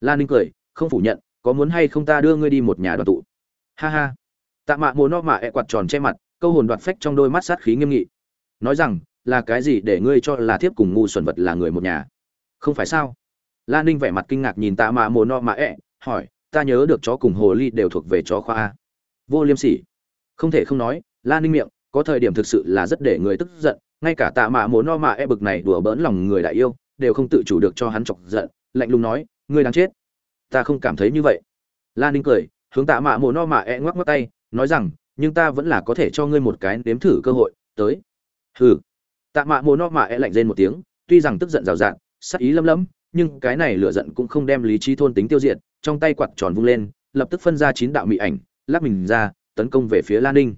La ninh cười, không phủ nhận, có muốn hay không ta đưa ngươi đi một nhà đoàn tụ? Ha ha. Tạ mạ mồ no mạ ẹ quạt tròn che mặt, câu hồn đoạt phách trong đôi mắt sát khí nghiêm nghị. Nói rằng, là cái gì để ngươi cho là thiếp cùng ngu xuẩn vật là người một nhà? Không phải sao? La ninh vẻ mặt kinh ngạc nhìn tạ mạ mồ no mạ ẹ hỏi, ta nhớ được chó cùng hồ ly đều thuộc về chó khoa a. Vô liêm sỉ. Không thể không nói, La ninh miệng, có thời điểm thực sự là rất để người tức giận, ngay cả tạ mạ mồ no mạ e bực này đùa bỡn lòng người đại yêu, đều không tự chủ được cho hắn chọc giận, lạnh lùng nói ngươi đáng chết. Ta không cảm thấy như vậy. Lan ninh cười, hướng tạ mạ mồ no mạ e ngoắc ngoắc tay, nói rằng, nhưng ta vẫn là có thể cho ngươi một cái nếm thử cơ hội, tới. Hừ. Tạ mạ mồ no mạ e lạnh rên một tiếng, tuy rằng tức giận rào rạt sắc ý lấm lấm, nhưng cái này lựa giận cũng không đem lý trí thôn tính tiêu diệt, trong tay quạt tròn vung lên, lập tức phân ra chín đạo mị ảnh, lắc mình ra, tấn công về phía lan ninh.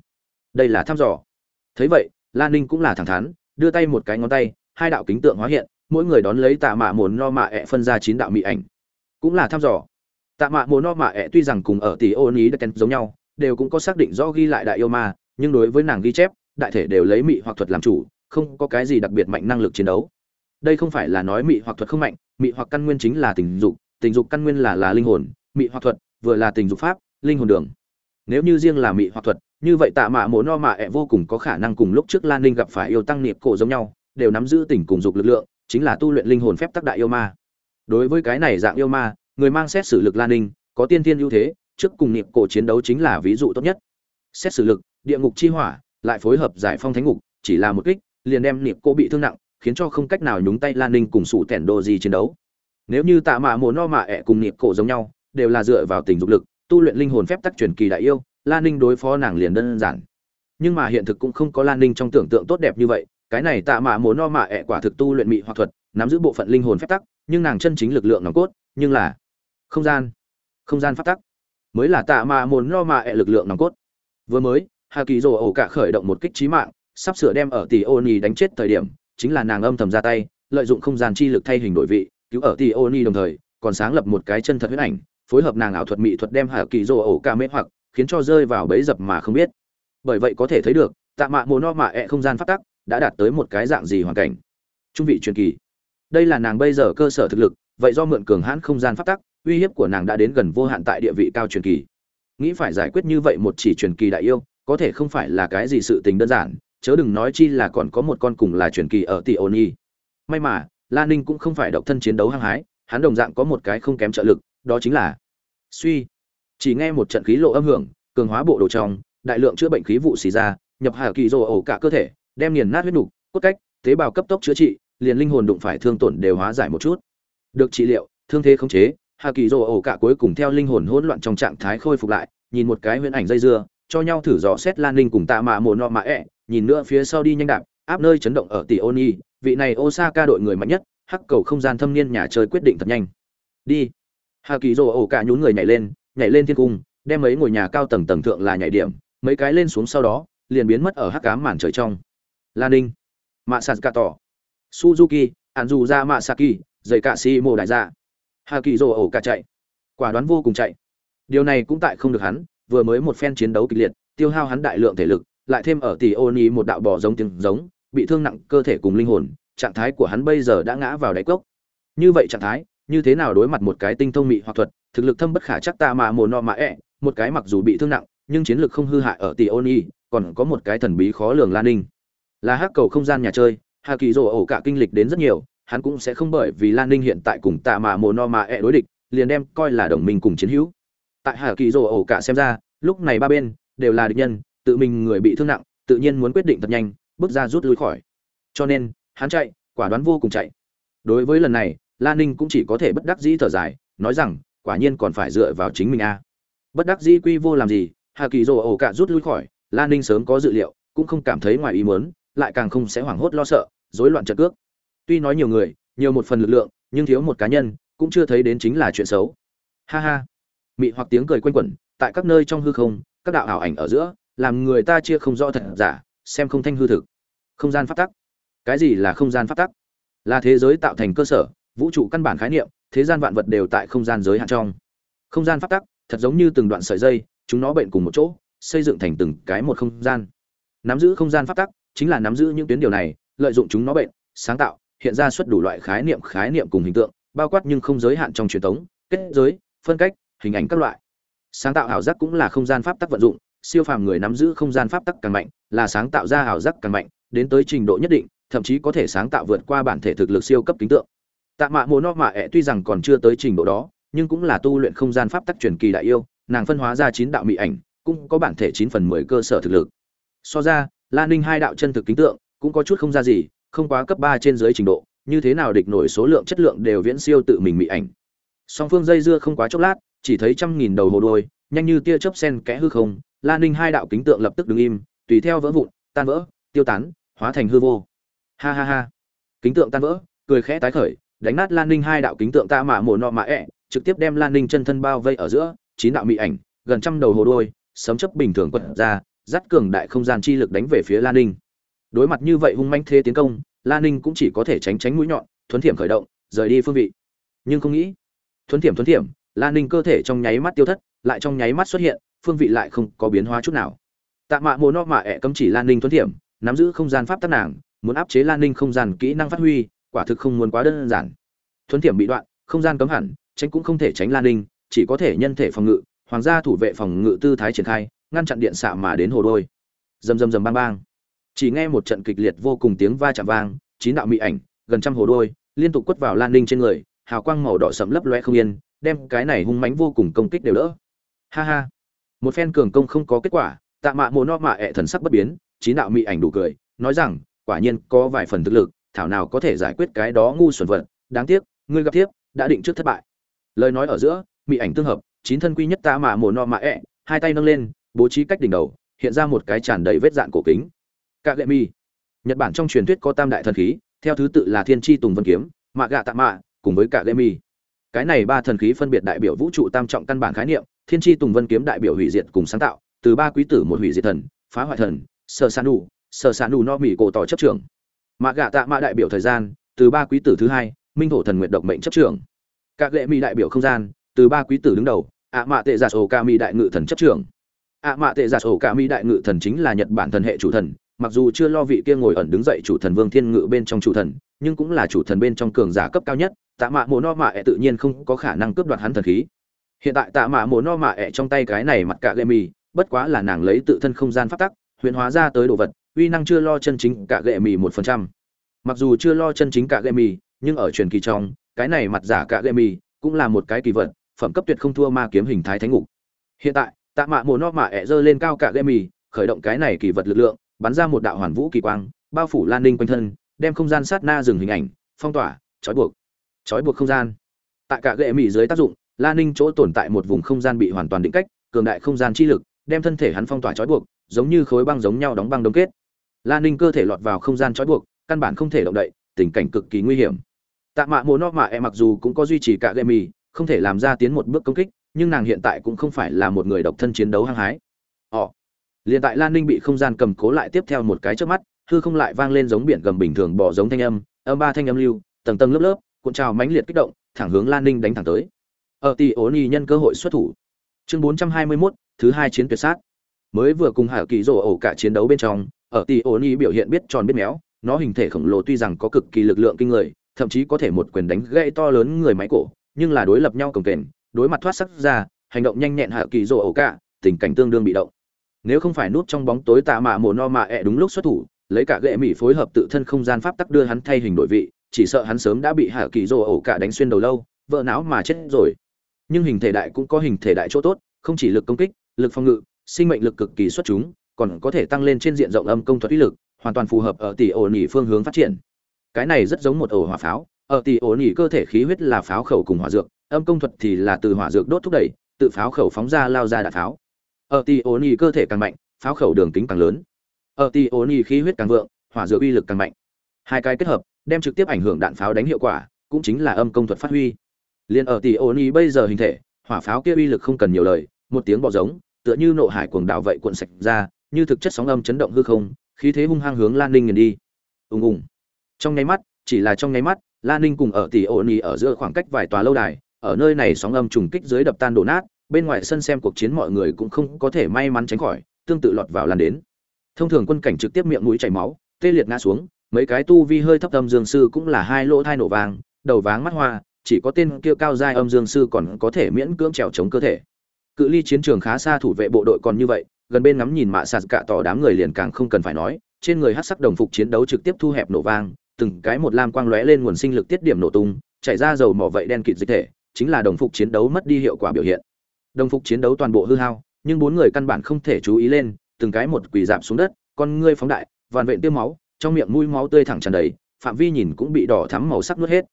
Đây là thăm dò. Thấy vậy lan ninh cũng là thẳng thắn, đưa tay một cái ngón tay, hai đạo kính tượng hóa hiện, mỗi người đón lấy tạ mạ mồn no mạ ẹ e phân ra chín đạo mị ảnh cũng là thăm dò. Tạ mạ mồ no mạ ẹ tuy rằng cùng ở tỷ ô ní đất giống nhau, đều cũng có xác định rõ ghi lại đại yêu ma, nhưng đối với nàng ghi chép, đại thể đều lấy mị hoặc thuật làm chủ, không có cái gì đặc biệt mạnh năng lực chiến đấu. Đây không phải là nói mị hoặc thuật không mạnh, mị hoặc căn nguyên chính là tình dục tình dục căn nguyên là là linh hồn, mị hoặc thuật vừa là tình dục pháp, linh hồn đường. Nếu như riêng là mị hoặc thuật, như vậy tạ mạ mộ no mạ ẹ vô cùng có khả năng cùng lúc trước lan ninh gặp phải yêu tăng niệm cổ giống nhau, đều nắm giữ tình cùng dục lực lượng, chính là tu luyện linh hồn phép tắc đại yêu ma đối với cái này dạng yêu ma, người mang xét xử lực lan ninh, có tiên thiên ưu thế, trước cùng niệm cổ chiến đấu chính là ví dụ tốt nhất. Xét xử lực, địa ngục chi hỏa, lại phối hợp giải phong thánh ngục, chỉ là một kích, liền đem niệm cổ bị thương nặng, khiến cho không cách nào nhúng tay lan ninh cùng sủ tẻn đồ gì chiến đấu. Nếu như tạ mạ mồ no mạ ẹ cùng niệm cổ giống nhau, đều là dựa vào tình dục lực, tu luyện linh hồn phép tắc truyền kỳ đại yêu, lan ninh đối phó nàng liền đơn giản. Nhưng mà hiện thực cũng không có lan ninh trong tưởng tượng tốt đẹp như vậy, cái này tạ mạ mồ no mạ ẹ quả thực tu luyện mị hoặc thuật nắm giữ bộ phận linh hồn phép tắc, nhưng nàng chân chính lực lượng nòng cốt, nhưng là không gian không gian phát tắc. Mới là tạ mạ muốn no mà ẹ lực lượng nòng cốt. Vừa mới hà kỳ rồ ổ cả khởi động một kích trí mạng, sắp sửa đem ở tỷ ô nhi đánh chết thời điểm, chính là nàng âm thầm ra tay, lợi dụng không gian chi lực thay hình đổi vị, cứu ở tỷ ô nhi đồng thời, còn sáng lập một cái chân thật huyết ảnh, phối hợp nàng ảo thuật mỹ thuật đem hà kỳ rồ ổ cả mê hoặc, khiến cho rơi vào bẫy dập mà không biết. Bởi vậy có thể thấy được, tạ mạ mồ no mạ ẹ không gian phát tắc đã đạt tới một cái dạng gì hoàn cảnh. Trung vị truyền kỳ đây là nàng bây giờ cơ sở thực lực, vậy do mượn cường hãn không gian phát tắc, uy hiếp của nàng đã đến gần vô hạn tại địa vị cao truyền kỳ. Nghĩ phải giải quyết như vậy một chỉ truyền kỳ đại yêu, có thể không phải là cái gì sự tình đơn giản, chớ đừng nói chi là còn có một con cùng là truyền kỳ ở tỷ ôn nhi may mà lan ninh cũng không phải độc thân chiến đấu hăng hái, hắn đồng dạng có một cái không kém trợ lực, đó chính là suy. Chỉ nghe một trận khí lộ âm hưởng, cường hóa bộ đồ trong, đại lượng chữa bệnh khí vụ xì ra, nhập hà kỳ rồ ổ cả cơ thể, đem nghiền nát huyết nục, cốt cách, tế bào cấp tốc chữa trị liền linh hồn đụng phải thương tổn đều hóa giải một chút. Được trị liệu, thương thế khống chế Hakiro kỳ rồ ổ cả cuối cùng theo linh hồn hỗn loạn trong trạng thái khôi phục lại, nhìn một cái huyễn ảnh dây dưa, cho nhau thử dò xét lan ninh cùng tạ mạ mồ nọ mạ ẹ, nhìn nữa phía sau đi nhanh đạp, áp nơi chấn động ở tỷ ôn y vị này osaka đội người mạnh nhất, hắc cầu không gian thâm niên nhà chơi quyết định thật nhanh. Đi. Hà kỳ rồ ổ cả nhún người nhảy lên nhảy lên thiên cung, đem mấy ngôi nhà cao tầng tầng thượng là nhảy điểm, mấy cái lên xuống sau đó, liền biến mất ở hắc cám màn trời trong. Lan ninh. Mạ sạt Cả tỏ suzuki ạn dù ra mạ saki dày cạ si mô đại gia hà kỳ rồ ổ cả chạy. Quả đoán vô cùng chạy. Điều này cũng tại không được hắn, vừa mới một phen chiến đấu kịch liệt, tiêu hao hắn đại lượng thể lực, lại thêm ở tỷ ô ni một đạo bỏ giống tiếng giống, bị thương nặng cơ thể cùng linh hồn, trạng thái của hắn bây giờ đã ngã vào đáy cốc. Như vậy trạng thái, như thế nào đối mặt một cái tinh thông mị hoặc thuật, thực lực thâm bất khả chắc ta mà mồ no mà ẹ e, một cái mặc dù bị thương nặng, nhưng chiến lược không hư hại ở tỷ ô ni, còn có một cái thần bí khó lường lan ninh. Là hắc cầu không gian nhà chơi hà kỳ rồ ổ cả kinh lịch đến rất nhiều, hắn cũng sẽ không bởi vì lan ninh hiện tại cùng tạ mà mồ no mà e đối địch, liền đem coi là đồng minh cùng chiến hữu. Tại hà kỳ rồ ổ cả xem ra, lúc này ba bên đều là địch nhân, tự mình người bị thương nặng, tự nhiên muốn quyết định thật nhanh, bước ra rút lui khỏi. Cho nên, hắn chạy, quả đoán vô cùng chạy. Đối với lần này, lan ninh cũng chỉ có thể bất đắc dĩ thở dài, nói rằng, quả nhiên còn phải dựa vào chính mình a. Bất đắc dĩ quy vô làm gì, hà kỳ rồ ổ cả rút lui khỏi, lan ninh sớm có dự liệu, cũng không cảm thấy ngoài ý muốn lại càng không sẽ hoảng hốt lo sợ, rối loạn trận cước. Tuy nói nhiều người, nhiều một phần lực lượng, nhưng thiếu một cá nhân, cũng chưa thấy đến chính là chuyện xấu. Ha ha. Mị hoặc tiếng cười quanh quẩn, tại các nơi trong hư không, các đạo ảo ảnh ở giữa, làm người ta chia không rõ thật giả, xem không thanh hư thực. Không gian phát tắc. Cái gì là không gian phát tắc? Là thế giới tạo thành cơ sở, vũ trụ căn bản khái niệm, thế gian vạn vật đều tại không gian giới hạn trong. Không gian phát tắc, thật giống như từng đoạn sợi dây, chúng nó bệnh cùng một chỗ, xây dựng thành từng cái một không gian. Nắm giữ không gian phát tắc chính là nắm giữ những tuyến điều này, lợi dụng chúng nó bệnh, sáng tạo, hiện ra xuất đủ loại khái niệm khái niệm cùng hình tượng, bao quát nhưng không giới hạn trong truyền thống, kết giới, phân cách, hình ảnh các loại. Sáng tạo ảo giác cũng là không gian pháp tắc vận dụng, siêu phàm người nắm giữ không gian pháp tắc càng mạnh, là sáng tạo ra ảo giác càng mạnh, đến tới trình độ nhất định, thậm chí có thể sáng tạo vượt qua bản thể thực lực siêu cấp kính tượng. Tạ mạ mồ no mạ ẹ tuy rằng còn chưa tới trình độ đó, nhưng cũng là tu luyện không gian pháp tắc truyền kỳ đại yêu, nàng phân hóa ra chín đạo mỹ ảnh, cũng có bản thể chín phần mười cơ sở thực lực. So ra lan ninh hai đạo chân thực kính tượng cũng có chút không ra gì, không quá cấp ba trên dưới trình độ, như thế nào địch nổi số lượng chất lượng đều viễn siêu tự mình mỹ ảnh. Song phương dây dưa không quá chốc lát, chỉ thấy trăm nghìn đầu hồ đôi, nhanh như tia chớp sen kẽ hư không lan ninh hai đạo kính tượng lập tức đứng im, tùy theo vỡ vụn, tan vỡ, tiêu tán, hóa thành hư vô. Ha ha ha. Kính tượng tan vỡ, cười khẽ tái khởi, đánh nát lan ninh hai đạo kính tượng ta mạ mồ nọ mạ ẹ, trực tiếp đem lan ninh chân thân bao vây ở giữa, chín đạo mỹ ảnh, gần trăm đầu hồ đôi, sấm chấp bình thường quật ra dắt cường đại không gian chi lực đánh về phía lan ninh. Đối mặt như vậy hung manh thế tiến công lan ninh cũng chỉ có thể tránh tránh mũi nhọn, thuấn thiểm khởi động, rời đi phương vị. Nhưng không nghĩ, thuấn thiểm thuấn thiểm lan ninh cơ thể trong nháy mắt tiêu thất, lại trong nháy mắt xuất hiện, phương vị lại không có biến hóa chút nào. Tạ mạ Mộ nọ mạ ẻ cấm chỉ lan ninh thuấn thiểm, nắm giữ không gian pháp tắc nàng, muốn áp chế lan ninh không gian kỹ năng phát huy, quả thực không muốn quá đơn giản. Thuấn thiểm bị đoạn, không gian cấm hẳn, tránh cũng không thể tránh lan ninh, chỉ có thể nhân thể phòng ngự, hoàng gia thủ vệ phòng ngự tư thái triển khai ngăn chặn điện xạ mà đến hồ đôi. Rầm rầm rầm bang bang. Chỉ nghe một trận kịch liệt vô cùng tiếng va chạm vang, chín đạo mỹ ảnh, gần trăm hồ đôi, liên tục quất vào lan ninh trên người, hào quang màu đỏ sẫm lấp loe không yên, đem cái này hung mãnh vô cùng công kích đều đỡ. Ha ha. Một phen cường công không có kết quả, tạ mạ mồ no mạ ẹ thần sắc bất biến, chín đạo mỹ ảnh đủ cười, nói rằng, quả nhiên có vài phần thực lực, thảo nào có thể giải quyết cái đó ngu xuẩn vật, đáng tiếc, ngươi gặp tiếp đã định trước thất bại. Lời nói ở giữa mỹ ảnh tương hợp, chín thân quy nhất tạ mạ mồ no mạ ẹ, hai tay nâng lên bố trí cách đỉnh đầu, hiện ra một cái tràn đầy vết dạn cổ kính. Cạ lệ mi nhật bản trong truyền thuyết có tam đại thần khí, theo thứ tự là thiên tri tùng vân kiếm, mạ gạ tạ mạ, cùng với cạ lệ mi cái này ba thần khí phân biệt đại biểu vũ trụ tam trọng căn bản khái niệm, thiên tri tùng vân kiếm đại biểu hủy diệt cùng sáng tạo, từ ba quý tử một hủy diệt thần, phá hoại thần, sở san đủ, sở san đủ no mỹ cổ tỏ chấp trưởng. Mạ gạ tạ mạ đại biểu thời gian, từ ba quý tử thứ hai, minh thổ thần nguyện độc mệnh chấp trưởng. Các lệ mi đại biểu không gian, từ ba quý tử đứng đầu, ạ mạ tệ giả sổ ca Mi đại ngự thần chấp trưởng ạ mạ tệ giả sổ Cả mỹ đại ngự thần chính là nhật bản thần hệ chủ thần, mặc dù chưa lo vị kia ngồi ẩn đứng dậy chủ thần vương thiên ngự bên trong chủ thần, nhưng cũng là chủ thần bên trong cường giả cấp cao nhất, tạ mạ mồ no mạ ẹ tự nhiên không có khả năng cướp đoạt hắn thần khí. Hiện tại tạ mạ mồ no mạ ẹ trong tay cái này mặt cả gậy mì, bất quá là nàng lấy tự thân không gian phát tắc, huyền hóa ra tới đồ vật, uy năng chưa lo chân chính cả gậy mì một phần trăm. Mặc dù chưa lo chân chính cả gậy mì, nhưng ở truyền kỳ trong, cái này mặt giả cả gậy mì cũng là một cái kỳ vật, phẩm cấp tuyệt không thua ma kiếm hình thái thánh ngục. Hiện tại tạ mạ mồ no mạ ẹ giơ lên cao cả gệ mì, khởi động cái này kỳ vật lực lượng, bắn ra một đạo hoàn vũ kỳ quang, bao phủ lan ninh quanh thân, đem không gian sát na dừng hình ảnh, phong tỏa, trói buộc. Trói buộc không gian. Tại cả gệ mì dưới tác dụng, lan ninh chỗ tồn tại một vùng không gian bị hoàn toàn định cách, cường đại không gian chi lực, đem thân thể hắn phong tỏa trói buộc, giống như khối băng giống nhau đóng băng đông kết. Lan ninh cơ thể lọt vào không gian trói buộc, căn bản không thể động đậy, tình cảnh cực kỳ nguy hiểm. Tạ mạ mồ no mạ e mặc dù cũng có duy trì cả gệ mì, không thể làm ra tiến một bước công kích nhưng nàng hiện tại cũng không phải là một người độc thân chiến đấu hăng hái. Ỏ liền tại lan ninh bị không gian cầm cố lại tiếp theo một cái trước mắt hư không lại vang lên giống biển gầm bình thường bỏ giống thanh âm âm ba thanh âm lưu tầng tầng lớp lớp cuộn trào mãnh liệt kích động thẳng hướng lan ninh đánh thẳng tới. Ở tỷ ố nhi nhân cơ hội xuất thủ. Chương bốn trăm hai mươi 421, thứ hai chiến tuyệt sát. Mới vừa cùng hải kỳ rổ ổ cả chiến đấu bên trong ở tỷ ố nhi biểu hiện biết tròn biết méo nó hình thể khổng lồ tuy rằng có cực kỳ lực lượng kinh người thậm chí có thể một quyền đánh gãy to lớn người máy cổ nhưng là đối lập nhau cồng kềnh đối mặt thoát sắc ra, hành động nhanh nhẹn hạ kỳ rổ ổ cả, tình cảnh tương đương bị động. Nếu không phải nút trong bóng tối tạ mạ mồ no mạ ẹ、e、đúng đúng lúc xuất thủ, lấy cả gệ mỹ phối hợp tự thân không gian pháp tắc đưa hắn thay hình đổi vị, chỉ sợ hắn sớm đã bị hạ kỳ rồ ổ cả đánh xuyên đầu lâu, vỡ não mà chết rồi. Nhưng hình thể đại cũng có hình thể đại chỗ tốt, không chỉ lực công kích, lực phòng ngự, sinh mệnh lực cực kỳ xuất chúng, còn có thể tăng lên trên diện rộng âm công thuật uy lực, hoàn toàn phù hợp ở tỷ ổ nỉ phương hướng phát triển. Cái này rất giống một ổ hỏa pháo, ở tỷ ổ nỉ cơ thể khí huyết là pháo khẩu cùng hỏa dược âm công thuật thì là từ hỏa dược đốt thúc đẩy, tự pháo khẩu phóng ra lao ra đạn pháo. Ở tỷ ổ nhỉ cơ thể càng mạnh, pháo khẩu đường kính càng lớn. Ở tỷ ổ nhỉ khí huyết càng vượng, hỏa dược uy lực càng mạnh. Hai cái kết hợp, đem trực tiếp ảnh hưởng đạn pháo đánh hiệu quả, cũng chính là âm công thuật phát huy. Liền ở tỷ ổ nhỉ bây giờ hình thể, hỏa pháo kia uy lực không cần nhiều lời, một tiếng bọ giống, tựa như nộ hải cuồng đảo vậy cuộn sạch ra, như thực chất sóng âm chấn động hư không, khí thế hung hăng hướng lan ninh nghiền đi. Ùng ùng. Trong nháy mắt, chỉ là trong nháy mắt, lan ninh cùng ở tỷ ổ nhỉ ở giữa khoảng cách vài tòa lâu đài ở nơi này sóng âm trùng kích dưới đập tan đổ nát, bên ngoài sân xem cuộc chiến mọi người cũng không có thể may mắn tránh khỏi, tương tự lọt vào lan đến. Thông thường quân cảnh trực tiếp miệng mũi chảy máu, tê liệt ngã xuống, mấy cái tu vi hơi thấp âm dương sư cũng là hai lỗ thai nổ vàng đầu váng mắt hoa, chỉ có tên kia cao giai âm dương sư còn có thể miễn cưỡng trèo chống cơ thể. Cự ly chiến trường khá xa thủ vệ bộ đội còn như vậy, gần bên ngắm nhìn mạ sạt cả tỏ đám người liền càng không cần phải nói, trên người hắc sắc đồng phục chiến đấu trực tiếp thu hẹp nổ vang, từng cái một lam quang lóe lên nguồn sinh lực tiết điểm nổ tung, chảy ra dầu mỏ vậy đen kịt dịch thể chính là đồng phục chiến đấu mất đi hiệu quả biểu hiện. Đồng phục chiến đấu toàn bộ hư hao, nhưng bốn người căn bản không thể chú ý lên, từng cái một quỳ dạp xuống đất, con ngươi phóng đại, vằn vện tiêu máu, trong miệng mũi máu tươi thẳng tràn đầy, phạm vi nhìn cũng bị đỏ thắm màu sắc nuốt hết.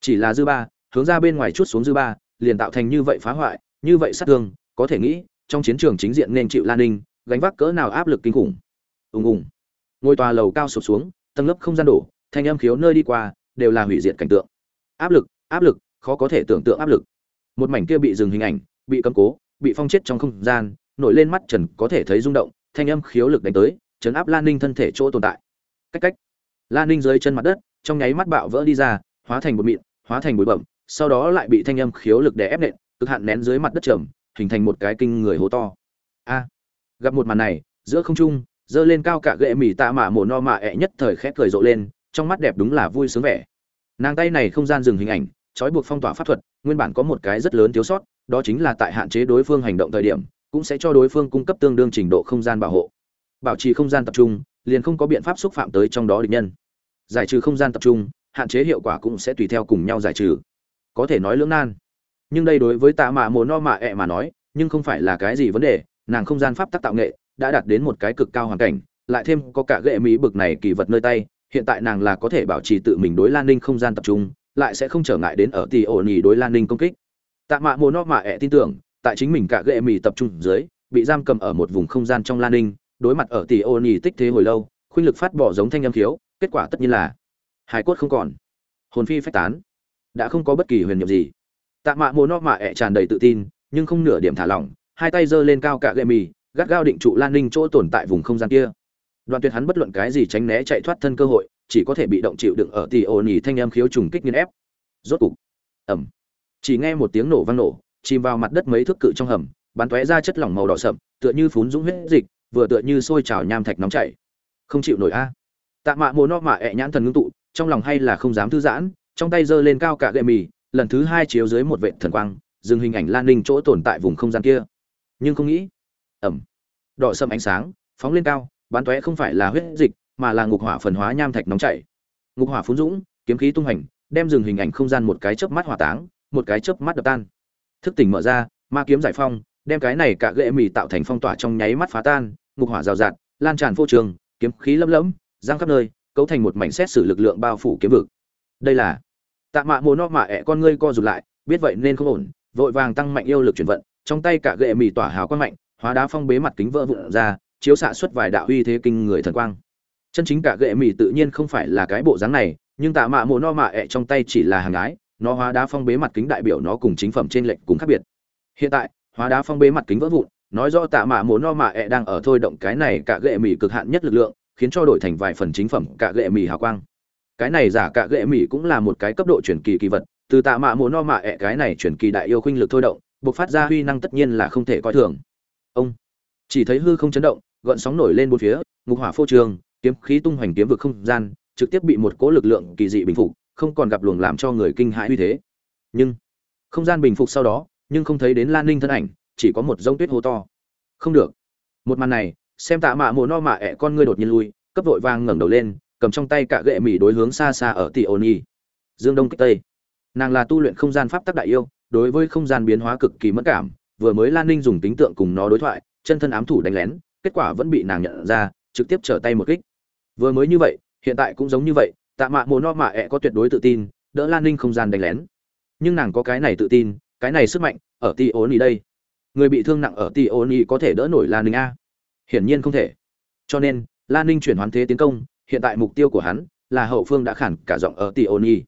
Chỉ là dư ba, hướng ra bên ngoài chút xuống dư ba, liền tạo thành như vậy phá hoại, như vậy sát thương, có thể nghĩ, trong chiến trường chính diện nên chịu lan ninh, gánh vác cỡ nào áp lực kinh khủng. Ùng ùng. Ngôi tòa lầu cao sụp xuống, tầng lớp không gian đổ, thanh âm khiếu nơi đi qua, đều là hủy diệt cảnh tượng. Áp lực áp lực khó có thể tưởng tượng áp lực. Một mảnh kia bị dừng hình ảnh, bị cấm cố, bị phong chết trong không gian, nổi lên mắt trần có thể thấy rung động, thanh âm khiếu lực đánh tới, chấn áp lan ninh thân thể chỗ tồn tại. Cách cách. Lan ninh dưới chân mặt đất, trong nháy mắt bạo vỡ đi ra, hóa thành một mịn, hóa thành bụi bẩm sau đó lại bị thanh âm khiếu lực đè ép nện, cực hạn nén dưới mặt đất trầm, hình thành một cái kinh người hố to. A. Gặp một màn này, giữa không trung dơ lên cao cả gệ mỉ tạ mạ mồ no mạ ẹ nhất thời khẽ cười rộ lên, trong mắt đẹp đúng là vui sướng vẻ. Nàng tay này không gian dừng hình ảnh trói buộc phong tỏa pháp thuật, nguyên bản có một cái rất lớn thiếu sót, đó chính là tại hạn chế đối phương hành động thời điểm, cũng sẽ cho đối phương cung cấp tương đương trình độ không gian bảo hộ. Bảo trì không gian tập trung, liền không có biện pháp xúc phạm tới trong đó địch nhân. Giải trừ không gian tập trung, hạn chế hiệu quả cũng sẽ tùy theo cùng nhau giải trừ. Có thể nói lưỡng nan. Nhưng đây đối với tạ mạ mồ no mạ ẹ mà nói, nhưng không phải là cái gì vấn đề, nàng không gian pháp tác tạo nghệ đã đạt đến một cái cực cao hoàn cảnh, lại thêm có cả ghệ mỹ bực này kỳ vật nơi tay, hiện tại nàng là có thể bảo trì tự mình đối lan ninh không gian tập trung lại sẽ không trở ngại đến ở tỷ ổ nhì đối lan ninh công kích. Tạ mạ mồ no mạ ẹ tin tưởng, tại chính mình cả ghệ mì tập trung dưới, bị giam cầm ở một vùng không gian trong lan ninh, đối mặt ở tỷ ổ nhì tích thế hồi lâu, khuynh lực phát bỏ giống thanh âm khiếu, kết quả tất nhiên là hải cốt không còn. Hồn phi phách tán. Đã không có bất kỳ huyền nhiệm gì. Tạ mạ mồ no mạ ẹ tràn đầy tự tin, nhưng không nửa điểm thả lỏng, hai tay giơ lên cao cả gậy mì, gắt gao định trụ lan ninh chỗ tồn tại vùng không gian kia đoạn tuyệt hắn bất luận cái gì tránh né chạy thoát thân cơ hội, chỉ có thể bị động chịu đựng ở tỷ ồn nhì thanh âm khiếu trùng kích nghiên ép. Rốt cục ẩm chỉ nghe một tiếng nổ vang nổ, chìm vào mặt đất mấy thước cự trong hầm, bắn tóe ra chất lỏng màu đỏ sậm, tựa như phún dũng huyết dịch, vừa tựa như sôi trào nham thạch nóng chảy. Không chịu nổi a. Tạ mạ mồ no mạ ẹ nhãn thần ngưng tụ, trong lòng hay là không dám thư giãn, trong tay giơ lên cao cả gậy mì, lần thứ hai chiếu dưới một vệ thần quang, dừng hình ảnh lan ninh chỗ tồn tại vùng không gian kia. Nhưng không nghĩ ẩm đỏ sậm ánh sáng, phóng lên cao bắn tóe không phải là huyết dịch, mà là ngục hỏa phần hóa nham thạch nóng chảy. Ngục hỏa phun dũng, kiếm khí tung hành, đem dừng hình ảnh không gian một cái chớp mắt hỏa táng, một cái chớp mắt đập tan. Thức tỉnh mở ra, ma kiếm giải phong, đem cái này cả gệ mì tạo thành phong tỏa trong nháy mắt phá tan, ngục hỏa rào rạt, lan tràn vô trường, kiếm khí lấm lẫm giang khắp nơi, cấu thành một mảnh xét xử lực lượng bao phủ kiếm vực. Đây là tạ mạ mồ no mạ ẹ con ngươi co rụt lại, biết vậy nên không ổn, vội vàng tăng mạnh yêu lực chuyển vận, trong tay cả gệ mì tỏa hào quang mạnh, hóa đá phong bế mặt kính vỡ vụn ra chiếu xạ xuất vài đạo uy thế kinh người thần quang. Chân chính cả gệ mỉ tự nhiên không phải là cái bộ dáng này, nhưng tạ mạ mồ no mạ ẹ trong tay chỉ là hàng ái, nó hóa đá phong bế mặt kính đại biểu nó cùng chính phẩm trên lệnh cùng khác biệt. Hiện tại, hóa đá phong bế mặt kính vỡ vụn, nói rõ tạ mạ mồ no mạ ẹ đang ở thôi động cái này cả gệ mỉ cực hạn nhất lực lượng, khiến cho đổi thành vài phần chính phẩm cả gệ mỉ hào quang. Cái này giả cả gệ mỉ cũng là một cái cấp độ chuyển kỳ kỳ vật, từ tạ mạ mồ no mạ ẹ cái này chuyển kỳ đại yêu khuynh lực thôi động buộc phát ra huy năng tất nhiên là không thể coi thường. Ông, chỉ thấy hư không chấn động gợn sóng nổi lên bốn phía, ngục hỏa phô trường, kiếm khí tung hoành kiếm vực không gian, trực tiếp bị một cỗ lực lượng kỳ dị bình phục, không còn gặp luồng làm cho người kinh hãi uy thế. Nhưng, không gian bình phục sau đó, nhưng không thấy đến lan ninh thân ảnh, chỉ có một rông tuyết hô to. Không được. Một màn này, xem tạ mạ mồ no mạ ẻ con ngươi đột nhiên lui, cấp vội vàng ngẩng đầu lên, cầm trong tay cả gậy mỉ đối hướng xa xa ở tỷ ôn nhi dương đông kích tây. Nàng là tu luyện không gian pháp tắc đại yêu, đối với không gian biến hóa cực kỳ mất cảm, vừa mới lan ninh dùng tính tượng cùng nó đối thoại, chân thân ám thủ đánh lén kết quả vẫn bị nàng nhận ra, trực tiếp trở tay một kích. Vừa mới như vậy, hiện tại cũng giống như vậy, tạ mạ mồ no mạ ẹ có tuyệt đối tự tin, đỡ lan ninh không gian đánh lén. Nhưng nàng có cái này tự tin, cái này sức mạnh, ở ti ôn ni đây. Người bị thương nặng ở ti ôn ni có thể đỡ nổi lan ninh a. Hiển nhiên không thể. Cho nên, lan ninh chuyển hoán thế tiến công, hiện tại mục tiêu của hắn là hậu phương đã khản cả giọng ở ti ôn ni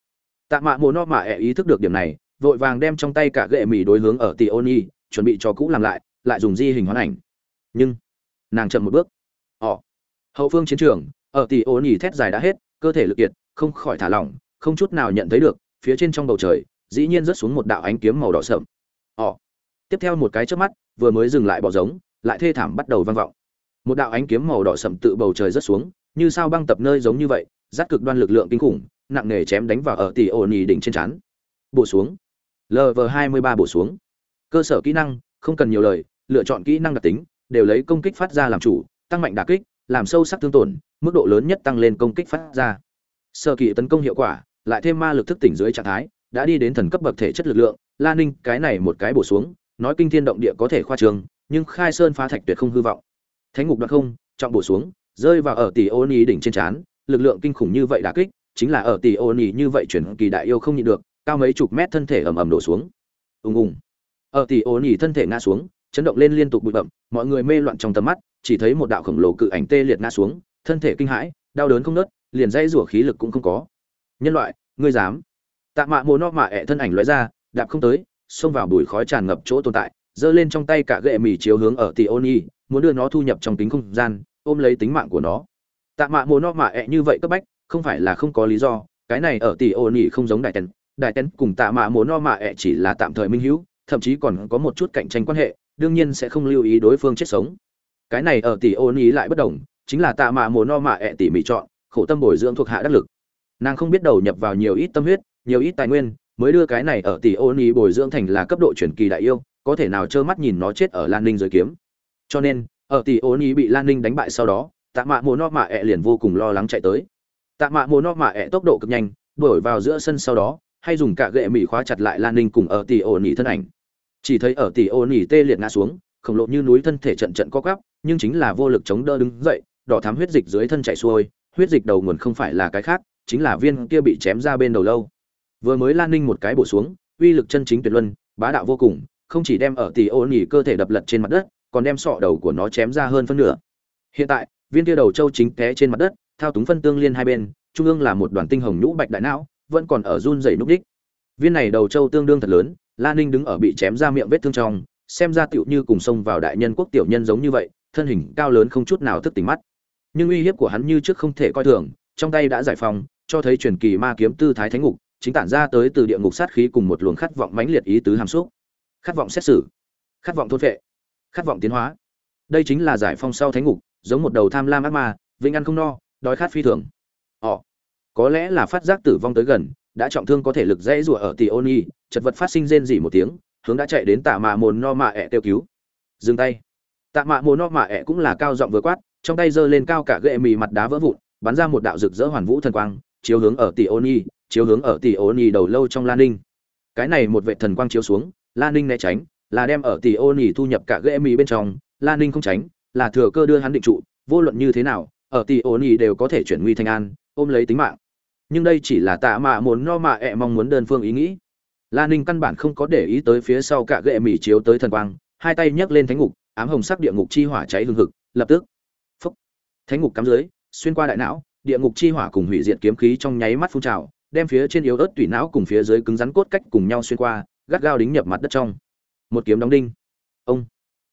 tạ mạ mồ no mạ ẹ ý thức được điểm này, vội vàng đem trong tay cả gậy mì đối hướng ở ti ôn ni chuẩn bị cho cũ làm lại lại dùng di hình hoán ảnh. Nhưng nàng chậm một bước. Ỏ hậu phương chiến trường, ở tỷ ô nhì thét dài đã hết, cơ thể lực kiệt, không khỏi thả lỏng, không chút nào nhận thấy được, phía trên trong bầu trời, dĩ nhiên rớt xuống một đạo ánh kiếm màu đỏ sậm. Ỏ tiếp theo một cái trước mắt, vừa mới dừng lại bỏ giống, lại thê thảm bắt đầu vang vọng. Một đạo ánh kiếm màu đỏ sậm tự bầu trời rớt xuống, như sao băng tập nơi giống như vậy giáp cực đoan lực lượng kinh khủng, nặng nề chém đánh vào ở tỷ ô nhì đỉnh trên chắn bổ xuống. Lv hai mươi ba bổ xuống. Cơ sở kỹ năng, không cần nhiều lời, lựa chọn kỹ năng đặc tính đều lấy công kích phát ra làm chủ, tăng mạnh đà kích, làm sâu sắc thương tổn, mức độ lớn nhất tăng lên công kích phát ra. Sơ kỳ tấn công hiệu quả, lại thêm ma lực thức tỉnh dưới trạng thái, đã đi đến thần cấp bậc thể chất lực lượng. La ninh, cái này một cái bổ xuống, nói kinh thiên động địa có thể khoa trường, nhưng khai sơn phá thạch tuyệt không hư vọng. Thánh ngục đoạn không, trọng bổ xuống, rơi vào ở tỷ ô ni đỉnh trên trán, lực lượng kinh khủng như vậy đà kích, chính là ở tỷ ô ni như vậy chuyển kỳ đại yêu không nhịn được, cao mấy chục mét thân thể ầm ầm đổ xuống. Ùng ùng. Ở tỷ ô ni thân thể ngã xuống chấn động lên liên tục bụi bậm mọi người mê loạn trong tầm mắt chỉ thấy một đạo khổng lồ cự ảnh tê liệt ngã xuống thân thể kinh hãi đau đớn không nớt liền dây rủa khí lực cũng không có. Nhân loại ngươi dám? Tạ mạ mồ no mạ ẹ thân ảnh lóe ra đạp không tới xông vào bụi khói tràn ngập chỗ tồn tại giơ lên trong tay cả gậy mì chiếu hướng ở tỷ ô y, muốn đưa nó thu nhập trong tính không gian ôm lấy tính mạng của nó. Tạ mạ mồ no mạ ẹ như vậy cấp bách không phải là không có lý do cái này ở tỷ ô y không giống đại tần đại tần cùng tạ mạ mồ no mạ ẹ chỉ là tạm thời minh hữu thậm chí còn có một chút cạnh tranh quan hệ đương nhiên sẽ không lưu ý đối phương chết sống. Cái này ở tỷ ôn ý lại bất đồng, chính là tạ mạ mồ no mạ ẹ tỉ mỉ chọn, khổ tâm bồi dưỡng thuộc hạ đắc lực. Nàng không biết đầu nhập vào nhiều ít tâm huyết, nhiều ít tài nguyên, mới đưa cái này ở tỷ ôn ý bồi dưỡng thành là cấp độ truyền kỳ đại yêu, có thể nào trơ mắt nhìn nó chết ở lan ninh dưới kiếm. Cho nên, ở tỷ ôn ý bị lan ninh đánh bại sau đó, tạ mạ mồ no mạ ẹ liền vô cùng lo lắng chạy tới. Tạ mạ mồ no mạ ẹ tốc độ cực nhanh, đuổi vào giữa sân sau đó, hay dùng cả gậy mỹ khóa chặt lại lan ninh cùng ở tỷ ôn ý thân ảnh chỉ thấy ở tỷ ô nỉ tê liệt ngã xuống, khổng lộ như núi thân thể trận trận co quắp, nhưng chính là vô lực chống đỡ đứng dậy, đỏ thắm huyết dịch dưới thân chảy xuôi, huyết dịch đầu nguồn không phải là cái khác, chính là viên kia bị chém ra bên đầu lâu. Vừa mới lan ninh một cái bổ xuống, uy lực chân chính tuyệt luân, bá đạo vô cùng, không chỉ đem ở tỷ ô nỉ cơ thể đập lật trên mặt đất, còn đem sọ đầu của nó chém ra hơn phân nửa. Hiện tại, viên kia đầu châu chính té trên mặt đất, thao túng phân tương liên hai bên, trung ương là một đoàn tinh hồng nhũ bạch đại não, vẫn còn ở run rẩy núc đích. Viên này đầu châu tương đương thật lớn lan ninh đứng ở bị chém ra miệng vết thương trong, xem ra tựu như cùng xông vào đại nhân quốc tiểu nhân giống như vậy, thân hình cao lớn không chút nào thức tỉnh mắt. Nhưng uy hiếp của hắn như trước không thể coi thường, trong tay đã giải phóng, cho thấy truyền kỳ ma kiếm tư thái thánh ngục, chính tản ra tới từ địa ngục sát khí cùng một luồng khát vọng mãnh liệt ý tứ hàm xúc. Khát vọng xét xử, khát vọng thôn vệ khát vọng tiến hóa. Đây chính là giải phong sau thánh ngục, giống một đầu tham lam ác ma, vĩnh ăn không no, đói khát phi thường. Họ có lẽ là phát giác tử vong tới gần đã trọng thương có thể lực dễ rủa ở tỷ ôn y chật vật phát sinh rên rỉ một tiếng, hướng đã chạy đến tạ mạ mồn no mạ ẹ kêu cứu. Dừng tay. Tạ mạ mồn no mạ ẹ cũng là cao giọng vừa quát, trong tay giơ lên cao cả gậy mì mặt đá vỡ vụn, bắn ra một đạo rực rỡ hoàn vũ thần quang, chiếu hướng ở tỷ ôn y chiếu hướng ở tỷ ôn y đầu lâu trong lan ninh. Cái này một vệ thần quang chiếu xuống, lan ninh né tránh, là đem ở tỷ ôn y thu nhập cả gậy mì bên trong, lan ninh không tránh, là thừa cơ đưa hắn định trụ, vô luận như thế nào, ở tỷ ôn y đều có thể chuyển nguy thành an, ôm lấy tính mạng nhưng đây chỉ là tạ mạ muốn no mạ ẹ mong muốn đơn phương ý nghĩ. Lan ninh căn bản không có để ý tới phía sau cả gậy mỉ chiếu tới thần quang, hai tay nhấc lên thánh ngục, ám hồng sắc địa ngục chi hỏa cháy hương hực, lập tức, phúc, thánh ngục cắm dưới, xuyên qua đại não, địa ngục chi hỏa cùng hủy diệt kiếm khí trong nháy mắt phun trào, đem phía trên yếu ớt tủy não cùng phía dưới cứng rắn cốt cách cùng nhau xuyên qua, gắt gao đính nhập mặt đất trong. Một kiếm đóng đinh. Ông,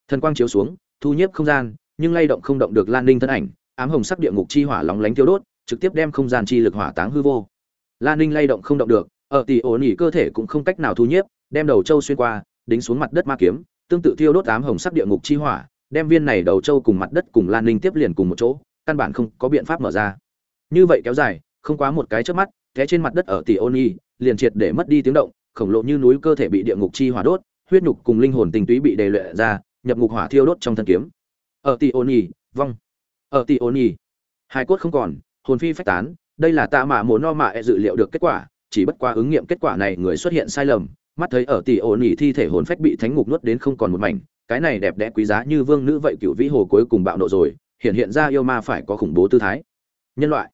thần quang chiếu xuống, thu nhiếp không gian, nhưng lay động không động được lan ninh thân ảnh, ám hồng sắc địa ngục chi hỏa lóng lánh tiêu đốt trực tiếp đem không gian chi lực hỏa táng hư vô. Lan ninh lay động không động được, ở tỷ ổn nghỉ cơ thể cũng không cách nào thu nhiếp, đem đầu châu xuyên qua, đính xuống mặt đất ma kiếm, tương tự thiêu đốt ám hồng sắc địa ngục chi hỏa, đem viên này đầu châu cùng mặt đất cùng lan ninh tiếp liền cùng một chỗ, căn bản không có biện pháp mở ra. Như vậy kéo dài, không quá một cái trước mắt, té trên mặt đất ở tỷ ôn nhi liền triệt để mất đi tiếng động, khổng lồ như núi cơ thể bị địa ngục chi hỏa đốt, huyết nhục cùng linh hồn tinh túy bị đề luyện ra, nhập ngục hỏa thiêu đốt trong thân kiếm. Ở tỷ ôn nhi vong. Ở tỷ ôn nhi hai cốt không còn hồn phi phách tán, đây là tạ mạ mồ no mạ e dự liệu được kết quả, chỉ bất qua ứng nghiệm kết quả này người xuất hiện sai lầm, mắt thấy ở tỷ ổn nhi thi thể hồn phách bị thánh ngục nuốt đến không còn một mảnh, cái này đẹp đẽ quý giá như vương nữ vậy cựu vĩ hồ cuối cùng bạo nộ rồi, hiện hiện ra yêu ma phải có khủng bố tư thái. Nhân loại,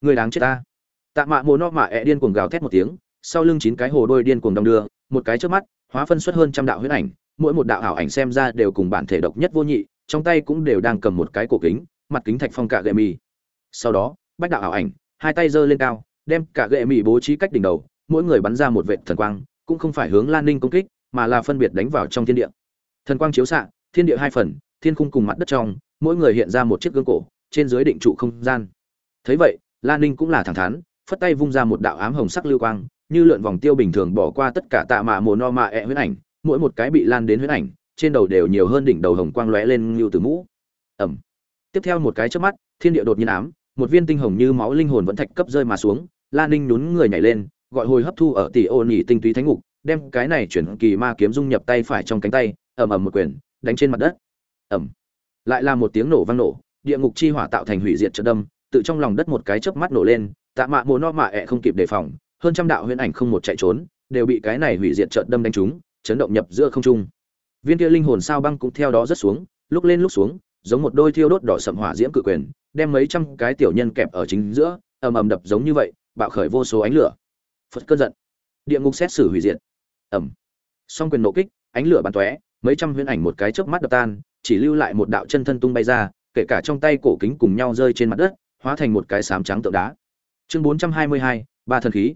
người đáng chết ta. Tạ mạ mồ no mạ e điên cuồng gào thét một tiếng, sau lưng chín cái hồ đôi điên cuồng đong đưa, một cái trước mắt, hóa phân xuất hơn trăm đạo huyết ảnh, mỗi một đạo ảo ảnh xem ra đều cùng bản thể độc nhất vô nhị, trong tay cũng đều đang cầm một cái cổ kính, mặt kính thạch phong cả gậy mì. Sau đó bách đạo ảo ảnh, hai tay giơ lên cao, đem cả gệ mỹ bố trí cách đỉnh đầu, mỗi người bắn ra một vệ thần quang, cũng không phải hướng lan ninh công kích, mà là phân biệt đánh vào trong thiên địa. Thần quang chiếu xạ, thiên địa hai phần, thiên khung cùng mặt đất trong, mỗi người hiện ra một chiếc gương cổ, trên dưới định trụ không gian. Thấy vậy, lan ninh cũng là thẳng thắn, phất tay vung ra một đạo ám hồng sắc lưu quang, như lượn vòng tiêu bình thường bỏ qua tất cả tạ mạ mồ no mạ ẹ huyết ảnh, mỗi một cái bị lan đến huyết ảnh, trên đầu đều nhiều hơn đỉnh đầu hồng quang lóe lên như từ mũ. Ẩm. Tiếp theo một cái trước mắt, thiên địa đột nhiên ám một viên tinh hồng như máu linh hồn vẫn thạch cấp rơi mà xuống lan ninh nhún người nhảy lên, gọi hồi hấp thu ở tỷ ô nhị tinh túy thánh ngục, đem cái này chuyển kỳ ma kiếm dung nhập tay phải trong cánh tay, ầm ầm một quyền, đánh trên mặt đất. Ầm. Lại là một tiếng nổ vang nổ, địa ngục chi hỏa tạo thành hủy diệt trận đâm, tự trong lòng đất một cái chớp mắt nổ lên, tạ mạ mồ no mạ ẹ không kịp đề phòng, hơn trăm đạo huyễn ảnh không một chạy trốn, đều bị cái này hủy diệt trận đâm đánh trúng, chấn động nhập giữa không trung. Viên kia linh hồn sao băng cũng theo đó rất xuống, lúc lên lúc xuống giống một đôi thiêu đốt đỏ sậm hỏa diễm cự quyền, đem mấy trăm cái tiểu nhân kẹp ở chính giữa, ầm ầm đập giống như vậy, bạo khởi vô số ánh lửa. Phật cơn giận. Địa ngục xét xử hủy diệt. Ầm. Song quyền nộ kích, ánh lửa bắn tóe, mấy trăm huyễn ảnh một cái chớp mắt đập tan, chỉ lưu lại một đạo chân thân tung bay ra, kể cả trong tay cổ kính cùng nhau rơi trên mặt đất, hóa thành một cái sám trắng tượng đá. Chương bốn trăm hai mươi hai, ba thần khí.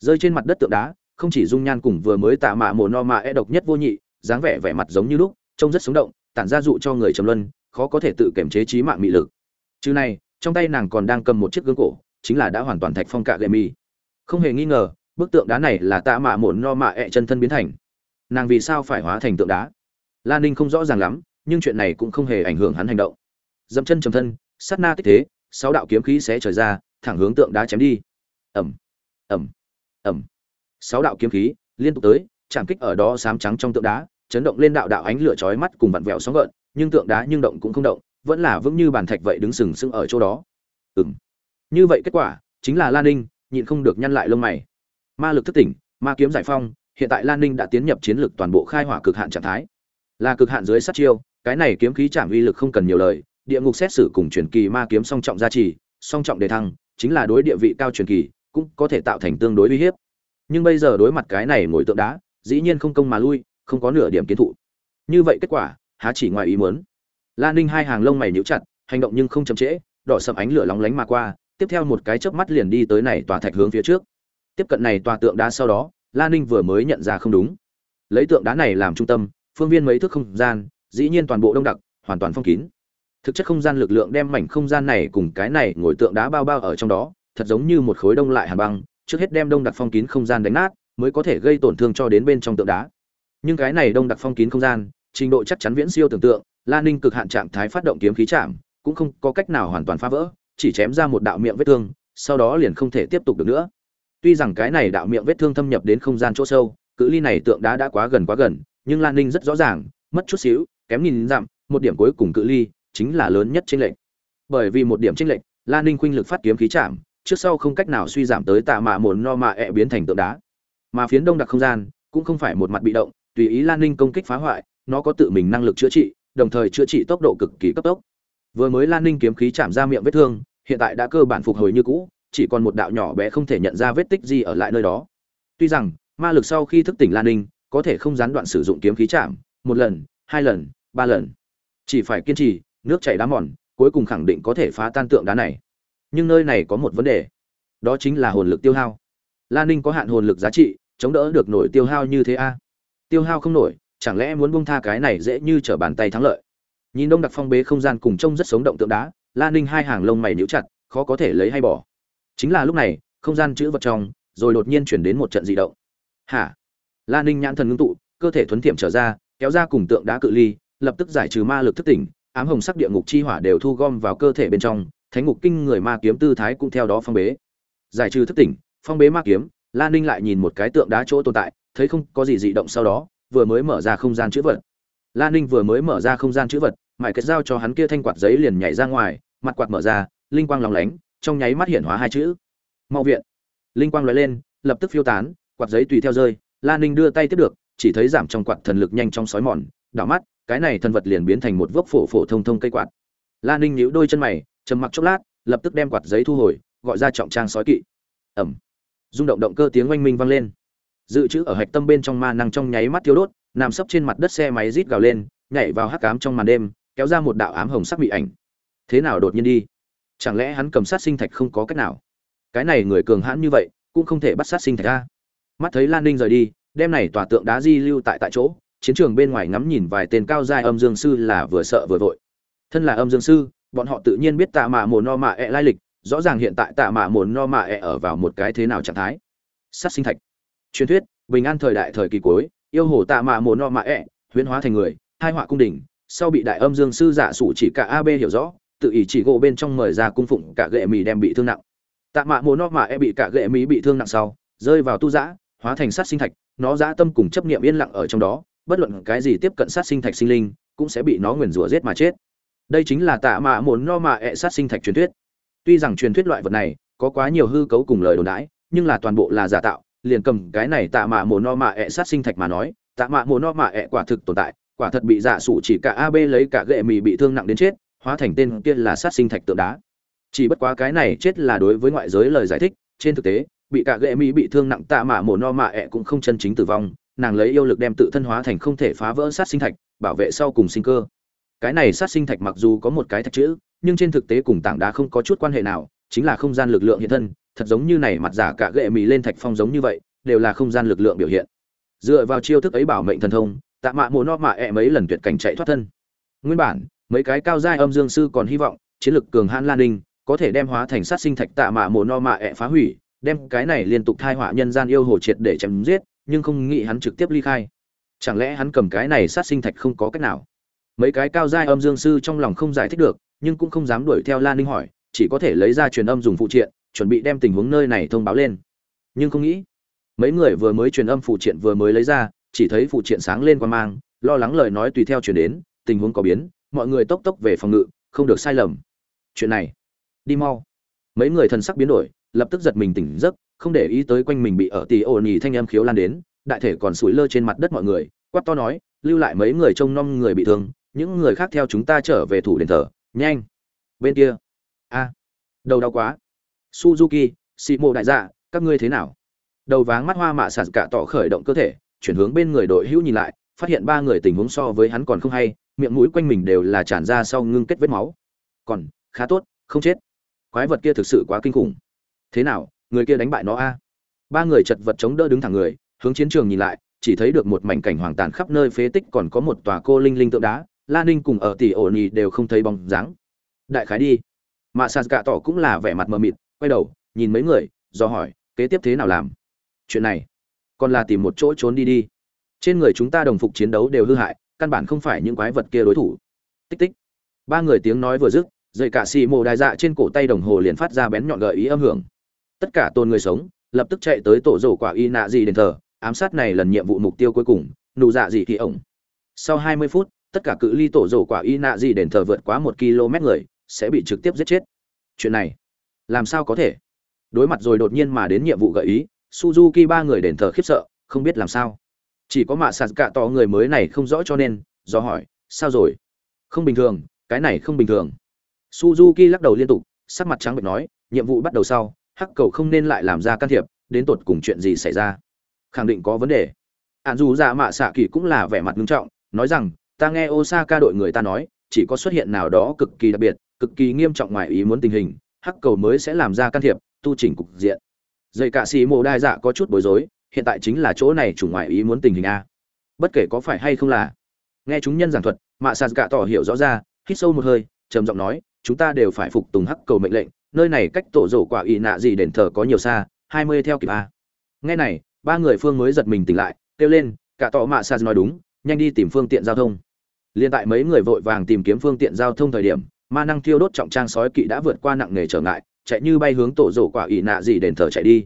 Rơi trên mặt đất tượng đá, không chỉ dung nhan cùng vừa mới tạ mạ mồ no mạ e độc nhất vô nhị, dáng vẻ vẻ mặt giống như lúc, trông rất sống động, tản ra dụ cho người trầm luân khó có thể tự kiểm chế trí mạng mị lực. Chứ này, trong tay nàng còn đang cầm một chiếc gương cổ, chính là đã hoàn toàn thạch phong cạ gậy mi không hề nghi ngờ, bức tượng đá này là tạ mạ muộn no mạ ẹ chân thân biến thành. Nàng vì sao phải hóa thành tượng đá? Lan ninh không rõ ràng lắm, nhưng chuyện này cũng không hề ảnh hưởng hắn hành động. Dẫm chân trầm thân, sát na tích thế, sáu đạo kiếm khí sẽ trời ra, thẳng hướng tượng đá chém đi. Ẩm ẩm ẩm sáu đạo kiếm khí liên tục tới, chạm kích ở đó sám trắng trong tượng đá chấn động lên đạo đạo ánh lửa chói mắt cùng vặn vẹo sóng gợn, nhưng tượng đá nhưng động cũng không động, vẫn là vững như bàn thạch vậy đứng sừng sững ở chỗ đó. Ừm. Như vậy kết quả chính là lan ninh nhịn không được nhăn lại lông mày. Ma lực thức tỉnh, ma kiếm giải phong, hiện tại lan ninh đã tiến nhập chiến lược toàn bộ khai hỏa cực hạn trạng thái. Là cực hạn dưới sát chiêu, cái này kiếm khí chạm uy lực không cần nhiều lời, địa ngục xét xử cùng truyền kỳ ma kiếm song trọng gia trì, song trọng đề thăng, chính là đối địa vị cao truyền kỳ, cũng có thể tạo thành tương đối uy hiếp. Nhưng bây giờ đối mặt cái này ngồi tượng đá, dĩ nhiên không công mà lui không có nửa điểm kiến thụ. Như vậy kết quả, há chỉ ngoài ý muốn. Lan ninh hai hàng lông mày nhíu chặt, hành động nhưng không chậm trễ, đỏ sầm ánh lửa lóng lánh mà qua, tiếp theo một cái chớp mắt liền đi tới này tòa thạch hướng phía trước. Tiếp cận này tòa tượng đá sau đó lan ninh vừa mới nhận ra không đúng. Lấy tượng đá này làm trung tâm, phương viên mấy thước không gian, dĩ nhiên toàn bộ đông đặc, hoàn toàn phong kín. Thực chất không gian lực lượng đem mảnh không gian này cùng cái này ngồi tượng đá bao bao ở trong đó, thật giống như một khối đông lại hàn băng, trước hết đem đông đặc phong kín không gian đánh nát, mới có thể gây tổn thương cho đến bên trong tượng đá nhưng cái này đông đặc phong kín không gian, trình độ chắc chắn viễn siêu tưởng tượng lan ninh cực hạn trạng thái phát động kiếm khí chạm, cũng không có cách nào hoàn toàn phá vỡ, chỉ chém ra một đạo miệng vết thương, sau đó liền không thể tiếp tục được nữa. Tuy rằng cái này đạo miệng vết thương thâm nhập đến không gian chỗ sâu, cự ly này tượng đá đã quá gần quá gần, nhưng lan ninh rất rõ ràng, mất chút xíu, kém nghìn dặm, một điểm cuối cùng cự ly chính là lớn nhất chênh lệch. Bởi vì một điểm chênh lệch lan ninh khuynh lực phát kiếm khí chạm, trước sau không cách nào suy giảm tới tạ mạ mồn no mạ ẹ biến thành tượng đá. Mà phiến đông đặc không gian cũng không phải một mặt bị động tùy ý lan ninh công kích phá hoại, nó có tự mình năng lực chữa trị, đồng thời chữa trị tốc độ cực kỳ cấp tốc. Vừa mới lan ninh kiếm khí chạm ra miệng vết thương, hiện tại đã cơ bản phục hồi như cũ, chỉ còn một đạo nhỏ bé không thể nhận ra vết tích gì ở lại nơi đó. Tuy rằng, ma lực sau khi thức tỉnh lan ninh, có thể không gián đoạn sử dụng kiếm khí chạm, một lần, hai lần, ba lần. Chỉ phải kiên trì, nước chảy đá mòn, cuối cùng khẳng định có thể phá tan tượng đá này. Nhưng nơi này có một vấn đề. Đó chính là hồn lực tiêu hao. Lan ninh có hạn hồn lực giá trị, chống đỡ được nổi tiêu hao như thế a tiêu hao không nổi, chẳng lẽ muốn buông tha cái này dễ như trở bàn tay thắng lợi? Nhìn đông đặc phong bế không gian cùng trông rất sống động tượng đá lan ninh hai hàng lông mày níu chặt, khó có thể lấy hay bỏ. Chính là lúc này, không gian chữ vật trong, rồi đột nhiên chuyển đến một trận dị động. Hả? Lan ninh nhãn thần ngưng tụ, cơ thể thuấn tiệm trở ra, kéo ra cùng tượng đá cự ly, lập tức giải trừ ma lực thức tỉnh, ám hồng sắc địa ngục chi hỏa đều thu gom vào cơ thể bên trong, thánh ngục kinh người ma kiếm tư thái cũng theo đó phong bế. Giải trừ thức tỉnh, phong bế ma kiếm lan ninh lại nhìn một cái tượng đá chỗ tồn tại thấy không có gì dị động sau đó, vừa mới mở ra không gian chữ vật. Lan ninh vừa mới mở ra không gian chữ vật mãi kết giao cho hắn kia thanh quạt giấy liền nhảy ra ngoài, mặt quạt mở ra, linh quang lóng lánh, trong nháy mắt hiện hóa hai chữ. Mau viện. Linh quang lóe lên, lập tức phiêu tán, quạt giấy tùy theo rơi lan ninh đưa tay tiếp được, chỉ thấy giảm trong quạt thần lực nhanh trong sói mòn, đảo mắt, cái này thần vật liền biến thành một vốc phổ phổ thông thông cây quạt. Lan ninh nhíu đôi chân mày, trầm mặc chốc lát, lập tức đem quạt giấy thu hồi, gọi ra trọng trang sói kỵ. Ẩm rung động động cơ tiếng oanh minh vang lên dự trữ ở hạch tâm bên trong ma năng trong nháy mắt thiếu đốt, nằm sấp trên mặt đất xe máy rít gào lên, nhảy vào hắc ám trong màn đêm, kéo ra một đạo ám hồng sắc bị ảnh. Thế nào đột nhiên đi? Chẳng lẽ hắn cầm sát sinh thạch không có cách nào? Cái này người cường hãn như vậy, cũng không thể bắt sát sinh thạch ra mắt thấy lan ninh rời đi đem này tòa tượng đá di lưu tại tại chỗ, chiến trường bên ngoài ngắm nhìn vài tên cao giai âm dương sư là vừa sợ vừa vội. Thân là âm dương sư, bọn họ tự nhiên biết tạ mạ mồ no mạ ẹ lai lịch, rõ ràng hiện tại tạ mạ mồ no mạ ẹ ở vào một cái thế nào trạng thái. Sát sinh thạch truyền thuyết, bình an thời đại thời kỳ cuối, yêu hồ tạ mạ mồ no mạ ẹ, huyễn hóa thành người hai họa cung đình, sau bị đại âm dương sư giả sủ chỉ cả ab hiểu rõ, tự ý chỉ gỗ bên trong mời ra cung phụng cả gệ mì đem bị thương nặng. Tạ mạ mồ no mạ ẹ bị cả gệ mì bị thương nặng sau, rơi vào tu giã, hóa thành sát sinh thạch, nó dã tâm cùng chấp niệm yên lặng ở trong đó, bất luận cái gì tiếp cận sát sinh thạch sinh linh, cũng sẽ bị nó nguyền rủa giết mà chết. Đây chính là tạ mạ muốn no mạ ẹ sát sinh thạch truyền thuyết. Tuy rằng truyền thuyết loại vật này có quá nhiều hư cấu cùng lời đồn đãi, nhưng là toàn bộ là giả tạo liền cầm cái này tạ mạ mồ no mạ ẹ sát sinh thạch mà nói, tạ mạ mồ no mạ ẹ quả thực tồn tại, quả thật bị dạ giả sụ chỉ cả ab lấy cả gệ mì bị thương nặng đến chết, hóa thành tên kia là sát sinh thạch tượng đá. Chỉ bất quá cái này chết là đối với ngoại giới lời giải thích, trên thực tế, bị cả gệ mỹ bị thương nặng tạ mạ mồ no mạ ẹ cũng không chân chính tử vong, nàng lấy yêu lực đem tự thân hóa thành không thể phá vỡ sát sinh thạch, bảo vệ sau cùng sinh cơ. Cái này sát sinh thạch mặc dù có một cái thạch chữ, nhưng trên thực tế cùng tảng đá không có chút quan hệ nào, chính là không gian lực lượng hiện thân thật giống như này mặt giả cả gệ mì lên thạch phong giống như vậy, đều là không gian lực lượng biểu hiện. Dựa vào chiêu thức ấy bảo mệnh thần thông, tạ mạ mồ no mạ ẹ mấy lần tuyệt cảnh chạy thoát thân. Nguyên bản, mấy cái cao giai âm dương sư còn hy vọng, chiến lực cường hãn lan ninh, có thể đem hóa thành sát sinh thạch tạ mạ mồ no mạ ẹ phá hủy, đem cái này liên tục thai họa nhân gian yêu hồ triệt để chém giết, nhưng không nghĩ hắn trực tiếp ly khai. Chẳng lẽ hắn cầm cái này sát sinh thạch không có cách nào? Mấy cái cao giai âm dương sư trong lòng không giải thích được, nhưng cũng không dám đuổi theo lan ninh hỏi, chỉ có thể lấy ra truyền âm dùng phụ triện chuẩn bị đem tình huống nơi này thông báo lên. Nhưng không nghĩ, mấy người vừa mới truyền âm phụ triện vừa mới lấy ra, chỉ thấy phụ triện sáng lên qua mang, lo lắng lời nói tùy theo chuyển đến, tình huống có biến, mọi người tốc tốc về phòng ngự, không được sai lầm. Chuyện này, đi mau. Mấy người thần sắc biến đổi, lập tức giật mình tỉnh giấc, không để ý tới quanh mình bị ở tì ồn ì thanh âm khiếu lan đến, đại thể còn sủi lơ trên mặt đất mọi người, quát to nói, lưu lại mấy người trông nom người bị thương, những người khác theo chúng ta trở về thủ đền thờ, nhanh, bên kia. A, đầu đau quá suzuki xị mộ đại dạ các ngươi thế nào? Đầu váng mắt hoa mạ sạt cả tỏ khởi động cơ thể, chuyển hướng bên người đội hữu nhìn lại, phát hiện ba người tình huống so với hắn còn không hay, miệng mũi quanh mình đều là tràn ra sau ngưng kết vết máu. Còn, khá tốt, không chết. Quái vật kia thực sự quá kinh khủng. Thế nào, người kia đánh bại nó a? Ba người chật vật chống đỡ đứng thẳng người, hướng chiến trường nhìn lại, chỉ thấy được một mảnh cảnh hoàng tàn khắp nơi phế tích còn có một tòa cô linh linh tượng đá, la ninh cùng ở tỷ ổn nhì đều không thấy bóng dáng. Đại khái đi. Mạ sạt cả tỏ cũng là vẻ mặt mờ mịt quay đầu, nhìn mấy người, do hỏi, kế tiếp thế nào làm? Chuyện này, còn là tìm một chỗ trốn đi đi. Trên người chúng ta đồng phục chiến đấu đều hư hại, căn bản không phải những quái vật kia đối thủ. Tích tích. Ba người tiếng nói vừa dứt, dậy cả xì mồ đài dạ trên cổ tay đồng hồ liền phát ra bén nhọn gợi ý âm hưởng. Tất cả tôn người sống, lập tức chạy tới tổ rổ quả y nạ gì đền thờ, ám sát này lần nhiệm vụ mục tiêu cuối cùng, nụ dạ gì thì ổng. Sau 20 phút, tất cả cự ly tổ rổ quả y nạ gì đền thờ vượt quá một km người, sẽ bị trực tiếp giết chết. Chuyện này làm sao có thể? Đối mặt rồi đột nhiên mà đến nhiệm vụ gợi ý, suzuki ba người đền thờ khiếp sợ, không biết làm sao. Chỉ có mạ sạt cả to người mới này không rõ cho nên, do hỏi, sao rồi? Không bình thường, cái này không bình thường. Suzuki lắc đầu liên tục, sắc mặt trắng bệch nói, nhiệm vụ bắt đầu sau, hắc cầu không nên lại làm ra can thiệp, đến tột cùng chuyện gì xảy ra? Khẳng định có vấn đề. Ạn dù dạ mạ xạ kỳ cũng là vẻ mặt nghiêm trọng, nói rằng, ta nghe osaka đội người ta nói, chỉ có xuất hiện nào đó cực kỳ đặc biệt, cực kỳ nghiêm trọng ngoài ý muốn tình hình hắc cầu mới sẽ làm ra can thiệp, tu chỉnh cục diện. Dây cạ xì mộ đai dạ có chút bối rối, hiện tại chính là chỗ này chủ ngoại ý muốn tình hình a. Bất kể có phải hay không là. Nghe chúng nhân giảng thuật, mạ sạt gạ tỏ hiểu rõ ra, hít sâu một hơi, trầm giọng nói, chúng ta đều phải phục tùng hắc cầu mệnh lệnh, nơi này cách tổ rổ quả ỵ nạ gì đền thờ có nhiều xa, hai mươi theo kịp a. Nghe này, ba người phương mới giật mình tỉnh lại, kêu lên cả tỏ mạ sạt nói đúng, nhanh đi tìm phương tiện giao thông. Liên tại mấy người vội vàng tìm kiếm phương tiện giao thông thời điểm ma năng thiêu đốt trọng trang sói kỵ đã vượt qua nặng nề trở ngại, chạy như bay hướng tổ rổ quả ỵ nạ gì đền thờ chạy đi.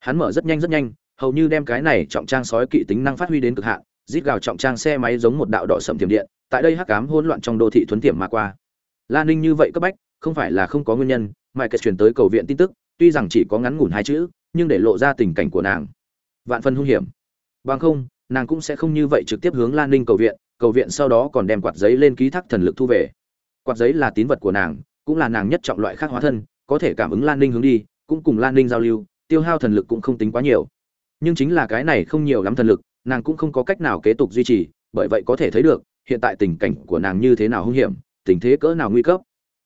Hắn mở rất nhanh rất nhanh, hầu như đem cái này trọng trang sói kỵ tính năng phát huy đến cực hạn, rít gào trọng trang xe máy giống một đạo đỏ sầm tiềm điện, tại đây hắc cám hỗn loạn trong đô thị thuấn tiềm mà qua. La ninh như vậy cấp bách, không phải là không có nguyên nhân mãi kệ truyền tới cầu viện tin tức, tuy rằng chỉ có ngắn ngủn hai chữ, nhưng để lộ ra tình cảnh của nàng. Vạn phần hung hiểm. Bằng không, nàng cũng sẽ không như vậy trực tiếp hướng lan ninh cầu viện cầu viện sau đó còn đem quạt giấy lên ký thác thần lực thu về quạt giấy là tín vật của nàng, cũng là nàng nhất trọng loại khác hóa thân, có thể cảm ứng lan ninh hướng đi, cũng cùng lan ninh giao lưu, tiêu hao thần lực cũng không tính quá nhiều. Nhưng chính là cái này không nhiều lắm thần lực, nàng cũng không có cách nào kế tục duy trì, bởi vậy có thể thấy được, hiện tại tình cảnh của nàng như thế nào hung hiểm, tình thế cỡ nào nguy cấp.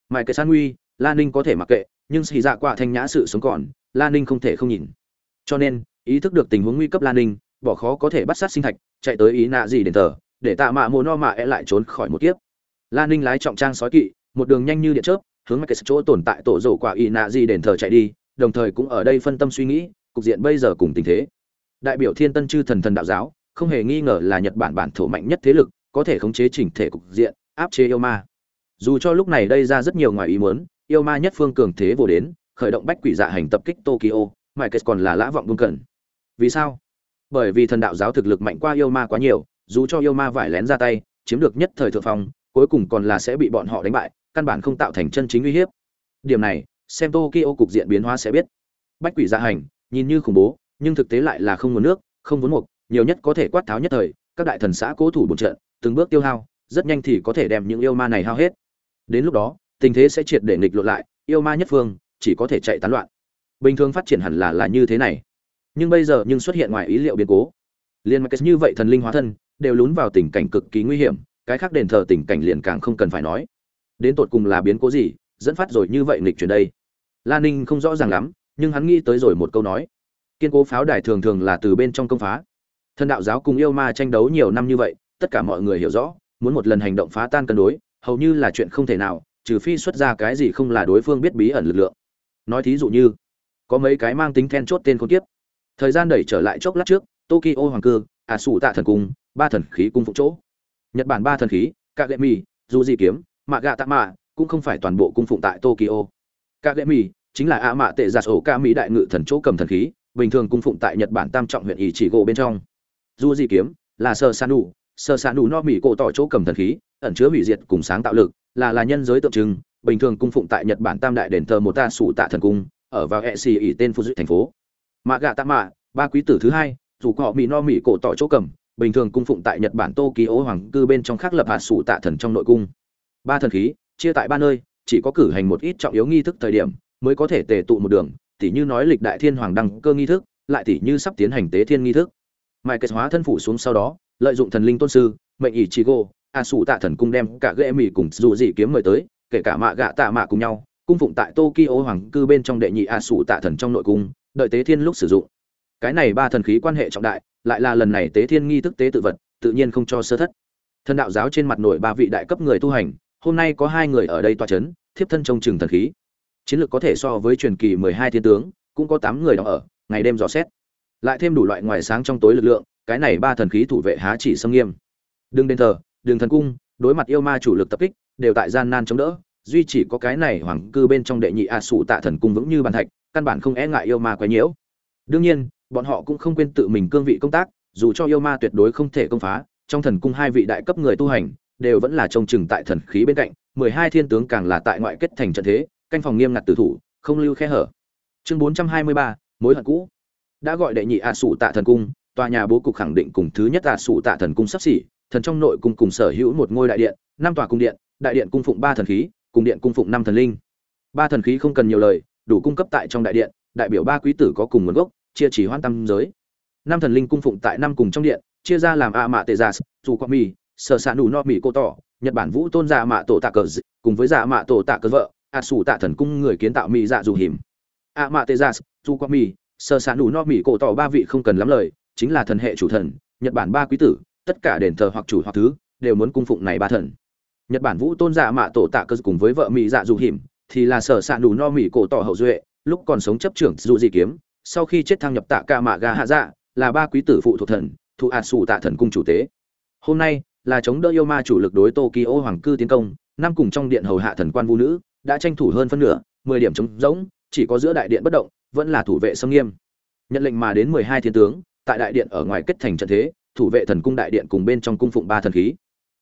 Mãi kệ san nguy, lan ninh có thể mặc kệ, nhưng xì dạ quạ thanh nhã sự sống còn, lan ninh không thể không nhìn. Cho nên, ý thức được tình huống nguy cấp lan ninh, bỏ khó có thể bắt sát sinh thạch, chạy tới ý nạ gì đền thờ, để tạ mạ mồ no mạ e lại trốn khỏi một kiếp. La ninh lái trọng trang sói kỵ, một đường nhanh như điện chớp, hướng cái chỗ tồn tại tổ rổ quả y nạ gì đền thờ chạy đi, đồng thời cũng ở đây phân tâm suy nghĩ, cục diện bây giờ cùng tình thế. Đại biểu thiên tân chư thần thần đạo giáo, không hề nghi ngờ là nhật bản bản thổ mạnh nhất thế lực, có thể khống chế chỉnh thể cục diện, áp chế yêu ma. Dù cho lúc này đây ra rất nhiều ngoài ý muốn, yêu ma nhất phương cường thế vô đến, khởi động bách quỷ dạ hành tập kích tokyo mãi kết còn là lã vọng buông cẩn. Vì sao? Bởi vì thần đạo giáo thực lực mạnh qua yêu ma quá nhiều, dù cho yêu ma vải lén ra tay, chiếm được nhất thời thượng phong cuối cùng còn là sẽ bị bọn họ đánh bại, căn bản không tạo thành chân chính uy hiếp. Điểm này, xem tokyo cục diện biến hóa sẽ biết. Bách quỷ gia hành, nhìn như khủng bố, nhưng thực tế lại là không nguồn nước, không vốn mục, nhiều nhất có thể quát tháo nhất thời, các đại thần xã cố thủ bổn trận từng bước tiêu hao, rất nhanh thì có thể đem những yêu ma này hao hết. Đến lúc đó, tình thế sẽ triệt để nghịch lộn lại, yêu ma nhất phương, chỉ có thể chạy tán loạn. Bình thường phát triển hẳn là là như thế này. Nhưng bây giờ nhưng xuất hiện ngoài ý liệu biến cố. Liên mạch như vậy thần linh hóa thân, đều lún vào tình cảnh cực kỳ nguy hiểm cái khác đền thờ tình cảnh liền càng không cần phải nói. Đến tột cùng là biến cố gì, dẫn phát rồi như vậy nghịch chuyển đây? Lan ninh không rõ ràng lắm, nhưng hắn nghĩ tới rồi một câu nói. Kiên cố pháo đài thường thường là từ bên trong công phá. Thần đạo giáo cùng yêu ma tranh đấu nhiều năm như vậy, tất cả mọi người hiểu rõ, muốn một lần hành động phá tan cân đối, hầu như là chuyện không thể nào, trừ phi xuất ra cái gì không là đối phương biết bí ẩn lực lượng. Nói thí dụ như, có mấy cái mang tính then chốt tên khốn kiếp. Thời gian đẩy trở lại chốc lát trước, tokyo hoàng cư, ả sủ tạ thần cung, ba thần khí cung phụ chỗ nhật bản ba thần khí cả gệ mì dù gì kiếm mạ gạ tạ mạ cũng không phải toàn bộ cung phụng tại tokyo. Cả gệ mì chính là a mạ tệ giả sổ ca mỹ đại ngự thần chỗ cầm thần khí, bình thường cung phụng tại nhật bản tam trọng huyện ý chỉ gỗ bên trong. Dù gì kiếm là sơ san đủ sơ san đủ no mỹ cổ tỏ chỗ cầm thần khí, ẩn chứa hủy diệt cùng sáng tạo lực, là là nhân giới tượng trưng, bình thường cung phụng tại nhật bản tam đại đền thờ một ta sủ tạ thần cung, ở vào hệ xì ỉ tên phu dự thành phố. Mạ gạ tạ mạ ba quý tử thứ hai, dù họ mỹ no mỹ cổ tỏ chỗ cầm bình thường cung phụng tại nhật bản tokyo hoàng cư bên trong khác lập hạ sủ tạ thần trong nội cung. Ba thần khí, chia tại ba nơi, chỉ có cử hành một ít trọng yếu nghi thức thời điểm mới có thể tề tụ một đường, tỉ như nói lịch đại thiên hoàng đăng cơ nghi thức, lại tỉ như sắp tiến hành tế thiên nghi thức. Mai kết hóa thân phủ xuống sau đó, lợi dụng thần linh tôn sư, mệnh ỷ chi gô, a sủ tạ thần cung đem cả ghệ mỉ cùng dù gì kiếm mời tới, kể cả mạ gạ tạ mạ cùng nhau, cung phụng tại tokyo hoàng cư bên trong đệ nhị a sủ tạ thần trong nội cung, đợi tế thiên lúc sử dụng cái này ba thần khí quan hệ trọng đại, lại là lần này tế thiên nghi thức tế tự vật, tự nhiên không cho sơ thất. Thần đạo giáo trên mặt nổi ba vị đại cấp người tu hành, hôm nay có hai người ở đây tòa chấn, thiếp thân trông chừng thần khí. Chiến lược có thể so với truyền kỳ mười hai thiên tướng, cũng có tám người đó ở, ngày đêm dò xét. Lại thêm đủ loại ngoài sáng trong tối lực lượng, cái này ba thần khí thủ vệ há chỉ xâm nghiêm. Đừng đền thờ đường thần cung, đối mặt yêu ma chủ lực tập kích, đều tại gian nan chống đỡ, duy chỉ có cái này hoàng cư bên trong đệ nhị a à sủ tạ thần cung vững như bàn thạch, căn bản không e ngại yêu ma quấy nhiễu. Đương nhiên bọn họ cũng không quên tự mình cương vị công tác, dù cho yêu ma tuyệt đối không thể công phá, trong thần cung hai vị đại cấp người tu hành đều vẫn là trông chừng tại thần khí bên cạnh, mười hai thiên tướng càng là tại ngoại kết thành trận thế, canh phòng nghiêm ngặt tử thủ, không lưu khe hở. Chương bốn trăm hai mươi ba, mối hận cũ. Đã gọi đệ nhị ạ à sủ tạ thần cung, tòa nhà bố cục khẳng định cùng thứ nhất ạ à sủ tạ thần cung sắp xỉ, thần trong nội cung cùng sở hữu một ngôi đại điện, năm tòa cung điện, đại điện cung phụng ba thần khí cùng điện cung phụng năm thần linh. Ba thần khí không cần nhiều lời, đủ cung cấp tại trong đại điện, đại biểu ba quý tử có cùng nguồn gốc chia chỉ hoan tâm giới. Năm thần linh cung phụng tại năm cùng trong điện, chia ra làm a mạ tệ giả dù quạ mì, sở s đủ no mì cô tỏ, nhật bản vũ tôn giả mạ tổ tạ cờ cùng với giả mạ tổ tạ cờ vợ, a sủ tạ thần cung người kiến tạo mì dạ dù hiểm a mạ tê gia dù quạ mì, sở s đủ no mì cô tỏ ba vị không cần lắm lời, chính là thần hệ chủ thần, nhật bản ba quý tử, tất cả đền thờ hoặc chủ hoặc thứ, đều muốn cung phụng này ba thần. Nhật bản vũ tôn giả mạ tổ tạ cơ cùng với vợ mỹ dạ dù hiểm thì là sở s đủ no mỹ cổ tỏ hậu duệ, lúc còn sống chấp trưởng dù gì kiếm sau khi chết thăng nhập tạ ca mạ gà hạ dạ là ba quý tử phụ thuộc thần, thụ ạt xù tạ thần cung chủ tế. Hôm nay, là chống đỡ yêu ma chủ lực đối tokyo hoàng cư tiến công, năm cùng trong điện hầu hạ thần quan vũ nữ, đã tranh thủ hơn phân nửa, mười điểm chống rỗng chỉ có giữa đại điện bất động, vẫn là thủ vệ sâm nghiêm. Nhận lệnh mà đến mười hai thiên tướng, tại đại điện ở ngoài kết thành trận thế, thủ vệ thần cung đại điện cùng bên trong cung phụng ba thần khí.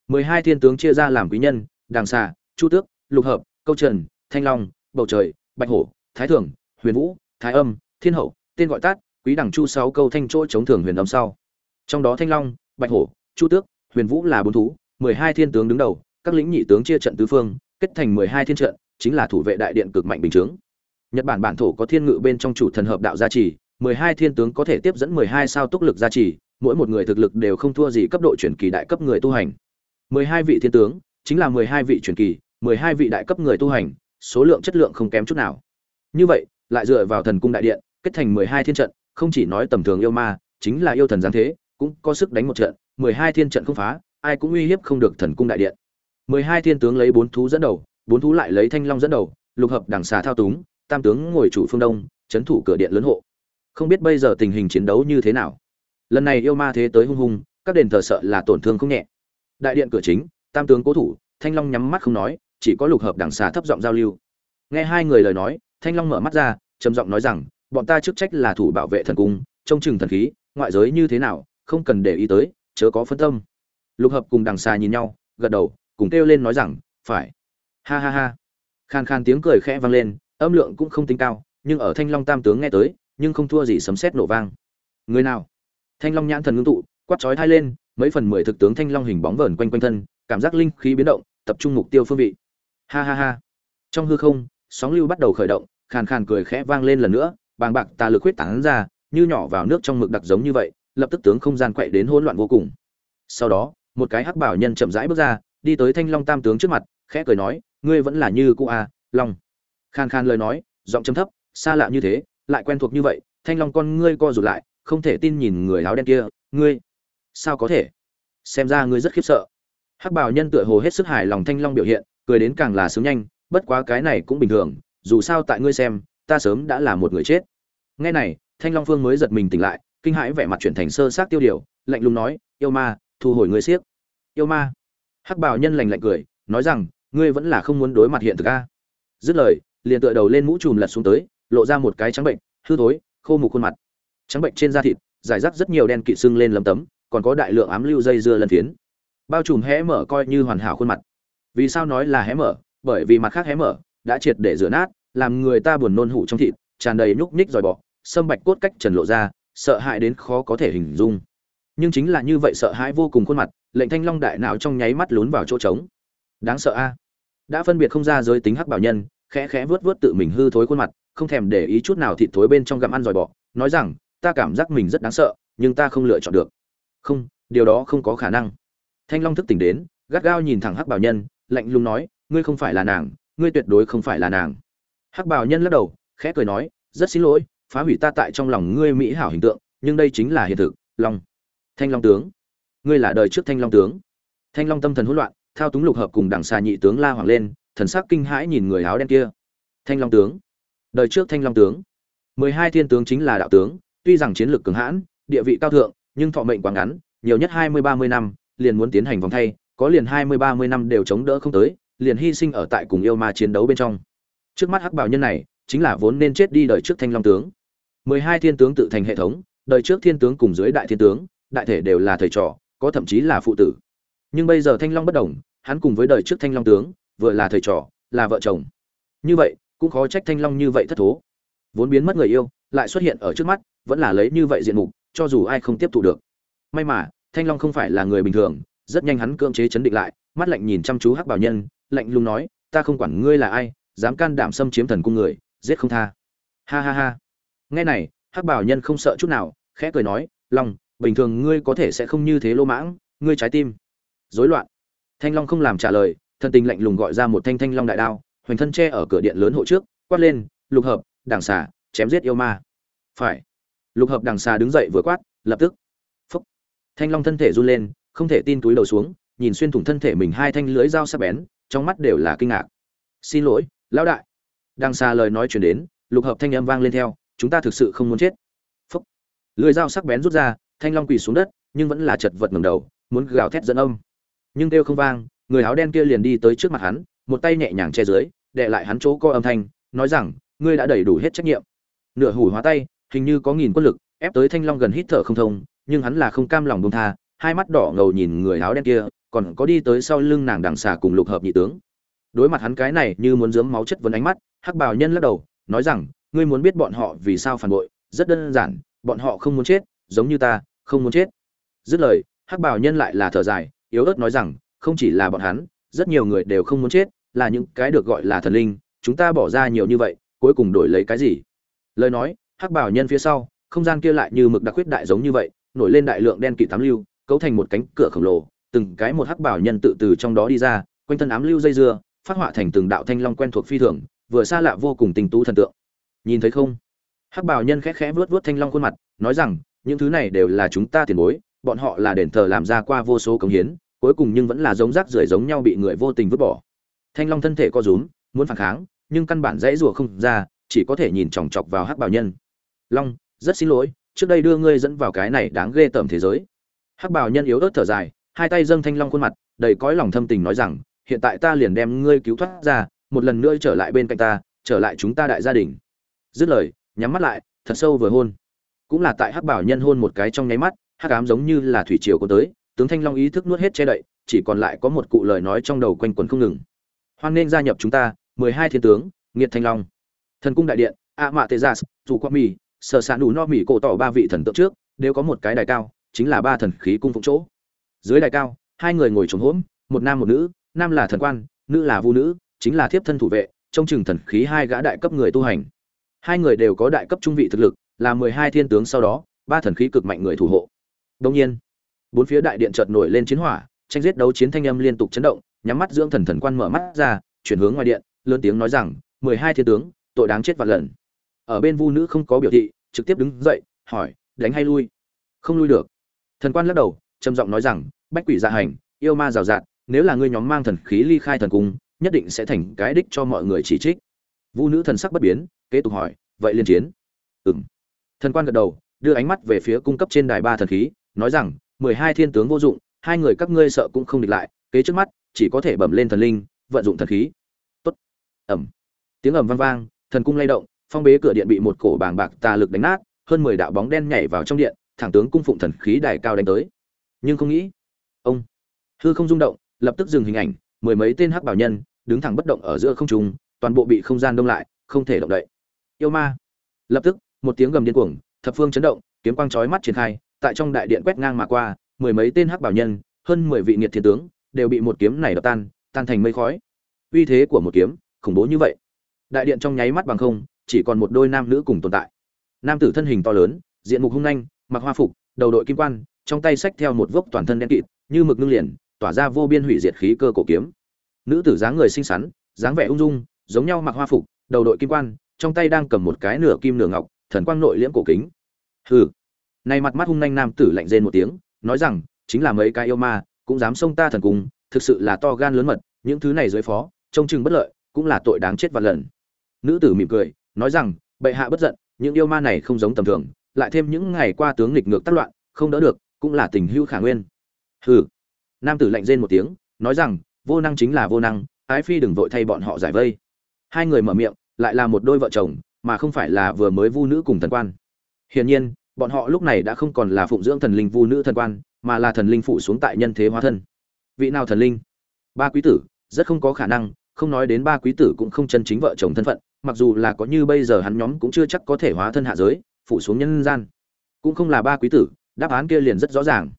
Mười hai thiên tướng chia ra làm quý nhân, đàng xà, chu tước, lục hợp, câu trần, thanh long, bầu trời, bạch hổ, thái thường, huyền vũ, thái âm, thiên hậu tên gọi tắt, quý đẳng chu sáu câu thanh chỗ chống thường huyền âm sau. Trong đó thanh long, bạch hổ, chu tước, huyền vũ là bốn thú, mười hai thiên tướng đứng đầu, các lĩnh nhị tướng chia trận tứ phương, kết thành mười hai thiên trận, chính là thủ vệ đại điện cực mạnh bình chướng. Nhật bản bản thổ có thiên ngự bên trong chủ thần hợp đạo gia trì, mười hai thiên tướng có thể tiếp dẫn mười hai sao túc lực gia trì, mỗi một người thực lực đều không thua gì cấp độ chuyển kỳ đại cấp người tu hành. mười hai vị thiên tướng, chính là mười hai vị chuyển kỳ, mười hai vị đại cấp người tu hành, số lượng chất lượng không kém chút nào. Như vậy, lại dựa vào thần cung đại điện kết thành mười hai thiên trận, không chỉ nói tầm thường yêu ma, chính là yêu thần giáng thế, cũng có sức đánh một trận, mười hai thiên trận không phá, ai cũng uy hiếp không được thần cung đại điện. mười hai thiên tướng lấy bốn thú dẫn đầu, bốn thú lại lấy thanh long dẫn đầu, lục hợp đằng xà thao túng, tam tướng ngồi chủ phương đông trấn thủ cửa điện lớn hộ. Không biết bây giờ tình hình chiến đấu như thế nào. Lần này yêu ma thế tới hung hung, các đền thờ sợ là tổn thương không nhẹ. Đại điện cửa chính, tam tướng cố thủ, thanh long nhắm mắt không nói, chỉ có lục hợp đằng xà thấp giọng giao lưu. Nghe hai người lời nói, thanh long mở mắt ra, trầm giọng nói rằng bọn ta chức trách là thủ bảo vệ thần cung, trông chừng thần khí, ngoại giới như thế nào, không cần để ý tới, chớ có phân tâm. Lục hợp cùng đằng xa nhìn nhau, gật đầu, cùng kêu lên nói rằng, phải. Ha ha ha. Khan khan tiếng cười khẽ vang lên, âm lượng cũng không tính cao, nhưng ở thanh long tam tướng nghe tới, nhưng không thua gì sấm sét nổ vang. Người nào? Thanh long nhãn thần ngưng tụ, quát chói thai lên, mấy phần mười thực tướng thanh long hình bóng vờn quanh quanh thân, cảm giác linh khí biến động, tập trung mục tiêu phương vị. Ha ha ha. Trong hư không, sóng lưu bắt đầu khởi động khàn khàn cười khẽ vang lên lần nữa bàng bạc tà lực huyết tán ra, như nhỏ vào nước trong mực đặc giống như vậy, lập tức tướng không gian quậy đến hỗn loạn vô cùng. Sau đó, một cái hắc bảo nhân chậm rãi bước ra, đi tới thanh long tam tướng trước mặt, khẽ cười nói, ngươi vẫn là như cũ à long. Khan khan lời nói, giọng trầm thấp, xa lạ như thế, lại quen thuộc như vậy, thanh long con ngươi co rụt lại, không thể tin nhìn người áo đen kia, ngươi sao có thể? Xem ra ngươi rất khiếp sợ. Hắc bảo nhân tựa hồ hết sức hài lòng thanh long biểu hiện, cười đến càng là sướng nhanh, bất quá cái này cũng bình thường, dù sao tại ngươi xem ta sớm đã là một người chết. Nghe này, thanh long phương mới giật mình tỉnh lại, kinh hãi vẻ mặt chuyển thành sơ sát tiêu điều, lạnh lùng nói, yêu ma, thu hồi ngươi siếc. Yêu ma? Hắc bảo nhân lành lạnh cười, nói rằng, ngươi vẫn là không muốn đối mặt hiện thực a. Dứt lời, liền tựa đầu lên mũ trùm lật xuống tới, lộ ra một cái trắng bệnh, hư thối, khô mục khuôn mặt. Trắng bệnh trên da thịt giải rác rất nhiều đen kỵ sưng lên lấm tấm, còn có đại lượng ám lưu dây dưa lần phiến. Bao trùm hé mở coi như hoàn hảo khuôn mặt. Vì sao nói là hé mở? Bởi vì mặt khác hé mở, đã triệt để rửa nát làm người ta buồn nôn hụ trong thịt, tràn đầy nhúc nhích dòi bọ, sâm bạch cốt cách trần lộ ra, sợ hãi đến khó có thể hình dung. Nhưng chính là như vậy sợ hãi vô cùng khuôn mặt, lệnh thanh long đại não trong nháy mắt lún vào chỗ trống. Đáng sợ a. Đã phân biệt không ra giới tính hắc bảo nhân, khẽ khẽ vớt vớt tự mình hư thối khuôn mặt, không thèm để ý chút nào thịt thối bên trong gặm ăn dòi bọ, nói rằng, ta cảm giác mình rất đáng sợ, nhưng ta không lựa chọn được. Không, điều đó không có khả năng. Thanh long thức tỉnh đến, gắt gao nhìn thẳng hắc bảo nhân, lạnh lùng nói, ngươi không phải là nàng, ngươi tuyệt đối không phải là nàng hắc bảo nhân lắc đầu, khẽ cười nói, rất xin lỗi, phá hủy ta tại trong lòng ngươi mỹ hảo hình tượng, nhưng đây chính là hiện thực, long, thanh long tướng. Ngươi là đời trước thanh long tướng. Thanh long tâm thần hỗn loạn, thao túng lục hợp cùng đằng xà nhị tướng la hoàng lên, thần sắc kinh hãi nhìn người áo đen kia. Thanh long tướng. Đời trước thanh long tướng. Mười hai thiên tướng chính là đạo tướng, tuy rằng chiến lược cường hãn, địa vị cao thượng, nhưng thọ mệnh quá ngắn, nhiều nhất hai mươi, ba mươi năm, liền muốn tiến hành vòng thay, có liền hai mươi, ba mươi năm đều chống đỡ không tới, liền hy sinh ở tại cùng yêu ma chiến đấu bên trong trước mắt hắc bảo nhân này, chính là vốn nên chết đi đời trước thanh long tướng. mười hai thiên tướng tự thành hệ thống, đời trước thiên tướng cùng dưới đại thiên tướng, đại thể đều là thầy trò, có thậm chí là phụ tử. Nhưng bây giờ thanh long bất đồng, hắn cùng với đời trước thanh long tướng, vừa là thầy trò, là vợ chồng. Như vậy, cũng khó trách thanh long như vậy thất thố. Vốn biến mất người yêu, lại xuất hiện ở trước mắt, vẫn là lấy như vậy diện mục, cho dù ai không tiếp thụ được. May mà, thanh long không phải là người bình thường, rất nhanh hắn cưỡng chế chấn định lại, mắt lạnh nhìn chăm chú hắc bảo nhân, lạnh lùng nói, ta không quản ngươi là ai dám can đảm xâm chiếm thần cung người, giết không tha. Ha ha ha. Nghe này, hắc bảo nhân không sợ chút nào, khẽ cười nói, long, bình thường ngươi có thể sẽ không như thế lô mãng, ngươi trái tim. Rối loạn. Thanh long không làm trả lời, thần tình lạnh lùng gọi ra một thanh thanh long đại đao, hoành thân che ở cửa điện lớn hộ trước, quát lên, lục hợp, đằng xà, chém giết yêu ma. Phải. Lục hợp, đằng xà đứng dậy vừa quát, lập tức. Phúc. Thanh long thân thể run lên, không thể tin túi đầu xuống, nhìn xuyên thủng thân thể mình hai thanh lưới dao sắc bén, trong mắt đều là kinh ngạc. Xin lỗi lão đại. Đang xa lời nói chuyển đến, lục hợp thanh âm vang lên theo, chúng ta thực sự không muốn chết. Phúc. Lưỡi dao sắc bén rút ra, thanh long quỳ xuống đất, nhưng vẫn là chật vật ngầm đầu, muốn gào thét dẫn âm. Nhưng kêu không vang, người áo đen kia liền đi tới trước mặt hắn, một tay nhẹ nhàng che dưới đệ lại hắn chỗ co âm thanh, nói rằng, ngươi đã đầy đủ hết trách nhiệm. Nửa hủ hóa tay, hình như có nghìn quân lực, ép tới thanh long gần hít thở không thông, nhưng hắn là không cam lòng bông tha, hai mắt đỏ ngầu nhìn người áo đen kia, còn có đi tới sau lưng nàng đằng xà cùng lục hợp nhị tướng đối mặt hắn cái này như muốn dướng máu chất vấn ánh mắt, hắc bào nhân lắc đầu, nói rằng, ngươi muốn biết bọn họ vì sao phản bội, rất đơn giản, bọn họ không muốn chết, giống như ta, không muốn chết. Dứt lời, hắc bào nhân lại là thở dài, yếu ớt nói rằng, không chỉ là bọn hắn, rất nhiều người đều không muốn chết, là những cái được gọi là thần linh, chúng ta bỏ ra nhiều như vậy, cuối cùng đổi lấy cái gì? Lời nói, hắc bảo nhân phía sau, không gian kia lại như mực đặc huyết đại giống như vậy, nổi lên đại lượng đen kỵ tám lưu, cấu thành một cánh cửa khổng lồ, từng cái một hắc bảo nhân tự từ trong đó đi ra, quanh thân ám lưu dây dưa phát họa thành từng đạo thanh long quen thuộc phi thường, vừa xa lạ vô cùng tình tú thần tượng. Nhìn thấy không? Hắc bảo nhân khẽ khẽ vuốt vuốt thanh long khuôn mặt, nói rằng, những thứ này đều là chúng ta tiền bối, bọn họ là đền thờ làm ra qua vô số cống hiến, cuối cùng nhưng vẫn là giống rác rưởi giống nhau bị người vô tình vứt bỏ. Thanh long thân thể co rúm, muốn phản kháng, nhưng căn bản dãy rủa không ra, chỉ có thể nhìn chòng chọc vào hắc bảo nhân. Long, rất xin lỗi, trước đây đưa ngươi dẫn vào cái này đáng ghê tởm thế giới. Hắc bảo nhân yếu ớt thở dài, hai tay dâng thanh long khuôn mặt, đầy cõi lòng thâm tình nói rằng hiện tại ta liền đem ngươi cứu thoát ra, một lần nữa trở lại bên cạnh ta, trở lại chúng ta đại gia đình. Dứt lời, nhắm mắt lại, thật sâu vừa hôn. Cũng là tại hắc bảo nhân hôn một cái trong nháy mắt, hắc ám giống như là thủy triều có tới, tướng thanh long ý thức nuốt hết che đậy, chỉ còn lại có một cụ lời nói trong đầu quanh quẩn không ngừng. Hoan nên gia nhập chúng ta, mười hai thiên tướng, nghiệt thanh long. Thần cung đại điện, a mạ tê gia, dù quang mì, sở s đủ no mì cổ tỏ ba vị thần tượng trước, đều có một cái đài cao, chính là ba thần khí cung phụng chỗ. Dưới đài cao, hai người ngồi trống hỗn một nam một nữ nam là thần quan, nữ là vu nữ, chính là thiếp thân thủ vệ, trong chừng thần khí hai gã đại cấp người tu hành. Hai người đều có đại cấp trung vị thực lực, là mười hai thiên tướng sau đó, ba thần khí cực mạnh người thủ hộ. Đông nhiên, bốn phía đại điện chợt nổi lên chiến hỏa, tranh giết đấu chiến thanh âm liên tục chấn động, nhắm mắt dưỡng thần thần quan mở mắt ra, chuyển hướng ngoài điện, lớn tiếng nói rằng, mười hai thiên tướng, tội đáng chết vạn lần. Ở bên vu nữ không có biểu thị, trực tiếp đứng dậy, hỏi, đánh hay lui? Không lui được. Thần quan lắc đầu, trầm giọng nói rằng, bách quỷ dạ hành, yêu ma rào rạt nếu là ngươi nhóm mang thần khí ly khai thần cung, nhất định sẽ thành cái đích cho mọi người chỉ trích. Vu nữ thần sắc bất biến, kế tục hỏi, vậy liên chiến? Ừng thần quan gật đầu, đưa ánh mắt về phía cung cấp trên đài ba thần khí, nói rằng, mười hai thiên tướng vô dụng, hai người các ngươi sợ cũng không địch lại, kế trước mắt, chỉ có thể bẩm lên thần linh, vận dụng thần khí. Tốt. Ẩm tiếng ầm vang vang, thần cung lay động, phong bế cửa điện bị một cổ bàng bạc tà lực đánh nát, hơn mười đạo bóng đen nhảy vào trong điện, thẳng tướng cung phụng thần khí đài cao đánh tới. Nhưng không nghĩ, ông, hư không rung động lập tức dừng hình ảnh, mười mấy tên hắc bảo nhân đứng thẳng bất động ở giữa không trung, toàn bộ bị không gian đông lại, không thể động đậy. Yêu ma. Lập tức, một tiếng gầm điên cuồng, thập phương chấn động, kiếm quang chói mắt triển khai, tại trong đại điện quét ngang mà qua, mười mấy tên hắc bảo nhân, hơn mười vị nghiệt thiên tướng, đều bị một kiếm này đập tan tan thành mây khói. Uy thế của một kiếm, khủng bố như vậy. Đại điện trong nháy mắt bằng không, chỉ còn một đôi nam nữ cùng tồn tại. Nam tử thân hình to lớn, diện mục hung nhanh mặc hoa phục, đầu đội kim quan, trong tay xách theo một vốc toàn thân đen kịt, như mực ngưng liền tỏa ra vô biên hủy diệt khí cơ cổ kiếm. Nữ tử dáng người xinh xắn, dáng vẻ ung dung, giống nhau mặc hoa phục, đầu đội kim quan, trong tay đang cầm một cái nửa kim nửa ngọc, thần quang nội liễm cổ kính. Hừ. Này mặt mắt hung nhanh nam tử lạnh rên một tiếng, nói rằng, chính là mấy cái yêu ma, cũng dám xông ta thần cung, thực sự là to gan lớn mật, những thứ này dưới phó, trông chừng bất lợi, cũng là tội đáng chết vạn lần. Nữ tử mỉm cười, nói rằng, bệ hạ bất giận, những yêu ma này không giống tầm thường, lại thêm những ngày qua tướng nghịch ngược tác loạn, không đỡ được, cũng là tình hữu khả nguyên. Hừ nam tử lạnh rên một tiếng, nói rằng, vô năng chính là vô năng, ái phi đừng vội thay bọn họ giải vây. Hai người mở miệng, lại là một đôi vợ chồng, mà không phải là vừa mới vu nữ cùng thần quan. Hiển nhiên, bọn họ lúc này đã không còn là phụng dưỡng thần linh vu nữ thần quan, mà là thần linh phụ xuống tại nhân thế hóa thân. Vị nào thần linh? Ba quý tử, rất không có khả năng, không nói đến ba quý tử cũng không chân chính vợ chồng thân phận, mặc dù là có như bây giờ hắn nhóm cũng chưa chắc có thể hóa thân hạ giới, phụ xuống nhân gian. Cũng không là ba quý tử, đáp án kia liền rất rõ ràng.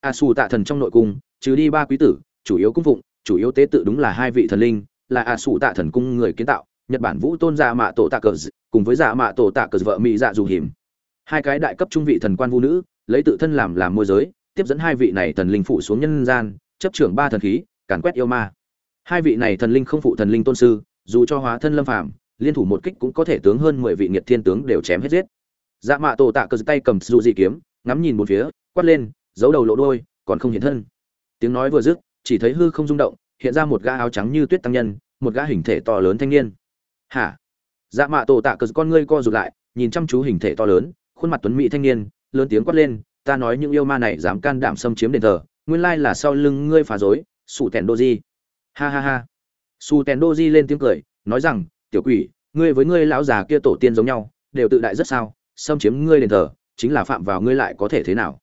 A xù tạ thần trong nội cung trừ đi ba quý tử, chủ yếu cung phụng, chủ yếu tế tự đúng là hai vị thần linh, là a xù tạ thần cung người kiến tạo, nhật bản vũ tôn giả mạ tổ tạ cờ cùng với dạ mạ tổ tạ cờ vợ mỹ dạ dù hiểm hai cái đại cấp trung vị thần quan vũ nữ, lấy tự thân làm làm môi giới, tiếp dẫn hai vị này thần linh phụ xuống nhân gian, chấp trưởng ba thần khí, càn quét yêu ma. Hai vị này thần linh không phụ thần linh tôn sư, dù cho hóa thân lâm phàm, liên thủ một kích cũng có thể tướng hơn mười vị nghiệt thiên tướng đều chém hết giết. Dạ mạ tổ tạ cờ tay cầm dù dị kiếm, ngắm nhìn một phía, quát lên, giấu đầu lộ đôi còn không hiện thân tiếng nói vừa dứt, chỉ thấy hư không rung động, hiện ra một gã áo trắng như tuyết tăng nhân, một gã hình thể to lớn thanh niên. Hả? Dạ mạ tổ tạ cờ con ngươi co rụt lại, nhìn chăm chú hình thể to lớn, khuôn mặt tuấn mỹ thanh niên, lớn tiếng quát lên, ta nói những yêu ma này dám can đảm xâm chiếm đền thờ, nguyên lai là sau lưng ngươi phá rối sụ tèn đô di. Ha ha ha. Su tèn đô di lên tiếng cười, nói rằng, tiểu quỷ, ngươi với ngươi lão già kia tổ tiên giống nhau, đều tự đại rất sao, xâm chiếm ngươi đền thờ, chính là phạm vào ngươi lại có thể thế nào?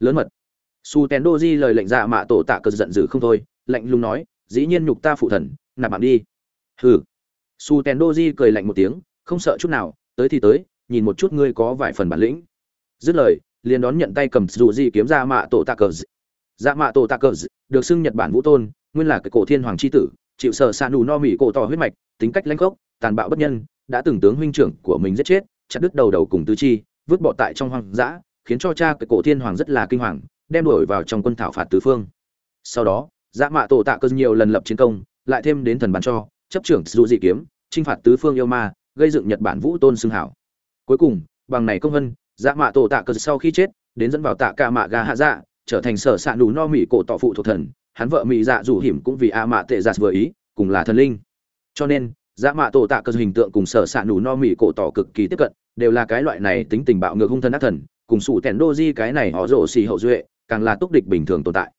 Lớn mật su tèn đô di lời lệnh dạ mạ tổ tạ cờ giận dữ không thôi, lạnh lùng nói, dĩ nhiên nhục ta phụ thần, nạp mạng đi. Hừ. Su tèn đô di cười lạnh một tiếng, không sợ chút nào, tới thì tới, nhìn một chút ngươi có vài phần bản lĩnh. Dứt lời, liền đón nhận tay cầm dù di kiếm ra mạ tổ tạ cờ dạ mạ tổ tạ cờ dạ được xưng nhật bản vũ tôn, nguyên là cái cổ thiên hoàng c h i tử, chịu sợ xạ nù no mỹ cổ tỏ huyết mạch, tính cách lãnh gốc tàn bạo bất nhân, đã từng tướng huynh trưởng của mình giết chết, chặt đứt đầu đầu cùng tứ chi, vứt bỏ tại trong hoang dã, khiến cho cha cái cổ thiên hoàng rất là kinh hoàng đem đổi vào trong quân thảo phạt tứ phương. Sau đó dạ mạ tổ tạ cơ nhiều lần lập chiến công, lại thêm đến thần bàn cho, chấp trưởng dù dị kiếm, chinh phạt tứ phương yêu ma, gây dựng nhật bản vũ tôn xưng hảo. Cuối cùng, bằng này công vân dạ mạ tổ tạ cơ sau khi chết, đến dẫn vào tạ ca mạ gà hạ dạ trở thành sở sạn đủ no mỹ cổ tọ phụ thuộc thần, hắn vợ mỹ dạ dù hiểm cũng vì a mạ tệ dạ vừa ý, cùng là thần linh. Cho nên dạ mạ tổ tạ cơ hình tượng cùng sở sạn đủ no mỹ cổ tỏ cực kỳ tiếp cận, đều là cái loại này tính tình bạo ngược hung thân ác thần, cùng sủ tèn đô di cái này họ rổ xì hậu duệ càng là túc địch bình thường tồn tại.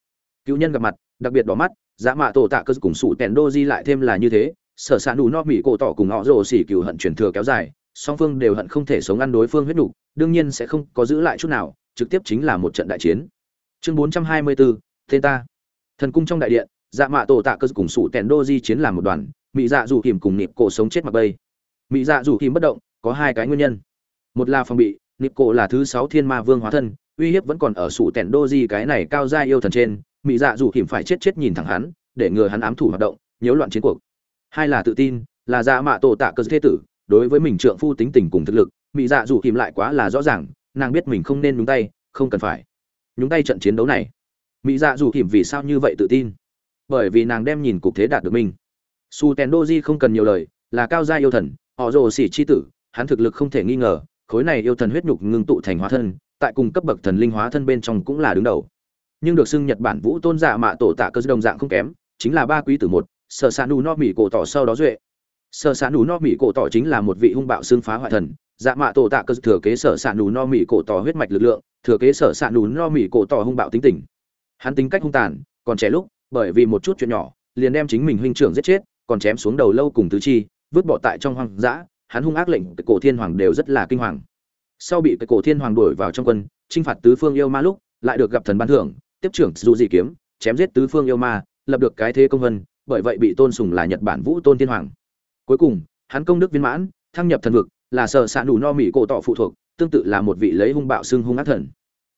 Cựu nhân gặp mặt đặc biệt đỏ mắt dạ mạ tổ tạ cơ cùng sủ tèn đô di lại thêm là như thế sở s ạ nù no mỹ cổ tỏ cùng họ rồ xỉ cựu hận truyền thừa kéo dài song phương đều hận không thể sống ăn đối phương huyết đủ, đương nhiên sẽ không có giữ lại chút nào trực tiếp chính là một trận đại chiến. Chương 424, tên ta. Thần cung trong đại điện dạ mạ tổ tạ cơ cùng sủ tèn đô di chiến làm một đoàn mỹ dạ dù kìm cùng nịp cổ sống chết mặc bây mỹ dạ dù kìm bất động có hai cái nguyên nhân. Một là phòng bị nịp cổ là thứ sáu thiên ma vương hóa thân uy hiếp vẫn còn ở sủ Tẻn đô di cái này cao gia yêu thần trên mỹ dạ dù hiểm phải chết chết nhìn thẳng hắn, để ngừa hắn ám thủ hoạt động, nhiễu loạn chiến cuộc. Hai là tự tin, là dạ mạ tổ tạ cơ thế tử, đối với mình trượng phu tính tình cùng thực lực mỹ dạ dù hiểm lại quá là rõ ràng, nàng biết mình không nên nhúng tay, không cần phải nhúng tay trận chiến đấu này. Mỹ dạ dù hiểm vì sao như vậy tự tin? Bởi vì nàng đem nhìn cục thế đạt được mình. Su tèn đô di không cần nhiều lời, là cao gia yêu thần, họ rồ xỉ chi tử, hắn thực lực không thể nghi ngờ, khối này yêu thần huyết nhục ngưng tụ thành hóa thân tại cùng cấp bậc thần linh hóa thân bên trong cũng là đứng đầu. Nhưng được xưng nhật bản vũ tôn giả mạ tổ tạ cơ đồng dạng không kém, chính là ba quý tử một, sở s ạ nù no mỹ cổ tỏ sau đó duệ. Sở s ạ nù no mỹ cổ tỏ chính là một vị hung bạo xương phá hoại thần dạ mạ tổ tạ cơ thừa kế sở s ạ nù no mỹ cổ tỏ huyết mạch lực lượng, thừa kế sở s ạ nù no mỹ cổ tỏ hung bạo tính tình. Hắn tính cách hung tàn, còn trẻ lúc, bởi vì một chút chuyện nhỏ, liền đem chính mình huynh trưởng giết chết, còn chém xuống đầu lâu cùng tứ chi, vứt bỏ tại trong hoang dã, hắn hung ác lệnh cổ thiên hoàng đều rất là kinh hoàng sau bị cổ thiên hoàng đuổi vào trong quân, chinh phạt tứ phương yêu ma lúc, lại được gặp thần ban thưởng, tiếp trưởng dù dị kiếm, chém giết tứ phương yêu ma, lập được cái thế công vân, bởi vậy bị tôn sùng là nhật bản vũ tôn thiên hoàng. Cuối cùng, hắn công đức viên mãn, thăng nhập thần vực, là sở s đủ no mỹ cổ tọ phụ thuộc, tương tự là một vị lấy hung bạo xưng hung ác thần.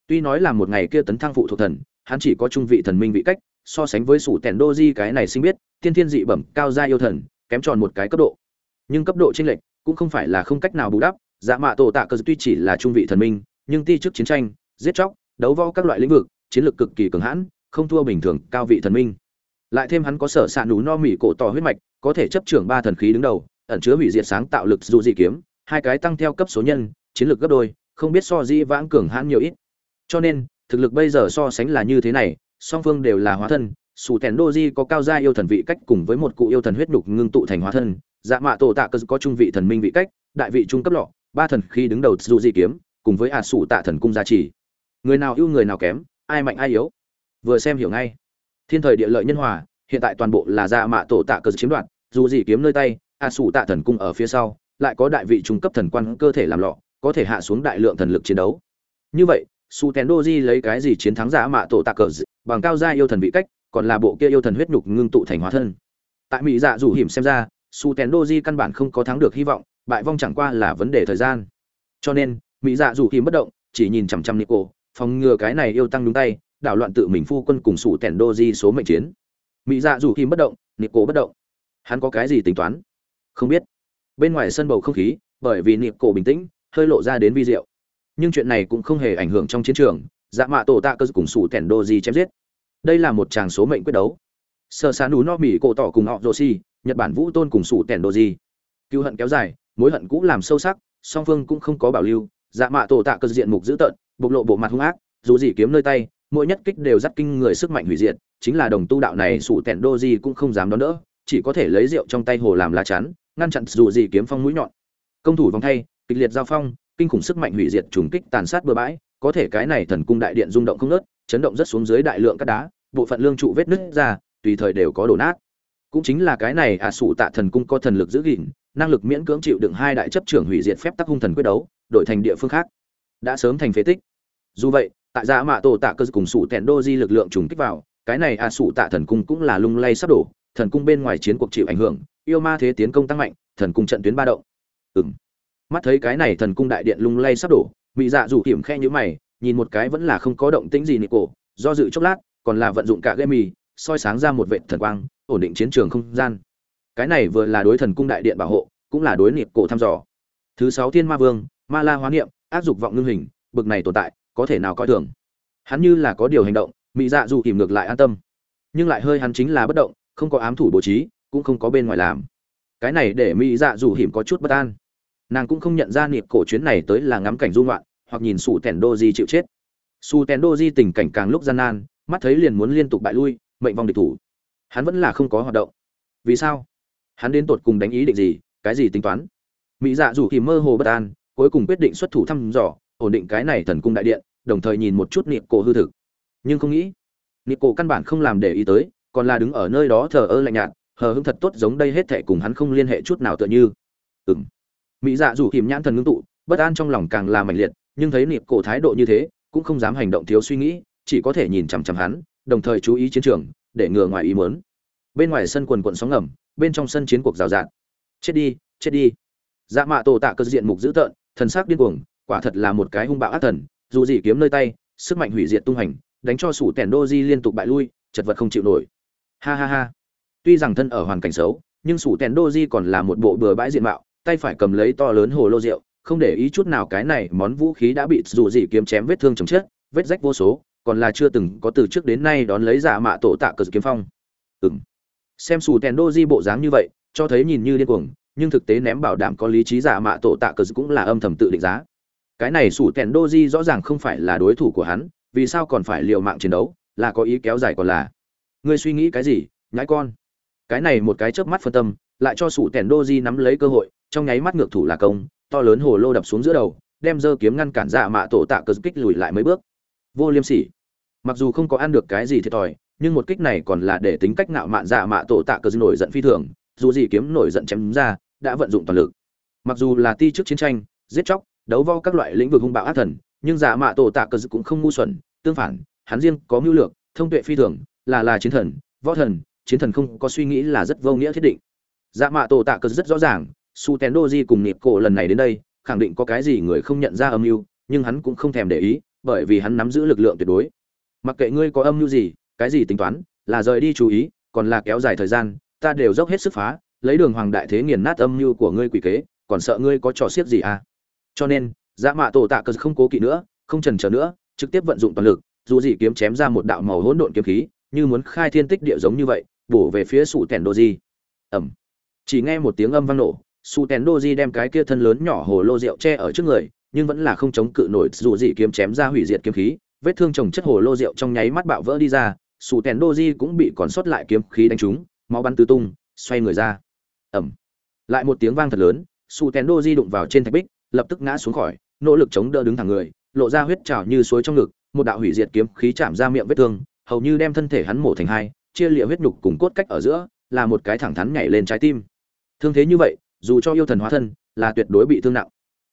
Tuy nói là một ngày kia tấn thăng phụ thuộc thần, hắn chỉ có trung vị thần minh vị cách, so sánh với sủ tèn đô di cái này sinh biết, tiên thiên dị bẩm, cao gia yêu thần, kém tròn một cái cấp độ. Nhưng cấp độ chênh lệch cũng không phải là không cách nào bù đắp dạ mạ tổ tạ cơ tuy chỉ là trung vị thần minh, nhưng ti chức chiến tranh, giết chóc, đấu võ các loại lĩnh vực, chiến lược cực kỳ cường hãn, không thua bình thường, cao vị thần minh. Lại thêm hắn có sở s ạ nú no mỹ cổ tỏ huyết mạch, có thể chấp trưởng ba thần khí đứng đầu, ẩn chứa hủy diệt sáng tạo lực dù dị kiếm, hai cái tăng theo cấp số nhân, chiến lược gấp đôi, không biết so di vãng cường hãn nhiều ít. Cho nên, thực lực bây giờ so sánh là như thế này, song phương đều là hóa thân, sủ tèn đô di có cao gia yêu thần vị cách cùng với một cụ yêu thần huyết nhục ngưng tụ thành hóa thân. Dạ mạ tổ tạ cơ có trung vị thần minh vị cách, đại vị trung cấp lọ ba thần khi đứng đầu dù di kiếm, cùng với ả à sủ tạ thần cung gia trì. Người nào ưu người nào kém, ai mạnh ai yếu? Vừa xem hiểu ngay. Thiên thời địa lợi nhân hòa, hiện tại toàn bộ là dạ mạ tổ tạ cơ chiếm đoạt dù gì kiếm nơi tay ả à sủ tạ thần cung ở phía sau, lại có đại vị trung cấp thần quan cơ thể làm lọ, có thể hạ xuống đại lượng thần lực chiến đấu. Như vậy, su tén đô di lấy cái gì chiến thắng giả mạ tổ tạ cờ bằng cao gia yêu thần vị cách, còn là bộ kia yêu thần huyết nhục ngưng tụ thành hóa thân. Tại mỹ dạ dù hiểm xem ra su tèn doji căn bản không có thắng được hy vọng, bại vong chẳng qua là vấn đề thời gian. Cho nên, mỹ dạ dù hiểm bất động, chỉ nhìn chằm chằm nico, phòng ngừa cái này yêu tăng đúng tay, đảo loạn tự mình phu quân cùng su tèn doji số mệnh chiến. Mỹ dạ dù hiểm bất động, nico bất động. Hắn có cái gì tính toán? Không biết. Bên ngoài sân bầu không khí, bởi vì nico bình tĩnh, hơi lộ ra đến vi diệu. Nhưng chuyện này cũng không hề ảnh hưởng trong chiến trường dạ mạ tổ tạ cơ cùng sủ tẻn đô di chém giết. Đây là một tràng số mệnh quyết đấu. Sơ sán ú no mỹ cổ tỏ cùng họ rô si nhật bản vũ tôn cùng sủ tẻn đồ gì. Cựu hận kéo dài mối hận cũ làm sâu sắc song phương cũng không có bảo lưu. Dạ mạ tổ tạ cơ diện mục dữ tợn bộc lộ bộ mặt hung ác dù gì kiếm nơi tay mỗi nhất kích đều dắt kinh người sức mạnh hủy diệt chính là đồng tu đạo này sủ tẻn đô gì cũng không dám đón đỡ chỉ có thể lấy rượu trong tay hồ làm lá chắn ngăn chặn dù gì kiếm phong mũi nhọn. Công thủ vòng thay kịch liệt giao phong kinh khủng sức mạnh hủy diệt trùng kích tàn sát bừa bãi, có thể cái này thần cung đại điện rung động không nớt chấn động rất xuống dưới đại lượng cát đá, bộ phận lương trụ vết nứt ra, tùy thời đều có đổ nát. Cũng chính là cái này à sụ tạ thần cung có thần lực giữ gìn, năng lực miễn cưỡng chịu đựng hai đại chấp trưởng hủy diệt phép tắc hung thần quyết đấu, đổi thành địa phương khác, đã sớm thành phế tích. Dù vậy, tại Dạ Mạ Tổ Tạ cơ cùng sụ tẹn đô di lực lượng trùng kích vào, cái này à sụ tạ thần cung cũng là lung lay sắp đổ, thần cung bên ngoài chiến cuộc chịu ảnh hưởng, yêu ma thế tiến công tăng mạnh, thần cung trận tuyến ba động. Ừm mắt thấy cái này thần cung đại điện lung lay sắp đổ mỹ dạ rủ hiểm khe như mày nhìn một cái vẫn là không có động tĩnh gì nị cổ do dự chốc lát còn là vận dụng cả gây mì soi sáng ra một vệ thần quang ổn định chiến trường không gian. Cái này vừa là đối thần cung đại điện bảo hộ, cũng là đối niệm cổ thăm dò. Thứ sáu thiên ma vương, ma la hóa niệm, áp dục vọng ngưng hình, bực này tồn tại, có thể nào coi thường? Hắn như là có điều hành động mỹ dạ dù hiểm ngược lại an tâm. Nhưng lại hơi hắn chính là bất động, không có ám thủ bố trí, cũng không có bên ngoài làm. Cái này để mỹ dạ dù hiểm có chút bất an. Nàng cũng không nhận ra niệm cổ chuyến này tới là ngắm cảnh dung loạn hoặc nhìn sủ tèn đô di chịu chết. Su tèn đô di tình cảnh càng lúc gian nan, mắt thấy liền muốn liên tục bại lui, mệnh vong địch thủ hắn vẫn là không có hoạt động. Vì sao? Hắn đến tột cùng đánh ý định gì? Cái gì tính toán? Mỹ dạ dù thì mơ hồ bất an, cuối cùng quyết định xuất thủ thăm dò, ổn định cái này thần cung đại điện, đồng thời nhìn một chút niệm cổ hư thực. Nhưng không nghĩ niệm cổ căn bản không làm để ý tới, còn là đứng ở nơi đó thờ ơ lạnh nhạt, hờ hững thật tốt giống đây hết thệ cùng hắn không liên hệ chút nào tựa như. Ừng mỹ dạ dù kìm nhãn thần ngưng tụ, bất an trong lòng càng là mạnh liệt, nhưng thấy niệm cổ thái độ như thế, cũng không dám hành động thiếu suy nghĩ, chỉ có thể nhìn chằm chằm hắn, đồng thời chú ý chiến trường để ngừa ngoài ý muốn. Bên ngoài sân quần quần sóng ngầm, bên trong sân chiến cuộc rào rạt. Chết đi chết đi. Dạ mạ tổ tạ cơ diện mục dữ tợn, thần sắc điên cuồng, quả thật là một cái hung bạo ác thần, dù gì kiếm nơi tay, sức mạnh hủy diệt tung hành, đánh cho sủ tẻn đô di liên tục bại lui, chật vật không chịu nổi. Ha ha ha. Tuy rằng thân ở hoàn cảnh xấu, nhưng sủ tẻn đô di còn là một bộ bừa bãi diện mạo, tay phải cầm lấy to lớn hồ lô rượu, không để ý chút nào cái này món vũ khí đã bị dù gì kiếm chém vết thương chồng chết, vết rách vô số còn là chưa từng có từ trước đến nay đón lấy giả mạ tổ tạ cờ kiếm phong. Ừng xem sủ tẻn đô di bộ dáng như vậy, cho thấy nhìn như điên cuồng, nhưng thực tế ném bảo đảm có lý trí giả mạ tổ tạ cờ cũng là âm thầm tự định giá. Cái này sủ tẻn đô di rõ ràng không phải là đối thủ của hắn, vì sao còn phải liều mạng chiến đấu, là có ý kéo dài còn là. Ngươi suy nghĩ cái gì, nhãi con? Cái này một cái chớp mắt phân tâm, lại cho sủ tẻn đô di nắm lấy cơ hội, trong nháy mắt ngược thủ là công, to lớn hồ lô đập xuống giữa đầu, đem dơ kiếm ngăn cản dạ mạ tổ tạ cờ kích lùi lại mấy bước vô liêm sỉ. Mặc dù không có ăn được cái gì thiệt thòi, nhưng một kích này còn là để tính cách ngạo mạn dạ mạ tổ tạ cờ nổi giận phi thường, dù gì kiếm nổi giận chém ra, đã vận dụng toàn lực. Mặc dù là ti trước chiến tranh, giết chóc, đấu vo các loại lĩnh vực hung bạo ác thần, nhưng dạ mạ tổ tạ cờ cũng không ngu xuẩn, tương phản, hắn riêng có mưu lược, thông tuệ phi thường, là là chiến thần, võ thần, chiến thần không có suy nghĩ là rất vô nghĩa thiết định. Dạ mạ tổ tạ cờ rất rõ ràng, su tén cùng nịp cổ lần này đến đây, khẳng định có cái gì người không nhận ra âm mưu, nhưng hắn cũng không thèm để ý bởi vì hắn nắm giữ lực lượng tuyệt đối. Mặc kệ ngươi có âm mưu gì, cái gì tính toán, là rời đi chú ý, còn là kéo dài thời gian, ta đều dốc hết sức phá, lấy đường hoàng đại thế nghiền nát âm mưu của ngươi quỷ kế, còn sợ ngươi có trò xiết gì à? Cho nên dã mạ tổ tạ cờ không cố kỵ nữa, không trần trở nữa, trực tiếp vận dụng toàn lực, dù gì kiếm chém ra một đạo màu hỗn độn kiếm khí, như muốn khai thiên tích địa giống như vậy, bổ về phía sủ tèn đô di. Ẩm chỉ nghe một tiếng âm vang nổ su tèn đô di đem cái kia thân lớn nhỏ hồ lô rượu che ở trước người nhưng vẫn là không chống cự nổi dù gì kiếm chém ra hủy diệt kiếm khí, vết thương trồng chất hồ lô rượu trong nháy mắt bạo vỡ đi ra su tèn đô di cũng bị còn sót lại kiếm khí đánh trúng, máu bắn tứ tung, xoay người ra. Ẩm lại một tiếng vang thật lớn su tèn đô di đụng vào trên thạch bích, lập tức ngã xuống khỏi, nỗ lực chống đỡ đứng thẳng người, lộ ra huyết trào như suối trong ngực, một đạo hủy diệt kiếm khí chạm ra miệng vết thương, hầu như đem thân thể hắn mổ thành hai, chia liệm huyết nhục cùng cốt cách ở giữa, là một cái thẳng thắn nhảy lên trái tim. Thương thế như vậy, dù cho yêu thần hóa thân, là tuyệt đối bị thương nặng.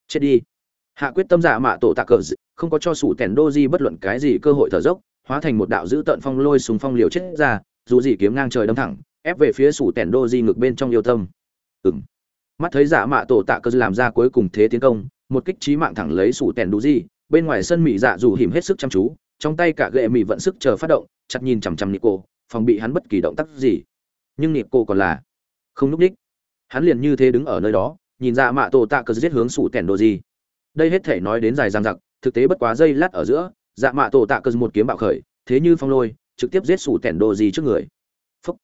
Chết đi hạ quyết tâm giả mạ tổ tạ cờ không có cho sủ tèn đô di bất luận cái gì cơ hội thở dốc, hóa thành một đạo dữ tợn phong lôi súng phong liều chết ra, dù gì kiếm ngang trời đâm thẳng, ép về phía sủ tèn đô di ngực bên trong yêu tâm. Ừng mắt thấy giả mạ tổ tạ cờ làm ra cuối cùng thế tiến công, một kích trí mạng thẳng lấy sủ tèn đô di, bên ngoài sân mỹ dạ dù hìm hết sức chăm chú, trong tay cả gệ mỹ vận sức chờ phát động, chặt nhìn chằm chằm nico phòng bị hắn bất kỳ động tác gì. Nhưng nico còn là không núp đích. Hắn liền như thế đứng ở nơi đó, nhìn ra mạ tổ tạ cờ giết hướng sủ tẻn đô di đây hết thể nói đến dài dằng dặc, thực tế bất quá dây lát ở giữa dạ mạ tổ tạ cờ một kiếm bạo khởi, thế như phong lôi, trực tiếp giết sủ tẻn đồ gì trước người. Phúc.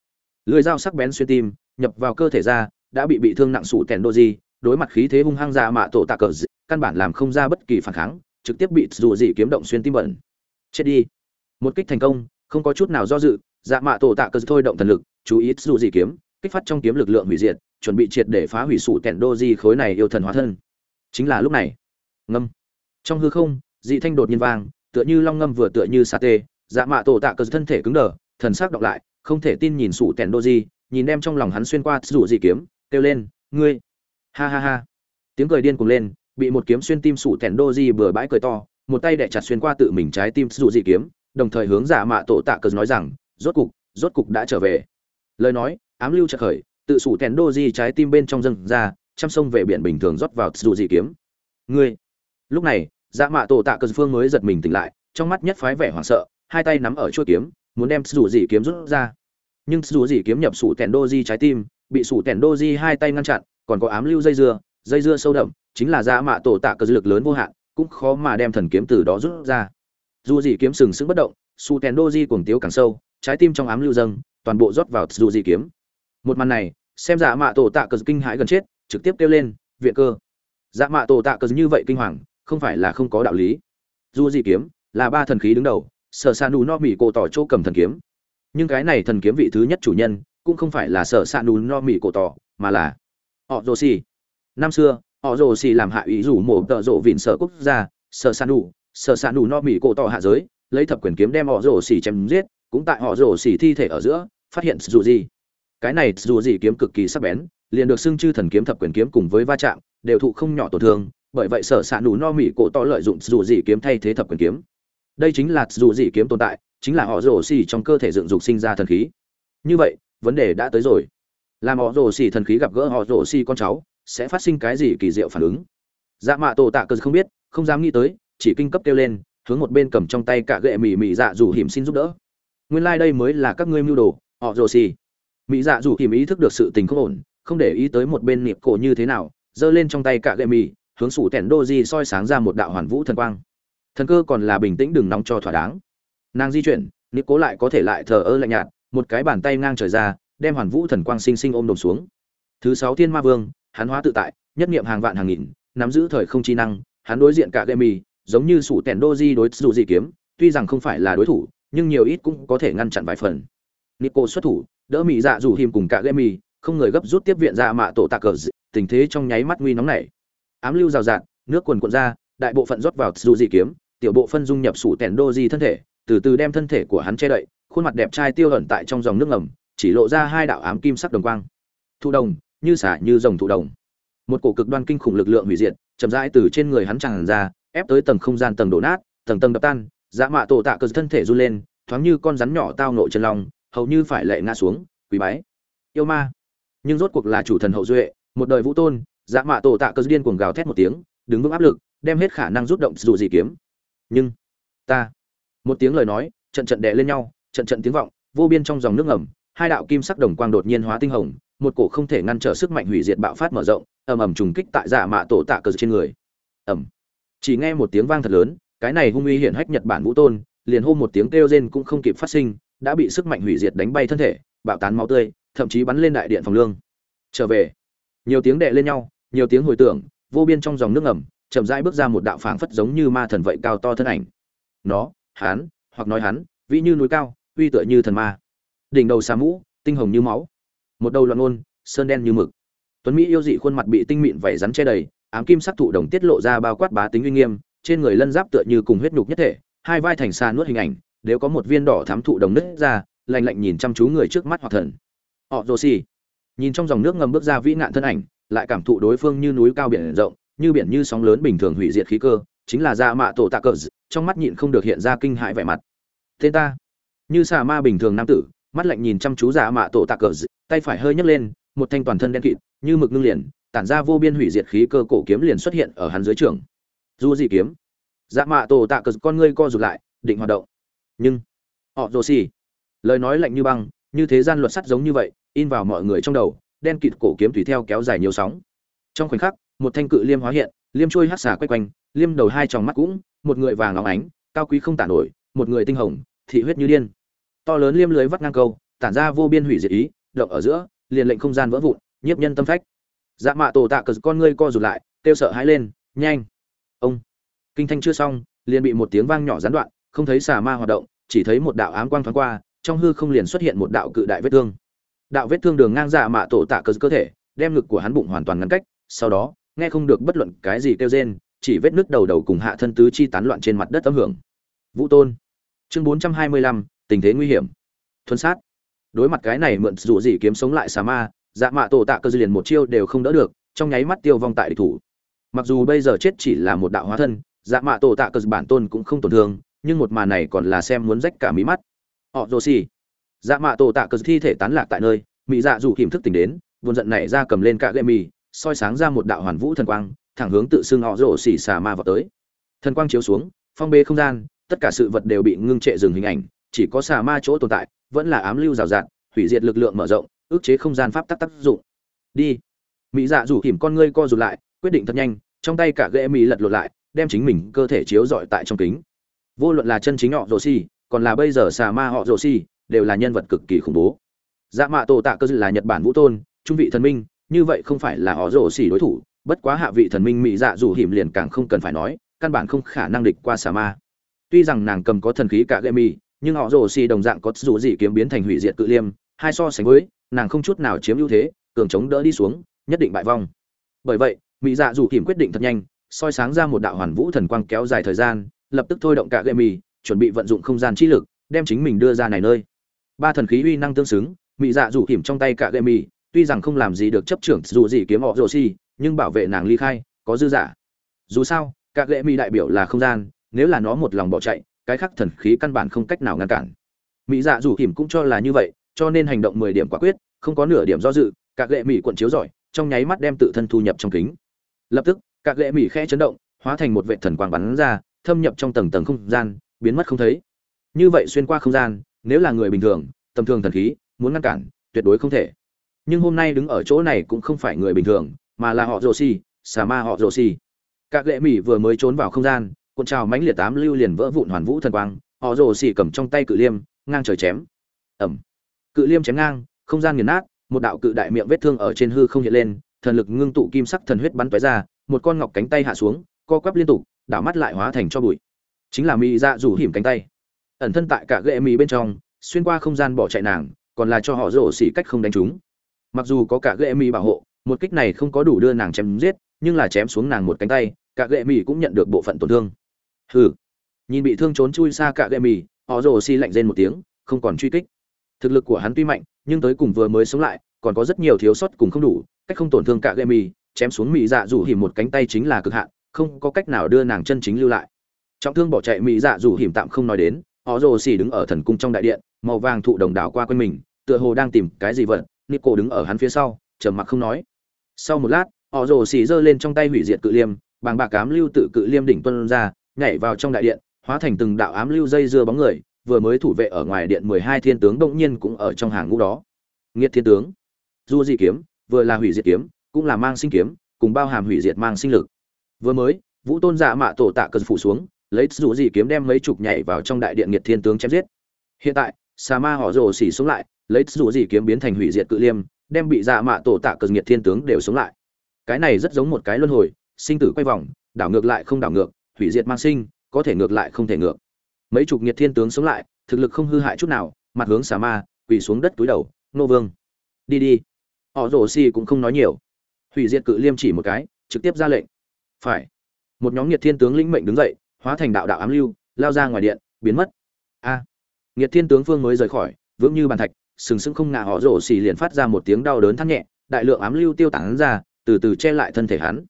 Lưỡi dao sắc bén xuyên tim, nhập vào cơ thể ra, đã bị bị thương nặng sủ tẻn đồ gì, đối mặt khí thế hung hăng dạ mạ tổ tạ cờ, căn bản làm không ra bất kỳ phản kháng, trực tiếp bị dù gì kiếm động xuyên tim bẩn. Chết đi. Một kích thành công, không có chút nào do dự dạ mạ tổ tạ cờ thôi động thần lực, chú ý dù gì kiếm, kích phát trong kiếm lực lượng hủy diệt, chuẩn bị triệt để phá hủy sủ tẻn đô gì khối này yêu thần hóa thân. Chính là lúc này ngâm. Trong hư không, dị thanh đột nhiên vang, tựa như long ngâm vừa tựa như sa tê dạ mạ tổ tạ cờ thân thể cứng đờ, thần sắc đọc lại, không thể tin nhìn sủ tèn đô di, nhìn đem trong lòng hắn xuyên qua rủ dị kiếm, kêu lên, ngươi! Ha ha ha. Tiếng cười điên cuồng lên, bị một kiếm xuyên tim sủ tèn đô di bừa bãi cười to, một tay đẻ chặt xuyên qua tự mình trái tim rủ dị kiếm, đồng thời hướng dạ mạ tổ tạ cờ nói rằng, rốt cục rốt cục đã trở về. Lời nói, ám lưu chợt khởi, tự sủ tèn đô di trái tim bên trong dâng ra chăm sông về biển bình thường rót vào dù dị kiếm. Ngươi! Lúc này dạ mạ tổ tạ cờ phương mới giật mình tỉnh lại, trong mắt nhất phái vẻ hoảng sợ, hai tay nắm ở chuôi kiếm, muốn đem dù gì kiếm rút ra. Nhưng dù gì kiếm nhập sủ tèn đô di trái tim, bị sủ tèn đô di hai tay ngăn chặn, còn có ám lưu dây dưa dây dưa sâu đậm, chính là dạ mạ tổ tạ cờ lực lớn vô hạn, cũng khó mà đem thần kiếm từ đó rút ra. Dù gì kiếm sừng sững bất động, sủ tèn đô di cuồng tiếu càng sâu, trái tim trong ám lưu dâng, toàn bộ rót vào dù gì kiếm. Một màn này, xem dạ mạ tổ tạ cờ kinh hãi gần chết, trực tiếp kêu lên, viện cơ. Dạ mạ tổ tạ cờ như vậy kinh hoàng không phải là không có đạo lý. Dù gì kiếm, là ba thần khí đứng đầu, sở s ạ nù no mỹ cổ tỏ chỗ cầm thần kiếm. Nhưng cái này thần kiếm vị thứ nhất chủ nhân, cũng không phải là sở s ạ nù no mỹ cổ tỏ, mà là họ rồ xì. Năm xưa, họ rồ xì làm hạ ủy rủ mổ tợ rộ vịn sở quốc gia, sở s ạ nù sở s ạ nù no mỹ cổ tỏ hạ giới, lấy thập quyền kiếm đem họ rồ xì chém giết, cũng tại họ rồ xì thi thể ở giữa, phát hiện dù gì. Cái này dù gì kiếm cực kỳ sắc bén, liền được xưng chư thần kiếm thập quyền kiếm cùng với va chạm, đều thụ không nhỏ tổn thương bởi vậy sở s ạ nù no mỹ cổ to lợi dụng dù gì kiếm thay thế thập quyền kiếm. Đây chính là dù gì kiếm tồn tại, chính là họ rổ xì trong cơ thể dựng dục sinh ra thần khí. Như vậy, vấn đề đã tới rồi. Làm họ rổ xì thần khí gặp gỡ họ rổ xì con cháu, sẽ phát sinh cái gì kỳ diệu phản ứng? Dạ mạ tổ tạ cơ không biết, không dám nghĩ tới, chỉ kinh cấp kêu lên, hướng một bên cầm trong tay cả gệ mì mì dạ rủ hiểm xin giúp đỡ. Nguyên lai、like、đây mới là các ngươi mưu đồ, họ rồ xì. Mỹ dạ rủ hiểm ý thức được sự tình không ổn, không để ý tới một bên niệm cổ như thế nào, giơ lên trong tay cả gệ mì hướng sủ tẻn đô di soi sáng ra một đạo hoàn vũ thần quang. Thần cơ còn là bình tĩnh đừng nóng cho thỏa đáng. Nàng di chuyển niệm cố lại có thể lại thờ ơ lạnh nhạt, một cái bàn tay ngang trời ra, đem hoàn vũ thần quang sinh sinh ôm đồm xuống. Thứ sáu thiên ma vương, hắn hóa tự tại, nhất niệm hàng vạn hàng nghìn, nắm giữ thời không chi năng, hắn đối diện cả gây mì, giống như sủ tẻn đô di đối dù di kiếm, tuy rằng không phải là đối thủ, nhưng nhiều ít cũng có thể ngăn chặn vài phần. Nico xuất thủ, đỡ mỹ dạ dù hiềm cùng cả gây mì, không người gấp rút tiếp viện ra mạ tổ tạc cờ tình thế trong nháy mắt nguy nóng nảy ám lưu rào rạt, nước quần cuộn ra, đại bộ phận rót vào dù gì kiếm, tiểu bộ phân dung nhập sủ tèn đô di thân thể, từ từ đem thân thể của hắn che đậy, khuôn mặt đẹp trai tiêu ẩn tại trong dòng nước ngầm, chỉ lộ ra hai đạo ám kim sắc đồng quang. Thụ đồng, như xả như dòng thụ đồng. Một cổ cực đoan kinh khủng lực lượng hủy diệt, chậm rãi từ trên người hắn tràn ra, ép tới tầng không gian tầng đổ nát, tầng tầng đập tan dã mạ tổ tạ cơ thân thể run lên, thoáng như con rắn nhỏ tao nội chân lòng hầu như phải lệ ngã xuống quý bái. Yêu ma. Nhưng rốt cuộc là chủ thần hậu duệ, một đời vũ tôn dạ mạ tổ tạ cơ điên cuồng gào thét một tiếng, đứng vững áp lực, đem hết khả năng rút động dù gì kiếm. Nhưng, ta, một tiếng lời nói, trận trận đè lên nhau, trận trận tiếng vọng, vô biên trong dòng nước ngầm, hai đạo kim sắc đồng quang đột nhiên hóa tinh hồng, một cổ không thể ngăn trở sức mạnh hủy diệt bạo phát mở rộng, ầm ầm trùng kích tại dạ mạ tổ tạ cơ trên người. Ầm. Chỉ nghe một tiếng vang thật lớn, cái này hung uy hiển hách nhật bản vũ tôn, liền hô một tiếng kêu rên cũng không kịp phát sinh, đã bị sức mạnh hủy diệt đánh bay thân thể, bạo tán máu tươi, thậm chí bắn lên đại điện phòng lương. Trở về. Nhiều tiếng đệ lên nhau nhiều tiếng hồi tưởng, vô biên trong dòng nước ngầm, chậm rãi bước ra một đạo phảng phất giống như ma thần vậy cao to thân ảnh. Nó, hắn, hoặc nói hắn, vĩ như núi cao, uy tựa như thần ma. Đỉnh đầu xà mũ, tinh hồng như máu. Một đầu loạn ngôn, sơn đen như mực. Tuấn mỹ yêu dị khuôn mặt bị tinh mịn vảy rắn che đầy, ám kim sắc thụ đồng tiết lộ ra bao quát bá tính uy nghiêm, trên người lân giáp tựa như cùng huyết nhục nhất thể, hai vai thành xa nuốt hình ảnh nếu có một viên đỏ thám thụ đồng nứt ra, lạnh lạnh nhìn chăm chú người trước mắt hoặc thần. Họ rồ xì nhìn trong dòng nước ngầm bước ra vĩ nạn thân ảnh lại cảm thụ đối phương như núi cao biển rộng, như biển như sóng lớn bình thường hủy diệt khí cơ, chính là da mạ tổ tạ cờ trong mắt nhịn không được hiện ra kinh hại vẻ mặt. Tên ta, như xà ma bình thường nam tử, mắt lạnh nhìn chăm chú giả mạ tổ tạ cờ tay phải hơi nhấc lên, một thanh toàn thân đen kịt, như mực ngưng liền, tản ra vô biên hủy diệt khí cơ cổ kiếm liền xuất hiện ở hắn dưới trường. Du dị kiếm? Dạ mạ tổ tạ cờ con ngươi co rụt lại, định hoạt động. Nhưng, họ rồ xì, lời nói lạnh như băng, như thế gian luật sắt giống như vậy, in vào mọi người trong đầu đen kịt cổ kiếm tùy theo kéo dài nhiều sóng. Trong khoảnh khắc, một thanh cự liêm hóa hiện, liêm trôi hắc xà quay quanh, liêm đầu hai tròng mắt cũng, một người vàng óng ánh, cao quý không tản nổi, một người tinh hồng, thị huyết như điên. To lớn liêm lưới vắt ngang câu, tản ra vô biên hủy diệt ý, động ở giữa, liền lệnh không gian vỡ vụn, nhiếp nhân tâm phách. Dạ mạ tổ tạ cờ con ngươi co rụt lại, kêu sợ hãi lên, nhanh! Ông. Kinh thanh chưa xong, liền bị một tiếng vang nhỏ gián đoạn, không thấy xà ma hoạt động, chỉ thấy một đạo ám quang thoáng qua, trong hư không liền xuất hiện một đạo cự đại vết thương đạo vết thương đường ngang dạ mạ tổ tạ cơ cơ thể, đem ngực của hắn bụng hoàn toàn ngăn cách, sau đó, nghe không được bất luận cái gì kêu rên, chỉ vết nước đầu đầu cùng hạ thân tứ chi tán loạn trên mặt đất âm hưởng. Vũ tôn, chương bốn trăm hai mươi lăm, tình thế nguy hiểm. Thuần sát. Đối mặt cái này mượn dù gì kiếm sống lại xà ma dạ mạ tổ tạ cơ liền một chiêu đều không đỡ được, trong nháy mắt tiêu vong tại địch thủ. Mặc dù bây giờ chết chỉ là một đạo hóa thân dạ mạ tổ tạ cơ bản tôn cũng không tổn thương, nhưng một màn này còn là xem muốn rách cả mí mắt. Họ rồ xì dạ mạ tổ tạ cờ thi thể tán lạc tại nơi mỹ dạ dù hiểm thức tỉnh đến vốn giận này ra cầm lên cả gậy mì soi sáng ra một đạo hoàn vũ thần quang thẳng hướng tự xưng họ rổ xì xà ma vào tới. Thần quang chiếu xuống phong bê không gian tất cả sự vật đều bị ngưng trệ dừng hình ảnh chỉ có xà ma chỗ tồn tại vẫn là ám lưu rào rạt hủy diệt lực lượng mở rộng ức chế không gian pháp tắc tác dụng. Đi. Mỹ dạ rủ hiểm con ngươi co rụt lại quyết định thật nhanh trong tay cả ghệ mỹ lật lột lại đem chính mình cơ thể chiếu rọi tại trong kính. Vô luận là chân chính họ rồ xì, còn là bây giờ xà ma họ rồ xì đều là nhân vật cực kỳ khủng bố. Dạ mạ tổ tạ cơ là nhật bản vũ tôn, trung vị thần minh, như vậy không phải là họ rồ xỉ đối thủ, bất quá hạ vị thần minh mỹ dạ Dù hiểm liền càng không cần phải nói, căn bản không khả năng địch qua xà ma. Tuy rằng nàng cầm có thần khí cả gây mì nhưng họ rồ xỉ đồng dạng có dù gì kiếm biến thành hủy diệt cự liêm, hai so sánh với, nàng không chút nào chiếm ưu thế, cường chống đỡ đi xuống, nhất định bại vong. Bởi vậy, mỹ dạ dù hiểm quyết định thật nhanh, soi sáng ra một đạo hoàn vũ thần quang kéo dài thời gian, lập tức thôi động cả gậy mì chuẩn bị vận dụng không gian trí lực, đem chính mình đưa ra này nơi ba thần khí uy năng tương xứng mỹ dạ rủ hiểm trong tay cả gậy mì tuy rằng không làm gì được chấp trưởng dù gì kiếm họ rồ xi nhưng bảo vệ nàng ly khai, có dư giả. Dù sao, cả lệ mì đại biểu là không gian, nếu là nó một lòng bỏ chạy, cái khác thần khí căn bản không cách nào ngăn cản. Mỹ dạ rủ hiểm cũng cho là như vậy, cho nên hành động mười điểm quả quyết, không có nửa điểm do dự, cả lệ mì quận chiếu giỏi trong nháy mắt đem tự thân thu nhập trong kính. Lập tức, cả lệ mì khẽ chấn động, hóa thành một vệ thần quang bắn ra, thâm nhập trong tầng tầng không gian, biến mất không thấy. Như vậy xuyên qua không gian nếu là người bình thường, tầm thường thần khí, muốn ngăn cản, tuyệt đối không thể. Nhưng hôm nay đứng ở chỗ này cũng không phải người bình thường, mà là họ rồ xì xà ma họ rồ xì các lệ mỹ vừa mới trốn vào không gian, cuộn trào mãnh liệt tám lưu liền vỡ vụn hoàn vũ thần quang, họ rồ xì cầm trong tay cự liêm, ngang trời chém. Ẩm. Cự liêm chém ngang, không gian nghiền nát, một đạo cự đại miệng vết thương ở trên hư không hiện lên, thần lực ngưng tụ kim sắc thần huyết bắn tóe ra, một con ngọc cánh tay hạ xuống, co quắp liên tục, đảo mắt lại hóa thành cho bụi. Chính là mỹ dạ rủ hiểm cánh tay ẩn thân tại cả ghệ mì bên trong xuyên qua không gian bỏ chạy nàng còn là cho họ rổ xỉ cách không đánh chúng. Mặc dù có cả ghệ mì bảo hộ một kích này không có đủ đưa nàng chém giết nhưng là chém xuống nàng một cánh tay cả ghệ mì cũng nhận được bộ phận tổn thương. Hừ. Nhìn bị thương trốn chui xa cả ghệ mì, họ rổ xỉ lạnh rên một tiếng không còn truy kích. Thực lực của hắn tuy mạnh nhưng tới cùng vừa mới sống lại còn có rất nhiều thiếu sót cùng không đủ cách không tổn thương cả ghệ mì, chém xuống mì dạ rủ hiểm một cánh tay chính là cực hạn không có cách nào đưa nàng chân chính lưu lại. Trọng thương bỏ chạy mỹ dạ rủ hiểm tạm không nói đến họ rồ xì đứng ở thần cung trong đại điện, màu vàng thụ đồng đảo qua quanh mình, tựa hồ đang tìm cái gì vật cổ đứng ở hắn phía sau, trầm mặc không nói. Sau một lát họ rồ xì giơ lên trong tay hủy diệt cự liêm, bàng bạc ám lưu tự cự liêm đỉnh tuân ra, nhảy vào trong đại điện, hóa thành từng đạo ám lưu dây dưa bóng người, vừa mới thủ vệ ở ngoài điện mười hai thiên tướng động nhiên cũng ở trong hàng ngũ đó. Nghiệt thiên tướng, du di kiếm, vừa là hủy diệt kiếm, cũng là mang sinh kiếm, cùng bao hàm hủy diệt mang sinh lực. Vừa mới, vũ tôn dạ mạ tổ tạ cần phủ xuống lấy dù gì kiếm đem mấy chục nhảy vào trong đại điện nghiệt thiên tướng chém giết. Hiện tại, sa ma họ rồ xỉ xuống lại, lấy dù gì kiếm biến thành hủy diệt cự liêm, đem bị dạ mạ tổ tạ cự nghiệt thiên tướng đều xuống lại. Cái này rất giống một cái luân hồi, sinh tử quay vòng, đảo ngược lại không đảo ngược, hủy diệt mang sinh, có thể ngược lại không thể ngược. Mấy chục nghiệt thiên tướng sống lại, thực lực không hư hại chút nào, mặt hướng xà ma, quỳ xuống đất túi đầu, nô vương, đi đi. Họ rồ xì cũng không nói nhiều. Hủy diệt cự liêm chỉ một cái, trực tiếp ra lệnh. Phải. Một nhóm nhiệt thiên tướng lĩnh mệnh đứng dậy hóa thành đạo đạo ám lưu lao ra ngoài điện biến mất. A. À, thiên tướng phương mới rời khỏi vững như bàn thạch sừng sững không ngã họ rổ xì liền phát ra một tiếng đau đớn thắt nhẹ đại lượng ám lưu tiêu tản ra từ từ che lại thân thể hắn.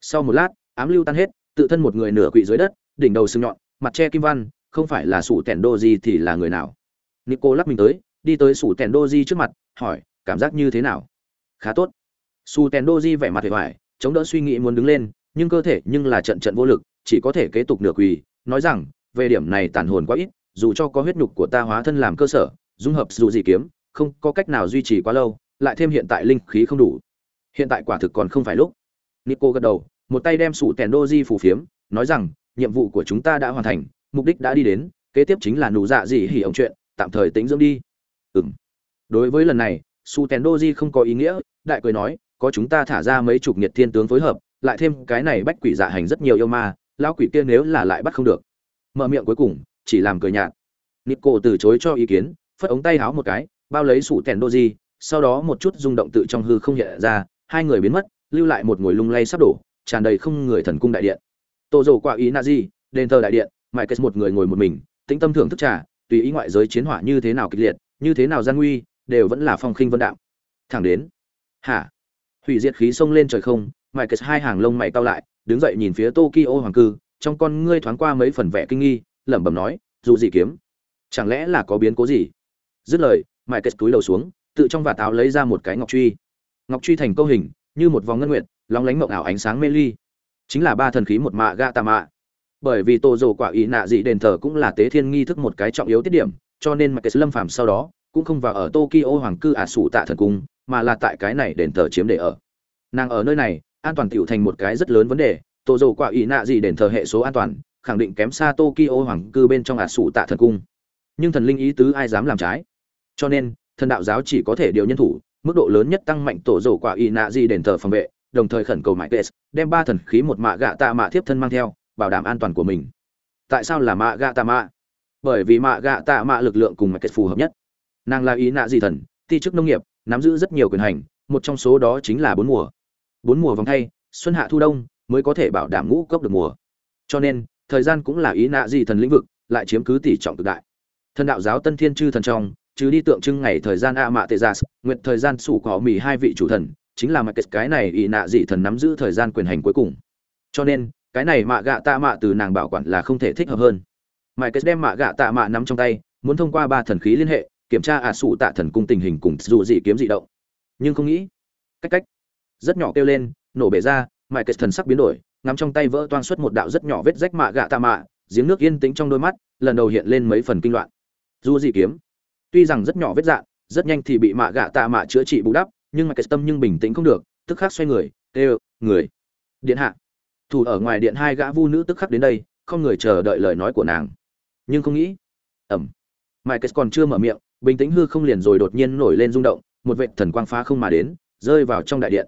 Sau một lát ám lưu tan hết tự thân một người nửa quỵ dưới đất đỉnh đầu sừng nhọn mặt che kim văn không phải là sủ tẻn đô di thì là người nào? Nico lắc mình tới đi tới sủ tẻn đô di trước mặt hỏi cảm giác như thế nào? Khá tốt. Su tèn đô di vẻ mặt vẻ vải chống đỡ suy nghĩ muốn đứng lên nhưng cơ thể nhưng là trận trận vô lực chỉ có thể kế tục nửa quỳ, nói rằng, về điểm này tàn hồn quá ít, dù cho có huyết nhục của ta hóa thân làm cơ sở, dung hợp dù gì kiếm, không có cách nào duy trì quá lâu, lại thêm hiện tại linh khí không đủ. Hiện tại quả thực còn không phải lúc. Nico gật đầu, một tay đem sủ tèn đô di phủ phiếm, nói rằng, nhiệm vụ của chúng ta đã hoàn thành, mục đích đã đi đến, kế tiếp chính là nụ dạ gì hỉ ổng chuyện, tạm thời tính dưỡng đi. Ừm. Đối với lần này su tèn đô di không có ý nghĩa, đại cười nói, có chúng ta thả ra mấy chục nhiệt thiên tướng phối hợp, lại thêm cái này bách quỷ dạ hành rất nhiều yêu ma lão quỷ kia nếu là lại bắt không được. Mở miệng cuối cùng chỉ làm cười nhạt. Nico từ chối cho ý kiến phất ống tay háo một cái bao lấy sủ tèn đô di sau đó một chút rung động tự trong hư không hiện ra hai người biến mất lưu lại một ngồi lung lay sắp đổ tràn đầy không người thần cung đại điện. Tô dầu qua ý na di đền thờ đại điện mãi kết một người ngồi một mình tĩnh tâm thưởng thức trà tùy ý ngoại giới chiến hỏa như thế nào kịch liệt như thế nào gian nguy đều vẫn là phong khinh vân đạo, thẳng đến hả? Hủy diệt khí xông lên trời không mãi kết hai hàng lông mày cao lại đứng dậy nhìn phía tokyo hoàng cư, trong con ngươi thoáng qua mấy phần vẻ kinh nghi, lẩm bẩm nói, dù gì kiếm? Chẳng lẽ là có biến cố gì? Dứt lời mại kết túi đầu xuống, tự trong và táo lấy ra một cái ngọc truy. Ngọc truy thành câu hình, như một vòng ngân nguyệt, lóng lánh mộng ảo ánh sáng mê ly. Chính là ba thần khí một mạ gạ tà mạ. Bởi vì tô Rồ quả ý nạ dị đền thờ cũng là tế thiên nghi thức một cái trọng yếu tiết điểm, cho nên mại kết lâm phàm sau đó, cũng không vào ở tokyo hoàng cư ả sủ tạ thần cung, mà là tại cái này đền thờ chiếm để ở. Nàng ở nơi này an toàn tiểu thành một cái rất lớn vấn đề, tổ dầu quả ý nạ gì đền thờ hệ số an toàn, khẳng định kém xa tokyo hoàng cư bên trong ả sủ tạ thần cung. Nhưng thần linh ý tứ ai dám làm trái? Cho nên, thần đạo giáo chỉ có thể điều nhân thủ, mức độ lớn nhất tăng mạnh tổ dầu quả ý nạ gì đền thờ phòng vệ, đồng thời khẩn cầu mãi tes đem ba thần khí một mạ gạ tạ mạ thiếp thân mang theo, bảo đảm an toàn của mình. Tại sao là mạ gạ tạ mạ? Bởi vì mạ gạ tạ mạ lực lượng cùng mãi tes phù hợp nhất. Nàng là ý nạ gì thần, ti chức nông nghiệp, nắm giữ rất nhiều quyền hành, một trong số đó chính là bốn mùa bốn mùa vòng thay, xuân hạ thu đông mới có thể bảo đảm ngũ cốc được mùa. Cho nên, thời gian cũng là ý nạ gì thần lĩnh vực, lại chiếm cứ tỷ trọng cực đại. Thần đạo giáo tân thiên chư thần trong chứ đi tượng trưng ngày thời gian a mạ tê gia nguyện thời gian sủ có mì hai vị chủ thần, chính là mặt cái này ý nạ dị thần nắm giữ thời gian quyền hành cuối cùng. Cho nên, cái này mạ gạ tạ mạ từ nàng bảo quản là không thể thích hợp hơn. Mãi kết đem mạ gạ tạ mạ nắm trong tay, muốn thông qua ba thần khí liên hệ, kiểm tra ả sụ tạ thần cung tình hình cùng dù dị kiếm dị động. Nhưng không nghĩ, cách cách rất nhỏ kêu lên, nổ bể ra mãi kết thần sắc biến đổi, ngắm trong tay vỡ toang xuất một đạo rất nhỏ vết rách mạ gạ tạ mạ, giếng nước yên tĩnh trong đôi mắt, lần đầu hiện lên mấy phần kinh loạn. Dù dị kiếm? Tuy rằng rất nhỏ vết dạn rất nhanh thì bị mạ gạ tạ mạ chữa trị bù đắp, nhưng mà cái tâm nhưng bình tĩnh không được, tức khắc xoay người, kêu, người. Điện hạ. Thủ ở ngoài điện hai gã vu nữ tức khắc đến đây, không người chờ đợi lời nói của nàng. Nhưng không nghĩ. Ẩm. Mãi cái còn chưa mở miệng, bình tĩnh hư không liền rồi đột nhiên nổi lên rung động, một vệt thần quang phá không mà đến, rơi vào trong đại điện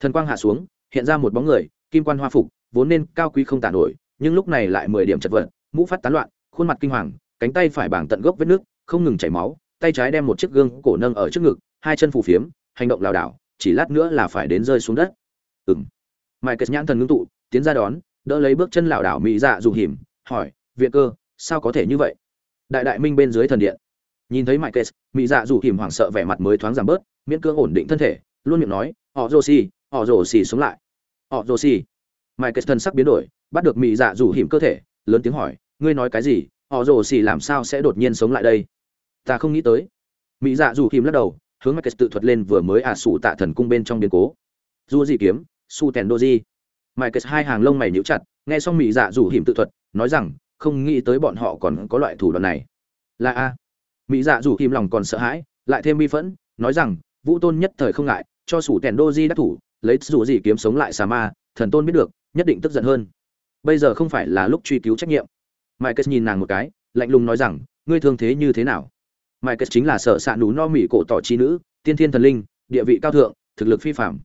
thần quang hạ xuống, hiện ra một bóng người, kim quan hoa phục, vốn nên cao quý không tàn nổi, nhưng lúc này lại mười điểm chật vật, mũ phát tán loạn, khuôn mặt kinh hoàng, cánh tay phải bảng tận gốc vết nước, không ngừng chảy máu, tay trái đem một chiếc gương cổ nâng ở trước ngực, hai chân phù phiếm, hành động lảo đảo, chỉ lát nữa là phải đến rơi xuống đất. Ừng mãi kết nhãn thần ngưng tụ, tiến ra đón, đỡ lấy bước chân lảo đảo mỹ dạ dù hiểm, hỏi, viện cơ, sao có thể như vậy? Đại đại minh bên dưới thần điện. Nhìn thấy mãi kết mỹ dạ dù hiểm hoảng sợ vẻ mặt mới thoáng giảm bớt, miễn cưỡng ổn định thân thể, luôn miệng nói, họ rồ xì họ rồ xì sống lại. Họ rồ xì. Mãi kết thân sắc biến đổi, bắt được Mị dạ dù hiểm cơ thể, lớn tiếng hỏi, ngươi nói cái gì? Họ rồ xì làm sao sẽ đột nhiên sống lại đây? Ta không nghĩ tới. Mỹ dạ dù hiểm lắc đầu, hướng mãi tự thuật lên vừa mới ả à sụ tạ thần cung bên trong biến cố. Dù gì kiếm, su tèn đô di. Mãi hai hàng lông mày níu chặt, nghe xong mỹ dạ dù hiểm tự thuật, nói rằng, không nghĩ tới bọn họ còn có loại thủ đoạn này. Là a. Mỹ dạ dù hiểm lòng còn sợ hãi, lại thêm bi phẫn, nói rằng, vũ tôn nhất thời không ngại, cho sủ tèn đô di đắc thủ lấy dù gì kiếm sống lại xà ma, thần tôn biết được, nhất định tức giận hơn. Bây giờ không phải là lúc truy cứu trách nhiệm. Mãi nhìn nàng một cái, lạnh lùng nói rằng, ngươi thương thế như thế nào? Mai kết chính là sở s ạ nú no mỹ cổ tỏ chi nữ, tiên thiên thần linh, địa vị cao thượng, thực lực phi phạm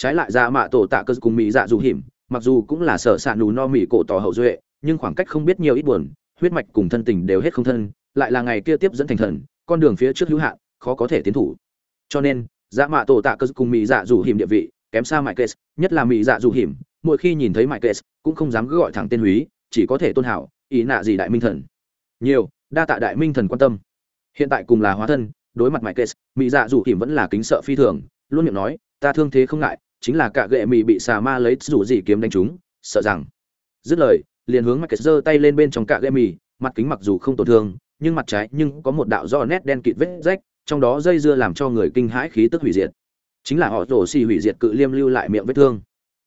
trái lại ra mạ tổ tạ cơ cùng mỹ dạ dù hiểm mặc dù cũng là sở s ạ nú no mỹ cổ tỏ hậu duệ, nhưng khoảng cách không biết nhiều ít buồn, huyết mạch cùng thân tình đều hết không thân, lại là ngày kia tiếp dẫn thành thần, con đường phía trước hữu hạn, khó có thể tiến thủ. Cho nên dạ mạ tổ tạ cơ cùng mỹ dạ dù hiểm địa vị kém xa mãi kết nhất là mỹ dạ dù hiểm mỗi khi nhìn thấy mãi kết cũng không dám cứ gọi thẳng tên húy, chỉ có thể tôn hảo, ý nạ gì đại minh thần? Nhiều, đa tạ đại minh thần quan tâm. Hiện tại cùng là hóa thân, đối mặt mãi kệ mỹ dạ dù hiểm vẫn là kính sợ phi thường, luôn miệng nói, ta thương thế không ngại, chính là cả gệ mỹ bị xà ma lấy rủ gì kiếm đánh chúng sợ rằng. Dứt lời, liền hướng mike kệ giơ tay lên bên trong cả gệ mỹ mặt kính mặc dù không tổn thương, nhưng mặt trái nhưng có một đạo do nét đen kịt vết rách, trong đó dây dưa làm cho người kinh hãi khí tức hủy diệt chính là họ rổ xì hủy diệt cự liêm lưu lại miệng vết thương.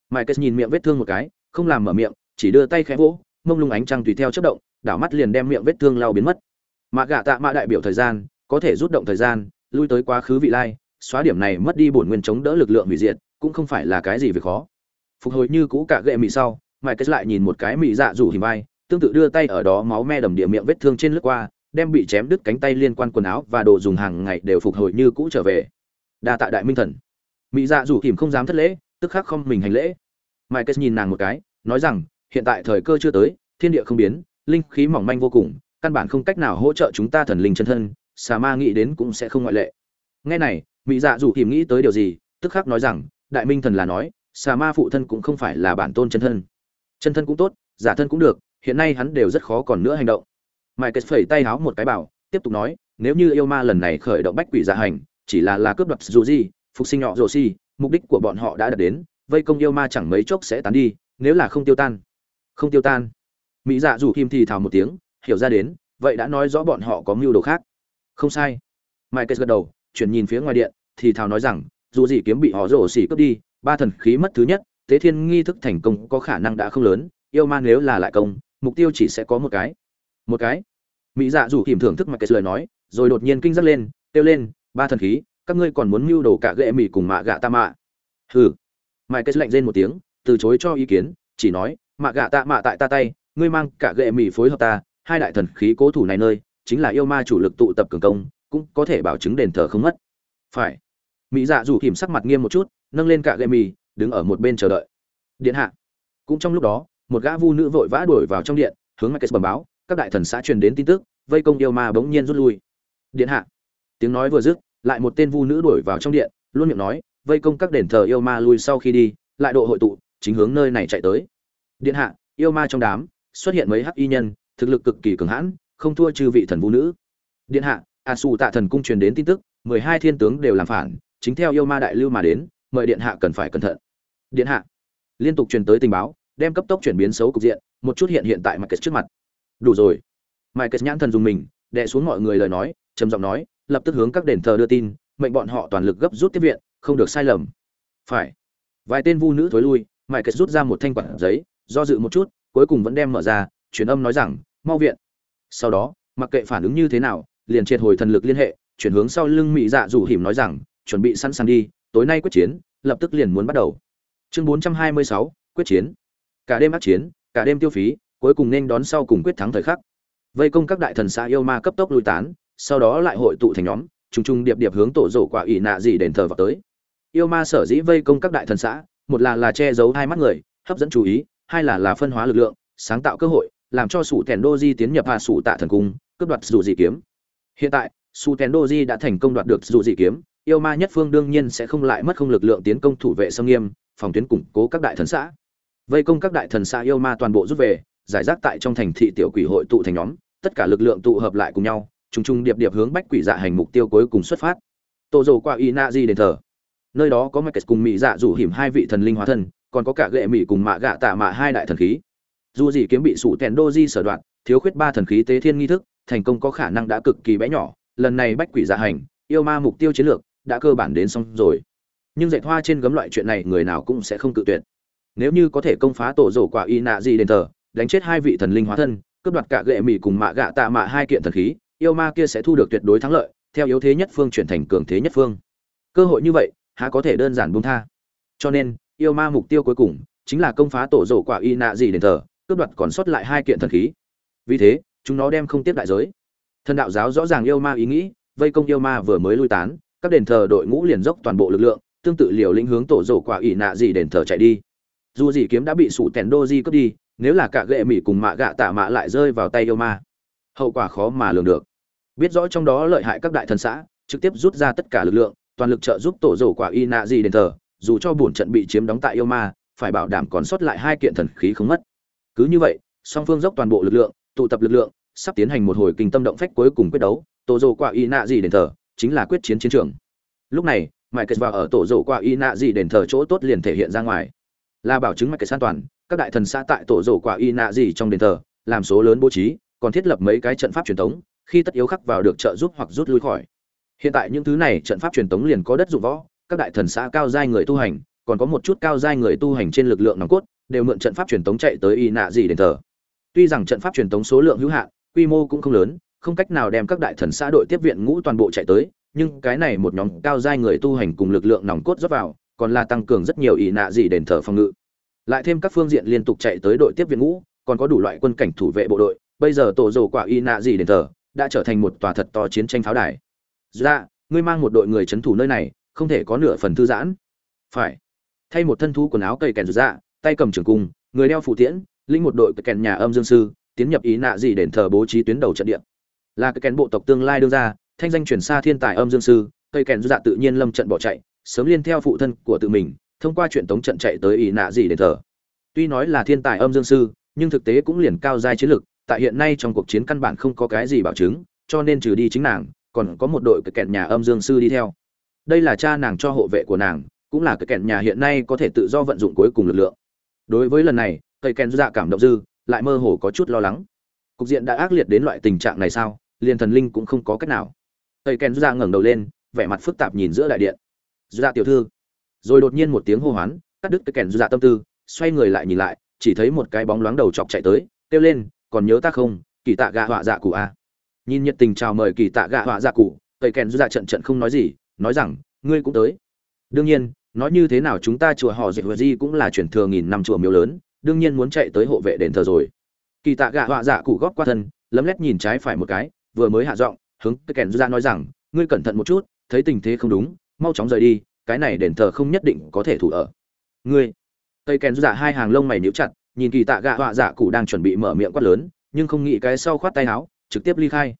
Mãi kệ nhìn miệng vết thương một cái, không làm mở miệng, chỉ đưa tay khẽ vỗ, mông lung ánh trăng tùy theo chất động, đảo mắt liền đem miệng vết thương lau biến mất. Mạ gạ tạ mạ đại biểu thời gian, có thể rút động thời gian, lui tới quá khứ vị lai, xóa điểm này mất đi bổn nguyên chống đỡ lực lượng hủy diệt, cũng không phải là cái gì việc khó. Phục hồi như cũ cả gệ mị sau mãi kết lại nhìn một cái mị dạ rủ hình vai, tương tự đưa tay ở đó máu me đầm địa miệng vết thương trên lướt qua, đem bị chém đứt cánh tay liên quan quần áo và đồ dùng hàng ngày đều phục hồi như cũ trở về đa tạ đại minh thần. Mỹ dạ rủ kìm không dám thất lễ, tức khắc không mình hành lễ. Mãi kết nhìn nàng một cái, nói rằng, hiện tại thời cơ chưa tới, thiên địa không biến, linh khí mỏng manh vô cùng, căn bản không cách nào hỗ trợ chúng ta thần linh chân thân, xà ma nghĩ đến cũng sẽ không ngoại lệ. Nghe này mỹ dạ dù kìm nghĩ tới điều gì, tức khắc nói rằng, đại minh thần là nói, xà ma phụ thân cũng không phải là bản tôn chân thân. Chân thân cũng tốt, giả thân cũng được, hiện nay hắn đều rất khó còn nữa hành động. Mãi kết phẩy tay háo một cái bảo, tiếp tục nói, nếu như yêu ma lần này khởi động bách quỷ giả hành chỉ là là cướp đoạt dù gì, phục sinh nhỏ rồ si mục đích của bọn họ đã đạt đến, vây công yêu ma chẳng mấy chốc sẽ tán đi, nếu là không tiêu tan. Không tiêu tan. Mỹ dạ dù kim thì thào một tiếng, hiểu ra đến, vậy đã nói rõ bọn họ có mưu đồ khác. Không sai. Mike gật đầu, chuyển nhìn phía ngoài điện, thì thào nói rằng, dù gì kiếm bị họ rổ xỉ cướp đi, ba thần khí mất thứ nhất, tế thiên nghi thức thành công có khả năng đã không lớn, yêu ma nếu là lại công, mục tiêu chỉ sẽ có một cái. Một cái. Mỹ dạ dù hiểm thưởng thức mặt lời nói, rồi đột nhiên kinh giác lên, kêu lên ba thần khí, các ngươi còn muốn mưu đồ cả ghệ mì cùng mạ gạ ta mạ. Hừ. Mai cái lạnh rên một tiếng, từ chối cho ý kiến, chỉ nói, mạ gạ tạ mạ tại ta tay, ngươi mang cả ghệ mì phối hợp ta, hai đại thần khí cố thủ này nơi, chính là yêu ma chủ lực tụ tập cường công, cũng có thể bảo chứng đền thờ không mất. Phải. Mỹ dạ dù kìm sắc mặt nghiêm một chút, nâng lên cả gậy mì đứng ở một bên chờ đợi. Điện hạ. Cũng trong lúc đó, một gã vu nữ vội vã đuổi vào trong điện, hướng Marcus bẩm báo, các đại thần xã truyền đến tin tức, vây công yêu ma bỗng nhiên rút lui. Điện hạ tiếng nói vừa dứt, lại một tên vu nữ đuổi vào trong điện, luôn miệng nói, vây công các đền thờ yêu ma lui sau khi đi, lại độ hội tụ, chính hướng nơi này chạy tới. Điện hạ, yêu ma trong đám, xuất hiện mấy hắc y nhân, thực lực cực kỳ cường hãn, không thua chư vị thần vũ nữ. Điện hạ a su tạ thần cung truyền đến tin tức, mười hai thiên tướng đều làm phản, chính theo yêu ma đại lưu mà đến, mời điện hạ cần phải cẩn thận. Điện hạ, liên tục truyền tới tình báo, đem cấp tốc chuyển biến xấu cục diện, một chút hiện hiện tại mặt kết trước mặt. Đủ rồi. Mike kết nhãn thần dùng mình, đè xuống mọi người lời nói, trầm giọng nói lập tức hướng các đền thờ đưa tin mệnh bọn họ toàn lực gấp rút tiếp viện không được sai lầm. Phải. Vài tên vu nữ thối lui mike kết rút ra một thanh quản giấy do dự một chút cuối cùng vẫn đem mở ra truyền âm nói rằng mau viện. Sau đó mặc kệ phản ứng như thế nào liền triệt hồi thần lực liên hệ chuyển hướng sau lưng mỹ dạ rủ hỉm nói rằng chuẩn bị sẵn sàng đi tối nay quyết chiến lập tức liền muốn bắt đầu. Chương 426, quyết chiến. Cả đêm ác chiến cả đêm tiêu phí cuối cùng nên đón sau cùng quyết thắng thời khắc. Vây công các đại thần xã yêu ma cấp tốc lui tán sau đó lại hội tụ thành nhóm, trùng trùng điệp điệp hướng tổ rổ quả ỷ nạ gì đền thờ vào tới. Yêu ma sở dĩ vây công các đại thần xã, một là là che giấu hai mắt người, hấp dẫn chú ý, hai là là phân hóa lực lượng, sáng tạo cơ hội, làm cho sủ thèn đô di tiến nhập hạ sủ tạ thần cung, cướp đoạt dù dị kiếm. Hiện tại, sủ thèn đô di đã thành công đoạt được dù dị kiếm, yêu ma nhất phương đương nhiên sẽ không lại mất không lực lượng tiến công thủ vệ sông nghiêm, phòng tuyến củng cố các đại thần xã. Vây công các đại thần xã yêu ma toàn bộ rút về, giải rác tại trong thành thị tiểu quỷ hội tụ thành nhóm, tất cả lực lượng tụ hợp lại cùng nhau trùng trùng điệp điệp hướng bách quỷ dạ hành mục tiêu cuối cùng xuất phát. Tổ dầu qua y na di đền thờ. Nơi đó có mạch cùng mỹ dạ rủ hiểm hai vị thần linh hóa thân, còn có cả gệ mỹ cùng mạ gạ tạ mạ hai đại thần khí. Dù gì kiếm bị sủ tèn đô di sở đoạn thiếu khuyết ba thần khí tế thiên nghi thức, thành công có khả năng đã cực kỳ bé nhỏ, lần này bách quỷ dạ hành, yêu ma mục tiêu chiến lược, đã cơ bản đến xong rồi. Nhưng dạy hoa trên gấm loại chuyện này người nào cũng sẽ không cự tuyệt. Nếu như có thể công phá tổ rổ quả y nạ gì đền thờ, đánh chết hai vị thần linh hóa thân, cướp đoạt cả gệ mỹ cùng mạ gạ tạ mạ hai kiện thần khí yêu ma kia sẽ thu được tuyệt đối thắng lợi, theo yếu thế nhất phương chuyển thành cường thế nhất phương. Cơ hội như vậy, há có thể đơn giản buông tha. Cho nên, yêu ma mục tiêu cuối cùng chính là công phá tổ rổ quả y nạ gì đền thờ, cướp đoạt còn sót lại hai kiện thần khí. Vì thế, chúng nó đem không tiếp đại giới. Thần đạo giáo rõ ràng yêu ma ý nghĩ, vây công yêu ma vừa mới lui tán, các đền thờ đội ngũ liền dốc toàn bộ lực lượng, tương tự liều lĩnh hướng tổ rổ quả ỷ nạ gì đền thờ chạy đi. Dù gì kiếm đã bị sủ tèn đô di cướp đi, nếu là cả gệ mỹ cùng mạ gạ tạ mạ lại rơi vào tay yêu ma, hậu quả khó mà lường được biết rõ trong đó lợi hại các đại thần xã, trực tiếp rút ra tất cả lực lượng, toàn lực trợ giúp tổ rổ quả y nạ gì đền thờ, dù cho bổn trận bị chiếm đóng tại yêu ma, phải bảo đảm còn sót lại hai kiện thần khí không mất. Cứ như vậy, song phương dốc toàn bộ lực lượng, tụ tập lực lượng, sắp tiến hành một hồi kinh tâm động phách cuối cùng quyết đấu, tổ rổ quả y nạ gì đền thờ chính là quyết chiến chiến trường. Lúc này mãi kết vào ở tổ rổ quả y nạ gì đền thờ chỗ tốt liền thể hiện ra ngoài. Là bảo chứng mãi kết an toàn, các đại thần xã tại tổ rổ quả y nạ gì trong đền thờ, làm số lớn bố trí, còn thiết lập mấy cái trận pháp truyền thống khi tất yếu khắc vào được trợ giúp hoặc rút lui khỏi. Hiện tại những thứ này trận pháp truyền thống liền có đất dụng võ, các đại thần xã cao giai người tu hành, còn có một chút cao giai người tu hành trên lực lượng nòng cốt, đều mượn trận pháp truyền thống chạy tới y nạ gì đền thờ. Tuy rằng trận pháp truyền thống số lượng hữu hạn, quy mô cũng không lớn, không cách nào đem các đại thần xã đội tiếp viện ngũ toàn bộ chạy tới, nhưng cái này một nhóm cao giai người tu hành cùng lực lượng nòng cốt rót vào, còn là tăng cường rất nhiều y nạ gì đền thờ phòng ngự. Lại thêm các phương diện liên tục chạy tới đội tiếp viện ngũ, còn có đủ loại quân cảnh thủ vệ bộ đội, bây giờ tổ rồ quả y nạ gì đền thờ đã trở thành một tòa thật to chiến tranh pháo đài. Dạ, ngươi mang một đội người c h ấ n thủ nơi này không thể có nửa phần thư giãn. Phải. Thay một thân thú quần áo cây kèn dạ, tay cầm trường cung người đeo phụ tiễn linh một đội kèn nhà âm dương sư tiến nhập ý nạ gì đền thờ bố trí tuyến đầu trận địa. Là cái kèn bộ tộc tương lai đưa ra thanh danh truyền xa thiên tài âm dương sư cây kèn dạ tự nhiên lâm trận bỏ chạy sớm liên theo phụ thân của tự mình thông qua chuyện tống trận chạy tới Ý nạ gì đền thờ. Tuy nói là thiên tài âm dương sư nhưng thực tế cũng liền cao giai chiến lực tại hiện nay trong cuộc chiến căn bản không có cái gì bảo chứng, cho nên trừ đi chính nàng, còn có một đội cái kẹn nhà âm dương sư đi theo. Đây là cha nàng cho hộ vệ của nàng, cũng là cái kẹn nhà hiện nay có thể tự do vận dụng cuối cùng lực lượng. Đối với lần này, cây kèn dạ cảm động dư, lại mơ hồ có chút lo lắng. Cục diện đã ác liệt đến loại tình trạng này sao, liền thần linh cũng không có cách nào. Tây ken Dạ ngẩng đầu lên, vẻ mặt phức tạp nhìn giữa đại điện. Dạ tiểu thư. Rồi đột nhiên một tiếng hô hoán, cắt đứt cái kèn dạ tâm tư, xoay người lại nhìn lại, chỉ thấy một cái bóng loáng đầu chọc chạy tới, kêu lên còn nhớ ta không? Kỳ tạ gạ họa dạ cụ a. À. nhìn nhiệt tình chào mời kỳ tạ gạ họa dạ cụ tây kèn dạ trận trận không nói gì, nói rằng, ngươi cũng tới. Đương nhiên, nói như thế nào chúng ta chùa họ dệt huệ di cũng là truyền thừa nghìn năm chùa miếu lớn, đương nhiên muốn chạy tới hộ vệ đền thờ rồi. Kỳ tạ gạ họa dạ cụ góp qua thân, lấm lét nhìn trái phải một cái, vừa mới hạ giọng, hướng cái kèn dạ nói rằng, ngươi cẩn thận một chút, thấy tình thế không đúng, mau chóng rời đi, cái này đền thờ không nhất định có thể thủ ở. Ngươi? Tây kèn dạ hai hàng lông mày níu chặt nhìn kỳ tạ gạ họa dạ cụ đang chuẩn bị mở miệng quát lớn, nhưng không nghĩ cái sau khoát tay áo, trực tiếp ly khai.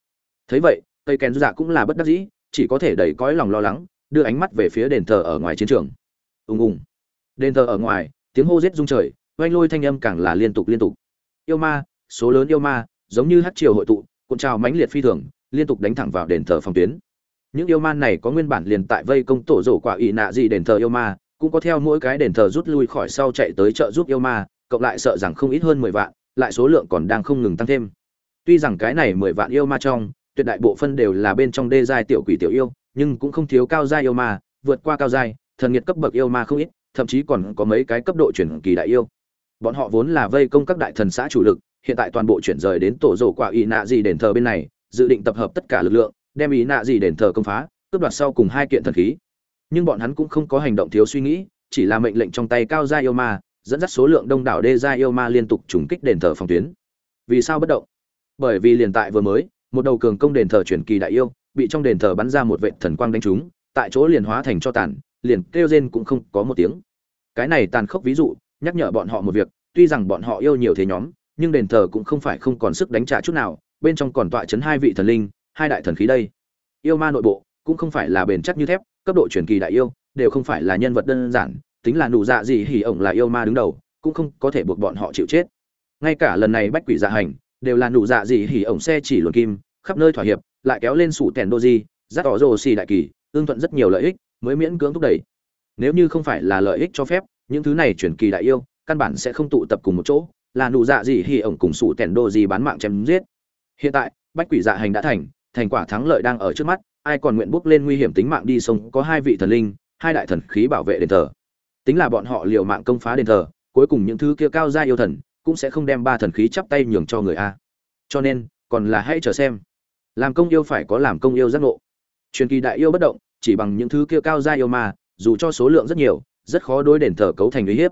Thấy vậy, cây kèn dạ cũng là bất đắc dĩ, chỉ có thể đẩy cõi lòng lo lắng, đưa ánh mắt về phía đền thờ ở ngoài chiến trường. Ùng ùng. Đền thờ ở ngoài, tiếng hô giết rung trời oanh lôi thanh âm càng là liên tục liên tục. Yêu ma, số lớn yêu ma, giống như hát triều hội tụ, cuộn trào mãnh liệt phi thường, liên tục đánh thẳng vào đền thờ phòng tuyến. Những yêu ma này có nguyên bản liền tại vây công tổ rổ quả ỵ nạ gì đền thờ yêu ma, cũng có theo mỗi cái đền thờ rút lui khỏi sau chạy tới trợ giúp yêu ma cộng lại sợ rằng không ít hơn mười vạn, lại số lượng còn đang không ngừng tăng thêm. Tuy rằng cái này mười vạn yêu ma trong, tuyệt đại bộ phân đều là bên trong đê giai tiểu quỷ tiểu yêu, nhưng cũng không thiếu cao giai yêu ma, vượt qua cao giai, thần nghiệt cấp bậc yêu ma không ít, thậm chí còn có mấy cái cấp độ chuyển kỳ đại yêu. Bọn họ vốn là vây công các đại thần xã chủ lực, hiện tại toàn bộ chuyển rời đến tổ rồ quả y nạ gì đền thờ bên này, dự định tập hợp tất cả lực lượng, đem ý nạ gì đền thờ công phá, cướp đoạt sau cùng hai kiện thần khí. Nhưng bọn hắn cũng không có hành động thiếu suy nghĩ, chỉ là mệnh lệnh trong tay cao gia yêu ma dẫn dắt số lượng đông đảo đê gia yêu ma liên tục trùng kích đền thờ phòng tuyến. Vì sao bất động? Bởi vì liền tại vừa mới, một đầu cường công đền thờ chuyển kỳ đại yêu, bị trong đền thờ bắn ra một vệ thần quang đánh trúng, tại chỗ liền hóa thành cho tàn, liền kêu rên cũng không có một tiếng. Cái này tàn khốc ví dụ, nhắc nhở bọn họ một việc, tuy rằng bọn họ yêu nhiều thế nhóm, nhưng đền thờ cũng không phải không còn sức đánh trả chút nào, bên trong còn tọa chấn hai vị thần linh, hai đại thần khí đây. Yêu ma nội bộ, cũng không phải là bền chắc như thép, cấp độ truyền kỳ đại yêu, đều không phải là nhân vật đơn giản tính là nụ dạ gì hỉ ổng là yêu ma đứng đầu, cũng không có thể buộc bọn họ chịu chết. Ngay cả lần này bách quỷ dạ hành đều là nụ dạ gì hỉ ổng xe chỉ luồn kim, khắp nơi thỏa hiệp, lại kéo lên sủ tèn đô di, dắt tỏ rồ xì đại kỳ tương thuận rất nhiều lợi ích, mới miễn cưỡng thúc đẩy. Nếu như không phải là lợi ích cho phép, những thứ này chuyển kỳ đại yêu, căn bản sẽ không tụ tập cùng một chỗ, là nụ dạ gì hỉ ổng cùng sủ tèn đô di bán mạng chém giết. Hiện tại, bách quỷ dạ hành đã thành thành quả thắng lợi đang ở trước mắt, ai còn nguyện bước lên nguy hiểm tính mạng đi sông có hai vị thần linh, hai đại thần khí bảo vệ đền thờ tính là bọn họ liều mạng công phá đền thờ, cuối cùng những thứ kia cao gia yêu thần cũng sẽ không đem ba thần khí chắp tay nhường cho người a. Cho nên, còn là hãy chờ xem. Làm công yêu phải có làm công yêu giác ngộ. Truyền kỳ đại yêu bất động, chỉ bằng những thứ kia cao gia yêu mà, dù cho số lượng rất nhiều, rất khó đối đền thờ cấu thành uy hiếp.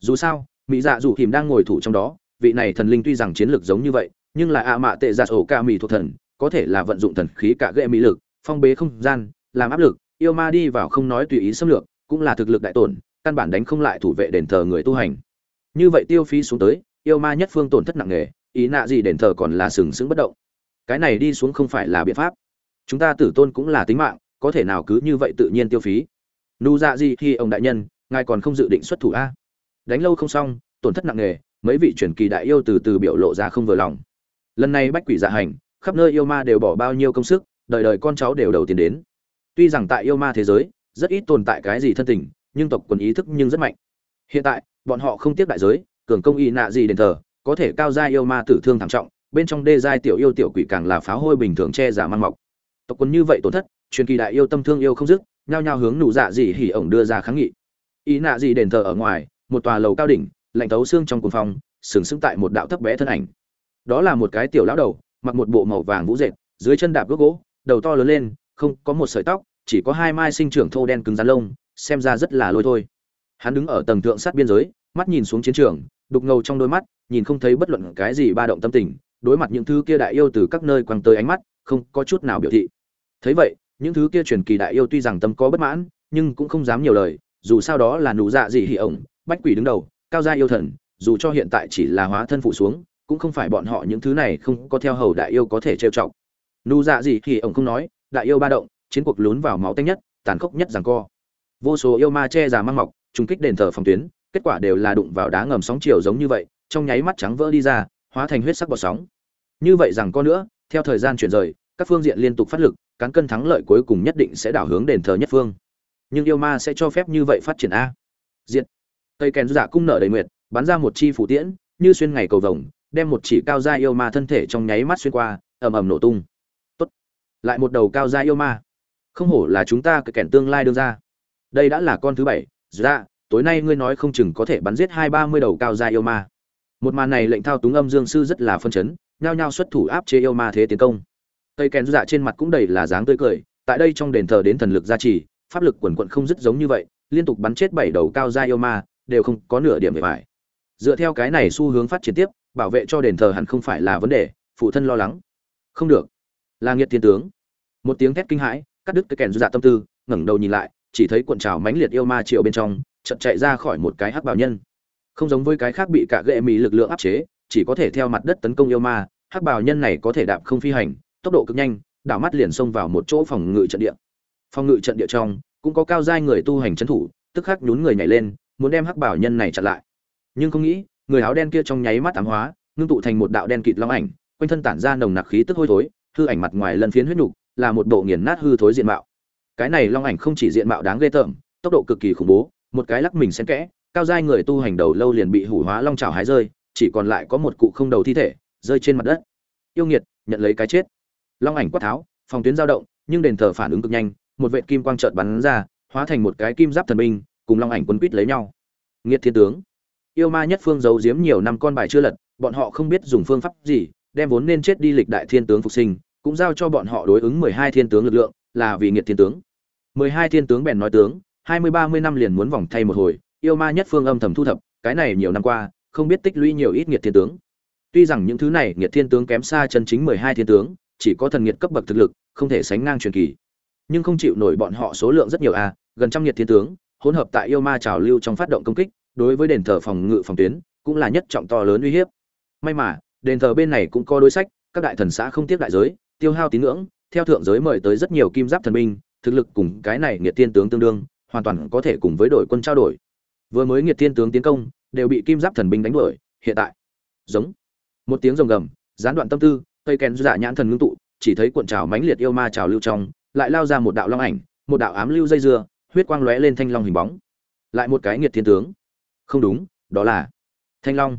Dù sao mỹ dạ dù kìm đang ngồi thủ trong đó, vị này thần linh tuy rằng chiến lược giống như vậy, nhưng là ạ mạ tệ giả ổ ca mỹ thuộc thần, có thể là vận dụng thần khí cả ghệ mỹ lực, phong bế không gian, làm áp lực, yêu ma đi vào không nói tùy ý xâm lược, cũng là thực lực đại tổn căn bản đánh không lại thủ vệ đền thờ người tu hành. Như vậy tiêu phí xuống tới, yêu ma nhất phương tổn thất nặng nề, ý nạ gì đền thờ còn là sừng sững bất động. Cái này đi xuống không phải là biện pháp. Chúng ta tử tôn cũng là tính mạng, có thể nào cứ như vậy tự nhiên tiêu phí? Nu dạ gì khi ông đại nhân, ngài còn không dự định xuất thủ a? Đánh lâu không xong, tổn thất nặng nề, mấy vị truyền kỳ đại yêu từ từ biểu lộ ra không vừa lòng. Lần này bách quỷ dạ hành, khắp nơi yêu ma đều bỏ bao nhiêu công sức, đời đời con cháu đều đầu tiên đến. Tuy rằng tại yêu ma thế giới, rất ít tồn tại cái gì thân tình nhưng tộc quần ý thức nhưng rất mạnh. Hiện tại, bọn họ không tiếp đại giới, cường công y nạ gì đền thờ, có thể cao gia yêu ma tử thương thảm trọng, bên trong đê giai tiểu yêu tiểu quỷ càng là pháo hôi bình thường che giả mang mọc. Tộc quân như vậy tổn thất, truyền kỳ đại yêu tâm thương yêu không dứt, nhao nhao hướng nụ dạ dị hỉ ổng đưa ra kháng nghị. Ý nạ gì đền thờ ở ngoài, một tòa lầu cao đỉnh, lạnh tấu xương trong cuồng phòng sừng sững tại một đạo thấp bé thân ảnh. Đó là một cái tiểu lão đầu, mặc một bộ màu vàng vũ dệt, dưới chân đạp gốc gỗ, đầu to lớn lên, không có một sợi tóc chỉ có hai mai sinh trưởng thô đen cứng rắn lông, xem ra rất là lôi thôi. Hắn đứng ở tầng thượng sát biên giới, mắt nhìn xuống chiến trường, đục ngầu trong đôi mắt, nhìn không thấy bất luận cái gì ba động tâm tình, đối mặt những thứ kia đại yêu từ các nơi quăng tới ánh mắt, không có chút nào biểu thị. Thấy vậy, những thứ kia truyền kỳ đại yêu tuy rằng tâm có bất mãn, nhưng cũng không dám nhiều lời, dù sao đó là nụ dạ gì hỉ ổng, bách quỷ đứng đầu, cao gia yêu thần, dù cho hiện tại chỉ là hóa thân phụ xuống, cũng không phải bọn họ những thứ này không có theo hầu đại yêu có thể trêu chọc. Nụ dạ gì hỉ ổng không nói, đại yêu ba động chiến cuộc lún vào máu tanh nhất, tàn khốc nhất rằng co. Vô số yêu ma che già mang mọc, trùng kích đền thờ phòng tuyến, kết quả đều là đụng vào đá ngầm sóng chiều giống như vậy, trong nháy mắt trắng vỡ đi ra, hóa thành huyết sắc bọt sóng. Như vậy rằng co nữa, theo thời gian chuyển rời, các phương diện liên tục phát lực, cán cân thắng lợi cuối cùng nhất định sẽ đảo hướng đền thờ nhất phương. Nhưng yêu ma sẽ cho phép như vậy phát triển a? Diện cây kèn giả cung nở đầy nguyệt, bắn ra một chi phủ tiễn, như xuyên ngày cầu vồng, đem một chỉ cao gia yêu ma thân thể trong nháy mắt xuyên qua, ầm ầm nổ tung. Tốt. Lại một đầu cao gia yêu ma không hổ là chúng ta cái kèn tương lai đương ra. Đây đã là con thứ bảy. Ra, tối nay ngươi nói không chừng có thể bắn giết hai ba mươi đầu cao gia yêu ma. Một màn này lệnh thao túng âm dương sư rất là phân chấn nhao nhao xuất thủ áp chế yêu ma thế tiến công. Cây kèn dạ trên mặt cũng đầy là dáng tươi cười tại đây trong đền thờ đến thần lực gia trì pháp lực quần quận không dứt giống như vậy liên tục bắn chết bảy đầu cao gia yêu ma đều không có nửa điểm về phải dựa theo cái này xu hướng phát triển tiếp bảo vệ cho đền thờ hẳn không phải là vấn đề phụ thân lo lắng. Không được. Là nghiệt thiên tướng. Một tiếng thét kinh hãi cắt đứt cái kèn dạ tâm tư, ngẩng đầu nhìn lại, chỉ thấy cuộn trào mãnh liệt yêu ma triệu bên trong, chợt chạy ra khỏi một cái hắc bảo nhân. Không giống với cái khác bị cả gệ mỹ lực lượng áp chế, chỉ có thể theo mặt đất tấn công yêu ma, hắc bảo nhân này có thể đạp không phi hành, tốc độ cực nhanh, đảo mắt liền xông vào một chỗ phòng ngự trận địa. Phòng ngự trận địa trong, cũng có cao giai người tu hành trấn thủ, tức khắc nhún người nhảy lên, muốn đem hắc bảo nhân này chặn lại. Nhưng không nghĩ, người áo đen kia trong nháy mắt ám hóa, ngưng tụ thành một đạo đen kịt long ảnh, quanh thân tản ra nồng nặc khí tức hôi thối, hư ảnh mặt ngoài lân phiến huyết nhục là một bộ nghiền nát hư thối diện mạo. Cái này long ảnh không chỉ diện mạo đáng ghê tởm, tốc độ cực kỳ khủng bố, một cái lắc mình xen kẽ, cao giai người tu hành đầu lâu liền bị hủ hóa long trào hái rơi, chỉ còn lại có một cụ không đầu thi thể, rơi trên mặt đất. Yêu nghiệt, nhận lấy cái chết. Long ảnh quát tháo, phòng tuyến dao động, nhưng đền thờ phản ứng cực nhanh, một vệ kim quang trợt bắn ra, hóa thành một cái kim giáp thần binh, cùng long ảnh quấn quýt lấy nhau. Nghiệt thiên tướng, yêu ma nhất phương giấu giếm nhiều năm con bài chưa lật, bọn họ không biết dùng phương pháp gì, đem vốn nên chết đi lịch đại thiên tướng phục sinh cũng giao cho bọn họ đối ứng mười hai thiên tướng lực lượng, là vì nghiệt thiên tướng. mười hai thiên tướng bèn nói tướng, hai mươi ba mươi năm liền muốn vòng thay một hồi, yêu ma nhất phương âm thầm thu thập, cái này nhiều năm qua, không biết tích lũy nhiều ít nghiệt thiên tướng. Tuy rằng những thứ này nghiệt thiên tướng kém xa chân chính mười hai thiên tướng, chỉ có thần nghiệt cấp bậc thực lực, không thể sánh ngang truyền kỳ. Nhưng không chịu nổi bọn họ số lượng rất nhiều a, gần trăm nghiệt thiên tướng, hỗn hợp tại yêu ma trào lưu trong phát động công kích, đối với đền thờ phòng ngự phòng tuyến, cũng là nhất trọng to lớn uy hiếp. May mà, đền thờ bên này cũng có đối sách, các đại thần xã không tiếc đại giới tiêu hao tín ngưỡng, theo thượng giới mời tới rất nhiều kim giáp thần binh, thực lực cùng cái này nghiệt thiên tướng tương đương, hoàn toàn có thể cùng với đội quân trao đổi. Vừa mới nghiệt thiên tướng tiến công, đều bị kim giáp thần binh đánh đuổi, hiện tại, giống, một tiếng rồng gầm, gián đoạn tâm tư, cây kèn dạ nhãn thần ngưng tụ, chỉ thấy cuộn trào mãnh liệt yêu ma trào lưu trong, lại lao ra một đạo long ảnh, một đạo ám lưu dây dưa, huyết quang lóe lên thanh long hình bóng. Lại một cái nghiệt thiên tướng. Không đúng, đó là thanh long.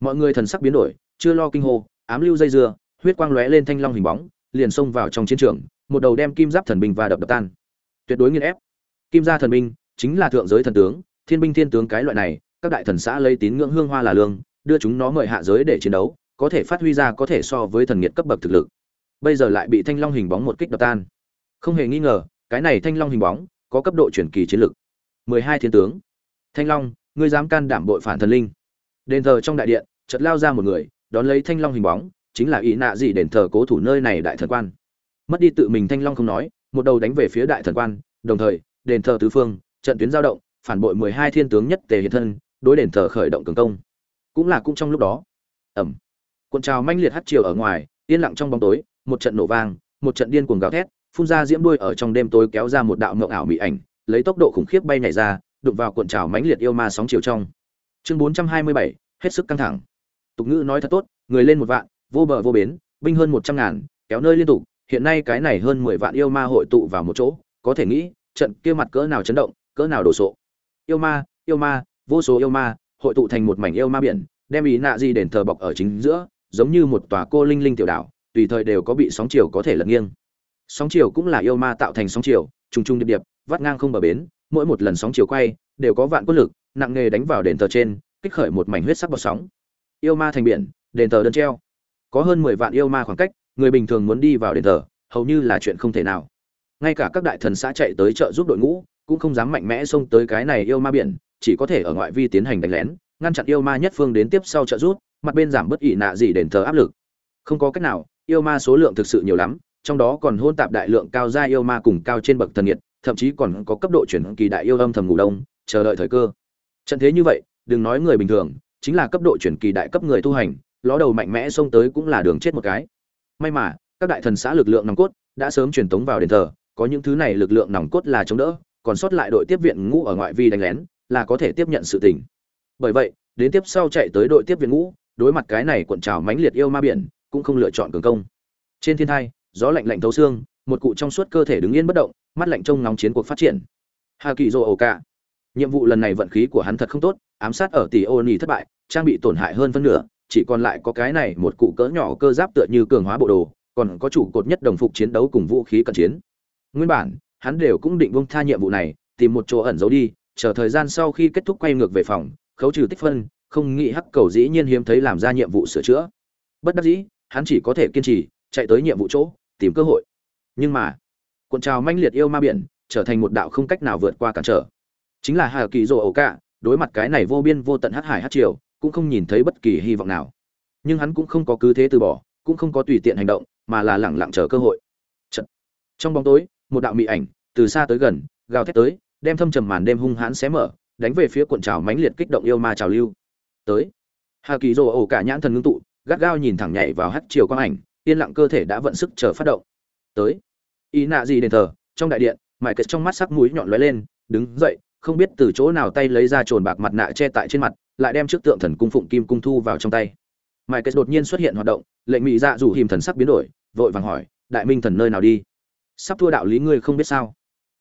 Mọi người thần sắc biến đổi, chưa lo kinh hô, ám lưu dây dưa huyết quang lóe lên thanh long hình bóng, liền xông vào trong chiến trường, một đầu đem kim giáp thần binh và đập đập tan. Tuyệt đối nghiên ép. Kim gia thần binh chính là thượng giới thần tướng, thiên binh thiên tướng cái loại này, các đại thần xã lấy tín ngưỡng hương hoa là lương, đưa chúng nó mời hạ giới để chiến đấu, có thể phát huy ra có thể so với thần nghiệt cấp bậc thực lực. Bây giờ lại bị thanh long hình bóng một kích đập tan. Không hề nghi ngờ, cái này thanh long hình bóng có cấp độ chuyển kỳ chiến lực. Mười hai thiên tướng. Thanh long, ngươi dám can đảm bội phản thần linh. Đền thờ trong đại điện, chợt lao ra một người, đón lấy thanh long hình bóng chính là ý nạ gì đền thờ cố thủ nơi này đại thần quan. Mất đi tự mình thanh long không nói, một đầu đánh về phía đại thần quan, đồng thời, đền thờ tứ phương, trận tuyến giao động, phản bội mười hai thiên tướng nhất tề hiện thân, đối đền thờ khởi động cường công. Cũng là cũng trong lúc đó. Ẩm. Cuộn trào manh liệt hắt chiều ở ngoài, yên lặng trong bóng tối, một trận nổ vang, một trận điên cuồng gào thét, phun ra diễm đuôi ở trong đêm tối kéo ra một đạo mộng ảo mỹ ảnh, lấy tốc độ khủng khiếp bay nhảy ra, đụng vào cuộn trào mãnh liệt yêu ma sóng chiều trong. Chương bốn trăm hai mươi bảy, hết sức căng thẳng. Tục ngữ nói thật tốt, người lên một vạn vô bờ vô bến, binh hơn một trăm ngàn, kéo nơi liên tục, hiện nay cái này hơn mười vạn yêu ma hội tụ vào một chỗ, có thể nghĩ, trận kia mặt cỡ nào chấn động, cỡ nào đổ sộ. Yêu ma yêu ma, vô số yêu ma, hội tụ thành một mảnh yêu ma biển, đem ý nạ di đền thờ bọc ở chính giữa, giống như một tòa cô linh linh tiểu đảo, tùy thời đều có bị sóng chiều có thể lật nghiêng. Sóng chiều cũng là yêu ma tạo thành sóng chiều, trùng trùng điệp điệp, vắt ngang không bờ bến, mỗi một lần sóng chiều quay, đều có vạn quân lực, nặng nghề đánh vào đền thờ trên, kích khởi một mảnh huyết sắc bọt sóng. Yêu ma thành biển, đền thờ đơn treo có hơn mười vạn yêu ma khoảng cách, người bình thường muốn đi vào đền thờ, hầu như là chuyện không thể nào. Ngay cả các đại thần xã chạy tới trợ giúp đội ngũ, cũng không dám mạnh mẽ xông tới cái này yêu ma biển, chỉ có thể ở ngoại vi tiến hành đánh lén, ngăn chặn yêu ma nhất phương đến tiếp sau trợ giúp, mặt bên giảm bất ỷ nạ gì đền thờ áp lực. Không có cách nào, yêu ma số lượng thực sự nhiều lắm, trong đó còn hôn tạp đại lượng cao gia yêu ma cùng cao trên bậc thần nhiệt, thậm chí còn có cấp độ chuyển kỳ đại yêu âm thầm ngủ đông, chờ đợi thời cơ. Trận thế như vậy, đừng nói người bình thường, chính là cấp độ chuyển kỳ đại cấp người tu hành ló đầu mạnh mẽ xông tới cũng là đường chết một cái. May mà, các đại thần xã lực lượng nòng cốt đã sớm truyền tống vào đền thờ, có những thứ này lực lượng nòng cốt là chống đỡ, còn sót lại đội tiếp viện ngũ ở ngoại vi đánh lén là có thể tiếp nhận sự tình. Bởi vậy, đến tiếp sau chạy tới đội tiếp viện ngũ, đối mặt cái này cuộn trào mãnh liệt yêu ma biển, cũng không lựa chọn cường công. Trên thiên thai, gió lạnh lạnh thấu xương, một cụ trong suốt cơ thể đứng yên bất động, mắt lạnh trông ngóng chiến cuộc phát triển. Hà kỳ dô ổ cả nhiệm vụ lần này vận khí của hắn thật không tốt, ám sát ở tỷ ô nỉ thất bại, trang bị tổn hại hơn phân nửa chỉ còn lại có cái này một cụ cỡ nhỏ cơ giáp tựa như cường hóa bộ đồ, còn có chủ cột nhất đồng phục chiến đấu cùng vũ khí cận chiến. Nguyên bản, hắn đều cũng định bông tha nhiệm vụ này, tìm một chỗ ẩn giấu đi, chờ thời gian sau khi kết thúc quay ngược về phòng, khấu trừ tích phân, không nghĩ hắc cầu dĩ nhiên hiếm thấy làm ra nhiệm vụ sửa chữa. Bất đắc dĩ, hắn chỉ có thể kiên trì, chạy tới nhiệm vụ chỗ, tìm cơ hội. Nhưng mà, cuộn trào manh liệt yêu ma biển, trở thành một đạo không cách nào vượt qua cản trở. Chính là hà kỳ rồ ẩu cả đối mặt cái này vô biên vô tận hắc hải hắc triều cũng không nhìn thấy bất kỳ hy vọng nào. Nhưng hắn cũng không có cứ thế từ bỏ, cũng không có tùy tiện hành động, mà là lẳng lặng chờ cơ hội. Chật. trong bóng tối, một đạo mị ảnh từ xa tới gần, gào thét tới, đem thâm trầm màn đêm hung hãn xé mở, đánh về phía cuộn trào mãnh liệt kích động yêu ma trào lưu. Tới hà kỳ rồ ổ cả nhãn thần ngưng tụ, gắt gao nhìn thẳng nhảy vào hắt chiều quang ảnh, yên lặng cơ thể đã vận sức chờ phát động. Tới, ý nạ gì đền thờ, trong đại điện mải kết trong mắt sắc mũi nhọn lóe lên, đứng dậy, không biết từ chỗ nào tay lấy ra trồn bạc mặt nạ che tại trên mặt lại đem trước tượng thần cung phụng kim cung thu vào trong tay. Mai kết đột nhiên xuất hiện hoạt động, lệnh mỹ dạ dù hìm thần sắc biến đổi, vội vàng hỏi, đại minh thần nơi nào đi? Sắp thua đạo lý ngươi không biết sao?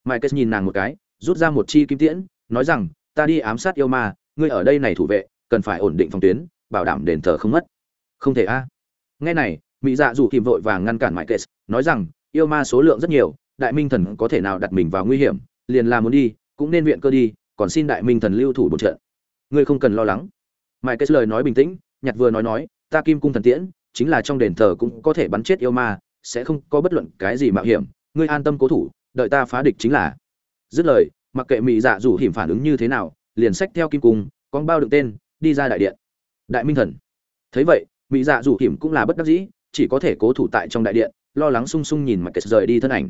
Mai kết nhìn nàng một cái, rút ra một chi kim tiễn, nói rằng, ta đi ám sát yêu ma, ngươi ở đây này thủ vệ, cần phải ổn định phòng tuyến, bảo đảm đền thờ không mất. Không thể a. Nghe này mỹ dạ dù Hìm vội vàng ngăn cản mãi kết nói rằng, yêu ma số lượng rất nhiều, đại minh thần có thể nào đặt mình vào nguy hiểm, liền là muốn đi, cũng nên viện cơ đi, còn xin đại minh thần lưu thủ bổ trận ngươi không cần lo lắng. Mãi cái lời nói bình tĩnh, nhặt vừa nói nói, ta kim cung thần tiễn, chính là trong đền thờ cũng có thể bắn chết yêu ma, sẽ không có bất luận cái gì mạo hiểm. Ngươi an tâm cố thủ, đợi ta phá địch chính là. Dứt lời, mặc kệ mỹ dạ dù hiểm phản ứng như thế nào, liền xách theo kim cung con bao đựng tên, đi ra đại điện. Đại minh thần. Thấy vậy mỹ dạ dù hiểm cũng là bất đắc dĩ, chỉ có thể cố thủ tại trong đại điện, lo lắng sung sung nhìn mặc kệ rời đi thân ảnh.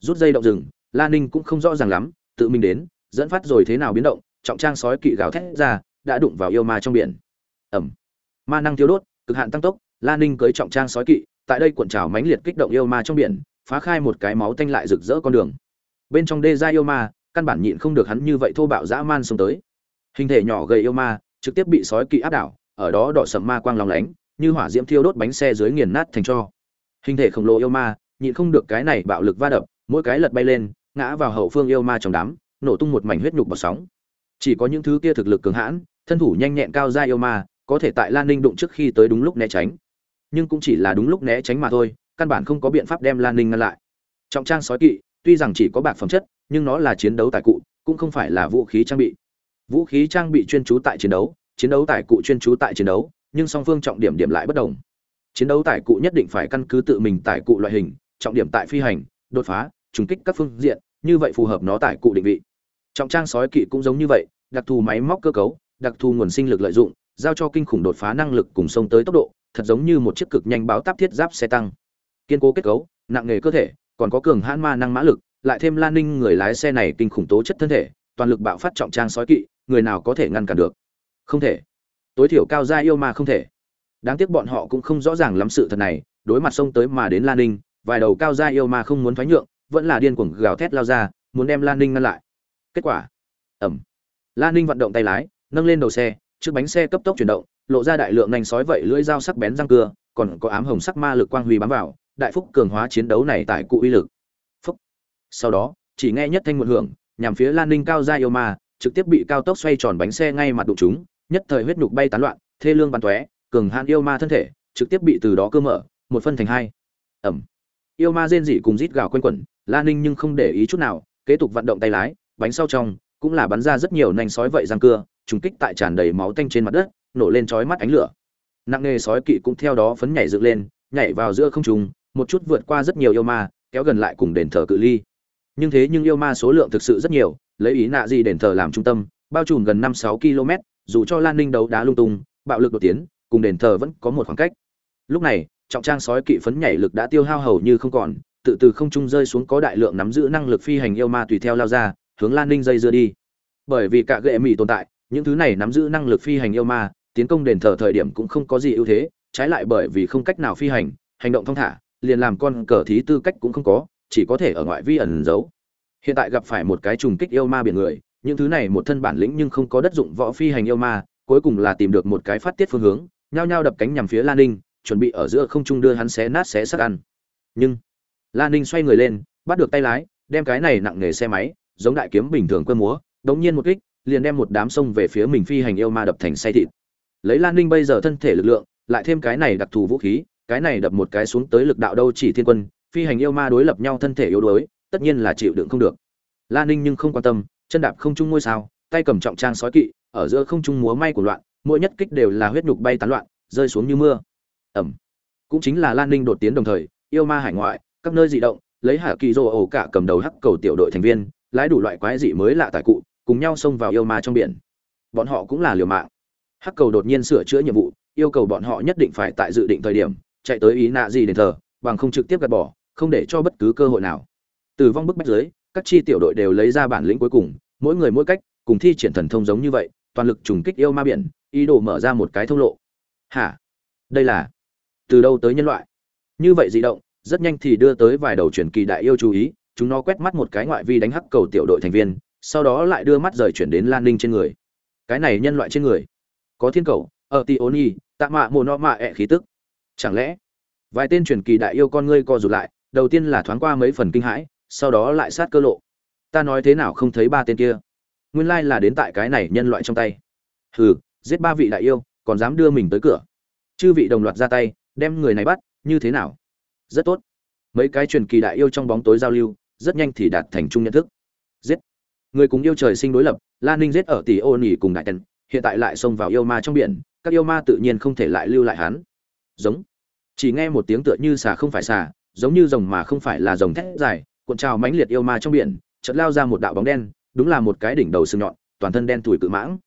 Rút dây động rừng, la ninh cũng không rõ ràng lắm, tự mình đến, dẫn phát rồi thế nào biến động trọng trang sói kỵ gào thét ra, đã đụng vào yêu ma trong biển. Ẩm ma năng thiếu đốt, cực hạn tăng tốc, la ninh cưới trọng trang sói kỵ, tại đây cuộn trào mãnh liệt kích động yêu ma trong biển, phá khai một cái máu tanh lại rực rỡ con đường. Bên trong đê gia yêu ma, căn bản nhịn không được hắn như vậy thô bạo dã man xông tới. Hình thể nhỏ gầy yêu ma, trực tiếp bị sói kỵ áp đảo, ở đó đỏ sầm ma quang lòng lánh, như hỏa diễm thiêu đốt bánh xe dưới nghiền nát thành tro. hình thể khổng lồ yêu ma, nhịn không được cái này bạo lực va đập, mỗi cái lật bay lên, ngã vào hậu phương yêu ma trong đám, nổ tung một mảnh huyết nhục bọt sóng chỉ có những thứ kia thực lực cường hãn, thân thủ nhanh nhẹn cao ra yêu ma, có thể tại lan ninh đụng trước khi tới đúng lúc né tránh. Nhưng cũng chỉ là đúng lúc né tránh mà thôi, căn bản không có biện pháp đem lan ninh ngăn lại. Trọng trang sói kỵ, tuy rằng chỉ có bạc phẩm chất, nhưng nó là chiến đấu tài cụ, cũng không phải là vũ khí trang bị. Vũ khí trang bị chuyên trú tại chiến đấu chiến đấu tài cụ chuyên trú tại chiến đấu, nhưng song phương trọng điểm điểm lại bất đồng. Chiến đấu tài cụ nhất định phải căn cứ tự mình tài cụ loại hình, trọng điểm tại phi hành, đột phá, trùng kích các phương diện, như vậy phù hợp nó tài cụ định vị trọng trang sói kỵ cũng giống như vậy, đặc thù máy móc cơ cấu, đặc thù nguồn sinh lực lợi dụng, giao cho kinh khủng đột phá năng lực cùng sông tới tốc độ, thật giống như một chiếc cực nhanh báo táp thiết giáp xe tăng. Kiên cố kết cấu, nặng nghề cơ thể, còn có cường hãn ma năng mã lực, lại thêm lan ninh người lái xe này kinh khủng tố chất thân thể, toàn lực bạo phát trọng trang sói kỵ, người nào có thể ngăn cản được? Không thể. Tối thiểu cao gia yêu ma không thể. Đáng tiếc bọn họ cũng không rõ ràng lắm sự thật này, đối mặt sông tới mà đến lan ninh, vài đầu cao gia yêu ma không muốn thoái nhượng, vẫn là điên cuồng gào thét lao ra, muốn đem lan ninh ngăn lại kết quả. Ẩm. Lan ninh vận động tay lái, nâng lên đầu xe, trước bánh xe cấp tốc chuyển động, lộ ra đại lượng nành sói vậy lưỡi dao sắc bén răng cưa, còn có ám hồng sắc ma lực quang huy bám vào, đại phúc cường hóa chiến đấu này tại cụ uy lực. Phúc. Sau đó, chỉ nghe nhất thanh một hưởng, nhằm phía lan ninh cao gia yêu ma, trực tiếp bị cao tốc xoay tròn bánh xe ngay mặt đụng chúng, nhất thời huyết nhục bay tán loạn, thê lương bắn tóe, cường hạn yêu ma thân thể, trực tiếp bị từ đó cơ mở, một phân thành hai. Ẩm. Yêu ma rên rỉ cùng rít gào quanh quẩn, la ninh nhưng không để ý chút nào, kế tục vận động tay lái bánh sau trong, cũng là bắn ra rất nhiều nành sói vậy răng cưa, trùng kích tại tràn đầy máu tanh trên mặt đất, nổ lên chói mắt ánh lửa. Nặng nề sói kỵ cũng theo đó phấn nhảy dựng lên, nhảy vào giữa không trung, một chút vượt qua rất nhiều yêu ma, kéo gần lại cùng đền thờ cự ly. Nhưng thế nhưng yêu ma số lượng thực sự rất nhiều, lấy ý nạ gì đền thờ làm trung tâm, bao trùm gần năm sáu km, dù cho lan ninh đấu đá lung tung, bạo lực đột tiến, cùng đền thờ vẫn có một khoảng cách. Lúc này, trọng trang sói kỵ phấn nhảy lực đã tiêu hao hầu như không còn, tự từ không trung rơi xuống có đại lượng nắm giữ năng lực phi hành yêu ma tùy theo lao ra hướng lan ninh dây dưa đi. Bởi vì cả gệ mỹ tồn tại, những thứ này nắm giữ năng lực phi hành yêu ma, tiến công đền thờ thời điểm cũng không có gì ưu thế, trái lại bởi vì không cách nào phi hành hành động thong thả, liền làm con cờ thí tư cách cũng không có, chỉ có thể ở ngoại vi ẩn giấu. Hiện tại gặp phải một cái trùng kích yêu ma biển người, những thứ này một thân bản lĩnh nhưng không có đất dụng võ phi hành yêu ma, cuối cùng là tìm được một cái phát tiết phương hướng, nhao nhao đập cánh nhằm phía lan ninh, chuẩn bị ở giữa không trung đưa hắn xé nát xé sắc ăn. Nhưng, lan ninh xoay người lên, bắt được tay lái, đem cái này nặng nghề xe máy giống đại kiếm bình thường cơ múa, đống nhiên một kích, liền đem một đám sông về phía mình phi hành yêu ma đập thành say thịt. Lấy lan ninh bây giờ thân thể lực lượng, lại thêm cái này đặc thù vũ khí, cái này đập một cái xuống tới lực đạo đâu chỉ thiên quân, phi hành yêu ma đối lập nhau thân thể yếu đuối, tất nhiên là chịu đựng không được. Lan ninh nhưng không quan tâm, chân đạp không trung ngôi sao, tay cầm trọng trang sói kỵ, ở giữa không trung múa may của loạn, mỗi nhất kích đều là huyết nhục bay tán loạn, rơi xuống như mưa. Ẩm. Cũng chính là lan ninh đột tiến đồng thời, yêu ma hải ngoại, các nơi dị động, lấy hạ kỳ rô ổ cả cầm đầu hắc cầu tiểu đội thành viên lái đủ loại quái dị mới lạ tại cụ, cùng nhau xông vào yêu ma trong biển. Bọn họ cũng là liều mạng. Hắc cầu đột nhiên sửa chữa nhiệm vụ, yêu cầu bọn họ nhất định phải tại dự định thời điểm, chạy tới ý nạ gì đền thờ, bằng không trực tiếp gạt bỏ, không để cho bất cứ cơ hội nào. Từ vong bức bách dưới, các chi tiểu đội đều lấy ra bản lĩnh cuối cùng, mỗi người mỗi cách, cùng thi triển thần thông giống như vậy, toàn lực trùng kích yêu ma biển, ý đồ mở ra một cái thông lộ. Hả? Đây là từ đâu tới nhân loại? Như vậy dị động, rất nhanh thì đưa tới vài đầu truyền kỳ đại yêu chú ý chúng nó quét mắt một cái ngoại vi đánh hắc cầu tiểu đội thành viên, sau đó lại đưa mắt rời chuyển đến lan ninh trên người. Cái này nhân loại trên người. Có thiên cầu, ở ti ôn nhi tạ mạ mồ no mạ ẹ khí tức. Chẳng lẽ, vài tên truyền kỳ đại yêu con ngươi co rụt lại, đầu tiên là thoáng qua mấy phần kinh hãi, sau đó lại sát cơ lộ. Ta nói thế nào không thấy ba tên kia? Nguyên lai là đến tại cái này nhân loại trong tay. Hừ, giết ba vị đại yêu, còn dám đưa mình tới cửa. Chư vị đồng loạt ra tay, đem người này bắt, như thế nào? Rất tốt. Mấy cái truyền kỳ đại yêu trong bóng tối giao lưu rất nhanh thì đạt thành chung nhận thức. Giết. Người cùng yêu trời sinh đối lập lan ninh giết ở tỷ ô nỉ cùng đại tần, hiện tại lại xông vào yêu ma trong biển, các yêu ma tự nhiên không thể lại lưu lại hắn. Giống. Chỉ nghe một tiếng tựa như xà không phải xà, giống như rồng mà không phải là rồng thét dài, cuộn trào mãnh liệt yêu ma trong biển, chợt lao ra một đạo bóng đen, đúng là một cái đỉnh đầu sừng nhọn, toàn thân đen thủi cự mãng.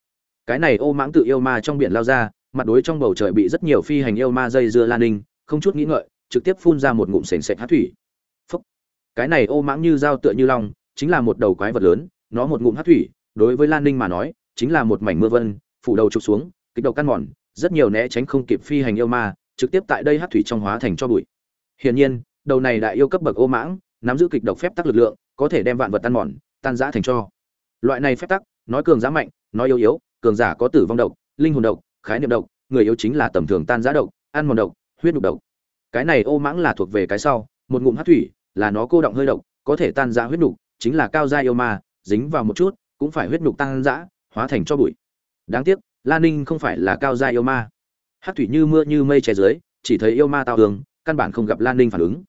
Cái này ô mãng tự yêu ma trong biển lao ra, mặt đối trong bầu trời bị rất nhiều phi hành yêu ma dây dưa lan ninh, không chút nghĩ ngợi, trực tiếp phun ra một ngụm sền sệt hát thủy cái này ô mãng như dao tựa như long, chính là một đầu quái vật lớn, nó một ngụm hát thủy, đối với lan ninh mà nói, chính là một mảnh mưa vân, phủ đầu trục xuống, kịch đầu căn mòn, rất nhiều né tránh không kịp phi hành yêu ma, trực tiếp tại đây hát thủy trong hóa thành cho bụi. Hiển nhiên, đầu này đại yêu cấp bậc ô mãng, nắm giữ kịch độc phép tắc lực lượng, có thể đem vạn vật tan mòn, tan giã thành cho. Loại này phép tắc, nói cường giá mạnh, nói yếu yếu, cường giả có tử vong độc, linh hồn độc, khái niệm độc, người yếu chính là tầm thường tan giã độc, ăn mòn độc, huyết đục độc. Cái này ô mãng là thuộc về cái sau, một ngụm hát thủy là nó cô động hơi độc có thể tan rã huyết nục, chính là cao gia yêu ma dính vào một chút cũng phải huyết nục tan rã, hóa thành cho bụi. Đáng tiếc lan ninh không phải là cao gia yêu ma. Hát thủy như mưa như mây che dưới chỉ thấy yêu ma tao đường, căn bản không gặp lan ninh phản ứng.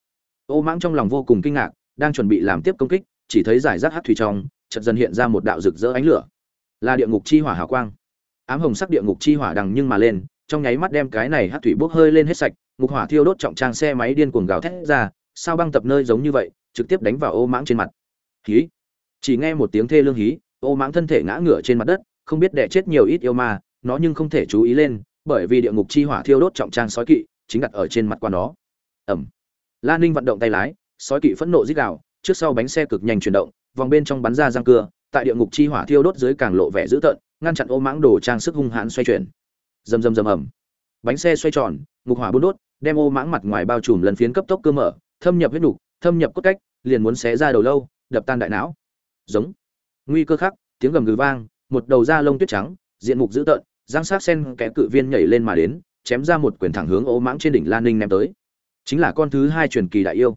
Ô mãng trong lòng vô cùng kinh ngạc đang chuẩn bị làm tiếp công kích chỉ thấy giải rác hát thủy trong chợt dần hiện ra một đạo rực rỡ ánh lửa. Là địa ngục chi hỏa hào quang. Ám hồng sắc địa ngục chi hỏa đằng nhưng mà lên trong nháy mắt đem cái này hát thủy bốc hơi lên hết sạch ngục hỏa thiêu đốt trọng trang xe máy điên cuồng gào thét ra sao băng tập nơi giống như vậy, trực tiếp đánh vào ô mãng trên mặt. Hí. Chỉ nghe một tiếng thê lương hí, ô mãng thân thể ngã ngửa trên mặt đất, không biết đẻ chết nhiều ít yêu ma, nó nhưng không thể chú ý lên, bởi vì địa ngục chi hỏa thiêu đốt trọng trang sói kỵ, chính đặt ở trên mặt quan nó. Ẩm. Lan ninh vận động tay lái, sói kỵ phẫn nộ rít gào, trước sau bánh xe cực nhanh chuyển động, vòng bên trong bắn ra răng cưa, tại địa ngục chi hỏa thiêu đốt dưới càng lộ vẻ dữ tợn, ngăn chặn ô mãng đồ trang sức hung hãn xoay chuyển. Rầm rầm rầm ẩm bánh xe xoay tròn, ngục hỏa bút đốt, đem ô mãng mặt ngoài bao trùm lần phiến cấp tốc cơ mở thâm nhập huyết nục thâm nhập cốt cách, liền muốn xé ra đầu lâu, đập tan đại não. Giống. Nguy cơ khắc tiếng gầm gừ vang, một đầu da lông tuyết trắng, diện mục dữ tợn giang sát sen kẽ cự viên nhảy lên mà đến, chém ra một quyền thẳng hướng ô mãng trên đỉnh lan ninh ném tới. Chính là con thứ hai truyền kỳ đại yêu.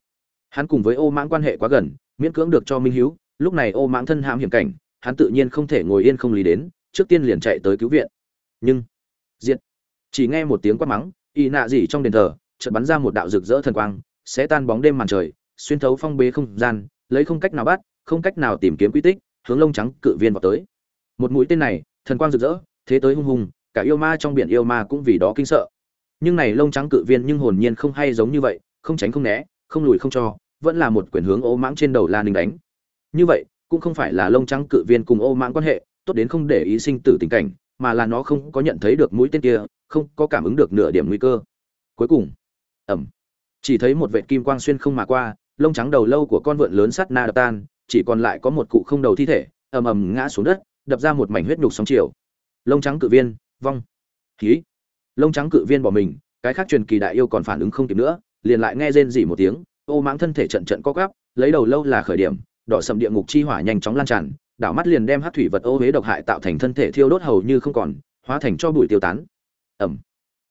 Hắn cùng với ô mãng quan hệ quá gần, miễn cưỡng được cho minh hiếu, lúc này ô mãng thân hãm hiểm cảnh, hắn tự nhiên không thể ngồi yên không lý đến, trước tiên liền chạy tới cứu viện. Nhưng diện chỉ nghe một tiếng quát mắng, y nạ gì trong đền thờ, chợt bắn ra một đạo rực rỡ thần quang sẽ tan bóng đêm màn trời, xuyên thấu phong bế không gian, lấy không cách nào bắt, không cách nào tìm kiếm quy tích, hướng lông trắng cự viên vào tới. Một mũi tên này, thần quang rực rỡ, thế tới hung hùng, cả yêu ma trong biển yêu ma cũng vì đó kinh sợ. Nhưng này lông trắng cự viên nhưng hồn nhiên không hay giống như vậy, không tránh không né, không lùi không cho, vẫn là một quyền hướng ô mãng trên đầu la ninh đánh. Như vậy, cũng không phải là lông trắng cự viên cùng ô mãng quan hệ, tốt đến không để ý sinh tử tình cảnh, mà là nó không có nhận thấy được mũi tên kia, không có cảm ứng được nửa điểm nguy cơ. Cuối cùng ẩm chỉ thấy một vệt kim quang xuyên không mà qua, lông trắng đầu lâu của con vượn lớn sắt na đập tan, chỉ còn lại có một cụ không đầu thi thể, ầm ầm ngã xuống đất, đập ra một mảnh huyết nhục sóng chiều. Lông trắng cự viên, vong. Khí lông trắng cự viên bỏ mình, cái khác truyền kỳ đại yêu còn phản ứng không kịp nữa, liền lại nghe rên rỉ một tiếng, ô mãng thân thể trận trận co gắp lấy đầu lâu là khởi điểm, đỏ sầm địa ngục chi hỏa nhanh chóng lan tràn, đảo mắt liền đem hát thủy vật ô huế độc hại tạo thành thân thể thiêu đốt hầu như không còn, hóa thành cho bụi tiêu tán. Ẩm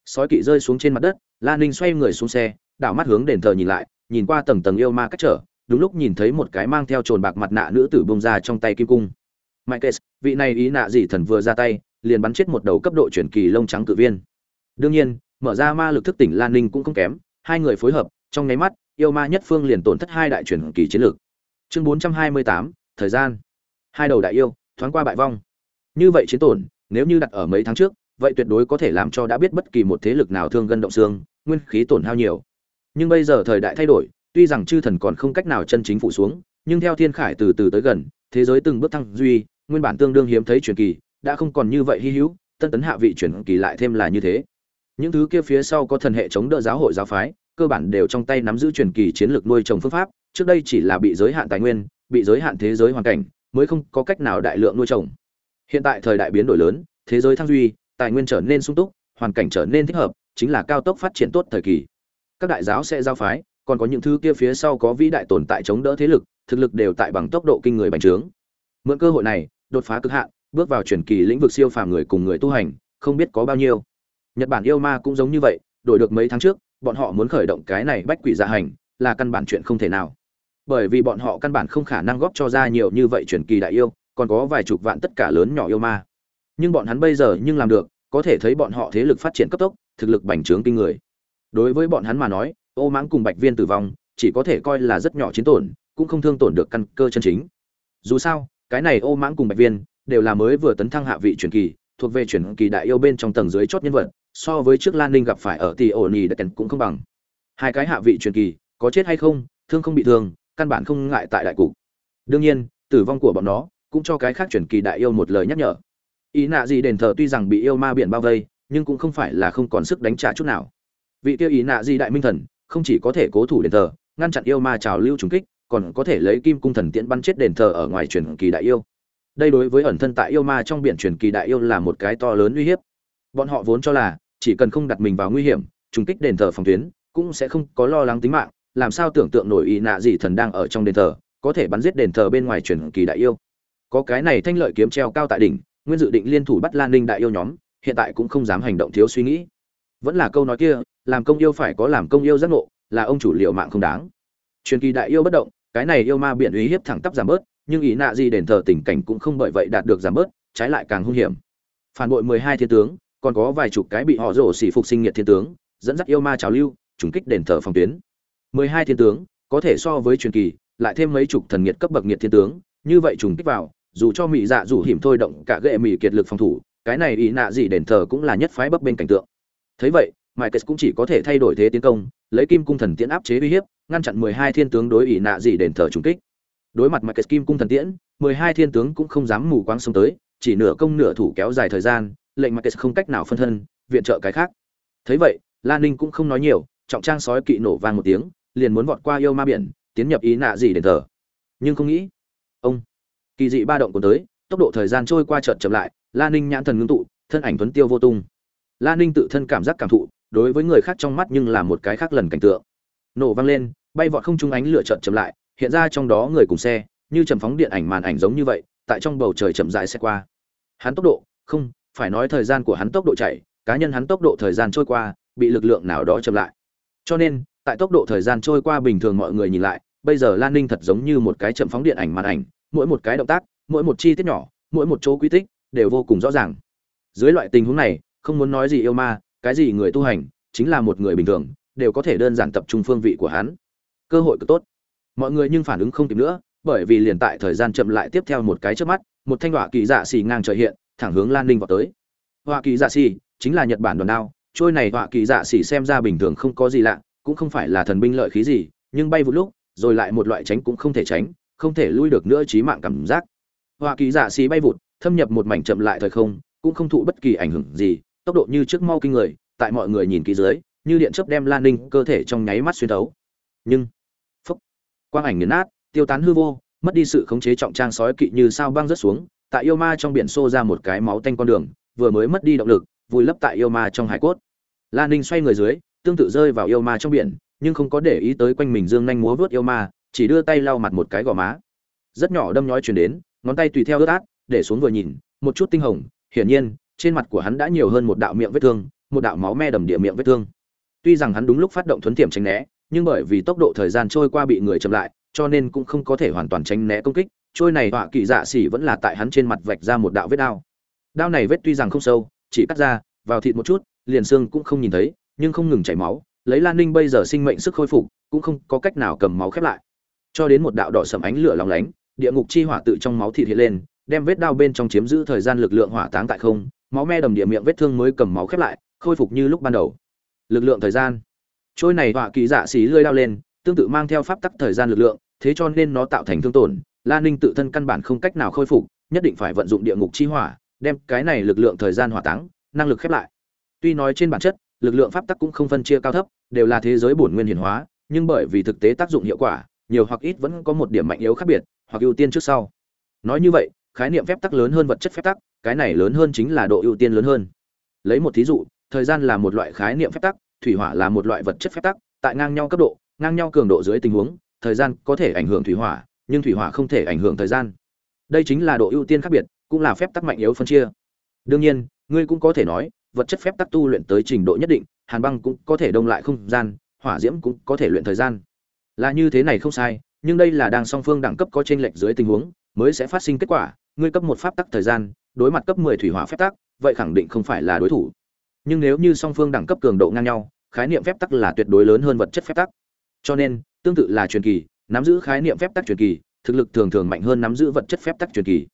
sói kỵ rơi xuống trên mặt đất, la ninh xoay người xuống xe đảo mắt hướng đền thờ nhìn lại nhìn qua tầng tầng yêu ma cách trở đúng lúc nhìn thấy một cái mang theo trồn bạc mặt nạ nữ tử bông ra trong tay kim cung Michael, vị này ý nạ gì thần vừa ra tay, liền bắn chết một đầu cấp độ chuyển kỳ lông trắng cự viên. Đương nhiên, mở ra ma lực thức tỉnh Lan Ninh cũng không kém, hai người phối hợp, trong nháy mắt, yêu ma nhất phương liền tổn thất hai đại chuyển kỳ chiến lược. Chương 428, thời gian. Hai đầu đại yêu, thoáng qua bại vong. Như vậy chiến tổn, nếu như đặt ở mấy tháng trước, vậy tuyệt đối có thể làm cho đã biết bất kỳ một thế lực nào thương gân động xương, nguyên khí tổn hao nhiều. Nhưng bây giờ thời đại thay đổi, tuy rằng chư thần còn không cách nào chân chính phụ xuống, nhưng theo thiên khải từ từ tới gần, thế giới từng bước thăng duy, nguyên bản tương đương hiếm thấy truyền kỳ, đã không còn như vậy hy hữu, tân tấn hạ vị truyền kỳ lại thêm là như thế. Những thứ kia phía sau có thần hệ chống đỡ giáo hội giáo phái, cơ bản đều trong tay nắm giữ truyền kỳ chiến lược nuôi trồng phương pháp, trước đây chỉ là bị giới hạn tài nguyên, bị giới hạn thế giới hoàn cảnh, mới không có cách nào đại lượng nuôi trồng. Hiện tại thời đại biến đổi lớn, thế giới thăng duy, tài nguyên trở nên sung túc, hoàn cảnh trở nên thích hợp, chính là cao tốc phát triển tốt thời kỳ. Các đại giáo sẽ giao phái, còn có những thứ kia phía sau có vĩ đại tồn tại chống đỡ thế lực, thực lực đều tại bằng tốc độ kinh người bành trướng. Mượn cơ hội này, đột phá cực hạn, bước vào truyền kỳ lĩnh vực siêu phàm người cùng người tu hành, không biết có bao nhiêu. Nhật Bản yêu ma cũng giống như vậy, đổi được mấy tháng trước, bọn họ muốn khởi động cái này bách quỷ dạ hành, là căn bản chuyện không thể nào. Bởi vì bọn họ căn bản không khả năng góp cho ra nhiều như vậy truyền kỳ đại yêu, còn có vài chục vạn tất cả lớn nhỏ yêu ma. nhưng bọn hắn bây giờ nhưng làm được có thể thấy bọn họ thế lực phát triển cấp tốc thực lực bành trướng kinh người đối với bọn hắn mà nói, ô mãng cùng bạch viên tử vong chỉ có thể coi là rất nhỏ chiến tổn, cũng không thương tổn được căn cơ chân chính. Dù sao, cái này ô mãng cùng bạch viên đều là mới vừa tấn thăng hạ vị truyền kỳ, thuộc về truyền kỳ đại yêu bên trong tầng dưới chót nhân vật, so với trước lan ninh gặp phải ở tỷ ổ nì đặc cũng không bằng. Hai cái hạ vị truyền kỳ có chết hay không, thương không bị thương, căn bản không ngại tại đại cục. Đương nhiên, tử vong của bọn nó cũng cho cái khác truyền kỳ đại yêu một lời nhắc nhở. Ý nạ gì đền thờ tuy rằng bị yêu ma biển bao vây, nhưng cũng không phải là không còn sức đánh trả chút nào vị tiêu ý nạ di đại minh thần, không chỉ có thể cố thủ đền thờ, ngăn chặn yêu ma trào lưu trùng kích, còn có thể lấy kim cung thần tiễn bắn chết đền thờ ở ngoài truyền kỳ đại yêu. Đây đối với ẩn thân tại yêu ma trong biển truyền kỳ đại yêu là một cái to lớn uy hiếp. Bọn họ vốn cho là, chỉ cần không đặt mình vào nguy hiểm, trùng kích đền thờ phòng tuyến, cũng sẽ không có lo lắng tính mạng, làm sao tưởng tượng nổi ý nạ gì thần đang ở trong đền thờ, có thể bắn giết đền thờ bên ngoài truyền kỳ đại yêu. Có cái này thanh lợi kiếm treo cao tại đỉnh, nguyên dự định liên thủ bắt lan ninh đại yêu nhóm, hiện tại cũng không dám hành động thiếu suy nghĩ vẫn là câu nói kia, làm công yêu phải có làm công yêu giác ngộ, là ông chủ liệu mạng không đáng. Truyền kỳ đại yêu bất động, cái này yêu ma biển uy hiếp thẳng tắp giảm bớt, nhưng ý nạ gì đền thờ tình cảnh cũng không bởi vậy đạt được giảm bớt, trái lại càng hung hiểm. Phản bội mười hai thiên tướng, còn có vài chục cái bị họ rổ xỉ phục sinh nhiệt thiên tướng, dẫn dắt yêu ma trào lưu, trùng kích đền thờ phòng tuyến. mười hai thiên tướng, có thể so với truyền kỳ, lại thêm mấy chục thần nhiệt cấp bậc nhiệt thiên tướng, như vậy trùng kích vào, dù cho mỹ dạ rủ hiểm thôi động cả gệ mỹ kiệt lực phòng thủ, cái này ý nạ gì đền thờ cũng là nhất phái bấp bên cảnh tượng thấy vậy Michael cũng chỉ có thể thay đổi thế tiến công, lấy kim cung thần tiễn áp chế uy hiếp, ngăn chặn 12 thiên tướng đối ý nạ gì đền thờ trùng kích. Đối mặt Michael kim cung thần tiễn, 12 thiên tướng cũng không dám mù quáng xông tới, chỉ nửa công nửa thủ kéo dài thời gian, lệnh Michael không cách nào phân thân, viện trợ cái khác. Thấy vậy, Lan Ninh cũng không nói nhiều, trọng trang sói kỵ nổ vang một tiếng, liền muốn vọt qua yêu ma biển, tiến nhập ý nạ gì đền thờ. Nhưng không nghĩ, ông kỳ dị ba động của tới, tốc độ thời gian trôi qua chợt chậm lại, Lan Ninh nhãn thần ngưng tụ, thân ảnh tuấn tiêu vô tung. Lan Ninh tự thân cảm giác cảm thụ, đối với người khác trong mắt nhưng là một cái khác lần cảnh tượng. Nổ vang lên bay vọt không trung ánh lửa chợt chậm lại hiện ra trong đó người cùng xe như chầm phóng điện ảnh màn ảnh giống như vậy tại trong bầu trời chậm rãi sẽ qua. Hắn tốc độ không phải nói thời gian của hắn tốc độ chạy cá nhân hắn tốc độ thời gian trôi qua bị lực lượng nào đó chậm lại. Cho nên tại tốc độ thời gian trôi qua bình thường mọi người nhìn lại bây giờ lan ninh thật giống như một cái chậm phóng điện ảnh màn ảnh mỗi một cái động tác mỗi một chi tiết nhỏ mỗi một chỗ quy tích đều vô cùng rõ ràng. Dưới loại tình huống này không muốn nói gì yêu ma, cái gì người tu hành, chính là một người bình thường, đều có thể đơn giản tập trung phương vị của hắn. Cơ hội cực tốt. Mọi người nhưng phản ứng không kịp nữa, bởi vì liền tại thời gian chậm lại tiếp theo một cái trước mắt, một thanh họa kỳ dạ xì ngang trời hiện, thẳng hướng lan ninh vào tới. Họa kỳ dạ xì chính là nhật bản đoàn đao, trôi này họa kỳ dạ xì xem ra bình thường không có gì lạ, cũng không phải là thần binh lợi khí gì, nhưng bay vụt lúc, rồi lại một loại tránh cũng không thể tránh, không thể lui được nữa trí mạng cảm giác. Họa kỳ dạ xì bay vụt, thâm nhập một mảnh chậm lại thời không, cũng không thụ bất kỳ ảnh hưởng gì tốc độ như trước mau kinh người, tại mọi người nhìn kỹ dưới, như điện chớp đem lan ninh cơ thể trong nháy mắt xuyên thấu. Nhưng, phúc, quang ảnh nghiền nát, tiêu tán hư vô, mất đi sự khống chế trọng trang sói kỵ như sao băng rớt xuống, tại yêu ma trong biển xô ra một cái máu tanh con đường, vừa mới mất đi động lực, vùi lấp tại yêu ma trong hải cốt. Lan ninh xoay người dưới, tương tự rơi vào yêu ma trong biển, nhưng không có để ý tới quanh mình dương nhanh múa vớt yêu ma, chỉ đưa tay lau mặt một cái gò má. Rất nhỏ đâm nhói chuyển đến, ngón tay tùy theo ướt át, để xuống vừa nhìn, một chút tinh hồng, hiển nhiên trên mặt của hắn đã nhiều hơn một đạo miệng vết thương, một đạo máu me đầm địa miệng vết thương. Tuy rằng hắn đúng lúc phát động thuấn tiệm tránh né, nhưng bởi vì tốc độ thời gian trôi qua bị người chậm lại, cho nên cũng không có thể hoàn toàn tránh né công kích. Trôi này họa kỳ dạ xỉ vẫn là tại hắn trên mặt vạch ra một đạo vết đao. Đao này vết tuy rằng không sâu, chỉ cắt ra, vào thịt một chút, liền xương cũng không nhìn thấy, nhưng không ngừng chảy máu, lấy Lan Ninh bây giờ sinh mệnh sức khôi phục, cũng không có cách nào cầm máu khép lại. Cho đến một đạo đỏ sẫm ánh lửa lóng lánh, địa ngục chi hỏa tự trong máu thịt hiện lên, đem vết đao bên trong chiếm giữ thời gian lực lượng hỏa táng tại không, máu me đầm địa miệng vết thương mới cầm máu khép lại, khôi phục như lúc ban đầu. Lực lượng thời gian. Trôi này họa kỳ dạ xí lơi lao lên, tương tự mang theo pháp tắc thời gian lực lượng, thế cho nên nó tạo thành thương tổn. La ninh tự thân căn bản không cách nào khôi phục, nhất định phải vận dụng địa ngục chi hỏa, đem cái này lực lượng thời gian hỏa táng, năng lực khép lại. Tuy nói trên bản chất, lực lượng pháp tắc cũng không phân chia cao thấp, đều là thế giới bổn nguyên hiển hóa, nhưng bởi vì thực tế tác dụng hiệu quả, nhiều hoặc ít vẫn có một điểm mạnh yếu khác biệt, hoặc ưu tiên trước sau. Nói như vậy, khái niệm phép tắc lớn hơn vật chất phép tắc cái này lớn hơn chính là độ ưu tiên lớn hơn. Lấy một thí dụ, thời gian là một loại khái niệm phép tắc, thủy hỏa là một loại vật chất phép tắc, tại ngang nhau cấp độ, ngang nhau cường độ dưới tình huống, thời gian có thể ảnh hưởng thủy hỏa, nhưng thủy hỏa không thể ảnh hưởng thời gian. Đây chính là độ ưu tiên khác biệt, cũng là phép tắc mạnh yếu phân chia. Đương nhiên, ngươi cũng có thể nói, vật chất phép tắc tu luyện tới trình độ nhất định, hàn băng cũng có thể đông lại không gian, hỏa diễm cũng có thể luyện thời gian. Là như thế này không sai, nhưng đây là đang song phương đẳng cấp có chênh lệch dưới tình huống, mới sẽ phát sinh kết quả, ngươi cấp một pháp tắc thời gian đối mặt cấp 10 thủy hỏa phép tắc, vậy khẳng định không phải là đối thủ. Nhưng nếu như song phương đẳng cấp cường độ ngang nhau, khái niệm phép tắc là tuyệt đối lớn hơn vật chất phép tắc. Cho nên, tương tự là truyền kỳ, nắm giữ khái niệm phép tắc truyền kỳ, thực lực thường thường mạnh hơn nắm giữ vật chất phép tắc truyền kỳ.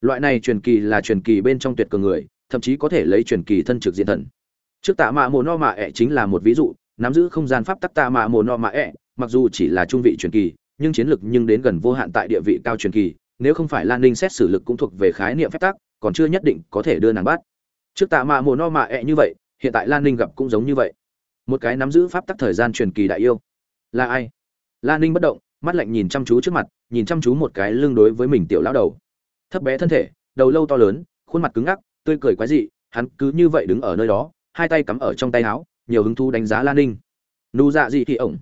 Loại này truyền kỳ là truyền kỳ bên trong tuyệt cường người, thậm chí có thể lấy truyền kỳ thân trực diện thần. Trước tạ mạ mồ no mạ ẹ chính là một ví dụ, nắm giữ không gian pháp tắc tạ mạ mồ no mạ ẹ mặc dù chỉ là trung vị truyền kỳ, nhưng chiến lực nhưng đến gần vô hạn tại địa vị cao truyền kỳ, nếu không phải lan ninh xét xử lực cũng thuộc về khái niệm phép tắc còn chưa nhất định có thể đưa nàng bắt. Trước tạ mạ mồ no mạ ẹ như vậy, hiện tại lan ninh gặp cũng giống như vậy. Một cái nắm giữ pháp tắc thời gian truyền kỳ đại yêu. Là ai? Lan ninh bất động, mắt lạnh nhìn chăm chú trước mặt, nhìn chăm chú một cái lưng đối với mình tiểu lão đầu. Thấp bé thân thể, đầu lâu to lớn, khuôn mặt cứng ngắc, tươi cười quái dị, hắn cứ như vậy đứng ở nơi đó, hai tay cắm ở trong tay áo, nhiều hứng thú đánh giá lan ninh. Nụ dạ dị thì ổng.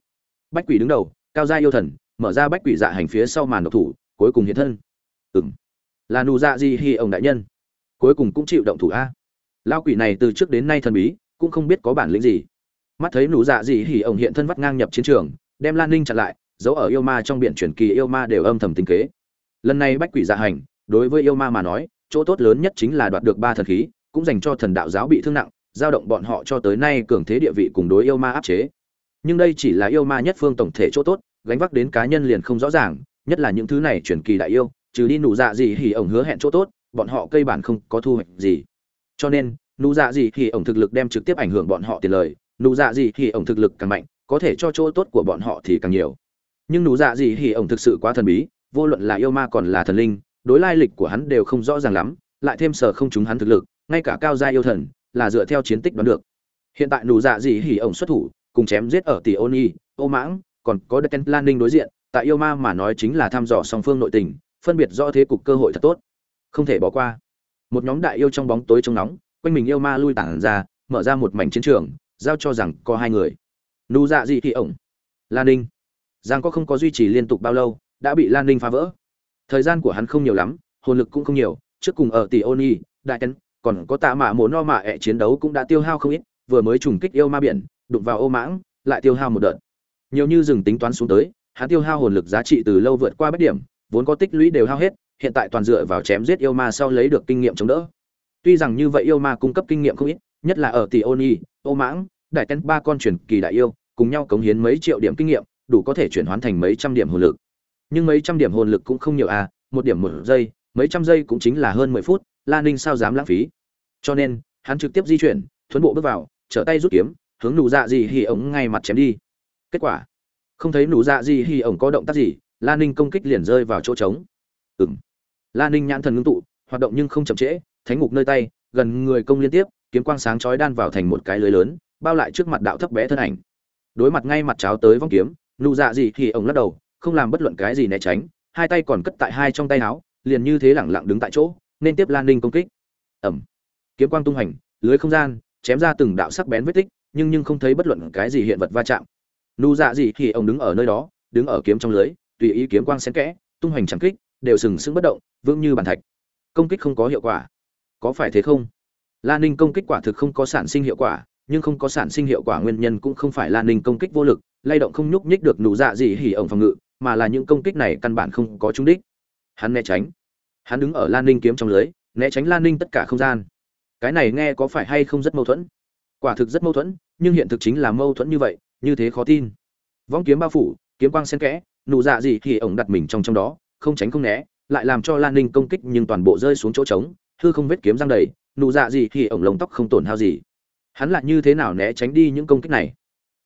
Bách quỷ đứng đầu, cao gia yêu thần, mở ra bách quỷ dạ hành phía sau màn độc thủ, cuối cùng hiện thân. Ừ là nụ dạ dị hi ông đại nhân. Cuối cùng cũng chịu động thủ a. Lao quỷ này từ trước đến nay thần bí, cũng không biết có bản lĩnh gì. Mắt thấy nụ dạ dị hỉ ổng hiện thân vắt ngang nhập chiến trường, đem lan ninh chặn lại, giấu ở yêu ma trong biển truyền kỳ yêu ma đều âm thầm tính kế. Lần này bách quỷ dạ hành, đối với yêu ma mà nói, chỗ tốt lớn nhất chính là đoạt được ba thần khí, cũng dành cho thần đạo giáo bị thương nặng, giao động bọn họ cho tới nay cường thế địa vị cùng đối yêu ma áp chế. Nhưng đây chỉ là yêu ma nhất phương tổng thể chỗ tốt, gánh vác đến cá nhân liền không rõ ràng, nhất là những thứ này truyền kỳ đại yêu trừ đi nụ dạ gì hỉ ổng hứa hẹn chỗ tốt, bọn họ cây bản không có thu hoạch gì. Cho nên, nụ dạ gì hỉ ổng thực lực đem trực tiếp ảnh hưởng bọn họ tiền lời, nụ dạ gì hỉ ổng thực lực càng mạnh, có thể cho chỗ tốt của bọn họ thì càng nhiều. Nhưng nụ dạ gì hỉ ổng thực sự quá thần bí, vô luận là yêu ma còn là thần linh, đối lai lịch của hắn đều không rõ ràng lắm, lại thêm sở không chúng hắn thực lực, ngay cả cao gia yêu thần, là dựa theo chiến tích đoán được. Hiện tại nụ dạ gì hỉ ổng xuất thủ, cùng chém giết ở tỷ ôn y ô mãng, còn có đất lan ninh đối diện, tại yêu ma mà nói chính là thăm dò song phương nội tình phân biệt rõ thế cục cơ hội thật tốt. Không thể bỏ qua. Một nhóm đại yêu trong bóng tối trông nóng, quanh mình yêu ma lui tản ra, mở ra một mảnh chiến trường, giao cho rằng có hai người. Nụ dạ gì thị ổng. Lan ninh. Giang có không có duy trì liên tục bao lâu, đã bị lan ninh phá vỡ. Thời gian của hắn không nhiều lắm, hồn lực cũng không nhiều, trước cùng ở tỷ ôn y đại tấn, còn có tạ mạ mồ no mạ ẹ chiến đấu cũng đã tiêu hao không ít, vừa mới trùng kích yêu ma biển, đụng vào ô mãng, lại tiêu hao một đợt. Nhiều như dừng tính toán xuống tới, hắn tiêu hao hồn lực giá trị từ lâu vượt qua bất điểm vốn có tích lũy đều hao hết, hiện tại toàn dựa vào chém giết yêu ma sau lấy được kinh nghiệm chống đỡ. Tuy rằng như vậy yêu ma cung cấp kinh nghiệm không ít, nhất là ở tỷ ôn y ô mãng, đại tên ba con truyền kỳ đại yêu, cùng nhau cống hiến mấy triệu điểm kinh nghiệm, đủ có thể chuyển hóa thành mấy trăm điểm hồn lực. Nhưng mấy trăm điểm hồn lực cũng không nhiều à một điểm một giây, mấy trăm giây cũng chính là hơn mười phút lan ninh sao dám lãng phí? Cho nên, hắn trực tiếp di chuyển, thuấn bộ bước vào, trở tay rút kiếm, hướng nụ dạ gì hì ống ngay mặt chém đi. Kết quả, không thấy nụ dạ gì hì ống có động tác gì lan ninh công kích liền rơi vào chỗ trống. Ừng lan ninh nhãn thần ngưng tụ, hoạt động nhưng không chậm trễ, thánh ngục nơi tay, gần người công liên tiếp, kiếm quang sáng chói đan vào thành một cái lưới lớn, bao lại trước mặt đạo thấp bé thân ảnh. Đối mặt ngay mặt cháo tới vong kiếm, nụ dạ gì thì ông lắc đầu, không làm bất luận cái gì né tránh, hai tay còn cất tại hai trong tay áo, liền như thế lẳng lặng đứng tại chỗ, nên tiếp lan ninh công kích. Ẩm. Kiếm quang tung hành, lưới không gian, chém ra từng đạo sắc bén vết tích, nhưng nhưng không thấy bất luận cái gì hiện vật va chạm. Nụ dạ gì thì ông đứng ở nơi đó, đứng ở kiếm trong lưới tùy ý kiếm quang xen kẽ, tung hoành chẳng kích, đều sừng sững bất động, vững như bàn thạch. Công kích không có hiệu quả. Có phải thế không? Lan ninh công kích quả thực không có sản sinh hiệu quả, nhưng không có sản sinh hiệu quả nguyên nhân cũng không phải Lan ninh công kích vô lực, lay động không nhúc nhích được nụ dạ gì hỉ ổng phòng ngự, mà là những công kích này căn bản không có trúng đích. Hắn né tránh. Hắn đứng ở lan ninh kiếm trong lưới, né tránh lan ninh tất cả không gian. Cái này nghe có phải hay không rất mâu thuẫn? Quả thực rất mâu thuẫn, nhưng hiện thực chính là mâu thuẫn như vậy, như thế khó tin. Vong kiếm bao phủ, kiếm quang xen kẽ nụ dạ gì thì ổng đặt mình trong trong đó, không tránh không né, lại làm cho lan ninh công kích nhưng toàn bộ rơi xuống chỗ trống, hư không vết kiếm răng đầy, nụ dạ gì thì ổng lồng tóc không tổn hao gì. Hắn lại như thế nào né tránh đi những công kích này?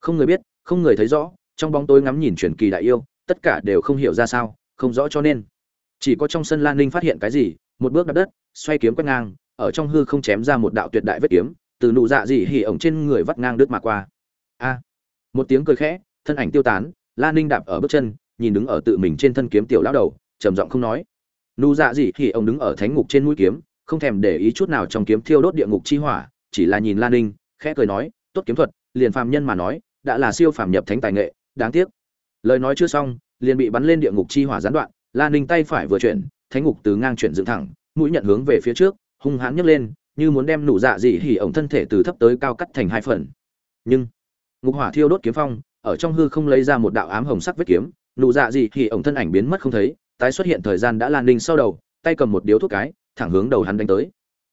Không người biết, không người thấy rõ, trong bóng tối ngắm nhìn truyền kỳ đại yêu, tất cả đều không hiểu ra sao, không rõ cho nên. Chỉ có trong sân lan ninh phát hiện cái gì, một bước đập đất, xoay kiếm quét ngang, ở trong hư không chém ra một đạo tuyệt đại vết kiếm, từ nụ dạ dị hỉ ổng trên người vắt ngang đứt mà qua. A! Một tiếng cười khẽ, thân ảnh tiêu tán, lan ninh đạp ở bước chân nhìn đứng ở tự mình trên thân kiếm tiểu lão đầu, trầm giọng không nói. Nụ dạ gì thì ông đứng ở thánh ngục trên mũi kiếm, không thèm để ý chút nào trong kiếm thiêu đốt địa ngục chi hỏa, chỉ là nhìn lan ninh, khẽ cười nói, tốt kiếm thuật, liền phàm nhân mà nói, đã là siêu phàm nhập thánh tài nghệ, đáng tiếc. Lời nói chưa xong, liền bị bắn lên địa ngục chi hỏa gián đoạn, lan ninh tay phải vừa chuyển, thánh ngục từ ngang chuyển dựng thẳng, mũi nhận hướng về phía trước, hung hãn nhấc lên, như muốn đem nụ dạ dị hỉ ổng thân thể từ thấp tới cao cắt thành hai phần. Nhưng, ngục hỏa thiêu đốt kiếm phong, ở trong hư không lấy ra một đạo ám hồng sắc vết kiếm nụ dạ gì thì ổng thân ảnh biến mất không thấy, tái xuất hiện thời gian đã lan ninh sau đầu, tay cầm một điếu thuốc cái, thẳng hướng đầu hắn đánh tới.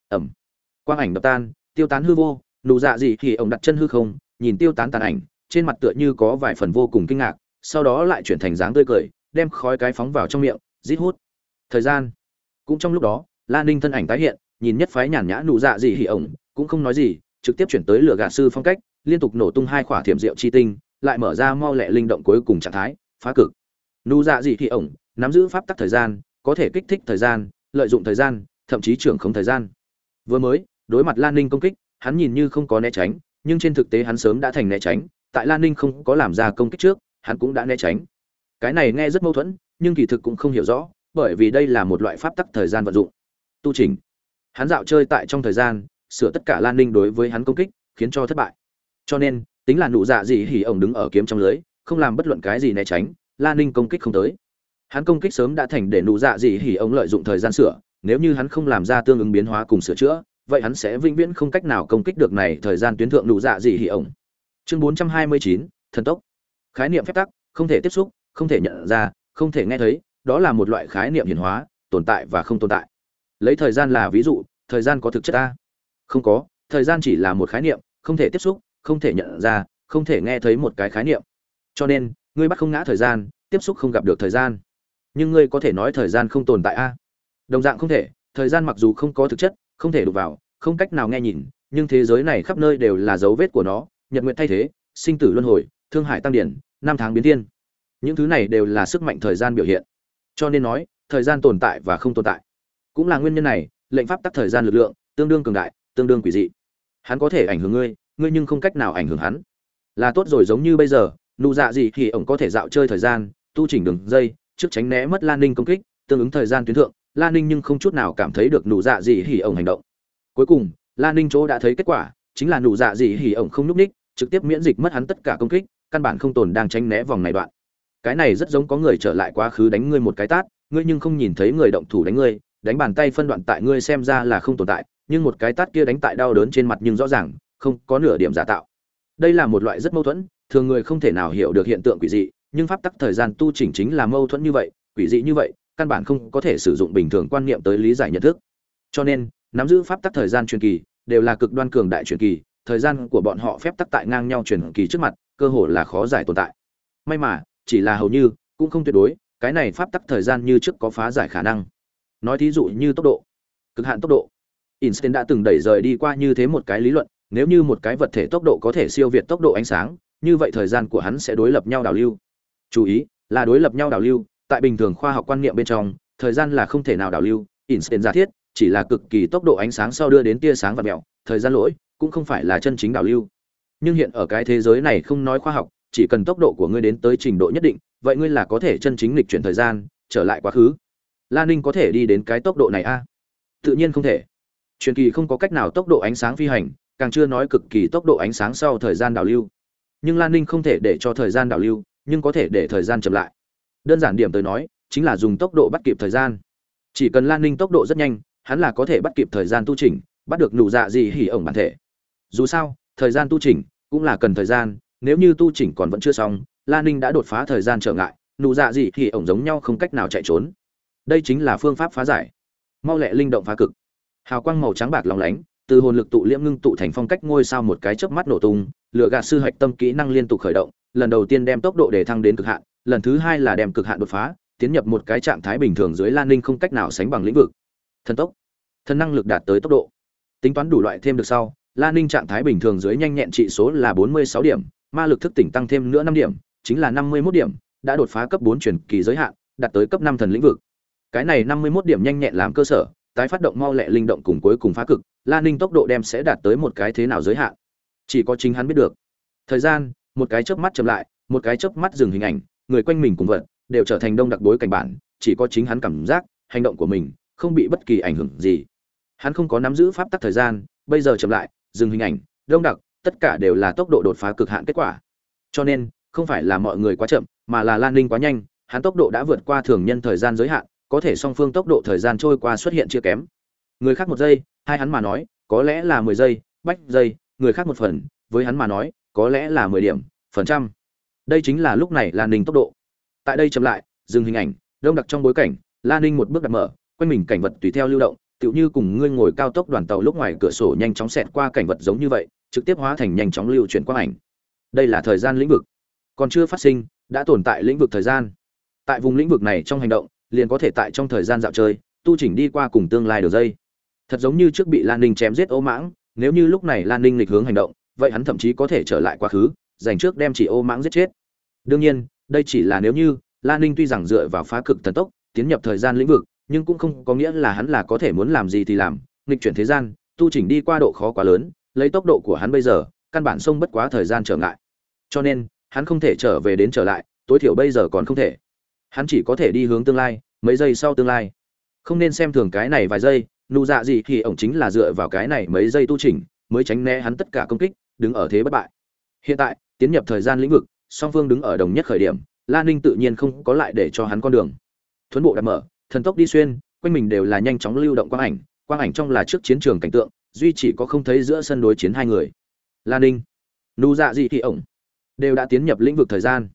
Ẩm. Quang ảnh đập tan, tiêu tán hư vô, nụ dạ gì thì ông đặt chân hư không, nhìn tiêu tán tàn ảnh, trên mặt tựa như có vài phần vô cùng kinh ngạc, sau đó lại chuyển thành dáng tươi cười, đem khói cái phóng vào trong miệng, rít hút. Thời gian. Cũng trong lúc đó lan ninh thân ảnh tái hiện, nhìn nhất phái nhàn nhã nụ dạ gì hỉ ổng, cũng không nói gì, trực tiếp chuyển tới lửa gà sư phong cách, liên tục nổ tung hai khỏa thiểm rượu chi tinh, lại mở ra mau lẹ linh động cuối cùng trạng thái phá cực. Nụ dạ dị thị ổng, nắm giữ pháp tắc thời gian, có thể kích thích thời gian, lợi dụng thời gian, thậm chí trưởng không thời gian. Vừa mới, đối mặt lan ninh công kích, hắn nhìn như không có né tránh, nhưng trên thực tế hắn sớm đã thành né tránh, tại lan ninh không có làm ra công kích trước, hắn cũng đã né tránh. Cái này nghe rất mâu thuẫn, nhưng kỳ thực cũng không hiểu rõ, bởi vì đây là một loại pháp tắc thời gian vận dụng. Tu trình hắn dạo chơi tại trong thời gian, sửa tất cả lan ninh đối với hắn công kích, khiến cho thất bại. Cho nên, tính là nụ dạ dị hỉ ổng đứng ở kiếm trong lưới không làm bất luận cái gì né tránh lan ninh công kích không tới. Hắn công kích sớm đã thành để nụ dạ dị hỉ ông lợi dụng thời gian sửa, nếu như hắn không làm ra tương ứng biến hóa cùng sửa chữa, vậy hắn sẽ vĩnh viễn không cách nào công kích được này thời gian tuyến thượng nụ dạ dị hỉ ổng chương bốn trăm hai mươi chín, thần tốc. Khái niệm phép tắc, không thể tiếp xúc, không thể nhận ra, không thể nghe thấy, đó là một loại khái niệm hiển hóa, tồn tại và không tồn tại. Lấy thời gian là ví dụ, thời gian có thực chất ta? Không có, thời gian chỉ là một khái niệm, không thể tiếp xúc, không thể nhận ra, không thể nghe thấy một cái khái niệm cho nên, ngươi bắt không ngã thời gian, tiếp xúc không gặp được thời gian. Nhưng ngươi có thể nói thời gian không tồn tại a. Đồng dạng không thể, thời gian mặc dù không có thực chất, không thể đụng vào, không cách nào nghe nhìn, nhưng thế giới này khắp nơi đều là dấu vết của nó, nhật nguyện thay thế, sinh tử luân hồi, thương hải tăng điển, năm tháng biến thiên. Những thứ này đều là sức mạnh thời gian biểu hiện. Cho nên nói, thời gian tồn tại và không tồn tại. Cũng là nguyên nhân này, lệnh pháp tắc thời gian lực lượng, tương đương cường đại, tương đương quỷ dị. Hắn có thể ảnh hưởng ngươi ngươi nhưng không cách nào ảnh hưởng hắn. Là tốt rồi giống như bây giờ nụ dạ gì thì ổng có thể dạo chơi thời gian, tu chỉnh đường dây, trước tránh né mất lan ninh công kích, tương ứng thời gian tuyến thượng, lan ninh nhưng không chút nào cảm thấy được nụ dạ gì hỉ ổng hành động. Cuối cùng, lan ninh chỗ đã thấy kết quả, chính là nụ dạ gì hỉ ổng không n ú c ních, trực tiếp miễn dịch mất hắn tất cả công kích, căn bản không tồn đang tránh né vòng này đoạn. Cái này rất giống có người trở lại quá khứ đánh ngươi một cái tát, ngươi nhưng không nhìn thấy người động thủ đánh ngươi, đánh bàn tay phân đoạn tại ngươi xem ra là không tồn tại, nhưng một cái tát kia đánh tại đau đớn trên mặt nhưng rõ ràng, không có nửa điểm giả tạo. Đây là một loại rất mâu thuẫn thường người không thể nào hiểu được hiện tượng quỷ dị, nhưng pháp tắc thời gian tu chỉnh chính là mâu thuẫn như vậy, quỷ dị như vậy, căn bản không có thể sử dụng bình thường quan niệm tới lý giải nhận thức. Cho nên, nắm giữ pháp tắc thời gian truyền kỳ đều là cực đoan cường đại truyền kỳ, thời gian của bọn họ phép tắc tại ngang nhau truyền kỳ trước mặt, cơ hồ là khó giải tồn tại. May mà, chỉ là hầu như, cũng không tuyệt đối, cái này pháp tắc thời gian như trước có phá giải khả năng. Nói thí dụ như tốc độ, cực hạn tốc độ. Einstein đã từng đẩy rời đi qua như thế một cái lý luận, nếu như một cái vật thể tốc độ có thể siêu việt tốc độ ánh sáng như vậy thời gian của hắn sẽ đối lập nhau đảo lưu. Chú ý, là đối lập nhau đảo lưu, tại bình thường khoa học quan niệm bên trong, thời gian là không thể nào đảo lưu. Einstein giả thiết, chỉ là cực kỳ tốc độ ánh sáng sau đưa đến tia sáng và mẹo, thời gian lỗi cũng không phải là chân chính đảo lưu. Nhưng hiện ở cái thế giới này không nói khoa học, chỉ cần tốc độ của ngươi đến tới trình độ nhất định, vậy ngươi là có thể chân chính lịch chuyển thời gian, trở lại quá khứ. Lan ninh có thể đi đến cái tốc độ này a? Tự nhiên không thể. Truyền kỳ không có cách nào tốc độ ánh sáng phi hành, càng chưa nói cực kỳ tốc độ ánh sáng sau thời gian đảo lưu nhưng lan ninh không thể để cho thời gian đảo lưu, nhưng có thể để thời gian chậm lại. Đơn giản điểm tới nói, chính là dùng tốc độ bắt kịp thời gian. Chỉ cần lan ninh tốc độ rất nhanh, hắn là có thể bắt kịp thời gian tu trình bắt được nụ dạ gì hỉ ổng bản thể. Dù sao, thời gian tu trình cũng là cần thời gian, nếu như tu trình còn vẫn chưa xong, lan ninh đã đột phá thời gian trở ngại, nụ dạ gì hỉ ổng giống nhau không cách nào chạy trốn. Đây chính là phương pháp phá giải. Mau lẹ linh động phá cực. Hào quang màu trắng bạc lóng lánh từ hồn lực tụ liễm ngưng tụ thành phong cách ngôi sao một cái chớp mắt nổ tung, lửa gạt sư hạch tâm kỹ năng liên tục khởi động, lần đầu tiên đem tốc độ để thăng đến cực hạn, lần thứ hai là đem cực hạn đột phá, tiến nhập một cái trạng thái bình thường dưới lan ninh không cách nào sánh bằng lĩnh vực. Thần tốc, thần năng lực đạt tới tốc độ. Tính toán đủ loại thêm được sau, lan ninh trạng thái bình thường dưới nhanh nhẹn trị số là bốn mươi sáu điểm, ma lực thức tỉnh tăng thêm nữa năm điểm, chính là năm mươi mốt điểm, đã đột phá cấp bốn truyền kỳ giới hạn, đạt tới cấp năm thần lĩnh vực. Cái này năm mươi mốt điểm nhanh nhẹn làm cơ sở tái phát động mau lẹ linh động cùng cuối cùng phá cực lan ninh tốc độ đem sẽ đạt tới một cái thế nào giới hạn? Chỉ có chính hắn biết được. Thời gian, một cái chớp mắt chậm lại, một cái chớp mắt dừng hình ảnh, người quanh mình cùng vật đều trở thành đông đặc bối cảnh bản, chỉ có chính hắn cảm giác, hành động của mình không bị bất kỳ ảnh hưởng gì. Hắn không có nắm giữ pháp tắc thời gian, bây giờ chậm lại, dừng hình ảnh, đông đặc, tất cả đều là tốc độ đột phá cực hạn kết quả. Cho nên, không phải là mọi người quá chậm, mà là lan ninh quá nhanh, hắn tốc độ đã vượt qua thường nhân thời gian giới hạn có thể song phương tốc độ thời gian trôi qua xuất hiện chưa kém. Người khác một giây, hai hắn mà nói, có lẽ là mười giây, bách giây, người khác một phần, với hắn mà nói, có lẽ là mười điểm, phần trăm. Đây chính là lúc này lan ninh tốc độ. Tại đây chậm lại, dừng hình ảnh, đông đặc trong bối cảnh, lan ninh một bước đặt mở, quanh mình cảnh vật tùy theo lưu động, tựu như cùng ngươi ngồi cao tốc đoàn tàu lúc ngoài cửa sổ nhanh chóng xẹt qua cảnh vật giống như vậy, trực tiếp hóa thành nhanh chóng lưu chuyển quang ảnh. Đây là thời gian lĩnh vực. Còn chưa phát sinh, đã tồn tại lĩnh vực thời gian. Tại vùng lĩnh vực này trong hành động liền có thể tại trong thời gian dạo chơi, tu chỉnh đi qua cùng tương lai đường dây. Thật giống như trước bị lan ninh chém giết ô mãng, nếu như lúc này lan ninh lịch hướng hành động, vậy hắn thậm chí có thể trở lại quá khứ, dành trước đem chỉ ô mãng giết chết. Đương nhiên, đây chỉ là nếu như, lan ninh tuy rằng dựa vào phá cực thần tốc, tiến nhập thời gian lĩnh vực, nhưng cũng không có nghĩa là hắn là có thể muốn làm gì thì làm, nghịch chuyển thế gian, tu chỉnh đi qua độ khó quá lớn, lấy tốc độ của hắn bây giờ, căn bản xông bất quá thời gian trở ngại. Cho nên, hắn không thể trở về đến trở lại, tối thiểu bây giờ còn không thể hắn chỉ có thể đi hướng tương lai, mấy giây sau tương lai. Không nên xem thường cái này vài giây, nụ dạ gì thì ổng chính là dựa vào cái này mấy giây tu chỉnh, mới tránh né hắn tất cả công kích, đứng ở thế bất bại. Hiện tại, tiến nhập thời gian lĩnh vực, song phương đứng ở đồng nhất khởi điểm lan ninh tự nhiên không có lại để cho hắn con đường. Thuấn bộ đặt mở, thần tốc đi xuyên, quanh mình đều là nhanh chóng lưu động quang ảnh quang ảnh trong là trước chiến trường cảnh tượng, duy chỉ có không thấy giữa sân đối chiến hai người. Lan ninh, nụ dạ gì thì ổng, đều đã tiến nhập lĩnh vực thời gian.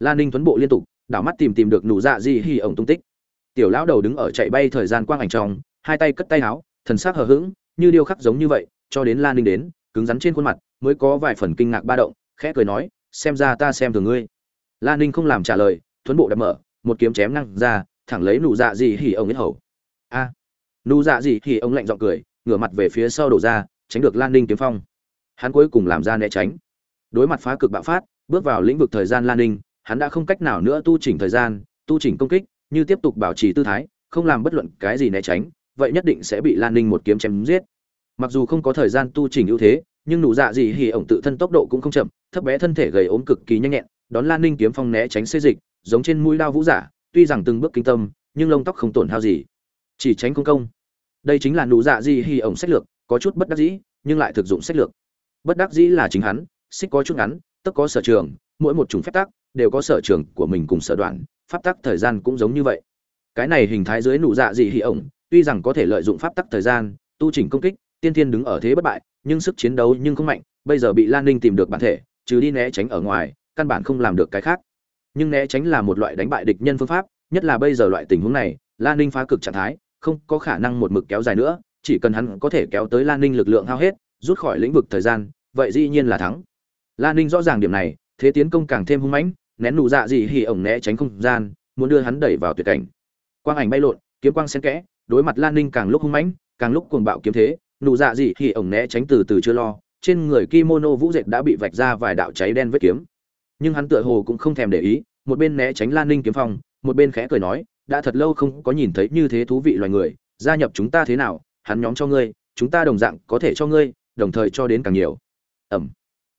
Lan ninh thuấn bộ liên tục đảo mắt tìm tìm được nụ dạ gì hỉ ổng tung tích. Tiểu lão đầu đứng ở chạy bay thời gian quang ảnh trong, hai tay cất tay áo, thần sắc hờ hững, như điêu khắc giống như vậy, cho đến lan ninh đến, cứng rắn trên khuôn mặt, mới có vài phần kinh ngạc ba động, khẽ cười nói, xem ra ta xem thường ngươi. Lan ninh không làm trả lời, thuấn bộ đập mở, một kiếm chém năng ra, thẳng lấy nụ dạ gì hỉ ổng nhất hầu. A! Nụ dạ gì hỉ ổng lạnh giọng cười, ngửa mặt về phía sau đổ ra, tránh được lan ninh kiếm phong. Hắn cuối cùng làm ra né tránh. Đối mặt phá cực bạo phát, bước vào lĩnh vực thời gian lan ninh hắn đã không cách nào nữa tu chỉnh thời gian, tu chỉnh công kích, như tiếp tục bảo trì tư thái, không làm bất luận cái gì né tránh, vậy nhất định sẽ bị lan ninh một kiếm chém giết. Mặc dù không có thời gian tu chỉnh ưu thế, nhưng nụ dạ gì hỉ ổng tự thân tốc độ cũng không chậm, thấp bé thân thể gầy ốm cực kỳ nhanh nhẹn, đón lan ninh kiếm phong né tránh xê dịch, giống trên mũi đao vũ giả, tuy rằng từng bước kinh tâm, nhưng lông tóc không tổn hao gì. Chỉ tránh công công. Đây chính là nụ dạ gì hỉ ổng sách lược, có chút bất đắc dĩ, nhưng lại thực dụng sách lược. Bất đắc dĩ là chính hắn, xích có chút ngắn tất có sở trường, mỗi một chủng phép tắc đều có sở trường của mình cùng sở đoạn, pháp tắc thời gian cũng giống như vậy. Cái này hình thái dưới nụ dạ gì hỉ ổng, tuy rằng có thể lợi dụng pháp tắc thời gian, tu chỉnh công kích, tiên tiên đứng ở thế bất bại, nhưng sức chiến đấu nhưng không mạnh, bây giờ bị lan ninh tìm được bản thể, trừ đi né tránh ở ngoài, căn bản không làm được cái khác. Nhưng né tránh là một loại đánh bại địch nhân phương pháp, nhất là bây giờ loại tình huống này, lan ninh phá cực trạng thái, không có khả năng một mực kéo dài nữa, chỉ cần hắn có thể kéo tới lan ninh lực lượng hao hết, rút khỏi lĩnh vực thời gian, vậy dĩ nhiên là thắng. Lan ninh rõ ràng điểm này, thế tiến công càng thêm hung mãnh nén nụ dạ gì hỉ ổng né tránh không gian, muốn đưa hắn đẩy vào tuyệt cảnh. Quang ảnh bay lộn, kiếm quang xen kẽ, đối mặt lan ninh càng lúc hung mãnh, càng lúc cuồng bạo kiếm thế, nụ dạ gì hỉ ổng né tránh từ từ chưa lo, trên người kimono vũ dệt đã bị vạch ra vài đạo cháy đen vết kiếm. Nhưng hắn tựa hồ cũng không thèm để ý, một bên né tránh lan ninh kiếm phong, một bên khẽ cười nói, đã thật lâu không có nhìn thấy như thế thú vị loài người, gia nhập chúng ta thế nào, hắn nhóm cho ngươi, chúng ta đồng dạng có thể cho ngươi, đồng thời cho đến càng nhiều. Ẩm.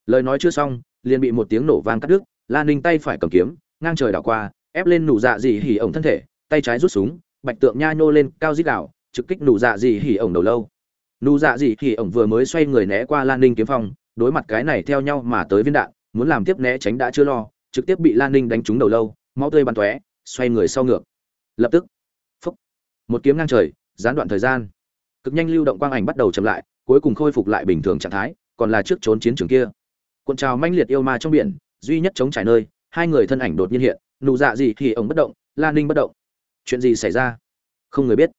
Lời nói chưa xong, liền bị một tiếng nổ vang cắt đứt lan ninh tay phải cầm kiếm, ngang trời đảo qua, ép lên nụ dạ dị hỉ ổng thân thể, tay trái rút súng, bạch tượng nha nhô lên, cao dít đảo, trực kích nụ dạ dị hỉ ổng đầu lâu. Nụ dạ dị hỉ ổng vừa mới xoay người né qua lan ninh kiếm phong, đối mặt cái này theo nhau mà tới viên đạn, muốn làm tiếp né tránh đã chưa lo, trực tiếp bị lan ninh đánh trúng đầu lâu mau tươi bắn tóe, xoay người sau ngược. Lập tức, phúc, một kiếm ngang trời, gián đoạn thời gian. Cực nhanh lưu động quang ảnh bắt đầu chậm lại, cuối cùng khôi phục lại bình thường trạng thái, còn là trước trốn chiến trường kia. Cuộn trào manh liệt yêu ma trong biển duy nhất chống trải nơi, hai người thân ảnh đột nhiên hiện, nụ dạ gì thì ông bất động lan ninh bất động. Chuyện gì xảy ra? Không người biết.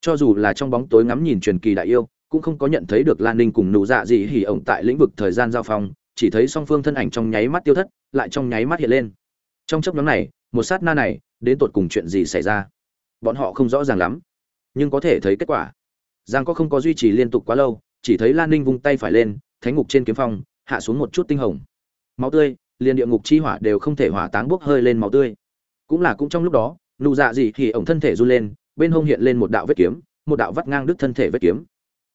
Cho dù là trong bóng tối ngắm nhìn truyền kỳ đại yêu, cũng không có nhận thấy được lan ninh cùng nụ dạ gì hỉ ổng tại lĩnh vực thời gian giao phong, chỉ thấy song phương thân ảnh trong nháy mắt tiêu thất, lại trong nháy mắt hiện lên. Trong chấp nhóm này, một sát na này, đến tột cùng chuyện gì xảy ra? Bọn họ không rõ ràng lắm, nhưng có thể thấy kết quả. Giang có không có duy trì liên tục quá lâu, chỉ thấy lan ninh vung tay phải lên, thánh ngục trên kiếm phong, hạ xuống một chút tinh hồng. Máu tươi liền địa ngục chi hỏa đều không thể hỏa táng bốc hơi lên máu tươi. Cũng là cũng trong lúc đó, nụ dạ gì thì ổng thân thể run lên, bên hông hiện lên một đạo vết kiếm, một đạo vắt ngang đứt thân thể vết kiếm.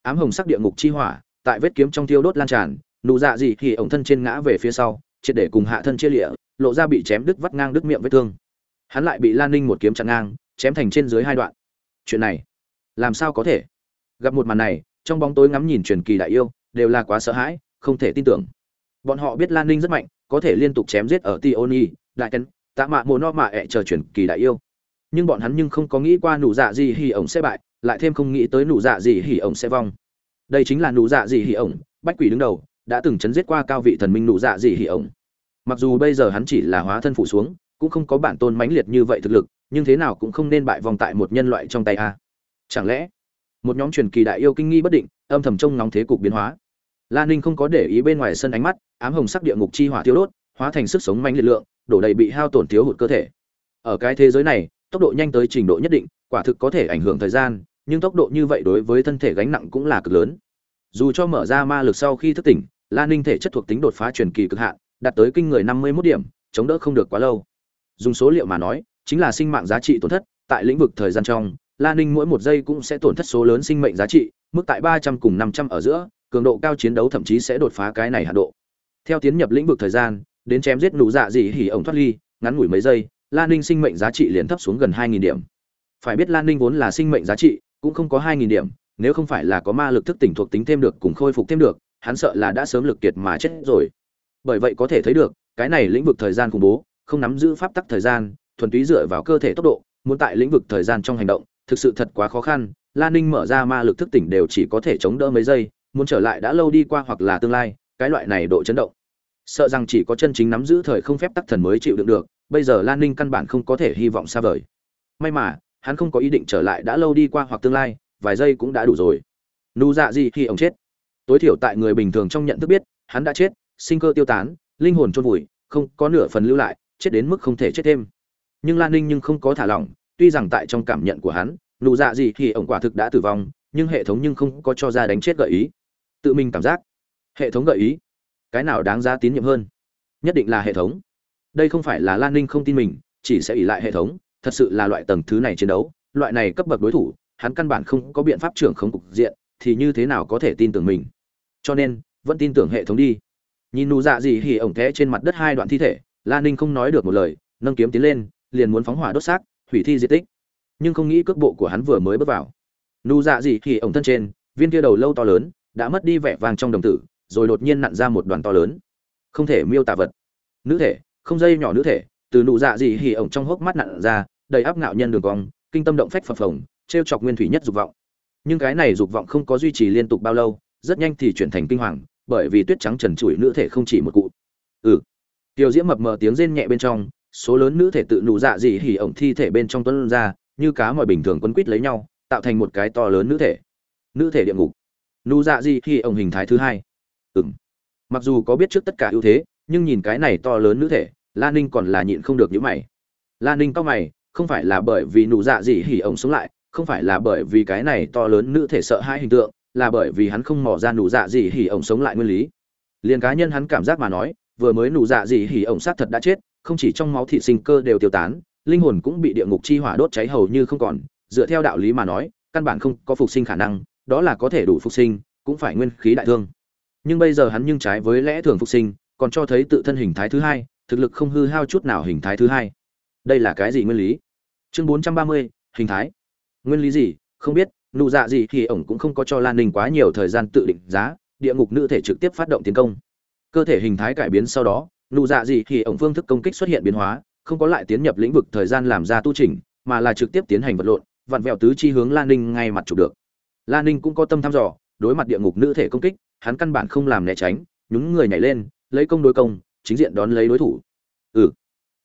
Ám hồng sắc địa ngục chi hỏa, tại vết kiếm trong thiêu đốt lan tràn, nụ dạ gì thì ổng thân trên ngã về phía sau, triệt để cùng hạ thân chia lịa, lộ ra bị chém đứt vắt ngang đứt miệng vết thương. Hắn lại bị lan ninh một kiếm chặn ngang, chém thành trên dưới hai đoạn. Chuyện này, làm sao có thể? Gặp một màn này, trong bóng tối ngắm nhìn truyền kỳ đại yêu, đều là quá sợ hãi, không thể tin tưởng. Bọn họ biết lan ninh rất mạnh có thể liên tục chém giết ở tioni, đại tấn, tạ mạ mồ no mạ ẹ chờ truyền kỳ đại yêu. Nhưng bọn hắn nhưng không có nghĩ qua nụ dạ gì hỉ ổng sẽ bại, lại thêm không nghĩ tới nụ dạ gì hỉ ổng sẽ vong. Đây chính là nụ dạ gì hỉ ổng, bách quỷ đứng đầu, đã từng chấn giết qua cao vị thần minh nụ dạ gì hỉ ổng. Mặc dù bây giờ hắn chỉ là hóa thân phụ xuống, cũng không có bản tôn mãnh liệt như vậy thực lực, nhưng thế nào cũng không nên bại vòng tại một nhân loại trong tay a. Chẳng lẽ, một nhóm truyền kỳ đại yêu kinh nghi bất định, âm thầm trông ngóng thế cục biến hóa? Lan ninh không có để ý bên ngoài sân ánh mắt, ám hồng sắc địa ngục chi hỏa thiêu đốt, hóa thành sức sống manh liệt lượng, đổ đầy bị hao tổn thiếu hụt cơ thể. Ở cái thế giới này, tốc độ nhanh tới trình độ nhất định, quả thực có thể ảnh hưởng thời gian, nhưng tốc độ như vậy đối với thân thể gánh nặng cũng là cực lớn. Dù cho mở ra ma lực sau khi thức tỉnh lan ninh thể chất thuộc tính đột phá truyền kỳ cực hạn, đạt tới kinh người năm mươi 51 điểm, chống đỡ không được quá lâu. Dùng số liệu mà nói, chính là sinh mạng giá trị tổn thất, tại lĩnh vực thời gian trong lan ninh mỗi một giây cũng sẽ tổn thất số lớn sinh mệnh giá trị, mức tại ba trăm cùng năm trăm ở giữa cường độ cao chiến đấu thậm chí sẽ đột phá cái này hạn độ. Theo tiến nhập lĩnh vực thời gian, đến chém giết nụ dạ dị hỉ ổng thoát ly, ngắn ngủi mấy giây, lan ninh sinh mệnh giá trị liền thấp xuống gần hai nghìn điểm. Phải biết lan ninh vốn là sinh mệnh giá trị, cũng không có hai nghìn điểm, nếu không phải là có ma lực thức tỉnh thuộc tính thêm được cùng khôi phục thêm được, hắn sợ là đã sớm lực kiệt mà chết rồi. Bởi vậy có thể thấy được, cái này lĩnh vực thời gian khủng bố, không nắm giữ pháp tắc thời gian, thuần túy dựa vào cơ thể tốc độ, muốn tại lĩnh vực thời gian trong hành động, thực sự thật quá khó khăn. Lan ninh mở ra ma lực thức tỉnh đều chỉ có thể chống đỡ mấy giây muốn trở lại đã lâu đi qua hoặc là tương lai, cái loại này độ chấn động. Sợ rằng chỉ có chân chính nắm giữ thời không phép tắc thần mới chịu đựng được, bây giờ lan ninh căn bản không có thể hy vọng xa vời. May mà, hắn không có ý định trở lại đã lâu đi qua hoặc tương lai, vài giây cũng đã đủ rồi. Nụ dạ gì khi ông chết? Tối thiểu tại người bình thường trong nhận thức biết, hắn đã chết, sinh cơ tiêu tán, linh hồn chôn vùi, không có nửa phần lưu lại, chết đến mức không thể chết thêm. Nhưng lan ninh nhưng không có thả lỏng, tuy rằng tại trong cảm nhận của hắn, nụ dạ gì thì ổng quả thực đã tử vong, nhưng hệ thống nhưng không có cho ra đánh chết gợi ý tự mình cảm giác. Hệ thống gợi ý. Cái nào đáng giá tín nhiệm hơn? Nhất định là hệ thống. Đây không phải là lan ninh không tin mình, chỉ sẽ ỉ lại hệ thống, thật sự là loại tầng thứ này chiến đấu, loại này cấp bậc đối thủ, hắn căn bản không có biện pháp trưởng không cục diện, thì như thế nào có thể tin tưởng mình? Cho nên, vẫn tin tưởng hệ thống đi. Nhìn nụ dạ gì hỉ ổng té trên mặt đất hai đoạn thi thể, lan ninh không nói được một lời, nâng kiếm tiến lên, liền muốn phóng hỏa đốt xác, hủy thi di tích. Nhưng không nghĩ cước bộ của hắn vừa mới bước vào. Nụ dạ gì hỉ ổng thân trên, viên kia đầu lâu to lớn đã mất đi vẻ vàng trong đồng tử, rồi đột nhiên nặn ra một đoàn to lớn. Không thể miêu tả vật. Nữ thể, không dây nhỏ nữ thể, từ nụ dạ gì hỉ ổng trong hốc mắt nặn ra, đầy áp ngạo nhân đường cong, kinh tâm động phách phập phồng, trêu chọc nguyên thủy nhất dục vọng. Nhưng cái này dục vọng không có duy trì liên tục bao lâu, rất nhanh thì chuyển thành kinh hoàng, bởi vì tuyết trắng trần trụi nữ thể không chỉ một cụ. Ừ. Tiểu diễm mập mờ tiếng rên nhẹ bên trong, số lớn nữ thể tự nụ dạ dị hỉ ổng thi thể bên trong tuấn ra, như cá mọi bình thường quấn quít lấy nhau, tạo thành một cái to lớn nữ thể. Nữ thể địa ngục nụ dạ gì khi ổng hình thái thứ hai. Ừng mặc dù có biết trước tất cả ưu thế, nhưng nhìn cái này to lớn nữ thể lan ninh còn là nhịn không được những mày. Lan ninh c mày, không phải là bởi vì nụ dạ gì hỉ ổng sống lại, không phải là bởi vì cái này to lớn nữ thể sợ hai hình tượng, là bởi vì hắn không mò ra nụ dạ gì hỉ ổng sống lại nguyên lý. Liền cá nhân hắn cảm giác mà nói, vừa mới nụ dạ gì hỉ ổng sát thật đã chết, không chỉ trong máu thị sinh cơ đều tiêu tán, linh hồn cũng bị địa ngục chi hỏa đốt cháy hầu như không còn. Dựa theo đạo lý mà nói, căn bản không có phục sinh khả năng đó là có thể đủ phục sinh, cũng phải nguyên khí đại thương. Nhưng bây giờ hắn nhưng trái với lẽ thường phục sinh, còn cho thấy tự thân hình thái thứ hai, thực lực không hư hao chút nào hình thái thứ hai. Đây là cái gì nguyên lý? Chương bốn trăm ba mươi, hình thái. Nguyên lý gì? Không biết. Nụ dạ gì thì ổng cũng không có cho lan ninh quá nhiều thời gian tự định giá, địa ngục nữ thể trực tiếp phát động tiến công. Cơ thể hình thái cải biến sau đó, nụ dạ gì thì ổng phương thức công kích xuất hiện biến hóa, không có lại tiến nhập lĩnh vực thời gian làm ra tu chỉnh, mà là trực tiếp tiến hành vật lộn, vặn vẹo tứ chi hướng lan ninh ngay mặt chụp được lan ninh cũng có tâm thăm dò, đối mặt địa ngục nữ thể công kích, hắn căn bản không làm né tránh, nhúng người nhảy lên, lấy công đối công, chính diện đón lấy đối thủ. Ừ.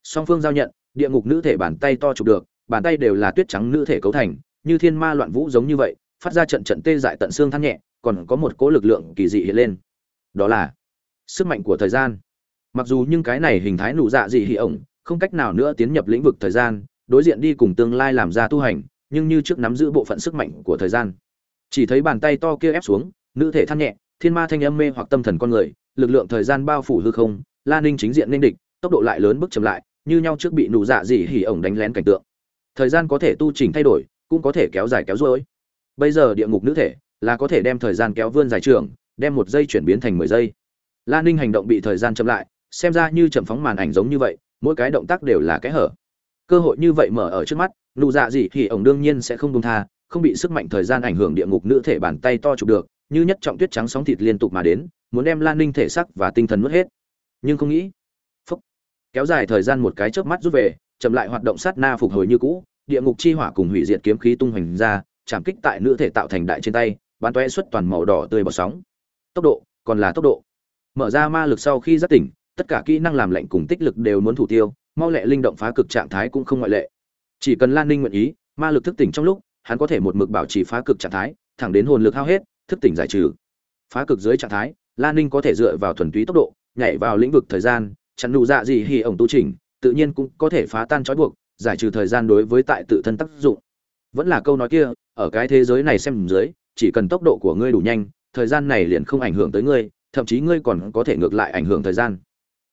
Song phương giao nhận, địa ngục nữ thể bàn tay to chụp được, bàn tay đều là tuyết trắng nữ thể cấu thành, như thiên ma loạn vũ giống như vậy, phát ra trận trận tê dại tận xương than nhẹ, còn có một cỗ lực lượng kỳ dị hiện lên. Đó là sức mạnh của thời gian. Mặc dù nhưng cái này hình thái nụ dạ dị hỉ ổng, không cách nào nữa tiến nhập lĩnh vực thời gian, đối diện đi cùng tương lai làm ra tu hành, nhưng như trước nắm giữ bộ phận sức mạnh của thời gian chỉ thấy bàn tay to kia ép xuống, nữ thể than nhẹ, thiên ma thanh âm mê hoặc tâm thần con người, lực lượng thời gian bao phủ hư không, la ninh chính diện nên địch, tốc độ lại lớn bước chậm lại, như nhau trước bị nụ dạ dị hỉ ổng đánh lén cảnh tượng. Thời gian có thể tu chỉnh thay đổi, cũng có thể kéo dài kéo dối bây giờ địa ngục nữ thể là có thể đem thời gian kéo vươn dài trường đem một giây chuyển biến thành mười giây. La ninh hành động bị thời gian chậm lại, xem ra như chậm phóng màn ảnh giống như vậy, mỗi cái động tác đều là cái hở. Cơ hội như vậy mở ở trước mắt, nụ dạ dỉ hỉ ổng đương nhiên sẽ không đông tha không bị sức mạnh thời gian ảnh hưởng địa ngục nữ thể bàn tay to chụp được, như nhất trọng tuyết trắng sóng thịt liên tục mà đến, muốn đem lan ninh thể sắc và tinh thần nuốt hết. Nhưng không nghĩ, phúc, kéo dài thời gian một cái chớp mắt rút về, chậm lại hoạt động sát na phục hồi như cũ, địa ngục chi hỏa cùng hủy diệt kiếm khí tung hoành ra, chạm kích tại nữ thể tạo thành đại trên tay, bắn toe xuất toàn màu đỏ tươi bọt sóng. Tốc độ, còn là tốc độ. Mở ra ma lực sau khi giác tỉnh, tất cả kỹ năng làm lạnh cùng tích lực đều muốn thủ tiêu, mau lẹ linh động phá cực trạng thái cũng không ngoại lệ. Chỉ cần lan ninh nguyện ý, ma lực thức tỉnh trong lúc hắn có thể một mực bảo trì phá cực trạng thái, thẳng đến hồn lực hao hết, thức tỉnh giải trừ. Phá cực dưới trạng thái lan ninh có thể dựa vào thuần túy tốc độ, nhảy vào lĩnh vực thời gian, chặn nụ dạ gì hì ổng tu trình tự nhiên cũng có thể phá tan trói buộc, giải trừ thời gian đối với tại tự thân tác dụng. Vẫn là câu nói kia, ở cái thế giới này xem dưới, chỉ cần tốc độ của ngươi đủ nhanh, thời gian này liền không ảnh hưởng tới ngươi, thậm chí ngươi còn có thể ngược lại ảnh hưởng thời gian.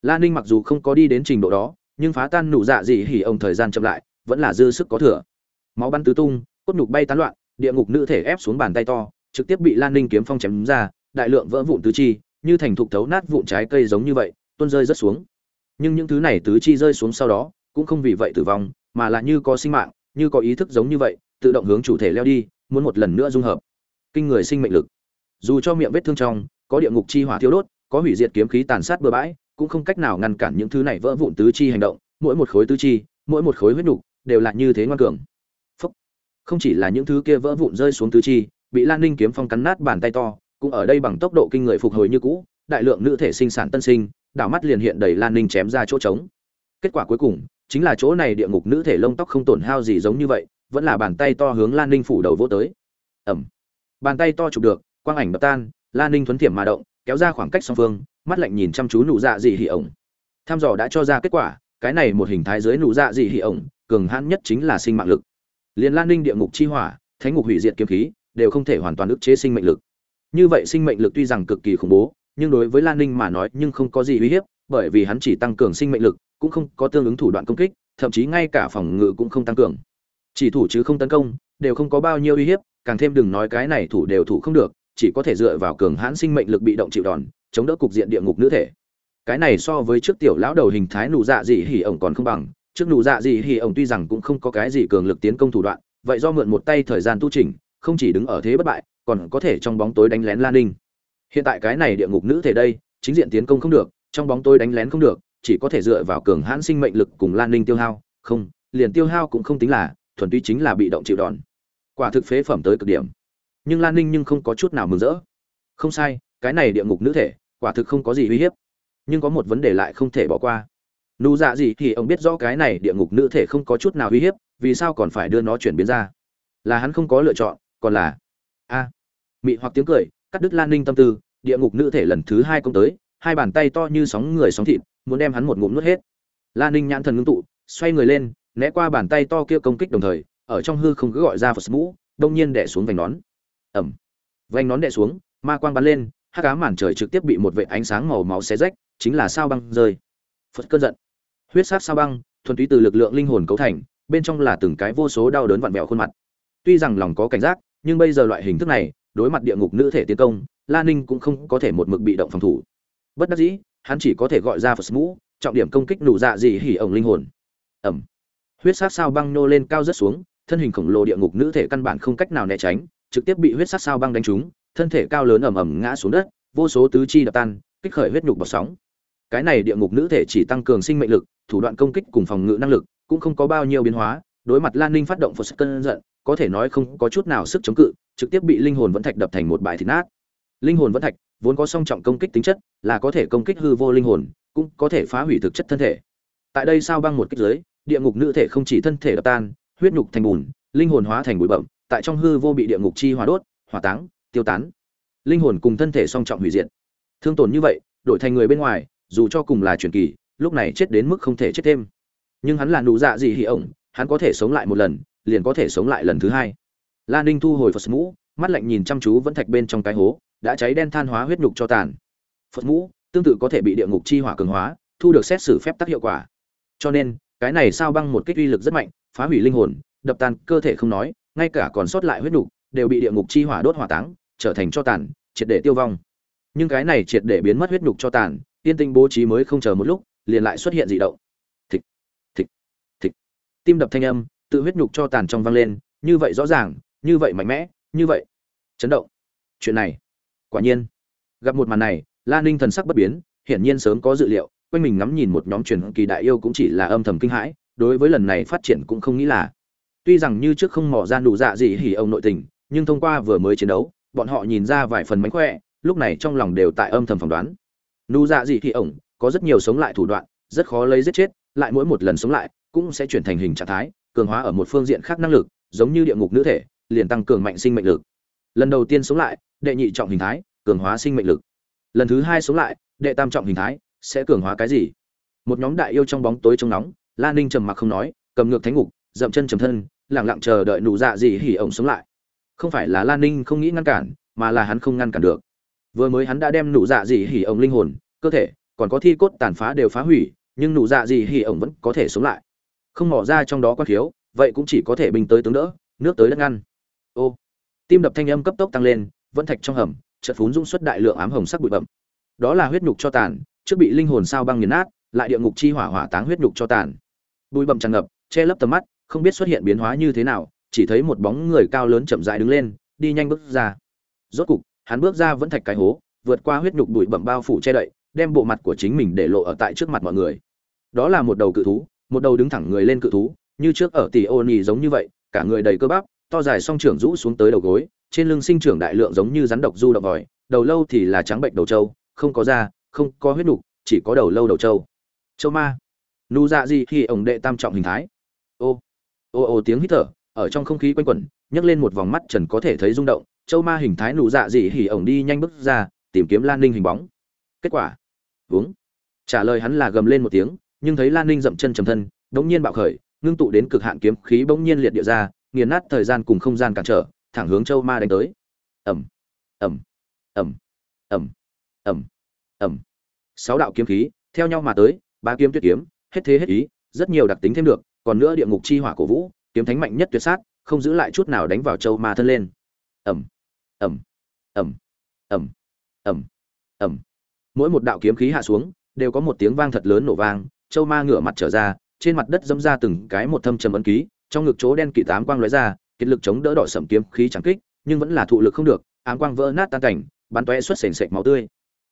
Lan ninh mặc dù không có đi đến trình độ đó, nhưng phá tan nụ dạ gì hỉ ông thời gian chậm lại, vẫn là dư sức có thừa. Máu bắn tứ tung cốt nhục bay tán loạn, địa ngục nữ thể ép xuống bàn tay to, trực tiếp bị lan ninh kiếm phong chém ra, đại lượng vỡ vụn tứ chi, như thành thục thấu nát vụn trái cây giống như vậy, tuôn rơi rất xuống. Nhưng những thứ này tứ chi rơi xuống sau đó, cũng không vì vậy tử vong, mà là như có sinh mạng, như có ý thức giống như vậy, tự động hướng chủ thể leo đi, muốn một lần nữa dung hợp. Kinh người sinh mệnh lực. Dù cho miệng vết thương trong, có địa ngục chi hỏa thiêu đốt, có hủy diệt kiếm khí tàn sát bừa bãi, cũng không cách nào ngăn cản những thứ này vỡ vụn tứ chi hành động, mỗi một khối tứ chi, mỗi một khối huyết nục đều là như thế ngoan cường không chỉ là những thứ kia vỡ vụn rơi xuống tứ chi, bị lan ninh kiếm phong cắn nát bàn tay to, cũng ở đây bằng tốc độ kinh người phục hồi như cũ, đại lượng nữ thể sinh sản tân sinh, đảo mắt liền hiện đầy lan ninh chém ra chỗ trống. Kết quả cuối cùng, chính là chỗ này địa ngục nữ thể lông tóc không tổn hao gì giống như vậy, vẫn là bàn tay to hướng lan ninh phủ đầu vỗ tới. Ẩm. Bàn tay to chụp được, quang ảnh đập tan, lan ninh thuấn thiểm mà động, kéo ra khoảng cách song phương, mắt lạnh nhìn chăm chú nụ dạ dị hỉ ổng. Tham dò đã cho ra kết quả, cái này một hình thái dưới nụ dạ dị hỉ ổng, cường hãn nhất chính là sinh mạng lực liền lan ninh địa ngục chi hỏa, thánh ngục hủy diệt kiếm khí, đều không thể hoàn toàn ức chế sinh mệnh lực. Như vậy sinh mệnh lực tuy rằng cực kỳ khủng bố, nhưng đối với lan ninh mà nói nhưng không có gì uy hiếp, bởi vì hắn chỉ tăng cường sinh mệnh lực, cũng không có tương ứng thủ đoạn công kích, thậm chí ngay cả phòng ngự cũng không tăng cường. Chỉ thủ chứ không tấn công, đều không có bao nhiêu uy hiếp, càng thêm đừng nói cái này thủ đều thủ không được, chỉ có thể dựa vào cường hãn sinh mệnh lực bị động chịu đòn, chống đỡ cục diện địa ngục nữ thể. Cái này so với trước tiểu lão đầu hình thái nụ dạ dị hỉ ổng còn không bằng trước nụ dạ gì hỉ ổng tuy rằng cũng không có cái gì cường lực tiến công thủ đoạn, vậy do mượn một tay thời gian tu trình không chỉ đứng ở thế bất bại, còn có thể trong bóng tối đánh lén lan ninh. Hiện tại cái này địa ngục nữ thể đây, chính diện tiến công không được, trong bóng tối đánh lén không được, chỉ có thể dựa vào cường hãn sinh mệnh lực cùng lan ninh tiêu hao. Không, liền tiêu hao cũng không tính là, thuần túy chính là bị động chịu đòn. Quả thực phế phẩm tới cực điểm. Nhưng lan ninh nhưng không có chút nào mừng rỡ. Không sai, cái này địa ngục nữ thể, quả thực không có gì uy hiếp. Nhưng có một vấn đề lại không thể bỏ qua nụ dạ gì thì ông biết rõ cái này địa ngục nữ thể không có chút nào uy hiếp, vì sao còn phải đưa nó chuyển biến ra? Là hắn không có lựa chọn, còn là, a, mị hoặc tiếng cười, cắt đứt lan ninh tâm tư, địa ngục nữ thể lần thứ hai công tới, hai bàn tay to như sóng người sóng thịt, muốn đem hắn một ngụm nuốt hết. Lan ninh nhãn thần ngưng tụ, xoay người lên, né qua bàn tay to kia công kích đồng thời, ở trong hư không cứ gọi ra phật mũ, đông nhiên đẻ xuống vành nón. Ẩm vành nón đẻ xuống, ma quang bắn lên, hắc ám màn trời trực tiếp bị một vệ ánh sáng màu máu xé rách, chính là sao băng rơi. Phật cơn giận huyết sát sao băng, thuần túy từ lực lượng linh hồn cấu thành, bên trong là từng cái vô số đau đớn vặn vẹo khuôn mặt. Tuy rằng lòng có cảnh giác, nhưng bây giờ loại hình thức này, đối mặt địa ngục nữ thể tiến công, la ninh cũng không có thể một mực bị động phòng thủ. Bất đắc dĩ, hắn chỉ có thể gọi ra phật mũ, trọng điểm công kích nụ dạ dị hỉ ổng linh hồn. Ẩm. Huyết sát sao băng nô lên cao rất xuống, thân hình khổng lồ địa ngục nữ thể căn bản không cách nào né tránh, trực tiếp bị huyết sát sao băng đánh trúng, thân thể cao lớn ầm ầm ngã xuống đất, vô số tứ chi đập tan, kích khởi huyết nhục bọt sóng cái này địa ngục nữ thể chỉ tăng cường sinh mệnh lực, thủ đoạn công kích cùng phòng ngự năng lực cũng không có bao nhiêu biến hóa. Đối mặt lan ninh phát động phật cơn giận, có thể nói không có chút nào sức chống cự, trực tiếp bị linh hồn vẫn thạch đập thành một bài thịt nát. Linh hồn vẫn thạch vốn có song trọng công kích tính chất, là có thể công kích hư vô linh hồn, cũng có thể phá hủy thực chất thân thể. Tại đây sao băng một kích giới địa ngục nữ thể không chỉ thân thể đập tan, huyết nhục thành bùn, linh hồn hóa thành bụi bậm tại trong hư vô bị địa ngục chi hóa đốt, hỏa táng, tiêu tán. Linh hồn cùng thân thể song trọng hủy diệt. Thương tổn như vậy, đổi thành người bên ngoài dù cho cùng là truyền kỳ, lúc này chết đến mức không thể chết thêm. Nhưng hắn là nụ dạ gì hỉ ổng, hắn có thể sống lại một lần, liền có thể sống lại lần thứ hai. Lan ninh thu hồi phật mũ, mắt lạnh nhìn chăm chú vẫn thạch bên trong cái hố, đã cháy đen than hóa huyết nhục cho tàn. Phật mũ, tương tự có thể bị địa ngục chi hỏa cường hóa, thu được xét xử phép tắc hiệu quả. Cho nên, cái này sao băng một kích uy lực rất mạnh, phá hủy linh hồn, đập tan cơ thể không nói, ngay cả còn sót lại huyết nhục, đều bị địa ngục chi hỏa đốt hỏa táng, trở thành cho tàn, triệt để tiêu vong. Nhưng cái này triệt để biến mất huyết nhục cho tàn tiên tinh bố trí mới không chờ một lúc, liền lại xuất hiện dị động. Thịch thịch thịch. Tim đập thanh âm, tự huyết nhục cho tàn trong vang lên, như vậy rõ ràng, như vậy mạnh mẽ, như vậy chấn động. Chuyện này, quả nhiên, gặp một màn này, la ninh thần sắc bất biến, hiển nhiên sớm có dự liệu, quanh mình ngắm nhìn một nhóm truyền kỳ đại yêu cũng chỉ là âm thầm kinh hãi, đối với lần này phát triển cũng không nghĩ là. Tuy rằng như trước không mỏ ra đủ dạ gì hỉ ông nội tình, nhưng thông qua vừa mới chiến đấu, bọn họ nhìn ra vài phần mánh khỏe, lúc này trong lòng đều tại âm thầm phỏng đoán nụ dạ gì thì ổng, có rất nhiều sống lại thủ đoạn, rất khó lấy giết chết, lại mỗi một lần sống lại, cũng sẽ chuyển thành hình trạng thái, cường hóa ở một phương diện khác năng lực, giống như địa ngục nữ thể, liền tăng cường mạnh sinh mệnh lực. Lần đầu tiên sống lại, đệ nhị trọng hình thái, cường hóa sinh mệnh lực. Lần thứ hai sống lại, đệ tam trọng hình thái, sẽ cường hóa cái gì? Một nhóm đại yêu trong bóng tối trông nóng lan ninh trầm mặc không nói, cầm ngược thánh ngục, dậm chân trầm thân lẳng lặng chờ đợi nụ dạ gì hỉ ổng sống lại. Không phải là lan ninh không nghĩ ngăn cản, mà là hắn không ngăn cản được vừa mới hắn đã đem nụ dạ dị hỉ ổng linh hồn, cơ thể, còn có thi cốt tàn phá đều phá hủy, nhưng nụ dạ dị hỉ ổng vẫn có thể sống lại. Không mỏ ra trong đó quan thiếu, vậy cũng chỉ có thể bình tới tướng đỡ, nước tới đất ngăn. Ô, tim đập thanh âm cấp tốc tăng lên, vẫn thạch trong hầm, chợt phún dung xuất đại lượng ám hồng sắc bụi bậm đó là huyết nhục cho tàn, trước bị linh hồn sao băng nghiền nát, lại địa ngục chi hỏa hỏa táng huyết nhục cho tàn. Bụi bậm tràn ngập, che lấp tầm mắt, không biết xuất hiện biến hóa như thế nào, chỉ thấy một bóng người cao lớn chậm rãi đứng lên, đi nhanh bước ra. Rốt cục hắn bước ra vẫn thạch cái hố, vượt qua huyết nhục bụi bậm bao phủ che đậy, đem bộ mặt của chính mình để lộ ở tại trước mặt mọi người. Đó là một đầu cự thú, một đầu đứng thẳng người lên cự thú, như trước ở tỷ ô nhì giống như vậy, cả người đầy cơ bắp, to dài song trưởng rũ xuống tới đầu gối, trên lưng sinh trưởng đại lượng giống như rắn độc du độc vòi, đầu lâu thì là trắng bệnh đầu trâu, không có da, không có huyết nhục, chỉ có đầu lâu đầu trâu. Châu ma. Nu dạ gì khi ổng đệ tam trọng hình thái. Ô ô ô, tiếng hít thở, ở trong không khí quanh quẩn, nhấc lên một vòng mắt trần có thể thấy rung động châu ma hình thái nụ dạ dị hỉ ổng đi nhanh bước ra, tìm kiếm lan ninh hình bóng. Kết quả? Uống trả lời hắn là gầm lên một tiếng, nhưng thấy lan ninh dậm chân trầm thân, đống nhiên bạo khởi, ngưng tụ đến cực hạn kiếm khí bỗng nhiên liệt địa ra, nghiền nát thời gian cùng không gian cản trở, thẳng hướng châu ma đánh tới. Ẩm ẩm ẩm ẩm ẩm ẩm sáu đạo kiếm khí, theo nhau mà tới, ba kiếm tuyệt kiếm, hết thế hết ý, rất nhiều đặc tính thêm được, còn nữa địa ngục chi hỏa cổ vũ, kiếm thánh mạnh nhất tuyệt sát, không giữ lại chút nào đánh vào châu ma thân lên ầm, ầm, ầm, ầm, ầm, ầm. mỗi một đạo kiếm khí hạ xuống đều có một tiếng vang thật lớn nổ vang châu ma ngửa mặt trở ra trên mặt đất dẫm ra từng cái một thâm trầm ấn ký trong ngực chỗ đen kỵ tám quang lóe ra kiệt lực chống đỡ đỏ sẩm kiếm khí chẳng kích nhưng vẫn là thụ lực không được ám quang vỡ nát tan cảnh bắn tóe xuất sền sệt máu tươi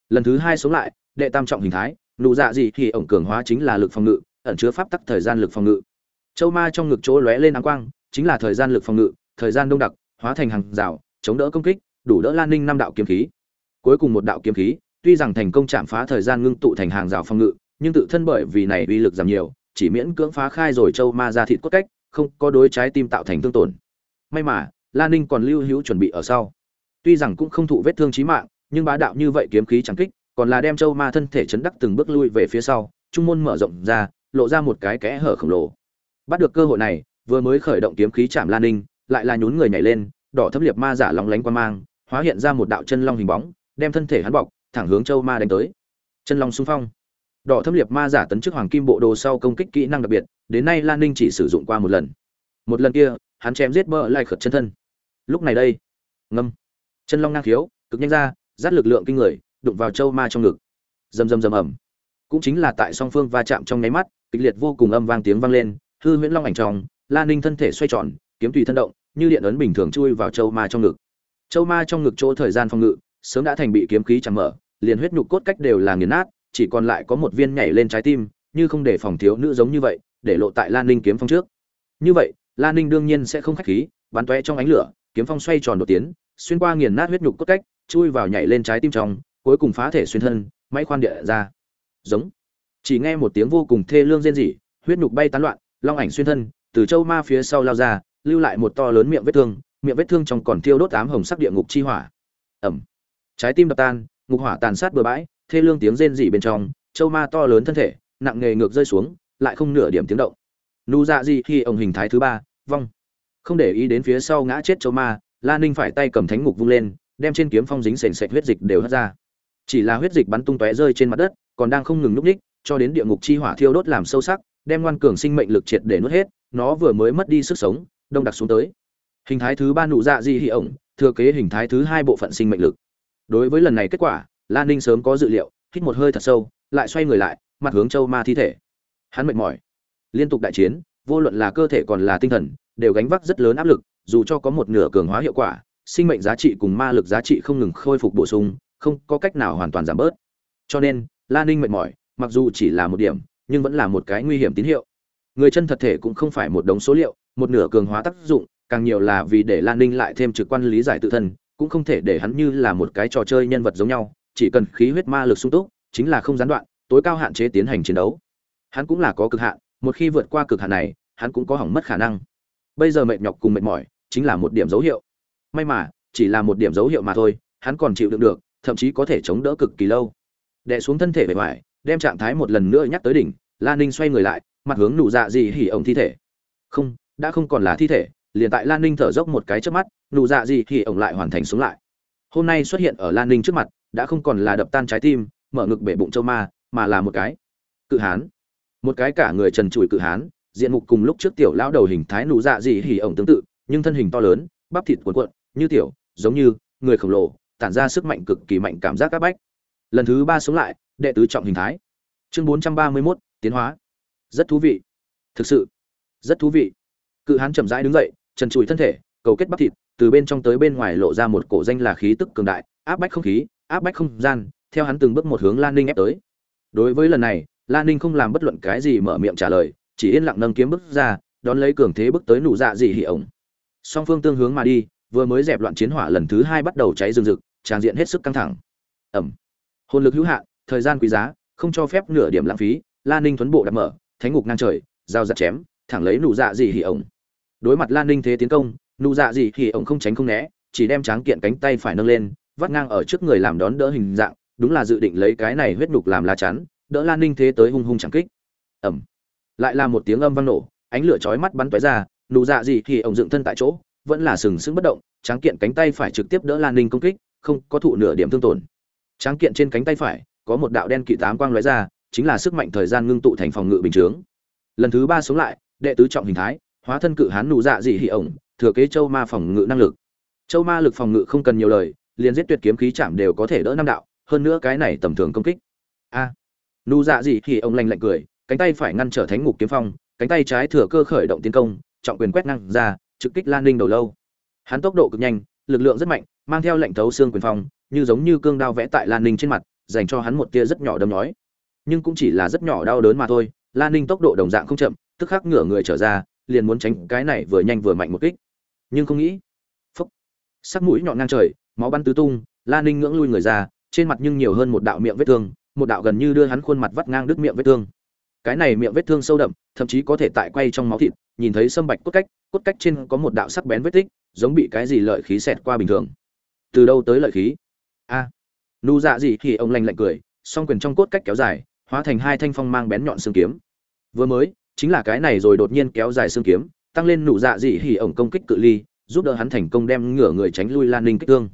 lần thứ hai sống lại đệ tam trọng hình thái nụ dạ gì thì ổng cường hóa chính là lực phòng ngự ẩn chứa pháp tắc thời gian lực phòng ngự châu ma trong ngực chỗ lóe lên ám quang chính là thời gian lực phòng ngự thời gian đông đặc hóa thành hàng rào, chống đỡ công kích, đủ đỡ lan ninh năm đạo kiếm khí. Cuối cùng một đạo kiếm khí, tuy rằng thành công chạm phá thời gian ngưng tụ thành hàng rào phòng ngự, nhưng tự thân bởi vì này uy lực giảm nhiều, chỉ miễn cưỡng phá khai rồi châu ma ra thịt cốt cách, không có đối trái tim tạo thành thương tổn. May mà, lan ninh còn lưu hữu chuẩn bị ở sau. Tuy rằng cũng không thụ vết thương chí mạng, nhưng bá đạo như vậy kiếm khí chẳng kích, còn là đem châu ma thân thể chấn đắc từng bước lui về phía sau, trung môn mở rộng ra, lộ ra một cái kẽ hở khổng lồ. Bắt được cơ hội này, vừa mới khởi động kiếm khí chạm lan ninh lại là nhún người nhảy lên đỏ thâm liệt ma giả lóng lánh qua mang hóa hiện ra một đạo chân long hình bóng đem thân thể hắn bọc thẳng hướng châu ma đánh tới. Chân long xung phong. Đỏ thâm liệt ma giả tấn chức hoàng kim bộ đồ sau công kích kỹ năng đặc biệt đến nay lan ninh chỉ sử dụng qua một lần. Một lần kia hắn chém giết bờ lại khật chân thân. Lúc này đây ngâm. Chân long năng khiếu cực nhanh ra dắt lực lượng kinh người đụng vào châu ma trong ngực. Rầm rầm rầm ầm, cũng chính là tại song phương va chạm trong nháy mắt kịch liệt vô cùng âm vang tiếng vang lên hư huyễn long ảnh tròng, la ninh thân thể xoay tròn kiếm tùy thân động như điện ấn bình thường chui vào châu ma trong ngực. Châu ma trong ngực chỗ thời gian phòng ngự, sớm đã thành bị kiếm khí chẳng mở, liền huyết nhục cốt cách đều là nghiền nát, chỉ còn lại có một viên nhảy lên trái tim, như không để phòng thiếu nữ giống như vậy, để lộ tại lan ninh kiếm phong trước. Như vậy, lan ninh đương nhiên sẽ không khách khí, bắn tóe trong ánh lửa, kiếm phong xoay tròn đột tiến, xuyên qua nghiền nát huyết nhục cốt cách, chui vào nhảy lên trái tim trong, cuối cùng phá thể xuyên thân, máy khoan địa ra. Giống. Chỉ nghe một tiếng vô cùng thê lương rên rỉ, huyết nhục bay tán loạn, long ảnh xuyên thân, từ châu ma phía sau lao ra lưu lại một to lớn miệng vết thương, miệng vết thương trong còn thiêu đốt ám hồng sắc địa ngục chi hỏa. Ẩm. Trái tim đập tan, ngục hỏa tàn sát bừa bãi, thê lương tiếng rên rỉ bên trong, châu ma to lớn thân thể, nặng nghề ngược rơi xuống, lại không nửa điểm tiếng động. Nụ dạ gì khi ông hình thái thứ ba, vong. Không để ý đến phía sau ngã chết châu ma, la ninh phải tay cầm thánh ngục vung lên, đem trên kiếm phong dính sền sệt huyết dịch đều hất ra. Chỉ là huyết dịch bắn tung tóe rơi trên mặt đất, còn đang không ngừng núp ních cho đến địa ngục chi hỏa thiêu đốt làm sâu sắc, đem ngoan cường sinh mệnh lực triệt để nuốt hết, nó vừa mới mất đi sức sống đông đặc xuống tới. Hình thái thứ ba nụ dạ di hỉ ổng, thừa kế hình thái thứ hai bộ phận sinh mệnh lực. Đối với lần này kết quả, lan ninh sớm có dự liệu, hít một hơi thật sâu, lại xoay người lại, mặt hướng châu ma thi thể. Hắn mệt mỏi. Liên tục đại chiến, vô luận là cơ thể còn là tinh thần, đều gánh vác rất lớn áp lực, dù cho có một nửa cường hóa hiệu quả, sinh mệnh giá trị cùng ma lực giá trị không ngừng khôi phục bổ sung, không có cách nào hoàn toàn giảm bớt. Cho nên, lan ninh mệt mỏi, mặc dù chỉ là một điểm, nhưng vẫn là một cái nguy hiểm tín hiệu. Người chân thật thể cũng không phải một đống số liệu một nửa cường hóa tác dụng, càng nhiều là vì để lan ninh lại thêm trực quan lý giải tự thân, cũng không thể để hắn như là một cái trò chơi nhân vật giống nhau, chỉ cần khí huyết ma lực sung túc, chính là không gián đoạn, tối cao hạn chế tiến hành chiến đấu. Hắn cũng là có cực hạn, một khi vượt qua cực hạn này, hắn cũng có hỏng mất khả năng. Bây giờ mệt nhọc cùng mệt mỏi, chính là một điểm dấu hiệu. May mà, chỉ là một điểm dấu hiệu mà thôi, hắn còn chịu đựng được, thậm chí có thể chống đỡ cực kỳ lâu. Đè xuống thân thể bề ngoài, đem trạng thái một lần nữa nhắc tới đỉnh, lan ninh xoay người lại, mặt hướng nụ dạ dị hỉ ổng thi thể. Không đã không còn là thi thể liền tại lan ninh thở dốc một cái trước mắt nụ dạ gì thì ổng lại hoàn thành xuống lại. Hôm nay xuất hiện ở lan ninh trước mặt đã không còn là đập tan trái tim mở ngực bể bụng châu ma mà là một cái cự hán. Một cái cả người trần trụi cự hán diện mục cùng lúc trước tiểu lão đầu hình thái nụ dạ gì hỉ ổng tương tự nhưng thân hình to lớn bắp thịt cuộn cuộn như tiểu giống như người khổng lồ tản ra sức mạnh cực kỳ mạnh cảm giác các bách. Lần thứ ba sống lại đệ tứ trọng hình thái. Chương bốn trăm ba mươi 431, tiến hóa. Rất thú vị. Thực sự rất thú vị cự hán chậm rãi đứng dậy, trần trụi thân thể, cầu kết bắp thịt, từ bên trong tới bên ngoài lộ ra một cổ danh là khí tức cường đại, áp bách không khí, áp bách không gian, theo hắn từng bước một hướng lan ninh ép tới. Đối với lần này, lan ninh không làm bất luận cái gì mở miệng trả lời, chỉ yên lặng nâng kiếm bước ra, đón lấy cường thế bước tới nụ dạ dị hỉ ổng. Song phương tương hướng mà đi, vừa mới dẹp loạn chiến hỏa lần thứ hai bắt đầu cháy rừng rực tràng diện hết sức căng thẳng. Ẩm. Hồn lực hữu hạn, thời gian quý giá, không cho phép nửa điểm lãng phí, lan ninh thuấn bộ đặt mở, thánh ngục ngang trời dao giật chém, thẳng lấy nụ dạ dị hỉ ổng đối mặt lan ninh thế tiến công, nụ dạ gì thì ông không tránh không né, chỉ đem tráng kiện cánh tay phải nâng lên, vắt ngang ở trước người làm đón đỡ hình dạng, đúng là dự định lấy cái này huyết nhục làm lá chắn, đỡ lan ninh thế tới hung hung chẳng kích. Ẩm lại là một tiếng âm vang nổ, ánh lửa chói mắt bắn tóe ra, nụ dạ gì thì ông dựng thân tại chỗ, vẫn là sừng sững bất động, tráng kiện cánh tay phải trực tiếp đỡ lan ninh công kích, không có thụ nửa điểm thương tổn. Tráng kiện trên cánh tay phải, có một đạo đen kỵ tám quang lóe ra, chính là sức mạnh thời gian ngưng tụ thành phòng ngự bình chướng. Lần thứ ba sống lại, đệ tứ trọng hình thái hóa thân cự hán nụ dạ dị hỉ ổng thừa kế châu ma phòng ngự năng lực. Châu ma lực phòng ngự không cần nhiều lời liền giết tuyệt kiếm khí chạm đều có thể đỡ năm đạo hơn nữa cái này tầm thường công kích. A. À, nụ dạ dị hỉ ổng lanh lạnh cười cánh tay phải ngăn trở thánh ngục kiếm phong cánh tay trái thừa cơ khởi động tiến công trọng quyền quét ngang ra trực kích lan ninh đầu lâu. Hắn tốc độ cực nhanh lực lượng rất mạnh mang theo lệnh thấu xương quyền phong như giống như cương đao vẽ tại lan ninh trên mặt dành cho hắn một tia rất nhỏ đâm nhói. Nhưng cũng chỉ là rất nhỏ đau đớn mà thôi lan ninh tốc độ đồng dạng không chậm tức khắc ngửa người trở ra liền muốn tránh cái này vừa nhanh vừa mạnh một kích. Nhưng không nghĩ phúc sắc mũi nhọn ngang trời máu bắn tứ tung lan ninh ngưỡng lui người ra trên mặt nhưng nhiều hơn một đạo miệng vết thương một đạo gần như đưa hắn khuôn mặt vắt ngang đứt miệng vết thương. Cái này miệng vết thương sâu đậm thậm chí có thể tại quay trong máu thịt nhìn thấy sâm bạch cốt cách cốt cách trên có một đạo sắc bén vết tích giống bị cái gì lợi khí xẹt qua bình thường. Từ đâu tới lợi khí? A. À, nu dạ gì thì ông lanh lạnh cười song quyền trong cốt cách kéo dài hóa thành hai thanh phong mang bén nhọn xương kiếm. Vừa mới chính là cái này rồi đột nhiên kéo dài xương kiếm, tăng lên nụ dạ dị hỉ ổng công kích cự ly, giúp đỡ hắn thành công đem ngửa người tránh lui lan ninh kích thương.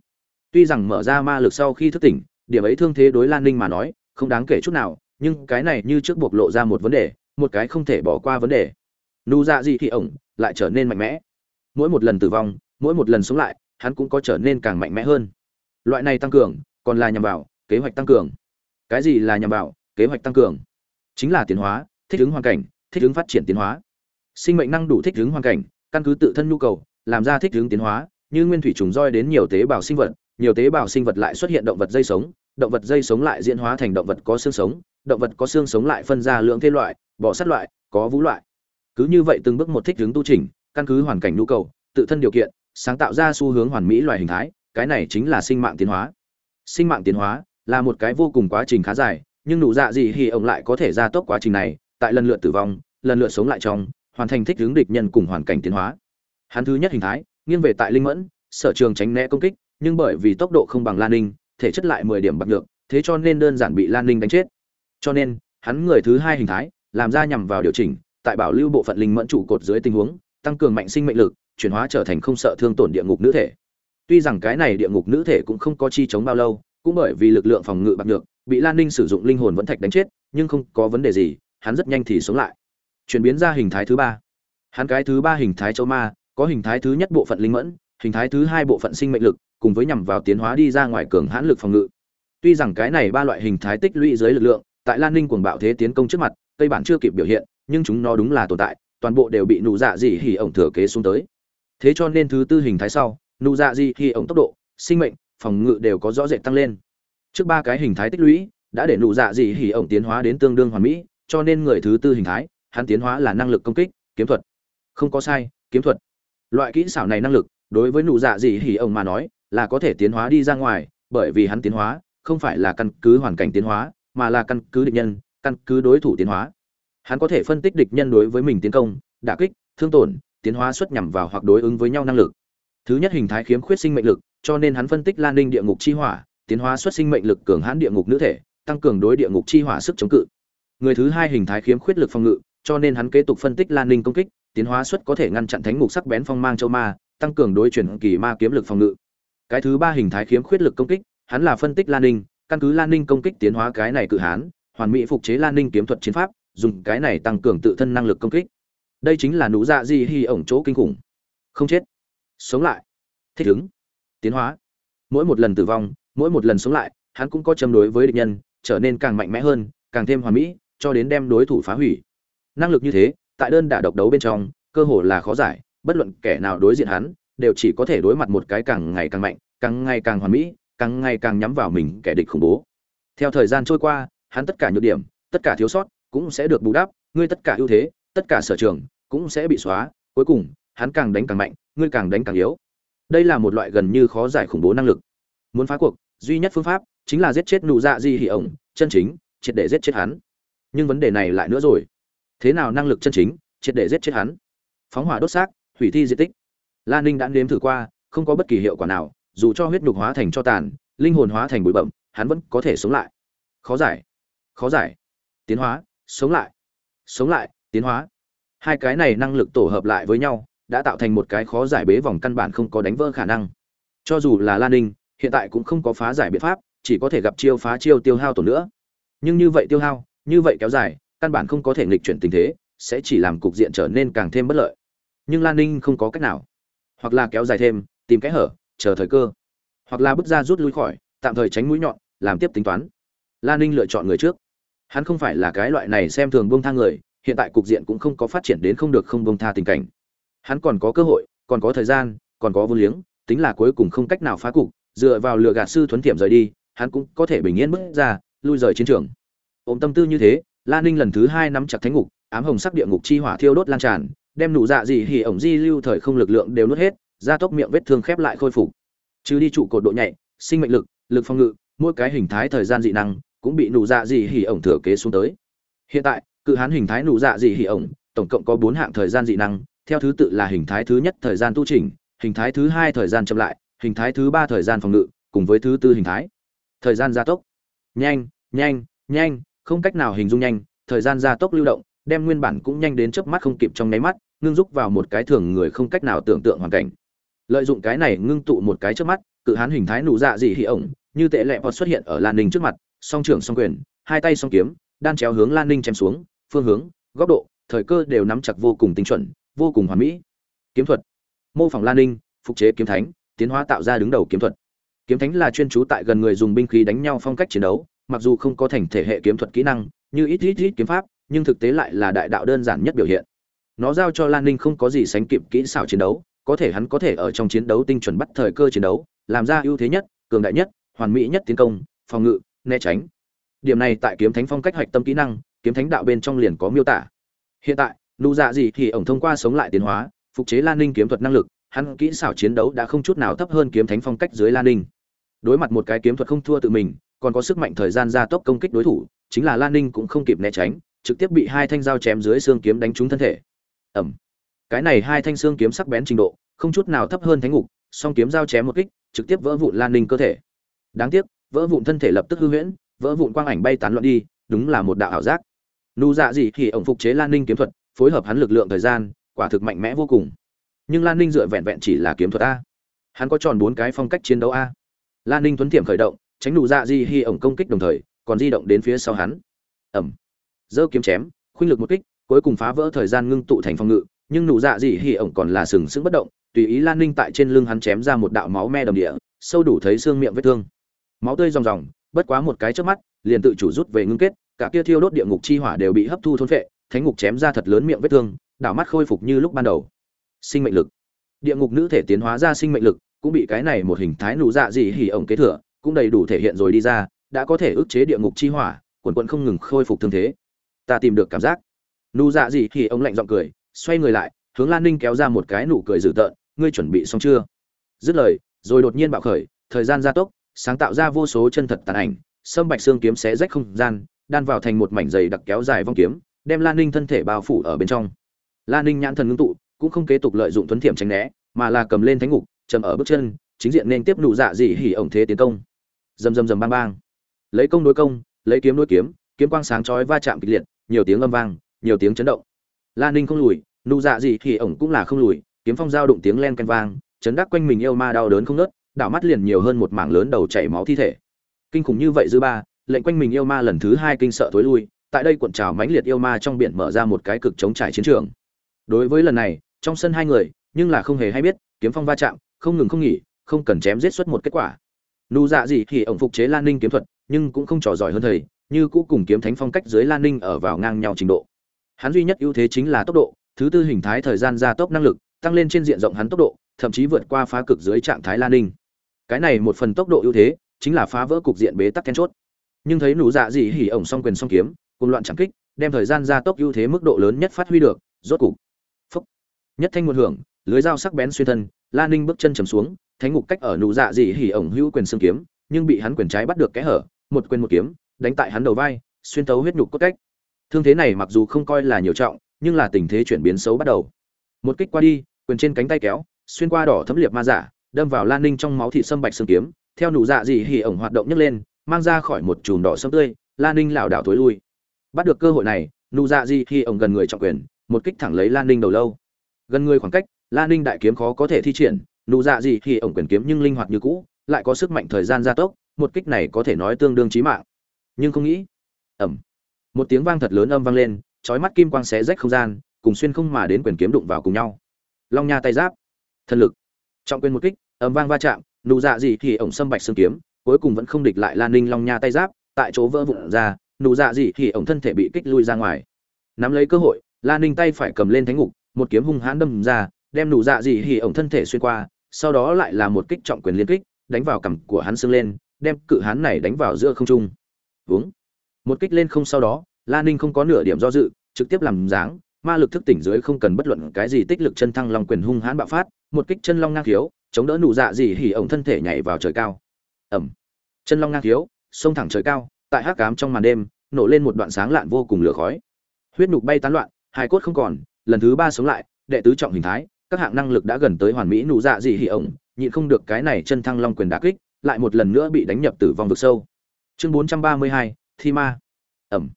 Tuy rằng mở ra ma lực sau khi thức tỉnh, điểm ấy thương thế đối lan ninh mà nói, không đáng kể chút nào, nhưng cái này như trước bộc lộ ra một vấn đề, một cái không thể bỏ qua vấn đề. Nụ dạ dị hỉ ổng lại trở nên mạnh mẽ. Mỗi một lần tử vong, mỗi một lần sống lại, hắn cũng có trở nên càng mạnh mẽ hơn. Loại này tăng cường, còn là nhằm vào kế hoạch tăng cường. Cái gì là nhằm vào kế hoạch tăng cường? Chính là tiến hóa, thích ứng hoàn cảnh thích ứng phát triển tiến hóa. Sinh mệnh năng đủ thích ứng hoàn cảnh, căn cứ tự thân nhu cầu, làm ra thích ứng tiến hóa, như nguyên thủy trùng roi đến nhiều tế bào sinh vật, nhiều tế bào sinh vật lại xuất hiện động vật dây sống, động vật dây sống lại diễn hóa thành động vật có xương sống, động vật có xương sống lại phân ra lượng thế loại, bọ sắt loại, có vũ loại. Cứ như vậy từng bước một thích ứng tu trình căn cứ hoàn cảnh nhu cầu, tự thân điều kiện, sáng tạo ra xu hướng hoàn mỹ loài hình thái, cái này chính là sinh mạng tiến hóa. Sinh mạng tiến hóa là một cái vô cùng quá trình khá dài, nhưng nụ dạ gì thì ông lại có thể ra tốc quá trình này tại lần lượt tử vong, lần lượt sống lại trong, hoàn thành thích hướng địch nhân cùng hoàn cảnh tiến hóa. Hắn thứ nhất hình thái, nghiêng về tại linh mẫn, sở trường tránh né công kích, nhưng bởi vì tốc độ không bằng lan ninh, thể chất lại mười điểm bạc được thế cho nên đơn giản bị lan ninh đánh chết. Cho nên, hắn người thứ hai hình thái, làm ra nhằm vào điều chỉnh, tại bảo lưu bộ phận linh mẫn trụ cột dưới tình huống, tăng cường mạnh sinh mệnh lực, chuyển hóa trở thành không sợ thương tổn địa ngục nữ thể. Tuy rằng cái này địa ngục nữ thể cũng không có chi chống bao lâu, cũng bởi vì lực lượng phòng ngự bạc được bị lan ninh sử dụng linh hồn vẫn thạch đánh chết, nhưng không có vấn đề gì hắn rất nhanh thì sống lại. Chuyển biến ra hình thái thứ ba. Hắn cái thứ ba hình thái châu ma, có hình thái thứ nhất bộ phận linh mẫn, hình thái thứ hai bộ phận sinh mệnh lực, cùng với nhằm vào tiến hóa đi ra ngoài cường hãn lực phòng ngự. Tuy rằng cái này ba loại hình thái tích lũy dưới lực lượng, tại lan ninh cuồng bạo thế tiến công trước mặt cây bản chưa kịp biểu hiện, nhưng chúng nó đúng là tồn tại, toàn bộ đều bị nụ dạ dị hỉ ổng thừa kế xuống tới. Thế cho nên thứ tư hình thái sau, nụ dạ dị hỉ ổng tốc độ, sinh mệnh, phòng ngự đều có rõ rệt tăng lên. Trước ba cái hình thái tích lũy, đã để nụ dạ dị hỉ ổng tiến hóa đến tương đương hoàn mỹ cho nên người thứ tư hình thái, hắn tiến hóa là năng lực công kích, kiếm thuật. Không có sai, kiếm thuật. Loại kỹ xảo này năng lực, đối với nụ dạ dị hỉ ông mà nói, là có thể tiến hóa đi ra ngoài, bởi vì hắn tiến hóa, không phải là căn cứ hoàn cảnh tiến hóa, mà là căn cứ địch nhân, căn cứ đối thủ tiến hóa. Hắn có thể phân tích địch nhân đối với mình tiến công, đả kích, thương tổn, tiến hóa xuất nhằm vào hoặc đối ứng với nhau năng lực. Thứ nhất hình thái khiếm khuyết sinh mệnh lực, cho nên hắn phân tích lan ninh địa ngục chi hỏa, tiến hóa xuất sinh mệnh lực cường hãn địa ngục nữ thể, tăng cường đối địa ngục chi hỏa sức chống cự người thứ hai hình thái khiếm khuyết lực phòng ngự, cho nên hắn kế tục phân tích lan ninh công kích, tiến hóa xuất có thể ngăn chặn thánh ngục sắc bén phong mang châu ma, tăng cường đối chuyển kỳ ma kiếm lực phòng ngự. Cái thứ ba hình thái khiếm khuyết lực công kích, hắn là phân tích lan ninh, căn cứ lan ninh công kích tiến hóa cái này cự hán, hoàn mỹ phục chế lan ninh kiếm thuật chiến pháp, dùng cái này tăng cường tự thân năng lực công kích. Đây chính là nụ dạ di hy ổng chỗ kinh khủng. Không chết. Sống lại. Thích ứng. Tiến hóa. Mỗi một lần tử vong, mỗi một lần sống lại, hắn cũng có châm đối với địch nhân, trở nên càng mạnh mẽ hơn, càng thêm hoàn mỹ cho đến đem đối thủ phá hủy. Năng lực như thế, tại đơn đả độc đấu bên trong, cơ hồ là khó giải, bất luận kẻ nào đối diện hắn, đều chỉ có thể đối mặt một cái càng ngày càng mạnh, càng ngày càng hoàn mỹ, càng ngày càng nhắm vào mình kẻ địch khủng bố. Theo thời gian trôi qua, hắn tất cả nhược điểm, tất cả thiếu sót cũng sẽ được bù đắp, ngươi tất cả ưu thế, tất cả sở trường cũng sẽ bị xóa, cuối cùng, hắn càng đánh càng mạnh, ngươi càng đánh càng yếu. Đây là một loại gần như khó giải khủng bố năng lực. Muốn phá cuộc, duy nhất phương pháp chính là giết chết nụ dạ di hỉ ổng, chân chính, triệt để giết chết hắn nhưng vấn đề này lại nữa rồi. Thế nào năng lực chân chính, triệt để giết chết hắn? Phóng hỏa đốt xác, hủy thi di tích. Lan ninh đã nếm thử qua, không có bất kỳ hiệu quả nào, dù cho huyết nhục hóa thành cho tàn, linh hồn hóa thành bụi bậm hắn vẫn có thể sống lại. Khó giải. Khó giải. Tiến hóa. Sống lại. Sống lại. Tiến hóa. Hai cái này năng lực tổ hợp lại với nhau, đã tạo thành một cái khó giải bế vòng căn bản không có đánh vỡ khả năng. Cho dù là lan ninh, hiện tại cũng không có phá giải biện pháp, chỉ có thể gặp chiêu phá chiêu tiêu hao tổn nữa. Nhưng như vậy tiêu hao như vậy kéo dài, căn bản không có thể nghịch chuyển tình thế, sẽ chỉ làm cục diện trở nên càng thêm bất lợi. Nhưng lan ninh không có cách nào. Hoặc là kéo dài thêm, tìm cái hở, chờ thời cơ. Hoặc là bước ra rút lui khỏi, tạm thời tránh mũi nhọn, làm tiếp tính toán. Lan ninh lựa chọn người trước. Hắn không phải là cái loại này xem thường buông tha người, hiện tại cục diện cũng không có phát triển đến không được không buông tha tình cảnh. Hắn còn có cơ hội, còn có thời gian, còn có vô liếng, tính là cuối cùng không cách nào phá cục, dựa vào lựa gạt sư thuấn tiệm rời đi, hắn cũng có thể bình yên bước ra, lui rời chiến trường ôm tâm tư như thế lan ninh lần thứ hai nắm chặt thánh ngục, ám hồng sắc địa ngục chi hỏa thiêu đốt lan tràn, đem nụ dạ gì hỉ ổng di lưu thời không lực lượng đều nuốt hết, gia tốc miệng vết thương khép lại khôi phục. Chứ đi trụ cột độ nhạy, sinh mệnh lực lực phòng ngự, mỗi cái hình thái thời gian dị năng cũng bị nụ dạ dị hỉ ổng thừa kế xuống tới. Hiện tại, cự hán hình thái nụ dạ dị hỉ ổng, tổng cộng có bốn hạng thời gian dị năng, theo thứ tự là hình thái thứ nhất thời gian tu chỉnh, hình thái thứ hai thời gian chậm lại, hình thái thứ ba thời gian phòng ngự, cùng với thứ tư hình thái. Thời gian gia tốc. Nhanh nhanh nhanh không cách nào hình dung nhanh, thời gian gia tốc lưu động, đem nguyên bản cũng nhanh đến chớp mắt không kịp trong nháy mắt, ngưng rúc vào một cái thường người không cách nào tưởng tượng hoàn cảnh. Lợi dụng cái này ngưng tụ một cái chớp mắt, cự hán hình thái nụ dạ dị hỉ ổng, như tệ lệ vọt xuất hiện ở lan ninh trước mặt, song trưởng song quyền, hai tay song kiếm, đan chéo hướng lan ninh chém xuống, phương hướng, góc độ, thời cơ đều nắm chặt vô cùng tinh chuẩn, vô cùng hoàn mỹ. Kiếm thuật. Mô phỏng lan ninh, phục chế kiếm thánh, tiến hóa tạo ra đứng đầu kiếm thuật. Kiếm thánh là chuyên trú tại gần người dùng binh khí đánh nhau phong cách chiến đấu mặc dù không có thành thể hệ kiếm thuật kỹ năng, như ít ít ít kiếm pháp, nhưng thực tế lại là đại đạo đơn giản nhất biểu hiện. Nó giao cho lan ninh không có gì sánh kịp kỹ xảo chiến đấu, có thể hắn có thể ở trong chiến đấu tinh chuẩn bắt thời cơ chiến đấu, làm ra ưu thế nhất, cường đại nhất, hoàn mỹ nhất tiến công, phòng ngự, né tránh. Điểm này tại kiếm thánh phong cách hoạch tâm kỹ năng, kiếm thánh đạo bên trong liền có miêu tả. Hiện tại, nụ dạ gì thì ổng thông qua sống lại tiến hóa, phục chế lan ninh kiếm thuật năng lực, hắn kỹ xảo chiến đấu đã không chút nào thấp hơn kiếm thánh phong cách dưới lan ninh. Đối mặt một cái kiếm thuật không thua tự mình còn có sức mạnh thời gian gia tốc công kích đối thủ chính là lan ninh cũng không kịp né tránh trực tiếp bị hai thanh dao chém dưới xương kiếm đánh trúng thân thể. Ầm, cái này hai thanh xương kiếm sắc bén trình độ không chút nào thấp hơn thánh ngục song kiếm dao chém một kích trực tiếp vỡ vụn lan ninh cơ thể. Đáng tiếc vỡ vụn thân thể lập tức hư huyễn vỡ vụn quang ảnh bay tán loạn đi đúng là một đạo ảo giác. Nụ dạ gì thì ổng phục chế lan ninh kiếm thuật phối hợp hắn lực lượng thời gian quả thực mạnh mẽ vô cùng. Nhưng lan ninh dựa vẹn vẹn chỉ là kiếm thuật a. Hắn có tròn bốn cái phong cách chiến đấu a. Lan ninh tuấn tiệm khởi động tránh nụ dạ di hi ổng công kích đồng thời, còn di động đến phía sau hắn. Ẩm. Giơ kiếm chém, khuynh lực một kích, cuối cùng phá vỡ thời gian ngưng tụ thành phong ngự, nhưng nụ dạ dị hi ổng còn là sừng sững bất động, tùy ý lan ninh tại trên lưng hắn chém ra một đạo máu me đầm địa, sâu đủ thấy xương miệng vết thương. Máu tươi ròng ròng, bất quá một cái trước mắt, liền tự chủ rút về ngưng kết, cả kia thiêu đốt địa ngục chi hỏa đều bị hấp thu thôn phệ, thánh ngục chém ra thật lớn miệng vết thương, đảo mắt khôi phục như lúc ban đầu. Sinh mệnh lực. Địa ngục nữ thể tiến hóa ra sinh mệnh lực, cũng bị cái này một hình thái nụ dạ dị hỉ ổng kế thừa cũng đầy đủ thể hiện rồi đi ra, đã có thể ức chế địa ngục chi hỏa, quần quần không ngừng khôi phục thương thế. Ta tìm được cảm giác. Nụ dạ gì thì ông lạnh giọng cười, xoay người lại, hướng lan ninh kéo ra một cái nụ cười dữ tợn, ngươi chuẩn bị xong chưa? Dứt lời, rồi đột nhiên bạo khởi, thời gian gia tốc, sáng tạo ra vô số chân thật tàn ảnh, sâm bạch xương kiếm xé rách không gian, đan vào thành một mảnh dày đặc kéo dài vong kiếm, đem lan ninh thân thể bao phủ ở bên trong. Lan ninh nhãn thần ngưng tụ, cũng không kế tục lợi dụng tuấn thiểm tránh né, mà là cầm lên thánh ngục chầm ở bước chân, chính diện nên tiếp nụ dạ dị hỉ ổng thế tiến công rầm rầm rầm bang bang. Lấy công đối công, lấy kiếm đối kiếm kiếm quang sáng chói va chạm kịch liệt, nhiều tiếng âm vang, nhiều tiếng chấn động. Lan ninh không lùi, nụ dạ gì thì ổng cũng là không lùi, kiếm phong giao đụng tiếng len canh vang, chấn đắc quanh mình yêu ma đau đớn không nớt đảo mắt liền nhiều hơn một mảng lớn đầu chảy máu thi thể. Kinh khủng như vậy dư ba, lệnh quanh mình yêu ma lần thứ hai kinh sợ tối lui, tại đây cuộn trào mãnh liệt yêu ma trong biển mở ra một cái cực chống trải chiến trường. Đối với lần này, trong sân hai người, nhưng là không hề hay biết, kiếm phong va chạm, không ngừng không nghỉ, không cần chém giết xuất một kết quả nụ dạ gì thì ổng phục chế lan ninh kiếm thuật, nhưng cũng không trò giỏi hơn thầy, như cũ cùng kiếm thánh phong cách dưới lan ninh ở vào ngang nhau trình độ. Hắn duy nhất ưu thế chính là tốc độ, thứ tư hình thái thời gian gia tốc năng lực, tăng lên trên diện rộng hắn tốc độ, thậm chí vượt qua phá cực dưới trạng thái lan ninh. Cái này một phần tốc độ ưu thế, chính là phá vỡ cục diện bế tắc then chốt. Nhưng thấy nụ dạ gì hỉ ổng song quyền song kiếm cùng loạn chẳng kích, đem thời gian gia tốc ưu thế mức độ lớn nhất phát huy được, rốt cục. Phúc. Nhất thanh một hưởng, lưới dao sắc bén xuyên thân, lan ninh bước chân chầm xuống thánh ngục cách ở nụ dạ dị hỉ ổng hữu quyền xương kiếm, nhưng bị hắn quyền trái bắt được kẽ hở, một quyền một kiếm, đánh tại hắn đầu vai, xuyên tấu huyết nhục cốt cách. Thương thế này mặc dù không coi là nhiều trọng, nhưng là tình thế chuyển biến xấu bắt đầu. Một kích qua đi, quyền trên cánh tay kéo, xuyên qua đỏ thấm liệt ma giả đâm vào lan ninh trong máu thịt sâm bạch xương kiếm, theo nụ dạ dị hỉ ổng hoạt động nhấc lên, mang ra khỏi một chùm đỏ sâm tươi, lan ninh lảo đảo tối lui. Bắt được cơ hội này, nụ dạ dị hỉ ổng gần người trọng quyền, một kích thẳng lấy lan ninh đầu lâu. Gần người khoảng cách, lan ninh đại kiếm khó có thể thi triển nụ dạ gì thì ổng quyền kiếm nhưng linh hoạt như cũ, lại có sức mạnh thời gian gia tốc, một kích này có thể nói tương đương chí mạng. Nhưng không nghĩ ẩm một tiếng vang thật lớn âm vang lên, chói mắt kim quang xé rách không gian, cùng xuyên không mà đến quyền kiếm đụng vào cùng nhau. Long nha tay giáp, thần lực, trọng quyền một kích, âm vang va chạm, nụ dạ gì thì ổng xâm bạch xương kiếm, cuối cùng vẫn không địch lại lan ninh long nha tay giáp, tại chỗ vỡ vụn ra, nụ dạ gì thì ổng thân thể bị kích lui ra ngoài. Nắm lấy cơ hội, lan ninh tay phải cầm lên thánh ngục, một kiếm hung hãn đâm ra, đem nụ dạ gì thì ổng thân thể xuyên qua sau đó lại là một kích trọng quyền liên kích đánh vào cằm của hắn sưng lên đem cự hán này đánh vào giữa không trung. Vướng một kích lên không sau đó la ninh không có nửa điểm do dự trực tiếp làm dáng ma lực thức tỉnh dưới không cần bất luận cái gì tích lực chân thăng long quyền hung hãn bạo phát một kích chân long ngang thiếu, chống đỡ nụ dạ gì hỉ ổng thân thể nhảy vào trời cao. Ầm chân long ngang thiếu, xông thẳng trời cao tại hắc ám trong màn đêm nổ lên một đoạn sáng lạn vô cùng lửa khói. Huyết nhục bay tán loạn hai cốt không còn lần thứ ba sống lại đệ tứ trọng hình thái các hạng năng lực đã gần tới hoàn mỹ nụ dạ dị hỉ ổng nhịn không được cái này chân thăng long quyền đã kích lại một lần nữa bị đánh nhập tử vong vực sâu. Chương 432, thi ma. Ẩm.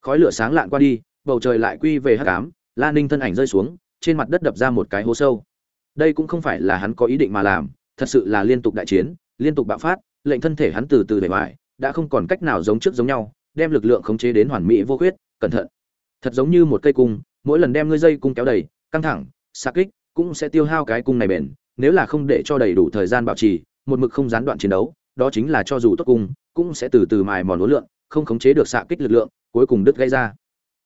Khói lửa sáng lạn qua đi bầu trời lại quy về hắc ám la ninh thân ảnh rơi xuống trên mặt đất đập ra một cái hố sâu. Đây cũng không phải là hắn có ý định mà làm thật sự là liên tục đại chiến liên tục bạo phát lệnh thân thể hắn từ từ bề ngoài đã không còn cách nào giống trước giống nhau đem lực lượng khống chế đến hoàn mỹ vô khuyết cẩn thận. Thật giống như một cây cung mỗi lần đem ngươi dây cung kéo đầy căng thẳng xa kích cũng sẽ tiêu hao cái cung này bền, nếu là không để cho đầy đủ thời gian bảo trì, một mực không gián đoạn chiến đấu, đó chính là cho dù tốt cung, cũng sẽ từ từ mài mòn đối lượng, không khống chế được xạ kích lực lượng, cuối cùng đứt gây ra.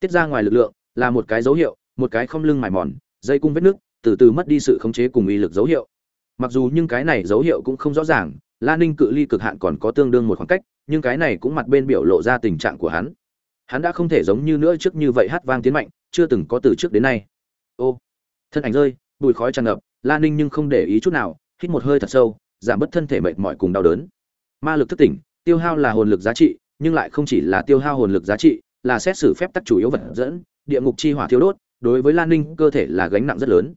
Tiết ra ngoài lực lượng là một cái dấu hiệu, một cái không lưng mài mòn, dây cung vết nước từ từ mất đi sự khống chế cùng uy lực dấu hiệu. Mặc dù nhưng cái này dấu hiệu cũng không rõ ràng Lan ninh cự ly cực hạn còn có tương đương một khoảng cách, nhưng cái này cũng mặt bên biểu lộ ra tình trạng của hắn. Hắn đã không thể giống như nữa trước như vậy hát vang tiến mạnh, chưa từng có từ trước đến nay. Ô, thân ảnh rơi bụi khói tràn ngập lan ninh nhưng không để ý chút nào, hít một hơi thật sâu, giảm bớt thân thể mệt mỏi cùng đau đớn. Ma lực thức tỉnh, tiêu hao là hồn lực giá trị, nhưng lại không chỉ là tiêu hao hồn lực giá trị, là xét xử phép tắc chủ yếu vật dẫn, địa ngục chi hỏa thiêu đốt, đối với lan ninh cơ thể là gánh nặng rất lớn.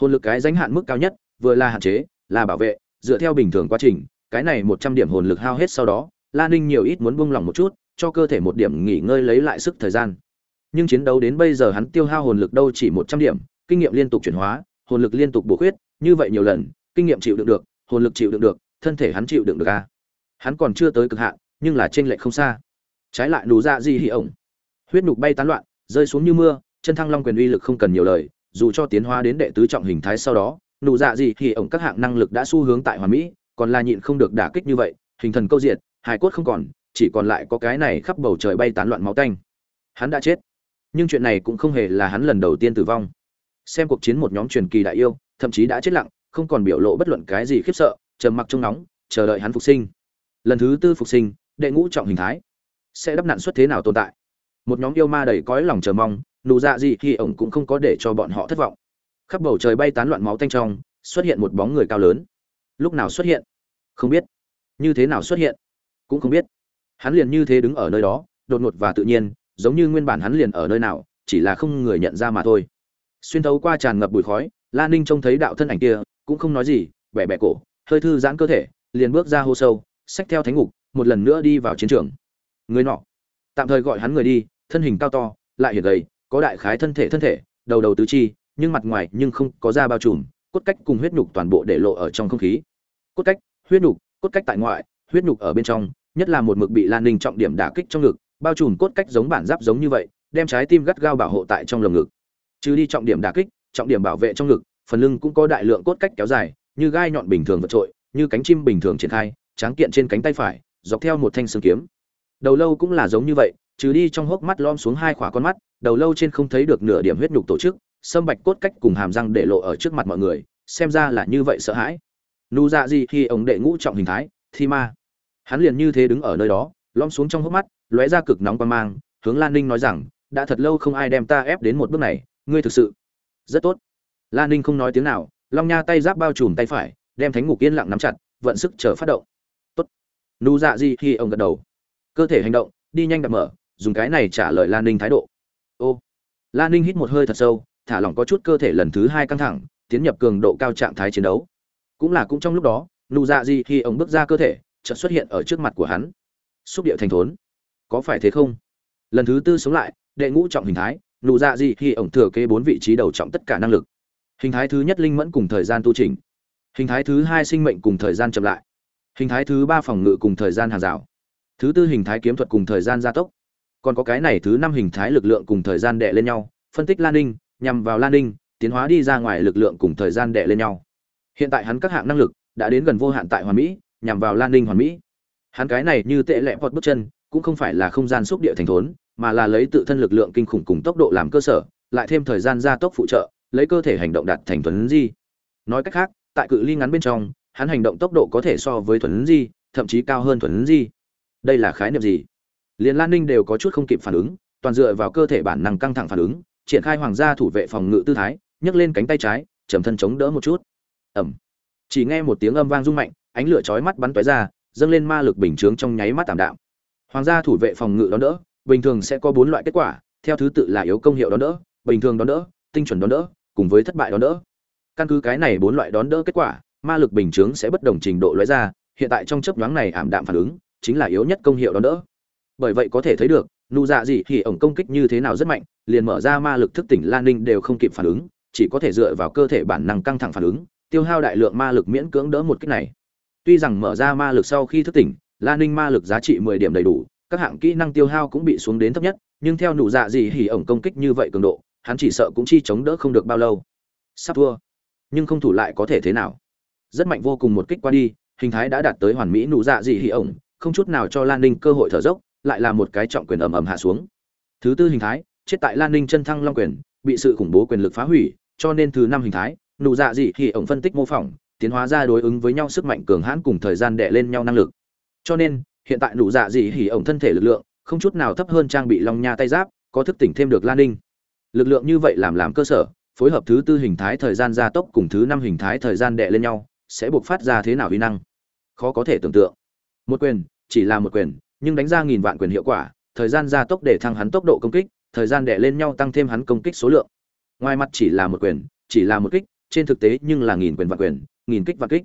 Hồn lực cái danh hạn mức cao nhất, vừa là hạn chế, là bảo vệ, dựa theo bình thường quá trình, cái này một trăm điểm hồn lực hao hết sau đó lan ninh nhiều ít muốn buông lỏng một chút, cho cơ thể một điểm nghỉ ngơi lấy lại sức thời gian. Nhưng chiến đấu đến bây giờ hắn tiêu hao hồn lực đâu chỉ một trăm điểm, kinh nghiệm liên tục chuyển hóa hồn lực liên tục bổ khuyết, như vậy nhiều lần, kinh nghiệm chịu đựng được, hồn lực chịu đựng được, thân thể hắn chịu đựng được a à? hắn còn chưa tới cực hạn, nhưng là trên lệch không xa. Trái lại nụ ra dạ gì hỉ ổng. Huyết nục bay tán loạn, rơi xuống như mưa, chân thăng long quyền uy lực không cần nhiều lời, dù cho tiến hóa đến đệ tứ trọng hình thái sau đó nụ dạ gì thì ổng các hạng năng lực đã xu hướng tại hoàn mỹ, còn là nhịn không được đả kích như vậy, hình thần câu diệt, hài cốt không còn, chỉ còn lại có cái này khắp bầu trời bay tán loạn máu tanh. Hắn đã chết. Nhưng chuyện này cũng không hề là hắn lần đầu tiên tử vong xem cuộc chiến một nhóm truyền kỳ đại yêu, thậm chí đã chết lặng, không còn biểu lộ bất luận cái gì khiếp sợ, trầm mặc trong nóng, chờ đợi hắn phục sinh. Lần thứ tư phục sinh, đệ ngũ trọng hình thái. Sẽ đắp nạn suất thế nào tồn tại? Một nhóm yêu ma đầy cõi lòng chờ mong, nụ dạ gì khi ổng cũng không có để cho bọn họ thất vọng. Khắp bầu trời bay tán loạn máu tanh trong, xuất hiện một bóng người cao lớn. Lúc nào xuất hiện? Không biết. Như thế nào xuất hiện? Cũng không biết. Hắn liền như thế đứng ở nơi đó, đột ngột và tự nhiên, giống như nguyên bản hắn liền ở nơi nào, chỉ là không người nhận ra mà thôi xuyên thấu qua tràn ngập bụi khói, la ninh trông thấy đạo thân ảnh kia, cũng không nói gì, bẻ bẻ cổ, hơi thư giãn cơ thể, liền bước ra hô sâu, xách theo thánh ngục, một lần nữa đi vào chiến trường. Người nọ, tạm thời gọi hắn người đi, thân hình cao to, lại hiển gầy, có đại khái thân thể thân thể, đầu đầu tứ chi, nhưng mặt ngoài nhưng không có da bao trùm, cốt cách cùng huyết nhục toàn bộ để lộ ở trong không khí. Cốt cách, huyết nhục, cốt cách tại ngoại, huyết nhục ở bên trong, nhất là một mực bị lan ninh trọng điểm đả kích trong ngực, bao trùm cốt cách giống bản giáp giống như vậy, đem trái tim gắt gao bảo hộ tại trong lồng ngực trừ đi trọng điểm đả kích, trọng điểm bảo vệ trong ngực, phần lưng cũng có đại lượng cốt cách kéo dài, như gai nhọn bình thường vượt trội, như cánh chim bình thường triển khai, tráng kiện trên cánh tay phải, dọc theo một thanh xương kiếm. Đầu lâu cũng là giống như vậy, trừ đi trong hốc mắt lom xuống hai khỏa con mắt, đầu lâu trên không thấy được nửa điểm huyết nhục tổ chức, sâm bạch cốt cách cùng hàm răng để lộ ở trước mặt mọi người, xem ra là như vậy sợ hãi. Nụ dạ gì khi ông đệ ngũ trọng hình thái, thi ma. Hắn liền như thế đứng ở nơi đó lom xuống trong hốc mắt, lóe ra cực nóng quan mang, hướng lan ninh nói rằng, đã thật lâu không ai đem ta ép đến một bước này ngươi thực sự. Rất tốt. Lan ninh không nói tiếng nào, long nha tay giáp bao trùm tay phải, đem thánh ngục yên lặng nắm chặt, vận sức chờ phát động. Tốt. Nụ dạ gì khi ông gật đầu. Cơ thể hành động, đi nhanh đập mở, dùng cái này trả lời lan ninh thái độ. Ô. Lan ninh hít một hơi thật sâu, thả lỏng có chút cơ thể lần thứ hai căng thẳng, tiến nhập cường độ cao trạng thái chiến đấu. Cũng là cũng trong lúc đó, nụ dạ gì khi ông bước ra cơ thể, chợt xuất hiện ở trước mặt của hắn. Xúc điệu thành thốn. Có phải thế không? Lần thứ tư sống lại, đệ ngũ trọng hình thái nụ dạ gì khi ổng thừa kế bốn vị trí đầu trọng tất cả năng lực. Hình thái thứ nhất linh mẫn cùng thời gian tu trình hình thái thứ hai sinh mệnh cùng thời gian chậm lại. Hình thái thứ ba phòng ngự cùng thời gian hàng rào. Thứ tư hình thái kiếm thuật cùng thời gian gia tốc. Còn có cái này thứ năm hình thái lực lượng cùng thời gian đệ lên nhau, phân tích lan ninh nhằm vào lan ninh tiến hóa đi ra ngoài lực lượng cùng thời gian đệ lên nhau. Hiện tại hắn các hạng năng lực đã đến gần vô hạn tại hoàn mỹ, nhằm vào lan ninh hoàn mỹ. Hắn cái này như tệ lẹ hoặc bước chân, cũng không phải là không gian xúc địa thành thốn mà là lấy tự thân lực lượng kinh khủng cùng tốc độ làm cơ sở, lại thêm thời gian gia tốc phụ trợ, lấy cơ thể hành động đạt thành thuần di. Nói cách khác, tại cự ly ngắn bên trong, hắn hành động tốc độ có thể so với thuần di, thậm chí cao hơn thuần di. Đây là khái niệm gì? Liền lan ninh đều có chút không kịp phản ứng, toàn dựa vào cơ thể bản năng căng thẳng phản ứng, triển khai hoàng gia thủ vệ phòng ngự tư thái, nhấc lên cánh tay trái chầm thân chống đỡ một chút. Ẩm chỉ nghe một tiếng âm vang rung mạnh, ánh lửa chói mắt bắn tóe ra, dâng lên ma lực bình chướng trong nháy mắt tạm đạm. Hoàng gia thủ vệ phòng ngự đón đỡ bình thường sẽ có bốn loại kết quả, theo thứ tự là yếu công hiệu đón đỡ, bình thường đón đỡ, tinh chuẩn đón đỡ, cùng với thất bại đón đỡ. Căn cứ cái này bốn loại đón đỡ kết quả, ma lực bình chướng sẽ bất đồng trình độ lóe ra, hiện tại trong chấp nhoáng này ảm đạm phản ứng chính là yếu nhất công hiệu đón đỡ. Bởi vậy có thể thấy được, nụ dạ gì thì ổng công kích như thế nào rất mạnh, liền mở ra ma lực thức tỉnh lan ninh đều không kịp phản ứng, chỉ có thể dựa vào cơ thể bản năng căng thẳng phản ứng, tiêu hao đại lượng ma lực miễn cưỡng đỡ một kích này. Tuy rằng mở ra ma lực sau khi thức tỉnh lan ninh ma lực giá trị mười điểm đầy đủ các hạng kỹ năng tiêu hao cũng bị xuống đến thấp nhất, nhưng theo nụ dạ gì hỉ ổng công kích như vậy cường độ, hắn chỉ sợ cũng chi chống đỡ không được bao lâu. Sắp thua. Nhưng không thủ lại có thể thế nào? Rất mạnh vô cùng một kích qua đi, hình thái đã đạt tới hoàn mỹ nụ dạ gì hỉ ổng, không chút nào cho lan ninh cơ hội thở dốc, lại là một cái trọng quyền ầm ầm hạ xuống. Thứ tư hình thái, chết tại lan ninh chân thăng long quyền, bị sự khủng bố quyền lực phá hủy, cho nên thứ năm hình thái, nụ dạ dị hỉ ổng phân tích mô phỏng, tiến hóa ra đối ứng với nhau sức mạnh cường hãn cùng thời gian đè lên nhau năng lực. Cho nên hiện tại nụ dạ dị hỉ ổng thân thể lực lượng, không chút nào thấp hơn trang bị long nha tay giáp, có thức tỉnh thêm được lan ninh. Lực lượng như vậy làm làm cơ sở, phối hợp thứ tư hình thái thời gian gia tốc cùng thứ năm hình thái thời gian đệ lên nhau, sẽ buộc phát ra thế nào uy năng? Khó có thể tưởng tượng. Một quyền, chỉ là một quyền, nhưng đánh ra nghìn vạn quyền hiệu quả, thời gian gia tốc để thăng hắn tốc độ công kích, thời gian đệ lên nhau tăng thêm hắn công kích số lượng. Ngoài mặt chỉ là một quyền, chỉ là một kích, trên thực tế nhưng là nghìn quyền vạn quyền, nghìn kích vạn kích.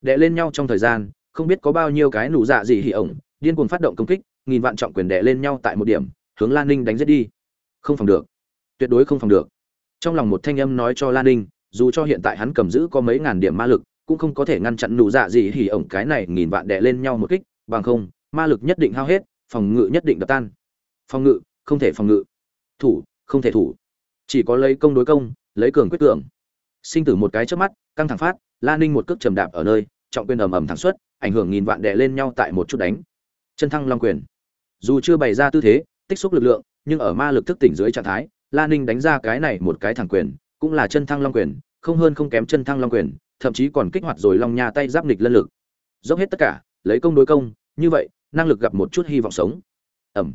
Đệ lên nhau trong thời gian không biết có bao nhiêu cái nụ dạ gì hỉ ổng, điên cuồng phát động công kích, nghìn vạn trọng quyền đè lên nhau tại một điểm, hướng lan ninh đánh giết đi. Không phòng được. Tuyệt đối không phòng được. Trong lòng một thanh âm nói cho lan ninh, dù cho hiện tại hắn cầm giữ có mấy ngàn điểm ma lực, cũng không có thể ngăn chặn nụ dạ gì hỉ ổng cái này nghìn vạn đè lên nhau một kích, bằng không, ma lực nhất định hao hết, phòng ngự nhất định đập tan. Phòng ngự, không thể phòng ngự. Thủ, không thể thủ. Chỉ có lấy công đối công, lấy cường quyết cường sinh tử một cái trước mắt, căng thẳng phát, Lan ninh một cước trầm đạp ở nơi, trọng quyền ầm ầm thẳng xuất ảnh hưởng nghìn vạn đè lên nhau tại một chút đánh. Chân thăng long quyền. Dù chưa bày ra tư thế, tích xúc lực lượng, nhưng ở ma lực thức tỉnh dưới trạng thái, la ninh đánh ra cái này một cái thẳng quyền, cũng là chân thăng long quyền, không hơn không kém chân thăng long quyền, thậm chí còn kích hoạt rồi long nha tay giáp nghịch lân lực. Dốc hết tất cả, lấy công đối công, như vậy, năng lực gặp một chút hy vọng sống. Ẩm.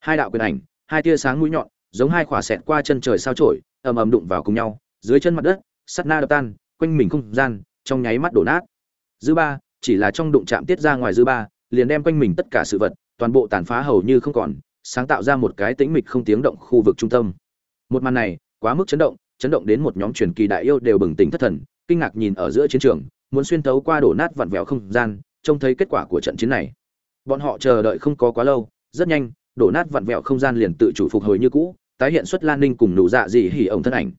Hai đạo quyền ảnh, hai tia sáng mũi nhọn, giống hai khỏa xẹt qua chân trời sao trổi ầm ầm đụng vào cùng nhau, dưới chân mặt đất, sắt na đập tan, quanh mình không gian, trong nháy mắt đổ nát. Dư ba chỉ là trong đụng chạm tiết ra ngoài dư ba, liền đem quanh mình tất cả sự vật, toàn bộ tàn phá hầu như không còn, sáng tạo ra một cái tĩnh mịch không tiếng động khu vực trung tâm. Một màn này, quá mức chấn động chấn động đến một nhóm truyền kỳ đại yêu đều bừng tỉnh thất thần, kinh ngạc nhìn ở giữa chiến trường, muốn xuyên tấu qua đổ nát vặn vẹo không gian, trông thấy kết quả của trận chiến này. Bọn họ chờ đợi không có quá lâu, rất nhanh, đổ nát vặn vẹo không gian liền tự chủ phục hồi như cũ, tái hiện xuất lan ninh cùng nụ dạ dị hỉ ổng thân ảnh.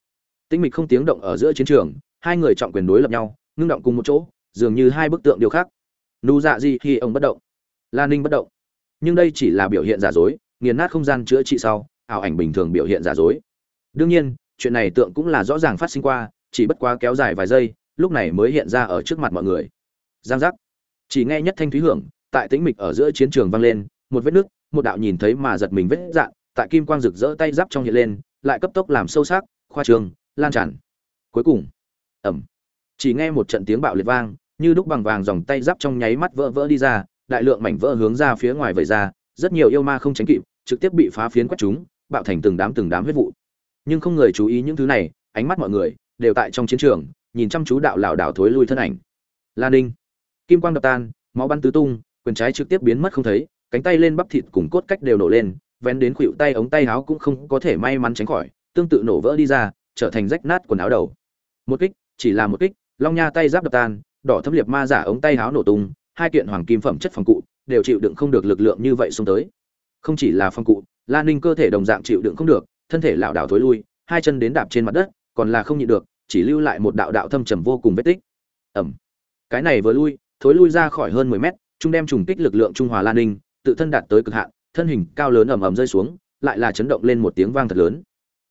Tĩnh mịch không tiếng động ở giữa chiến trường, hai người trọng quyền đối lập nhau, ngưng động cùng một chỗ dường như hai bức tượng điều khác. Nụ dạ gì khi ông bất động. Lan ninh bất động. Nhưng đây chỉ là biểu hiện giả dối, nghiền nát không gian chữa trị sau, ảo ảnh bình thường biểu hiện giả dối. Đương nhiên, chuyện này tượng cũng là rõ ràng phát sinh qua, chỉ bất quá kéo dài vài giây, lúc này mới hiện ra ở trước mặt mọi người. Giang giác. Chỉ nghe nhất thanh thúy hưởng, tại tĩnh mịch ở giữa chiến trường vang lên, một vết nước một đạo nhìn thấy mà giật mình vết dạn, tại kim quang rực rỡ tay giáp trong hiện lên, lại cấp tốc làm sâu sắc, khoa trường, lan tràn. Cuối cùng ẩm chỉ nghe một trận tiếng bạo liệt vang như đúc bằng vàng dòng tay giáp trong nháy mắt vỡ vỡ đi ra, đại lượng mảnh vỡ hướng ra phía ngoài vẩy ra, rất nhiều yêu ma không tránh kịp, trực tiếp bị phá phiến quét chúng, bạo thành từng đám từng đám huyết vụ. Nhưng không người chú ý những thứ này, ánh mắt mọi người đều tại trong chiến trường, nhìn chăm chú đạo lảo đảo thối lui thân ảnh. Lan ninh, kim quang đập tan, máu bắn tứ tung, quyền trái trực tiếp biến mất không thấy, cánh tay lên bắp thịt cùng cốt cách đều nổ lên, vén đến khuỷu tay ống tay áo cũng không có thể may mắn tránh khỏi, tương tự nổ vỡ đi ra, trở thành rách nát quần áo đầu. Một kích, chỉ là một kích, long nha tay giáp đập tan đỏ thâm liệt ma giả ống tay háo nổ tung, hai kiện hoàng kim phẩm chất phòng cụ đều chịu đựng không được lực lượng như vậy xông tới. Không chỉ là phòng cụ lan ninh cơ thể đồng dạng chịu đựng không được, thân thể lảo đảo thối lui, hai chân đến đạp trên mặt đất, còn là không nhịn được, chỉ lưu lại một đạo đạo thâm trầm vô cùng vết tích. Ẩm. Cái này vừa lui, thối lui ra khỏi hơn mười mét trung đem trùng kích lực lượng trung hòa lan ninh, tự thân đạt tới cực hạn, thân hình cao lớn ầm ầm rơi xuống, lại là chấn động lên một tiếng vang thật lớn.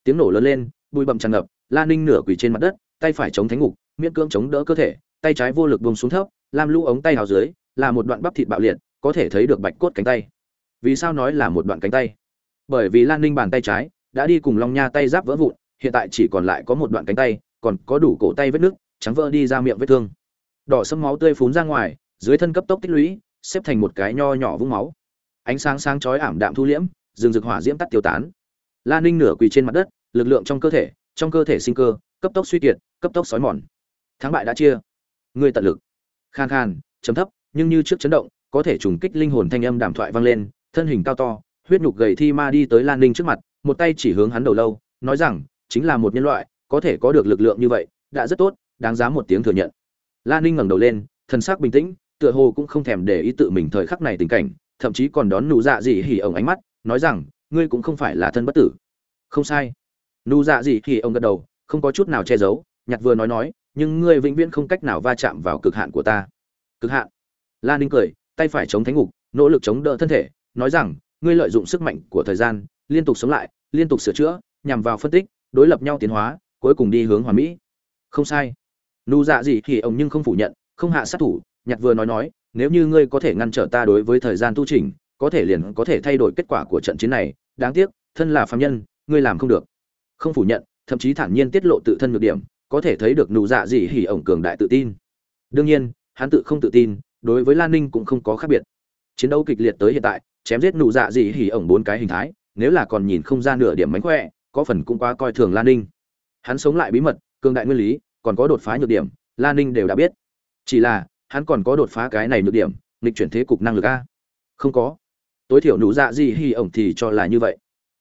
Tiếng nổ lớn lên, bụi bậm tràn ngập lan ninh nửa quỳ trên mặt đất, tay phải chống thánh ngục, miễn cưỡng chống đỡ cơ thể tay trái vô lực buông xuống thấp, lam lũ ống tay hào dưới là một đoạn bắp thịt bạo liệt, có thể thấy được bạch cốt cánh tay. Vì sao nói là một đoạn cánh tay? Bởi vì lan ninh bàn tay trái đã đi cùng long nha tay giáp vỡ vụn, hiện tại chỉ còn lại có một đoạn cánh tay, còn có đủ cổ tay vết nước, trắng vỡ đi ra miệng vết thương. Đỏ sẫm máu tươi phún ra ngoài, dưới thân cấp tốc tích lũy, xếp thành một cái nho nhỏ vũng máu. Ánh sáng sáng chói ảm đạm thu liễm, rừng rực hỏa diễm tắt tiêu tán. Lan ninh nửa quỳ trên mặt đất, lực lượng trong cơ thể, trong cơ thể sinh cơ, cấp tốc suy kiệt, cấp tốc sói mòn. Thắng bại đã chia. Ngươi tận lực. Khan khan chấm thấp, nhưng như trước chấn động, có thể trùng kích linh hồn thanh âm đàm thoại vang lên, thân hình cao to, huyết nhục gầy thi ma đi tới lan ninh trước mặt, một tay chỉ hướng hắn đầu lâu, nói rằng, chính là một nhân loại, có thể có được lực lượng như vậy, đã rất tốt, đáng giá một tiếng thừa nhận. Lan ninh ngẩng đầu lên, thần sắc bình tĩnh, tựa hồ cũng không thèm để ý tự mình thời khắc này tình cảnh, thậm chí còn đón nụ dạ dị hỉ ổng ánh mắt, nói rằng, ngươi cũng không phải là thân bất tử. Không sai. Nụ dạ dị hỉ ổng gật đầu, không có chút nào che giấu, nhặt vừa nói nói nhưng ngươi vĩnh viễn không cách nào va chạm vào cực hạn của ta. Cực hạn? Lan ninh cười, tay phải chống thánh ngục, nỗ lực chống đỡ thân thể, nói rằng, ngươi lợi dụng sức mạnh của thời gian, liên tục sống lại, liên tục sửa chữa, nhằm vào phân tích, đối lập nhau tiến hóa, cuối cùng đi hướng hoàn mỹ. Không sai. Nụ dạ gì thì ông nhưng không phủ nhận, không hạ sát thủ, nhặt vừa nói nói, nếu như ngươi có thể ngăn trở ta đối với thời gian tu trình có thể liền có thể thay đổi kết quả của trận chiến này. Đáng tiếc, thân là phạm nhân, ngươi làm không được. Không phủ nhận, thậm chí thản nhiên tiết lộ tự thân nhược điểm có thể thấy được nụ dạ dị hỉ ổng cường đại tự tin. Đương nhiên, hắn tự không tự tin, đối với lan ninh cũng không có khác biệt. Chiến đấu kịch liệt tới hiện tại, chém giết nụ dạ dị hỉ ổng bốn cái hình thái, nếu là còn nhìn không ra nửa điểm mánh khỏe, có phần cũng quá coi thường lan ninh. Hắn sống lại bí mật, cường đại nguyên lý, còn có đột phá nhược điểm, lan ninh đều đã biết. Chỉ là, hắn còn có đột phá cái này nhược điểm, nghịch chuyển thế cục năng lực a. Không có. Tối thiểu nụ dạ gì hỉ ổng thì cho là như vậy.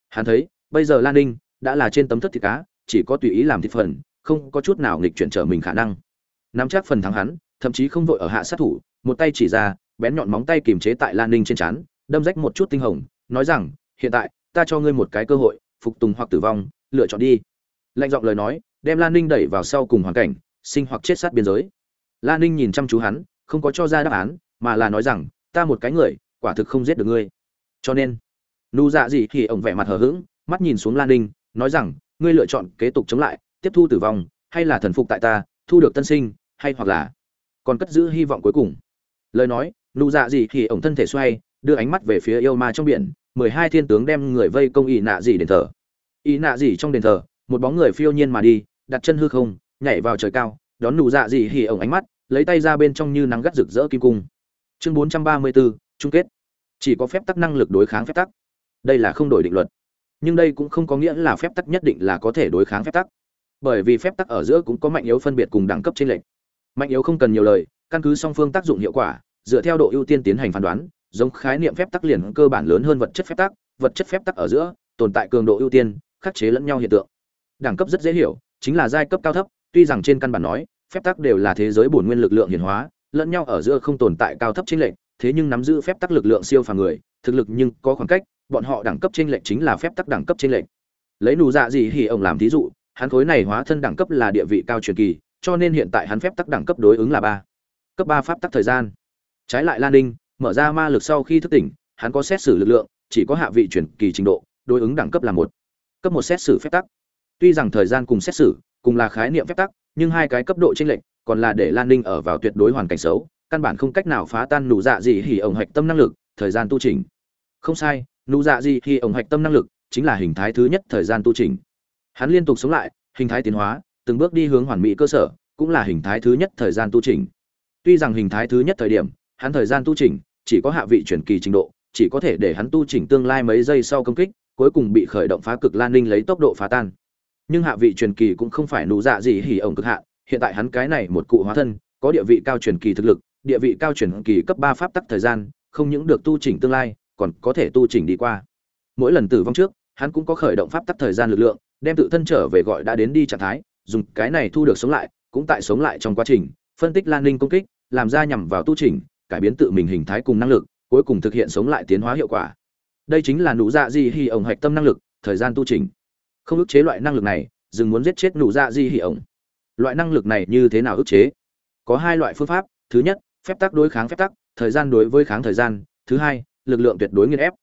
Hắn thấy, bây giờ lan ninh đã là trên tấm thất thịt cá, chỉ có tùy ý làm thịt phần không có chút nào nghịch chuyển trở mình khả năng. Nắm chắc phần thắng hắn, thậm chí không vội ở hạ sát thủ, một tay chỉ ra, bén nhọn móng tay kiềm chế tại lan ninh trên trán, đâm rách một chút tinh hồng, nói rằng, hiện tại, ta cho ngươi một cái cơ hội, phục tùng hoặc tử vong, lựa chọn đi. Lạnh giọng lời nói, đem lan ninh đẩy vào sau cùng hoàn cảnh, sinh hoặc chết sát biên giới. Lan ninh nhìn chăm chú hắn, không có cho ra đáp án, mà là nói rằng, ta một cái người, quả thực không giết được ngươi. Cho nên nu dạ gì thì ổng vẻ mặt hờ hững, mắt nhìn xuống lan ninh, nói rằng, ngươi lựa chọn kế tục chống lại tiếp thu tử vong, hay là thần phục tại ta, thu được tân sinh, hay hoặc là còn cất giữ hy vọng cuối cùng. Lời nói, nụ dạ gì thì ổng thân thể xoay, đưa ánh mắt về phía yêu ma trong biển, mười hai thiên tướng đem người vây công ỷ nạ gì đền thờ. Ỷ nạ gì trong đền thờ, một bóng người phiêu nhiên mà đi, đặt chân hư không, nhảy vào trời cao, đón nụ dạ gì hỉ ổng ánh mắt, lấy tay ra bên trong như nắng gắt rực rỡ kim cung. Chương bốn trăm ba mươi bốn, chung kết. Chỉ có phép tắc năng lực đối kháng phép tắc. Đây là không đổi định luật. Nhưng đây cũng không có nghĩa là phép tắc nhất định là có thể đối kháng phép tắc bởi vì phép tắc ở giữa cũng có mạnh yếu phân biệt cùng đẳng cấp trên lệnh mạnh yếu không cần nhiều lời, căn cứ song phương tác dụng hiệu quả, dựa theo độ ưu tiên tiến hành phán đoán, giống khái niệm phép tắc liền cơ bản lớn hơn vật chất phép tắc, vật chất phép tắc ở giữa, tồn tại cường độ ưu tiên, khắc chế lẫn nhau hiện tượng. Đẳng cấp rất dễ hiểu, chính là giai cấp cao thấp, tuy rằng trên căn bản nói, phép tắc đều là thế giới bổn nguyên lực lượng hiển hóa, lẫn nhau ở giữa không tồn tại cao thấp chênh lệch, thế nhưng nắm giữ phép tắc lực lượng siêu phàm người, thực lực nhưng có khoảng cách, bọn họ đẳng cấp chênh lệch chính là phép tắc đẳng cấp chênh lệch. Lấy nụ dạ gì thì ông làm thí dụ hắn khối này hóa thân đẳng cấp là địa vị cao truyền kỳ, cho nên hiện tại hắn phép tắc đẳng cấp đối ứng là ba. Cấp ba pháp tắc thời gian. Trái lại lan ninh, mở ra ma lực sau khi thức tỉnh, hắn có xét xử lực lượng, chỉ có hạ vị truyền kỳ trình độ, đối ứng đẳng cấp là một. Cấp một xét xử phép tắc. Tuy rằng thời gian cùng xét xử, cùng là khái niệm phép tắc, nhưng hai cái cấp độ tranh lệch, còn là để lan ninh ở vào tuyệt đối hoàn cảnh xấu, căn bản không cách nào phá tan nụ dạ gì hỉ ổng hạch tâm năng lực, thời gian tu trình không sai, nụ dạ gì hỉ ổng hạch tâm năng lực chính là hình thái thứ nhất thời gian tu trình hắn liên tục sống lại, hình thái tiến hóa, từng bước đi hướng hoàn mỹ cơ sở, cũng là hình thái thứ nhất thời gian tu trình tuy rằng hình thái thứ nhất thời điểm, hắn thời gian tu trình chỉ có hạ vị chuyển kỳ trình độ, chỉ có thể để hắn tu chỉnh tương lai mấy giây sau công kích, cuối cùng bị khởi động phá cực lan ninh lấy tốc độ phá tan. Nhưng hạ vị truyền kỳ cũng không phải nụ dạ gì hỉ ổng cực hạ, hiện tại hắn cái này một cụ hóa thân, có địa vị cao truyền kỳ thực lực, địa vị cao truyền kỳ cấp ba pháp tắc thời gian, không những được tu chỉnh tương lai, còn có thể tu chỉnh đi qua. Mỗi lần tử vong trước, hắn cũng có khởi động pháp tắc thời gian lực lượng đem tự thân trở về gọi đã đến đi trạng thái, dùng cái này thu được sống lại, cũng tại sống lại trong quá trình, phân tích lan ninh công kích, làm ra nhằm vào tu trình cải biến tự mình hình thái cùng năng lực, cuối cùng thực hiện sống lại tiến hóa hiệu quả. Đây chính là nụ dạ di hỉ ổng hạch tâm năng lực, thời gian tu trình không ức chế loại năng lực này, dừng muốn giết chết nụ dạ di hỉ ổng. Loại năng lực này như thế nào ức chế? Có hai loại phương pháp, thứ nhất, phép tắc đối kháng phép tắc, thời gian đối với kháng thời gian, thứ hai, lực lượng tuyệt đối nghiên ép.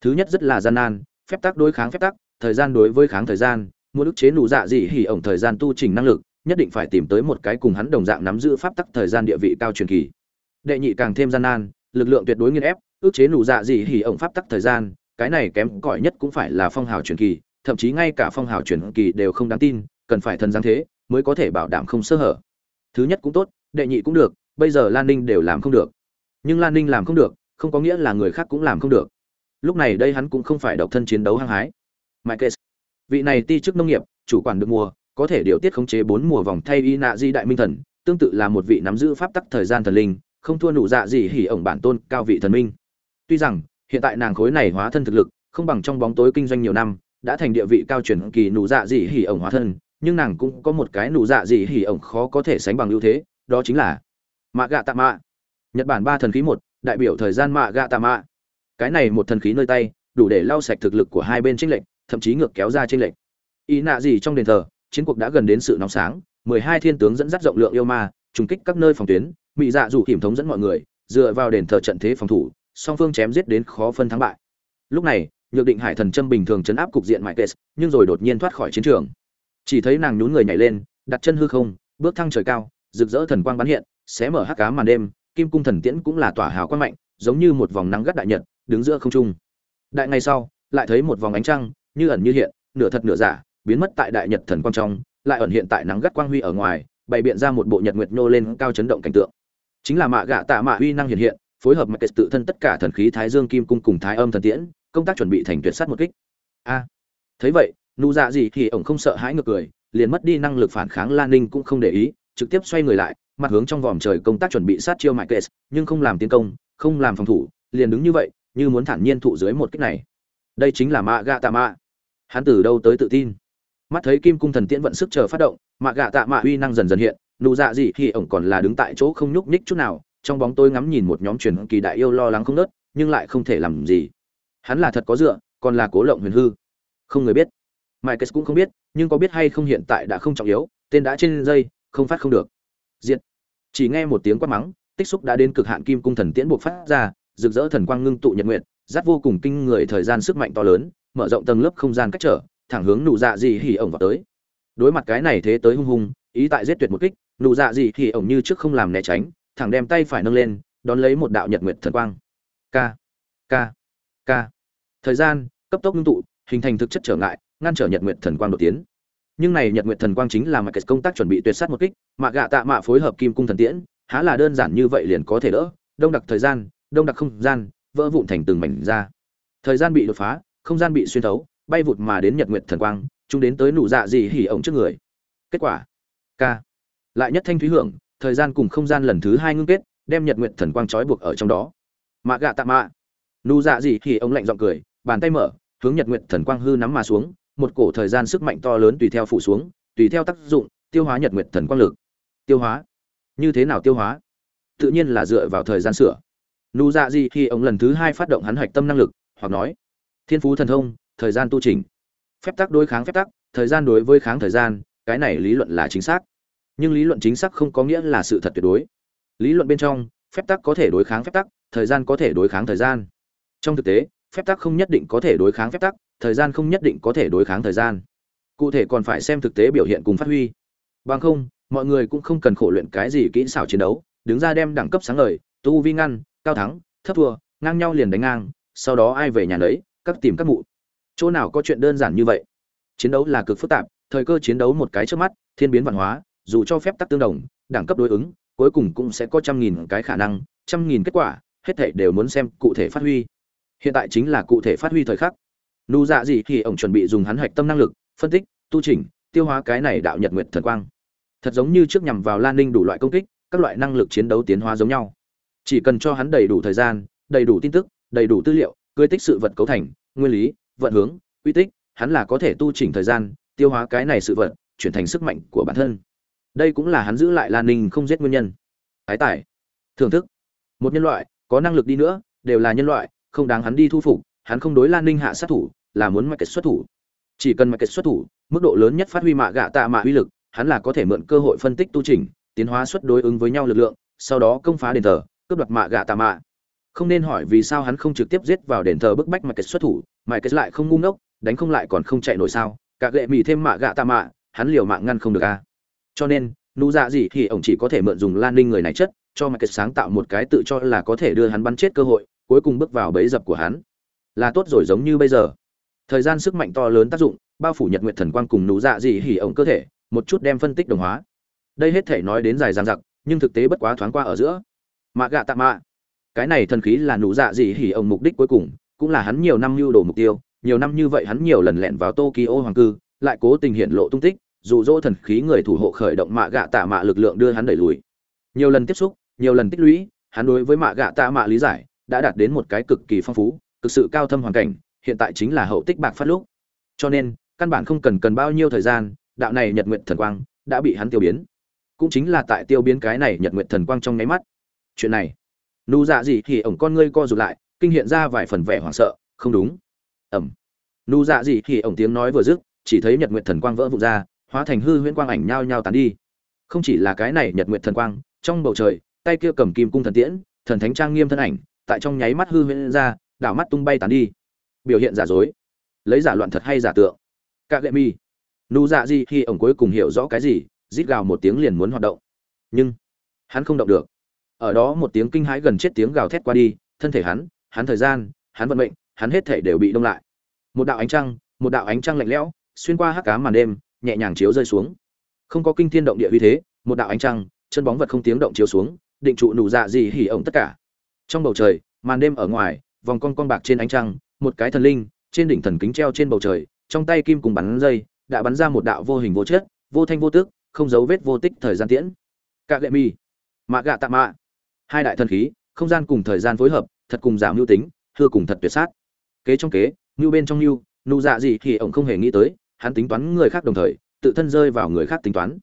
Thứ nhất rất là gian nan, phép tắc đối kháng phép tắc thời gian đối với kháng thời gian, muốn ức chế nụ dạ dị hỉ ổng thời gian tu trình năng lực, nhất định phải tìm tới một cái cùng hắn đồng dạng nắm giữ pháp tắc thời gian địa vị cao truyền kỳ. Đệ nhị càng thêm gian nan, lực lượng tuyệt đối nghiên ép, ức chế nụ dạ dị hỉ ổng pháp tắc thời gian, cái này kém cỏi nhất cũng phải là phong hào truyền kỳ, thậm chí ngay cả phong hào truyền kỳ đều không đáng tin, cần phải thần giáng thế mới có thể bảo đảm không sơ hở. Thứ nhất cũng tốt, đệ nhị cũng được, bây giờ lan ninh đều làm không được. Nhưng lan ninh làm không được, không có nghĩa là người khác cũng làm không được. Lúc này đây hắn cũng không phải độc thân chiến đấu hăng hái. Mike vị này ti chức nông nghiệp, chủ quản được mùa, có thể điều tiết khống chế bốn mùa vòng thay y nạ di đại minh thần, tương tự là một vị nắm giữ pháp tắc thời gian thần linh, không thua nụ dạ gì hỉ ổng bản tôn cao vị thần minh. Tuy rằng, hiện tại nàng khối này hóa thân thực lực, không bằng trong bóng tối kinh doanh nhiều năm, đã thành địa vị cao chuyển kỳ nụ dạ gì hỉ ổng hóa thân, nhưng nàng cũng có một cái nụ dạ gì hỉ ổng khó có thể sánh bằng ưu thế, đó chính là mạ gạ tạ mạ nhật bản ba thần khí một, đại biểu thời gian mạ gạ tạ mạ cái này một thần khí nơi tay, đủ để lau sạch thực lực của hai bên chênh lệch thậm chí ngược kéo ra trên lệnh ý nạ gì trong đền thờ, chiến cuộc đã gần đến sự nóng sáng, mười hai thiên tướng dẫn dắt rộng lượng yêu ma, trùng kích các nơi phòng tuyến bị dạ dù hiểm thống dẫn mọi người, dựa vào đền thờ trận thế phòng thủ, song phương chém giết đến khó phân thắng bại. Lúc này, nhược định hải thần châm bình thường chấn áp cục diện mại kết nhưng rồi đột nhiên thoát khỏi chiến trường. Chỉ thấy nàng nhún người nhảy lên, đặt chân hư không, bước thăng trời cao, rực rỡ thần quang bắn hiện, xé mở hắc cá màn đêm, kim cung thần tiễn cũng là tỏa hào quang mạnh, giống như một vòng nắng gắt đại nhật, đứng giữa không trung. Đại ngày sau, lại thấy một vòng ánh trăng như ẩn như hiện, nửa thật nửa giả, biến mất tại đại nhật thần quang trong, lại ẩn hiện tại nắng gắt quang huy ở ngoài, bày biện ra một bộ nhật nguyệt nhô lên cao chấn động cảnh tượng. Chính là mạ gạ tạ mạ huy năng hiện hiện, phối hợp mạch tự thân tất cả thần khí thái dương kim cung cùng thái âm thần tiễn, công tác chuẩn bị thành tuyệt sát một kích. A! Thấy vậy, nụ dạ gì thì ổng không sợ hãi ngược cười, liền mất đi năng lực phản kháng lan ninh cũng không để ý, trực tiếp xoay người lại, mặt hướng trong vòm trời công tác chuẩn bị sát chiêu mạch kệ nhưng không làm tiến công, không làm phòng thủ, liền đứng như vậy, như muốn thản nhiên thụ dưới một kích này. Đây chính là mạ gạ tạ mạ hắn từ đâu tới tự tin? Mắt thấy kim cung thần tiễn vận sức chờ phát động, mạ gạ tạ mạ uy năng dần dần hiện, nụ dạ gì khi ổng còn là đứng tại chỗ không nhúc nhích chút nào, trong bóng tôi ngắm nhìn một nhóm truyền kỳ đại yêu lo lắng không nớt nhưng lại không thể làm gì. Hắn là thật có dựa, còn là cố lộng huyền hư. Không người biết. Mike cũng không biết, nhưng có biết hay không hiện tại đã không trọng yếu, tên đã trên dây, không phát không được. Diệt. Chỉ nghe một tiếng quát mắng, tích xúc đã đến cực hạn kim cung thần tiễn buộc phát ra, rực rỡ thần quang ngưng tụ nhật nguyện dắt vô cùng kinh người thời gian sức mạnh to lớn mở rộng tầng lớp không gian cách trở, thẳng hướng nụ dạ dị hỉ ổng vào tới. Đối mặt cái này thế tới hung hung, ý tại giết tuyệt một kích, nụ dạ dị hỉ ổng như trước không làm né tránh, thẳng đem tay phải nâng lên, đón lấy một đạo nhật nguyệt thần quang. K k k thời gian, cấp tốc ngưng tụ, hình thành thực chất trở ngại, ngăn trở nhật nguyệt thần quang đột tiến. Nhưng này nhật nguyệt thần quang chính là mặc kệ công tác chuẩn bị tuyệt sát một kích, mà gạ tạ mạ phối hợp kim cung thần tiễn, há là đơn giản như vậy liền có thể đỡ. Đông đặc thời gian, đông đặc không gian, vỡ vụn thành từng mảnh ra. Thời gian bị đột phá không gian bị xuyên thấu, bay vụt mà đến nhật nguyệt thần quang, chúng đến tới nụ dạ dị hỉ ổng trước người. Kết quả k lại nhất thanh thúy hưởng, thời gian cùng không gian lần thứ hai ngưng kết, đem nhật nguyệt thần quang trói buộc ở trong đó. Mạ gạ tạ mạ. Nụ dạ dị hỉ ổng lạnh giọng cười, bàn tay mở, hướng nhật nguyệt thần quang hư nắm mà xuống, một cổ thời gian sức mạnh to lớn tùy theo phủ xuống, tùy theo tác dụng, tiêu hóa nhật nguyệt thần quang lực. Tiêu hóa? Như thế nào tiêu hóa? Tự nhiên là dựa vào thời gian sửa. Nụ dạ dị hỉ ổng lần thứ hai phát động hắn hạch tâm năng lực, hoặc nói thiên phú thần thông, thời gian tu trình phép tắc đối kháng phép tắc, thời gian đối với kháng thời gian, cái này lý luận là chính xác. Nhưng lý luận chính xác không có nghĩa là sự thật tuyệt đối. Lý luận bên trong, phép tắc có thể đối kháng phép tắc, thời gian có thể đối kháng thời gian. Trong thực tế, phép tắc không nhất định có thể đối kháng phép tắc, thời gian không nhất định có thể đối kháng thời gian. Cụ thể còn phải xem thực tế biểu hiện cùng phát huy. Bằng không, mọi người cũng không cần khổ luyện cái gì kỹ xảo chiến đấu, đứng ra đem đẳng cấp sáng lời tu vi ngăn, cao thắng, thấp thua, ngang nhau liền đánh ngang, sau đó ai về nhà lấy các tìm các mụ. Chỗ nào có chuyện đơn giản như vậy? Chiến đấu là cực phức tạp, thời cơ chiến đấu một cái trước mắt, thiên biến văn hóa, dù cho phép tắc tương đồng, đẳng cấp đối ứng, cuối cùng cũng sẽ có trăm nghìn cái khả năng, trăm nghìn kết quả, hết thảy đều muốn xem cụ thể phát huy. Hiện tại chính là cụ thể phát huy thời khắc. Nụ dạ gì thì ông chuẩn bị dùng hắn hạch tâm năng lực, phân tích, tu chỉnh, tiêu hóa cái này đạo nhật nguyện thần quang. Thật giống như trước nhằm vào lan ninh đủ loại công kích, các loại năng lực chiến đấu tiến hóa giống nhau. Chỉ cần cho hắn đầy đủ thời gian, đầy đủ tin tức, đầy đủ tư liệu cưới tích sự vật cấu thành, nguyên lý, vận hướng, quy tích, hắn là có thể tu chỉnh thời gian, tiêu hóa cái này sự vật, chuyển thành sức mạnh của bản thân. Đây cũng là hắn giữ lại lan ninh không giết nguyên nhân. Ái tài, thưởng thức. Một nhân loại, có năng lực đi nữa, đều là nhân loại, không đáng hắn đi thu phục, hắn không đối lan ninh hạ sát thủ, là muốn mạch kết xuất thủ. Chỉ cần mạch kết xuất thủ, mức độ lớn nhất phát huy mạ gạ tạ mạ uy lực, hắn là có thể mượn cơ hội phân tích tu trình tiến hóa xuất đối ứng với nhau lực lượng, sau đó công phá đền thờ, cướp đoạt mạ gạ tạ mạ không nên hỏi vì sao hắn không trực tiếp giết vào đền thờ bức bách mà kết xuất thủ, mà kết lại không ngu ngốc, đánh không lại còn không chạy nổi sao? Cả gệ mì thêm mạ gạ tạ mạ, hắn liều mạng ngăn không được a cho nên, nụ dạ gì thì ổng chỉ có thể mượn dùng lan ninh người này chất, cho mà kết sáng tạo một cái tự cho là có thể đưa hắn bắn chết cơ hội, cuối cùng bước vào bẫy dập của hắn. Là tốt rồi giống như bây giờ. Thời gian sức mạnh to lớn tác dụng, bao phủ nhật nguyệt thần quang cùng nụ dạ gì hỉ ổng cơ thể, một chút đem phân tích đồng hóa. Đây hết thể nói đến dài dằng dặc, nhưng thực tế bất quá thoáng qua ở giữa. Mạ gạ tạ mạ cái này thần khí là nụ dạ dị hỉ ông mục đích cuối cùng, cũng là hắn nhiều năm lưu đồ mục tiêu, nhiều năm như vậy hắn nhiều lần lẹn vào tokyo hoàng cư, lại cố tình hiện lộ tung tích, dụ dỗ thần khí người thủ hộ khởi động mạ gạ tạ mạ lực lượng đưa hắn đẩy lùi. Nhiều lần tiếp xúc, nhiều lần tích lũy, hắn đối với mạ gạ tạ mạ lý giải đã đạt đến một cái cực kỳ phong phú, cực sự cao thâm hoàn cảnh, hiện tại chính là hậu tích bạc phát lúc. Cho nên, căn bản không cần cần bao nhiêu thời gian, đạo này nhật nguyện thần quang đã bị hắn tiêu biến. Cũng chính là tại tiêu biến cái này nhật nguyện thần quang trong nháy mắt. Chuyện này nụ dạ gì thì ổng con ngươi co rụt lại, kinh hiện ra vài phần vẻ hoảng sợ, không đúng. Ẩm. Nụ dạ gì thì ổng tiếng nói vừa dứt, chỉ thấy nhật nguyện thần quang vỡ vụn ra, hóa thành hư huyễn quang ảnh nhao nhao tán đi. Không chỉ là cái này nhật nguyện thần quang, trong bầu trời, tay kia cầm kim cung thần tiễn, thần thánh trang nghiêm thân ảnh, tại trong nháy mắt hư huyễn ra, đảo mắt tung bay tán đi. Biểu hiện giả dối. Lấy giả loạn thật hay giả tượng. Các lệ mi nụ dạ gì thì ổng cuối cùng hiểu rõ cái gì, rít gào một tiếng liền muốn hoạt động. Nhưng, hắn không động được ở đó một tiếng kinh hãi gần chết tiếng gào thét qua đi, thân thể hắn hắn thời gian, hắn vận mệnh, hắn hết thể đều bị đông lại. Một đạo ánh trăng, một đạo ánh trăng lạnh lẽo, xuyên qua hắc cá màn đêm, nhẹ nhàng chiếu rơi xuống. Không có kinh thiên động địa uy thế, một đạo ánh trăng, chân bóng vật không tiếng động chiếu xuống, định trụ nụ dạ gì hỉ ổng tất cả. Trong bầu trời, màn đêm ở ngoài, vòng con con bạc trên ánh trăng, một cái thần linh, trên đỉnh thần kính treo trên bầu trời, trong tay kim cùng bắn dây, đã bắn ra một đạo vô hình vô chất, vô thanh vô tước không dấu vết vô tích thời gian tiễn. Cạ lệ mi, mạ gạ tạ mạ hai đại thần khí, không gian cùng thời gian phối hợp, thật cùng giảm mưu tính, hư cùng thật tuyệt sát. Kế trong kế mưu bên trong mưu nụ dạ gì thì ổng không hề nghĩ tới, hắn tính toán người khác đồng thời, tự thân rơi vào người khác tính toán.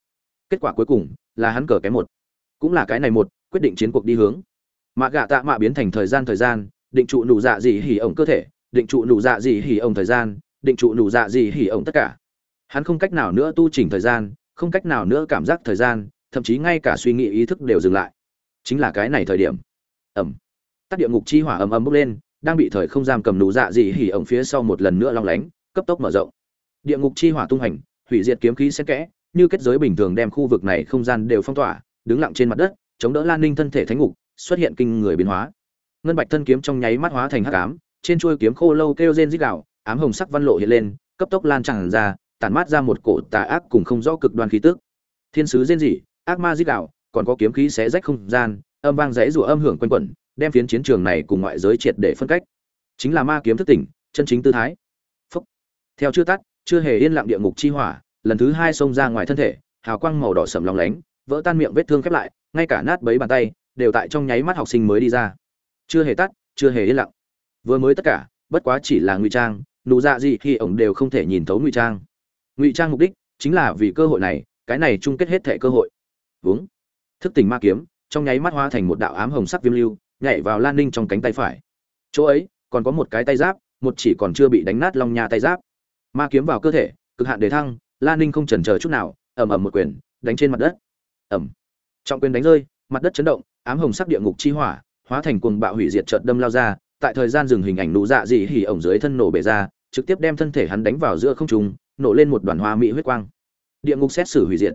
Kết quả cuối cùng, là hắn cờ cái một. Cũng là cái này một, quyết định chiến cuộc đi hướng. Mạ gạ tạ mạ biến thành thời gian thời gian, định trụ nụ dạ gì hỉ ổng cơ thể, định trụ nụ dạ gì hỉ ổng thời gian, định trụ nụ dạ gì hỉ ổng tất cả. Hắn không cách nào nữa tu chỉnh thời gian, không cách nào nữa cảm giác thời gian, thậm chí ngay cả suy nghĩ ý thức đều dừng lại chính là cái này thời điểm. Ẩm. Tắt địa ngục chi hỏa ầm ầm bốc lên, đang bị thời không giam cầm nụ dạ gì hỉ ổng phía sau một lần nữa long lánh, cấp tốc mở rộng. Địa ngục chi hỏa tung hành, hủy diệt kiếm khí xen kẽ, như kết giới bình thường đem khu vực này không gian đều phong tỏa, đứng lặng trên mặt đất, chống đỡ lan ninh thân thể thánh ngục, xuất hiện kinh người biến hóa. Ngân bạch thân kiếm trong nháy mắt hóa thành hắc ám, trên chuôi kiếm khô lâu kêu rên rít gạo ám hồng sắc văn lộ hiện lên, cấp tốc lan tràn ra, tản mát ra một cổ tà ác cùng không rõ cực đoan khí tức. Thiên sứ rên rỉ, ác ma rít gạo còn có kiếm khí xé rách không gian, âm vang rẽ rủa âm hưởng quanh quẩn, đem phiến chiến trường này cùng ngoại giới triệt để phân cách. Chính là ma kiếm thức tỉnh, chân chính tư thái. Phúc. theo chưa tắt, chưa hề yên lặng địa ngục chi hỏa, lần thứ hai xông ra ngoài thân thể, hào quang màu đỏ sầm lóng lánh, vỡ tan miệng vết thương khép lại, ngay cả nát bấy bàn tay, đều tại trong nháy mắt học sinh mới đi ra. Chưa hề tắt, chưa hề yên lặng. Vừa mới tất cả, bất quá chỉ là ngụy trang, nụ dạ gì khi ổng đều không thể nhìn thấu ngụy trang. Ngụy trang mục đích chính là vì cơ hội này, cái này chung kết hết thể cơ hội. Uống thức tỉnh ma kiếm, trong nháy mắt hóa thành một đạo ám hồng sắc viêm lưu, nhảy vào lan ninh trong cánh tay phải. Chỗ ấy, còn có một cái tay giáp, một chỉ còn chưa bị đánh nát long nha tay giáp. Ma kiếm vào cơ thể, cực hạn đề thăng, lan ninh không chần chờ chút nào ẩm ẩm một quyền, đánh trên mặt đất. Ẩm trọng quyền đánh rơi, mặt đất chấn động, ám hồng sắc địa ngục chi hỏa, hóa thành cuồng bạo hủy diệt chợt đâm lao ra, tại thời gian dừng hình ảnh nụ dạ dị hỉ ổng dưới thân nổ bể ra, trực tiếp đem thân thể hắn đánh vào giữa không trung, nổ lên một đoàn hoa mỹ huyết quang. Địa ngục xét xử hủy diệt.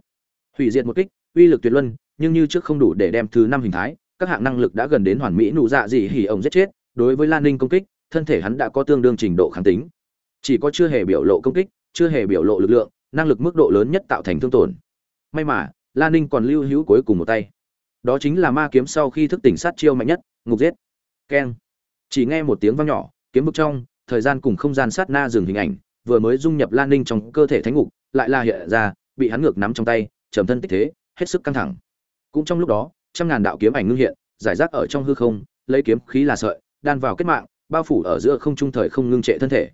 Hủy diệt một kích, uy lực tuyệt luân nhưng như trước không đủ để đem thứ năm hình thái, các hạng năng lực đã gần đến hoàn mỹ nụ dạ dị hỉ ổng giết chết, đối với lan ninh công kích, thân thể hắn đã có tương đương trình độ kháng tính. Chỉ có chưa hề biểu lộ công kích, chưa hề biểu lộ lực lượng, năng lực mức độ lớn nhất tạo thành thương tổn. May mà, lan ninh còn lưu hữu cuối cùng một tay. Đó chính là ma kiếm sau khi thức tỉnh sát chiêu mạnh nhất, ngục giết. Keng. Chỉ nghe một tiếng vang nhỏ, kiếm bực trong, thời gian cùng không gian sát na dừng hình ảnh, vừa mới dung nhập lan ninh trong cơ thể thánh ngục, lại là hiện ra, bị hắn ngược nắm trong tay, trầm thân tích thế, hết sức căng thẳng cũng trong lúc đó, trăm ngàn đạo kiếm ảnh ngưng hiện, giải rác ở trong hư không, lấy kiếm khí là sợi, đan vào kết mạng, bao phủ ở giữa không trung thời không ngưng trệ thân thể.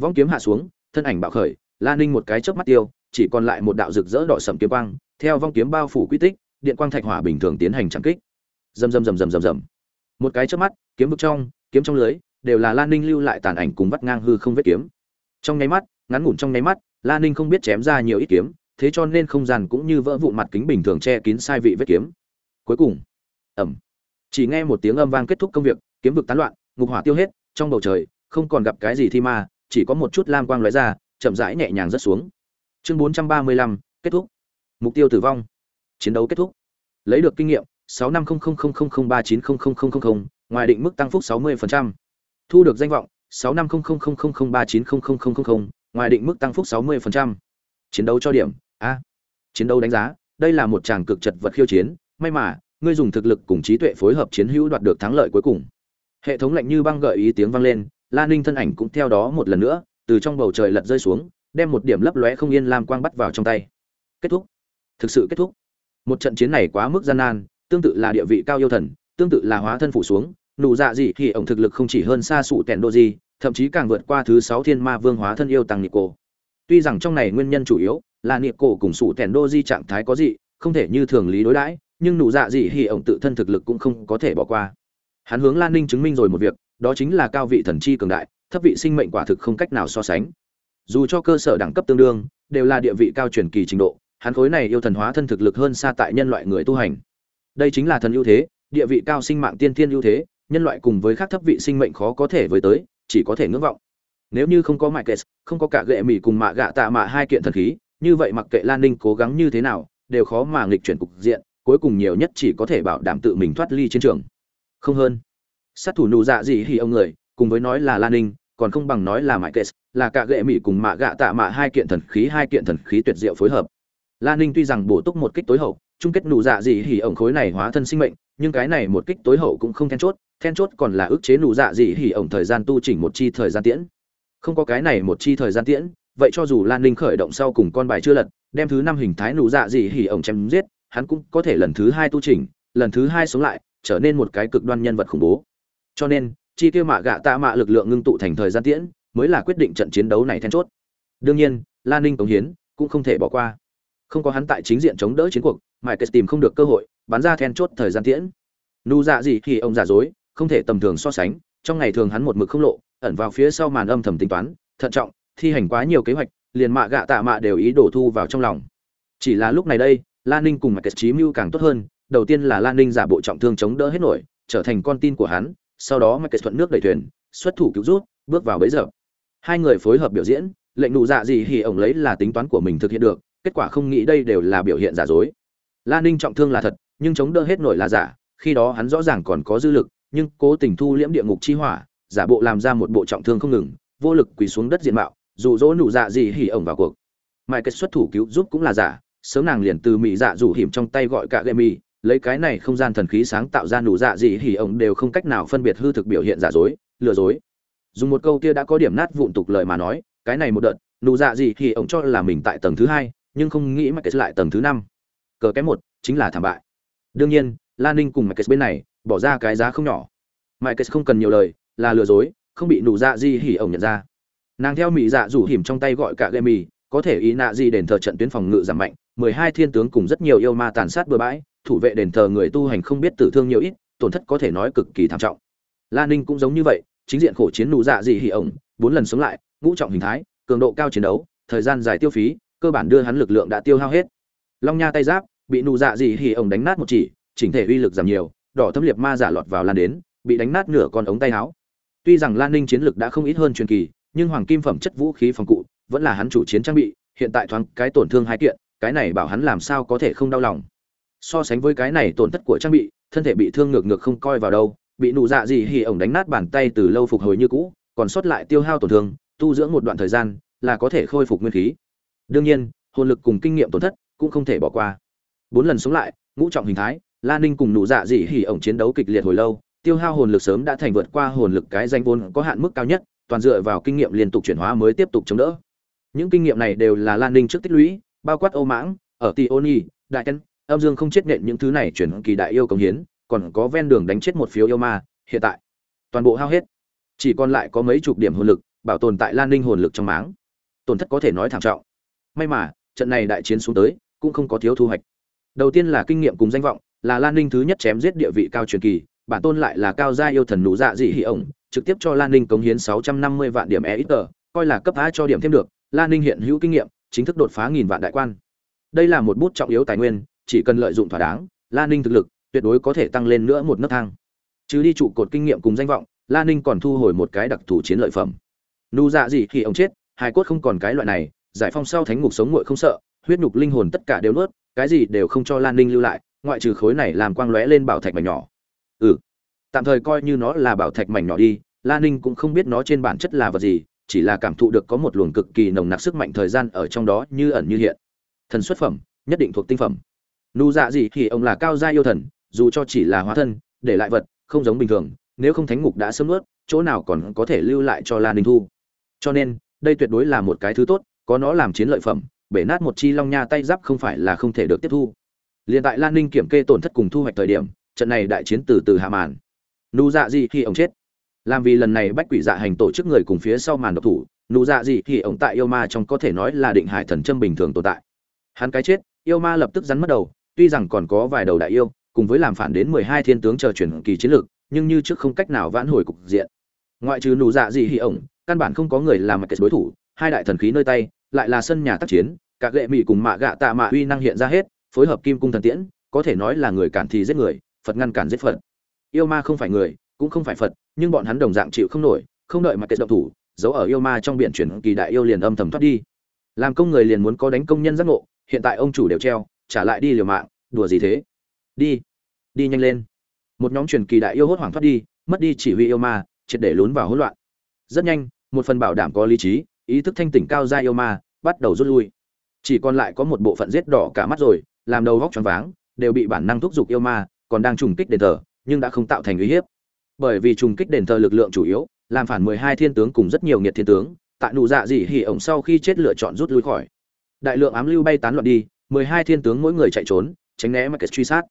Vong kiếm hạ xuống, thân ảnh bạo khởi lan ninh một cái chớp mắt tiêu, chỉ còn lại một đạo rực rỡ đỏ sầm kiếm quang, theo vong kiếm bao phủ quy tích, điện quang thạch hỏa bình thường tiến hành chẳng kích. Rầm rầm rầm rầm rầm rầm. Một cái chớp mắt, kiếm vực trong, kiếm trong lưới, đều là lan ninh lưu lại tàn ảnh cùng vắt ngang hư không vết kiếm. Trong nháy mắt, ngắn ngủn trong nháy mắt lan ninh không biết chém ra nhiều ít kiếm thế cho nên không gian cũng như vỡ vụn mặt kính bình thường che kín sai vị vết kiếm cuối cùng ẩm chỉ nghe một tiếng âm vang kết thúc công việc kiếm vực tán loạn ngục hỏa tiêu hết trong bầu trời không còn gặp cái gì thi ma chỉ có một chút lam quang lóe ra chậm rãi nhẹ nhàng rớt xuống chương bốn trăm ba mươi lăm kết thúc mục tiêu tử vong chiến đấu kết thúc lấy được kinh nghiệm sáu năm không không không không không ba chín không không không không không ngoài định mức tăng phúc sáu mươi phần trăm thu được danh vọng sáu năm không không không không không ba chín không không không không không ngoài định mức tăng phúc sáu mươi phần trăm chiến đấu cho điểm a chiến đấu đánh giá, đây là một tràng cực chật vật khiêu chiến, may mà, ngươi dùng thực lực cùng trí tuệ phối hợp chiến hữu đoạt được thắng lợi cuối cùng. Hệ thống lạnh như băng gợi ý tiếng vang lên lan ninh thân ảnh cũng theo đó một lần nữa, từ trong bầu trời lật rơi xuống, đem một điểm lấp lóe không yên lam quang bắt vào trong tay. Kết thúc. Thực sự kết thúc. Một trận chiến này quá mức gian nan, tương tự là địa vị cao yêu thần, tương tự là hóa thân phủ xuống, nụ dạ gì thì ổng thực lực không chỉ hơn xa sụ tẻn đô gì thậm chí càng vượt qua thứ sáu thiên ma vương hóa thân yêu tăng cổ. tuy rằng trong này nguyên nhân chủ yếu là nico cùng sủ tèn đô di trạng thái có gì không thể như thường lý đối đãi, nhưng nụ dạ gì hỉ ổng tự thân thực lực cũng không có thể bỏ qua. Hắn hướng lan ninh chứng minh rồi một việc, đó chính là cao vị thần chi cường đại, thấp vị sinh mệnh quả thực không cách nào so sánh. Dù cho cơ sở đẳng cấp tương đương, đều là địa vị cao truyền kỳ trình độ, hắn khối này yêu thần hóa thân thực lực hơn xa tại nhân loại người tu hành. Đây chính là thần ưu thế, địa vị cao sinh mạng tiên thiên ưu thế, nhân loại cùng với khác thấp vị sinh mệnh khó có thể với tới, chỉ có thể ngưỡng vọng. Nếu như không có mại kệ không có cả gệ mỹ cùng mạ gạ tạ mạ hai kiện thần khí như vậy mặc kệ lan ninh cố gắng như thế nào, đều khó mà nghịch chuyển cục diện, cuối cùng nhiều nhất chỉ có thể bảo đảm tự mình thoát ly chiến trường. Không hơn. Sát thủ nụ dạ gì thì ông người, cùng với nói là lan ninh, còn không bằng nói là mại kệ là cả gệ mỹ cùng mạ gạ tạ mạ hai kiện thần khí, hai kiện thần khí tuyệt diệu phối hợp. Lan ninh tuy rằng bổ túc một kích tối hậu, chung kết nụ dạ gì hỉ ổng khối này hóa thân sinh mệnh, nhưng cái này một kích tối hậu cũng không then chốt then chốt còn là ức chế nụ dạ gì hỉ ổng thời gian tu chỉnh một chi thời gian tiễn. Không có cái này một chi thời gian tiễn vậy cho dù lan ninh khởi động sau cùng con bài chưa lật, đem thứ năm hình thái nụ dạ gì hỉ ổng chém giết, hắn cũng có thể lần thứ hai tu chỉnh, lần thứ hai sống lại, trở nên một cái cực đoan nhân vật khủng bố. Cho nên, chi tiêu mạ gạ tạ mạ lực lượng ngưng tụ thành thời gian tiễn, mới là quyết định trận chiến đấu này then chốt. Đương nhiên, lan ninh cống hiến cũng không thể bỏ qua. Không có hắn tại chính diện chống đỡ chiến cuộc mãi kết tìm không được cơ hội, bắn ra then chốt thời gian tiễn. Nu dạ gì hỉ ông giả dối, không thể tầm thường so sánh, trong ngày thường hắn một mực không lộ, ẩn vào phía sau màn âm thầm tính toán, thận trọng thi hành quá nhiều kế hoạch, liền mạ gạ tạ mạ đều ý đổ thu vào trong lòng. Chỉ là lúc này đây, lan ninh cùng mạch kết trí mưu càng tốt hơn, đầu tiên là lan ninh giả bộ trọng thương chống đỡ hết nổi, trở thành con tin của hắn, sau đó mạch kết thuận nước đẩy thuyền, xuất thủ cứu rút, bước vào bấy giờ hai người phối hợp biểu diễn, lệnh nụ dạ gì thì ổng lấy là tính toán của mình thực hiện được, kết quả không nghĩ đây đều là biểu hiện giả dối. Lan ninh trọng thương là thật, nhưng chống đỡ hết nổi là giả, khi đó hắn rõ ràng còn có dư lực, nhưng cố tình thu liễm địa ngục chi hỏa, giả bộ làm ra một bộ trọng thương không ngừng, vô lực quỳ xuống đất diện mạo dụ dỗ nụ dạ gì hỉ ổng vào cuộc. Mãi kết xuất thủ cứu giúp cũng là giả, sớm nàng liền từ mỹ dạ rủ hiểm trong tay gọi cả gậy mì lấy cái này không gian thần khí sáng tạo ra nụ dạ gì hỉ ổng đều không cách nào phân biệt hư thực biểu hiện giả dối, lừa dối. Dùng một câu kia đã có điểm nát vụn tục lời mà nói, cái này một đợt, nụ dạ gì hỉ ổng cho là mình tại tầng thứ hai, nhưng không nghĩ mạch lại tầng thứ năm. Cờ cái một, chính là thảm bại. Đương nhiên, lan ninh cùng mạch bên này, bỏ ra cái giá không nhỏ. Mạch không cần nhiều lời, là lừa dối, không bị nụ dạ gì hỉ ổng nhận ra nàng theo mỹ dạ rủ hiểm trong tay gọi cả gây mì có thể ý nạ di đền thờ trận tuyến phòng ngự giảm mạnh, mười hai thiên tướng cùng rất nhiều yêu ma tàn sát bừa bãi, thủ vệ đền thờ người tu hành không biết tử thương nhiều ít, tổn thất có thể nói cực kỳ thảm trọng. Lan ninh cũng giống như vậy, chính diện khổ chiến nụ dạ dị hỉ ổng, bốn lần sống lại, ngũ trọng hình thái, cường độ cao chiến đấu, thời gian dài tiêu phí, cơ bản đưa hắn lực lượng đã tiêu hao hết. Long nha tay giáp, bị nụ dạ dị hỉ ổng đánh nát một chỉ, chỉnh thể uy lực giảm nhiều, đỏ thâm liệt ma giả lọt vào lan đến, bị đánh nát nửa con ống tay áo. Tuy rằng lan ninh chiến lực đã không ít hơn truyền kỳ nhưng hoàng kim phẩm chất vũ khí phòng cụ vẫn là hắn chủ chiến trang bị, hiện tại thoáng cái tổn thương hai kiện, cái này bảo hắn làm sao có thể không đau lòng. So sánh với cái này tổn thất của trang bị, thân thể bị thương ngược ngược không coi vào đâu, bị nụ dạ gì hì ổng đánh nát bàn tay từ lâu phục hồi như cũ, còn sót lại tiêu hao tổn thương, tu dưỡng một đoạn thời gian là có thể khôi phục nguyên khí. Đương nhiên, hồn lực cùng kinh nghiệm tổn thất cũng không thể bỏ qua. Bốn lần sống lại, ngũ trọng hình thái, la ninh cùng nụ dạ dị hỉ ổng chiến đấu kịch liệt hồi lâu, tiêu hao hồn lực sớm đã thành vượt qua hồn lực cái danh vốn có hạn mức cao nhất toàn dựa vào kinh nghiệm liên tục chuyển hóa mới tiếp tục chống đỡ. Những kinh nghiệm này đều là lan ninh trước tích lũy, bao quát âu mãng, ở tỷ ôn đại tân âm dương không chết nện những thứ này chuyển kỳ đại yêu công hiến, còn có ven đường đánh chết một phiếu yêu ma, hiện tại, toàn bộ hao hết. Chỉ còn lại có mấy chục điểm hồn lực, bảo tồn tại lan ninh hồn lực trong máng. Tổn thất có thể nói thảm trọng. May mà, trận này đại chiến xuống tới, cũng không có thiếu thu hoạch. Đầu tiên là kinh nghiệm cùng danh vọng, là lan ninh thứ nhất chém giết địa vị cao truyền kỳ, bản tôn lại là cao gia yêu thần nụ dạ dị hỉ ổng trực tiếp cho lan ninh cống hiến sáu trăm năm mươi vạn điểm EXP, coi là cấp a cho điểm thêm được lan ninh hiện hữu kinh nghiệm chính thức đột phá nghìn vạn đại quan. Đây là một bút trọng yếu tài nguyên chỉ cần lợi dụng thỏa đáng lan ninh thực lực tuyệt đối có thể tăng lên nữa một nấc thang. Chứ đi trụ cột kinh nghiệm cùng danh vọng lan ninh còn thu hồi một cái đặc thù chiến lợi phẩm. Nụ dạ gì khi ông chết hài cốt không còn cái loại này giải phong sau thánh ngục sống nguội không sợ huyết nhục linh hồn tất cả đều nuốt cái gì đều không cho lan ninh lưu lại ngoại trừ khối này làm quang lóe lên bảo thạch mảnh nhỏ. Ừ tạm thời coi như nó là bảo thạch mảnh nhỏ đi lan ninh cũng không biết nó trên bản chất là vật gì, chỉ là cảm thụ được có một luồng cực kỳ nồng nặc sức mạnh thời gian ở trong đó như ẩn như hiện. Thần xuất phẩm, nhất định thuộc tinh phẩm. Nụ dạ gì thì ông là cao gia yêu thần, dù cho chỉ là hóa thân, để lại vật, không giống bình thường, nếu không thánh ngục đã sớm ướt chỗ nào còn có thể lưu lại cho lan ninh thu. Cho nên, đây tuyệt đối là một cái thứ tốt, có nó làm chiến lợi phẩm, bể nát một chi long nha tay giáp không phải là không thể được tiếp thu. Liền tại lan ninh kiểm kê tổn thất cùng thu hoạch thời điểm, trận này đại chiến từ từ hạ màn nụ dạ gì khi ông chết? Làm vì lần này bách quỷ dạ hành tổ chức người cùng phía sau màn độc thủ, nụ dạ gì khi ông tại yêu ma trong có thể nói là định hải thần châm bình thường tồn tại. Hắn cái chết, yêu ma lập tức rắn mất đầu, tuy rằng còn có vài đầu đại yêu, cùng với làm phản đến mười hai thiên tướng chờ chuyển kỳ chiến lược, nhưng như trước không cách nào vãn hồi cục diện. Ngoại trừ nụ dạ gì hỉ ổng căn bản không có người làm mặt kết đối thủ, hai đại thần khí nơi tay, lại là sân nhà tác chiến, cả gệ mỹ cùng mạ gạ tạ mạ uy năng hiện ra hết, phối hợp kim cung thần tiễn, có thể nói là người cản thì giết người, phật ngăn cản giết phật yêu ma không phải người, cũng không phải phật, nhưng bọn hắn đồng dạng chịu không nổi, không đợi mặt kết động thủ, giấu ở yêu ma trong biển chuyển kỳ đại yêu liền âm thầm thoát đi. Làm công người liền muốn có đánh công nhân giác ngộ, hiện tại ông chủ đều treo, trả lại đi liều mạng, đùa gì thế? Đi đi nhanh lên. Một nhóm truyền kỳ đại yêu hốt hoảng thoát đi, mất đi chỉ huy yêu ma, triệt để lún vào hỗn loạn. Rất nhanh, một phần bảo đảm có lý trí, ý thức thanh tỉnh cao ra yêu ma, bắt đầu rút lui. Chỉ còn lại có một bộ phận giết đỏ cả mắt rồi, làm đầu góc choáng váng, đều bị bản năng thúc giục yêu ma, còn đang trùng kích đền thờ nhưng đã không tạo thành uy hiếp bởi vì trùng kích đền thờ lực lượng chủ yếu làm phản mười hai thiên tướng cùng rất nhiều nghiệt thiên tướng tại nụ dạ dị hỉ ổng sau khi chết lựa chọn rút lui khỏi đại lượng ám lưu bay tán loạn đi mười hai thiên tướng mỗi người chạy trốn tránh né Marcus truy sát.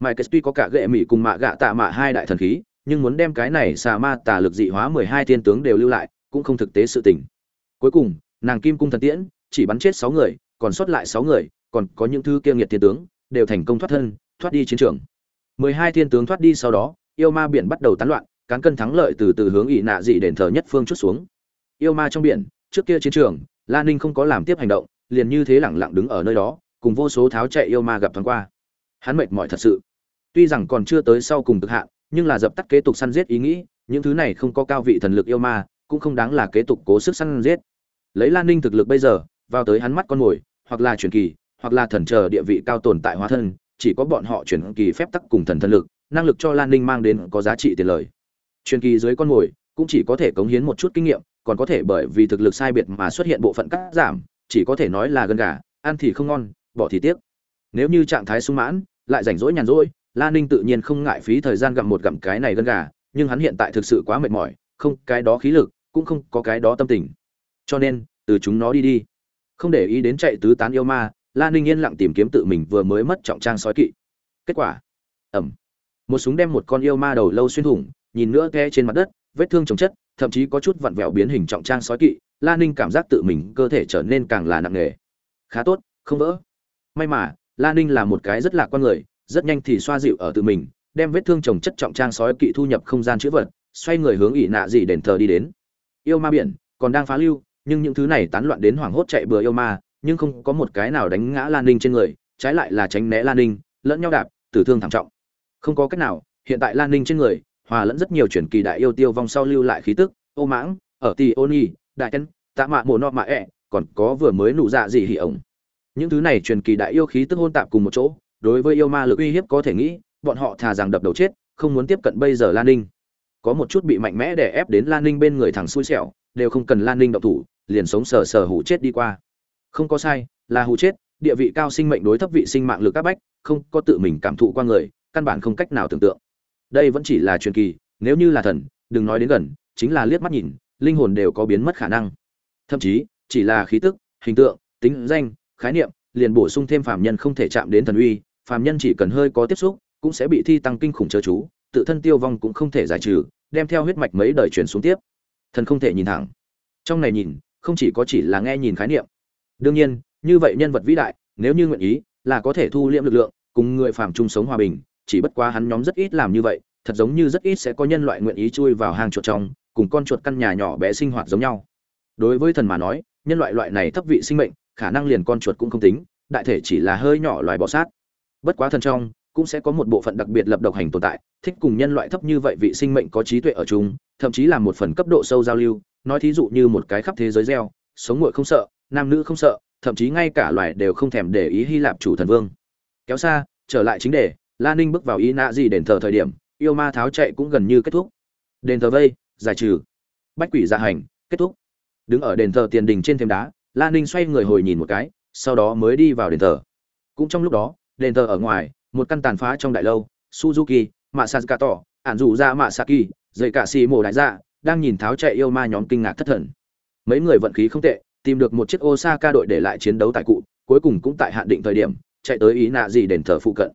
Marcus tuy có cả gệ mỹ cùng mạ gạ tạ mạ hai đại thần khí, nhưng muốn đem cái này xà ma tà lực dị hóa mười hai thiên tướng đều lưu lại, cũng không thực tế sự tình. Cuối cùng, nàng Kim cung thần tiễn chỉ bắn chết sáu người, còn sót lại sáu người, còn có những thứ kia nghiệt thiên tướng, đều thành công thoát thân, thoát đi chiến trường mười hai thiên tướng thoát đi sau đó, yêu ma biển bắt đầu tán loạn, cán cân thắng lợi từ từ hướng ỷ nạ dị đền thờ nhất phương chút xuống. Yêu ma trong biển, trước kia chiến trường, La Ninh không có làm tiếp hành động, liền như thế lẳng lặng đứng ở nơi đó, cùng vô số tháo chạy yêu ma gặp thoáng qua. Hắn mệt mỏi thật sự. Tuy rằng còn chưa tới sau cùng cực hạn nhưng là dập tắt kế tục săn giết ý nghĩ những thứ này không có cao vị thần lực yêu ma cũng không đáng là kế tục cố sức săn giết. Lấy lan ninh thực lực bây giờ vào tới hắn mắt con mồi hoặc là truyền kỳ hoặc là thần chờ địa vị cao tồn tại hóa thân chỉ có bọn họ truyền kỳ phép tắc cùng thần thần lực, năng lực cho lan ninh mang đến có giá trị tiền lời. Truyền kỳ dưới con mồi cũng chỉ có thể cống hiến một chút kinh nghiệm, còn có thể bởi vì thực lực sai biệt mà xuất hiện bộ phận cắt giảm, chỉ có thể nói là gần gà, ăn thì không ngon, bỏ thì tiếc. Nếu như trạng thái sung mãn, lại rảnh rỗi nhàn rỗi, Lan ninh tự nhiên không ngại phí thời gian gặm một gặm cái này gần gà, nhưng hắn hiện tại thực sự quá mệt mỏi, không cái đó khí lực, cũng không có cái đó tâm tình. Cho nên, từ chúng nó đi đi. Không để ý đến chạy tứ tán yêu ma la ninh yên lặng tìm kiếm tự mình vừa mới mất trọng trang sói kỵ. Kết quả ẩm một súng đem một con yêu ma đầu lâu xuyên thủng, nhìn nữa the trên mặt đất, vết thương chồng chất, thậm chí có chút vặn vẹo biến hình trọng trang sói kỵ, la ninh cảm giác tự mình cơ thể trở nên càng là nặng nề. Khá tốt, không vỡ. May mà, la ninh là một cái rất lạc quan người, rất nhanh thì xoa dịu ở tự mình, đem vết thương chồng chất trọng trang sói kỵ thu nhập không gian chữ vật, xoay người hướng ỷ nạ dị đền thờ đi đến. Yêu ma biển còn đang phá lưu, nhưng những thứ này tán loạn đến hoảng hốt chạy bừa yêu ma nhưng không có một cái nào đánh ngã lan ninh trên người, trái lại là tránh né lan ninh, lẫn nhau đạp, tử thương thảm trọng. Không có cách nào, hiện tại lan ninh trên người, hòa lẫn rất nhiều truyền kỳ đại yêu tiêu vong sau lưu lại khí tức, ô mãng, ở tì ô nhi, đại tân tạ mạ mồ nọ mạ ẹ còn có vừa mới nụ dạ gì hỉ ổng. Những thứ này truyền kỳ đại yêu khí tức hôn tạp cùng một chỗ, đối với yêu ma lực uy hiếp có thể nghĩ, bọn họ thà rằng đập đầu chết, không muốn tiếp cận bây giờ lan ninh. Có một chút bị mạnh mẽ đè ép đến lan ninh bên người thằng xui xẻo, đều không cần lan ninh động thủ, liền sống sờ sờ hủ chết đi qua không có sai, là hù chết, địa vị cao sinh mệnh đối thấp vị sinh mạng lực các bách, không có tự mình cảm thụ qua người, căn bản không cách nào tưởng tượng. Đây vẫn chỉ là truyền kỳ, nếu như là thần, đừng nói đến gần, chính là liếc mắt nhìn, linh hồn đều có biến mất khả năng. Thậm chí, chỉ là khí tức, hình tượng, tính danh, khái niệm, liền bổ sung thêm phàm nhân không thể chạm đến thần uy, phàm nhân chỉ cần hơi có tiếp xúc, cũng sẽ bị thi tăng kinh khủng chớ chú, tự thân tiêu vong cũng không thể giải trừ, đem theo huyết mạch mấy đời truyền xuống tiếp. Thần không thể nhìn thẳng. Trong này nhìn, không chỉ có chỉ là nghe nhìn khái niệm đương nhiên, như vậy nhân vật vĩ đại, nếu như nguyện ý, là có thể thu liễm lực lượng, cùng người phàm chung sống hòa bình. Chỉ bất quá hắn nhóm rất ít làm như vậy, thật giống như rất ít sẽ có nhân loại nguyện ý chui vào hang chuột trong, cùng con chuột căn nhà nhỏ bé sinh hoạt giống nhau. Đối với thần mà nói, nhân loại loại này thấp vị sinh mệnh, khả năng liền con chuột cũng không tính, đại thể chỉ là hơi nhỏ loài bọ sát. Bất quá thần trong, cũng sẽ có một bộ phận đặc biệt lập độc hành tồn tại, thích cùng nhân loại thấp như vậy vị sinh mệnh có trí tuệ ở chung, thậm chí là một phần cấp độ sâu giao lưu. Nói thí dụ như một cái khắp thế giới gieo, sống nguội không sợ nam nữ không sợ, thậm chí ngay cả loài đều không thèm để ý hy lạp chủ thần vương. Kéo xa, trở lại chính đề, la ninh bước vào y nạ gì đền thờ thời điểm, yêu ma tháo chạy cũng gần như kết thúc. Đền thờ vây, giải trừ. Bách quỷ dạ hành, kết thúc. Đứng ở đền thờ tiền đình trên thềm đá, la ninh xoay người hồi nhìn một cái, sau đó mới đi vào đền thờ. Cũng trong lúc đó, đền thờ ở ngoài, một căn tàn phá trong đại lâu, suzuki mạ saka tỏ ản dù ra mạ saki dậy cả xì mổ đại dạ đang nhìn tháo chạy yêu ma nhóm kinh ngạc thất thần. Mấy người vận khí không tệ tìm được một chiếc osaka đội để lại chiến đấu tại cụ, cuối cùng cũng tại hạn định thời điểm, chạy tới ý nạ gì đền thờ phụ cận.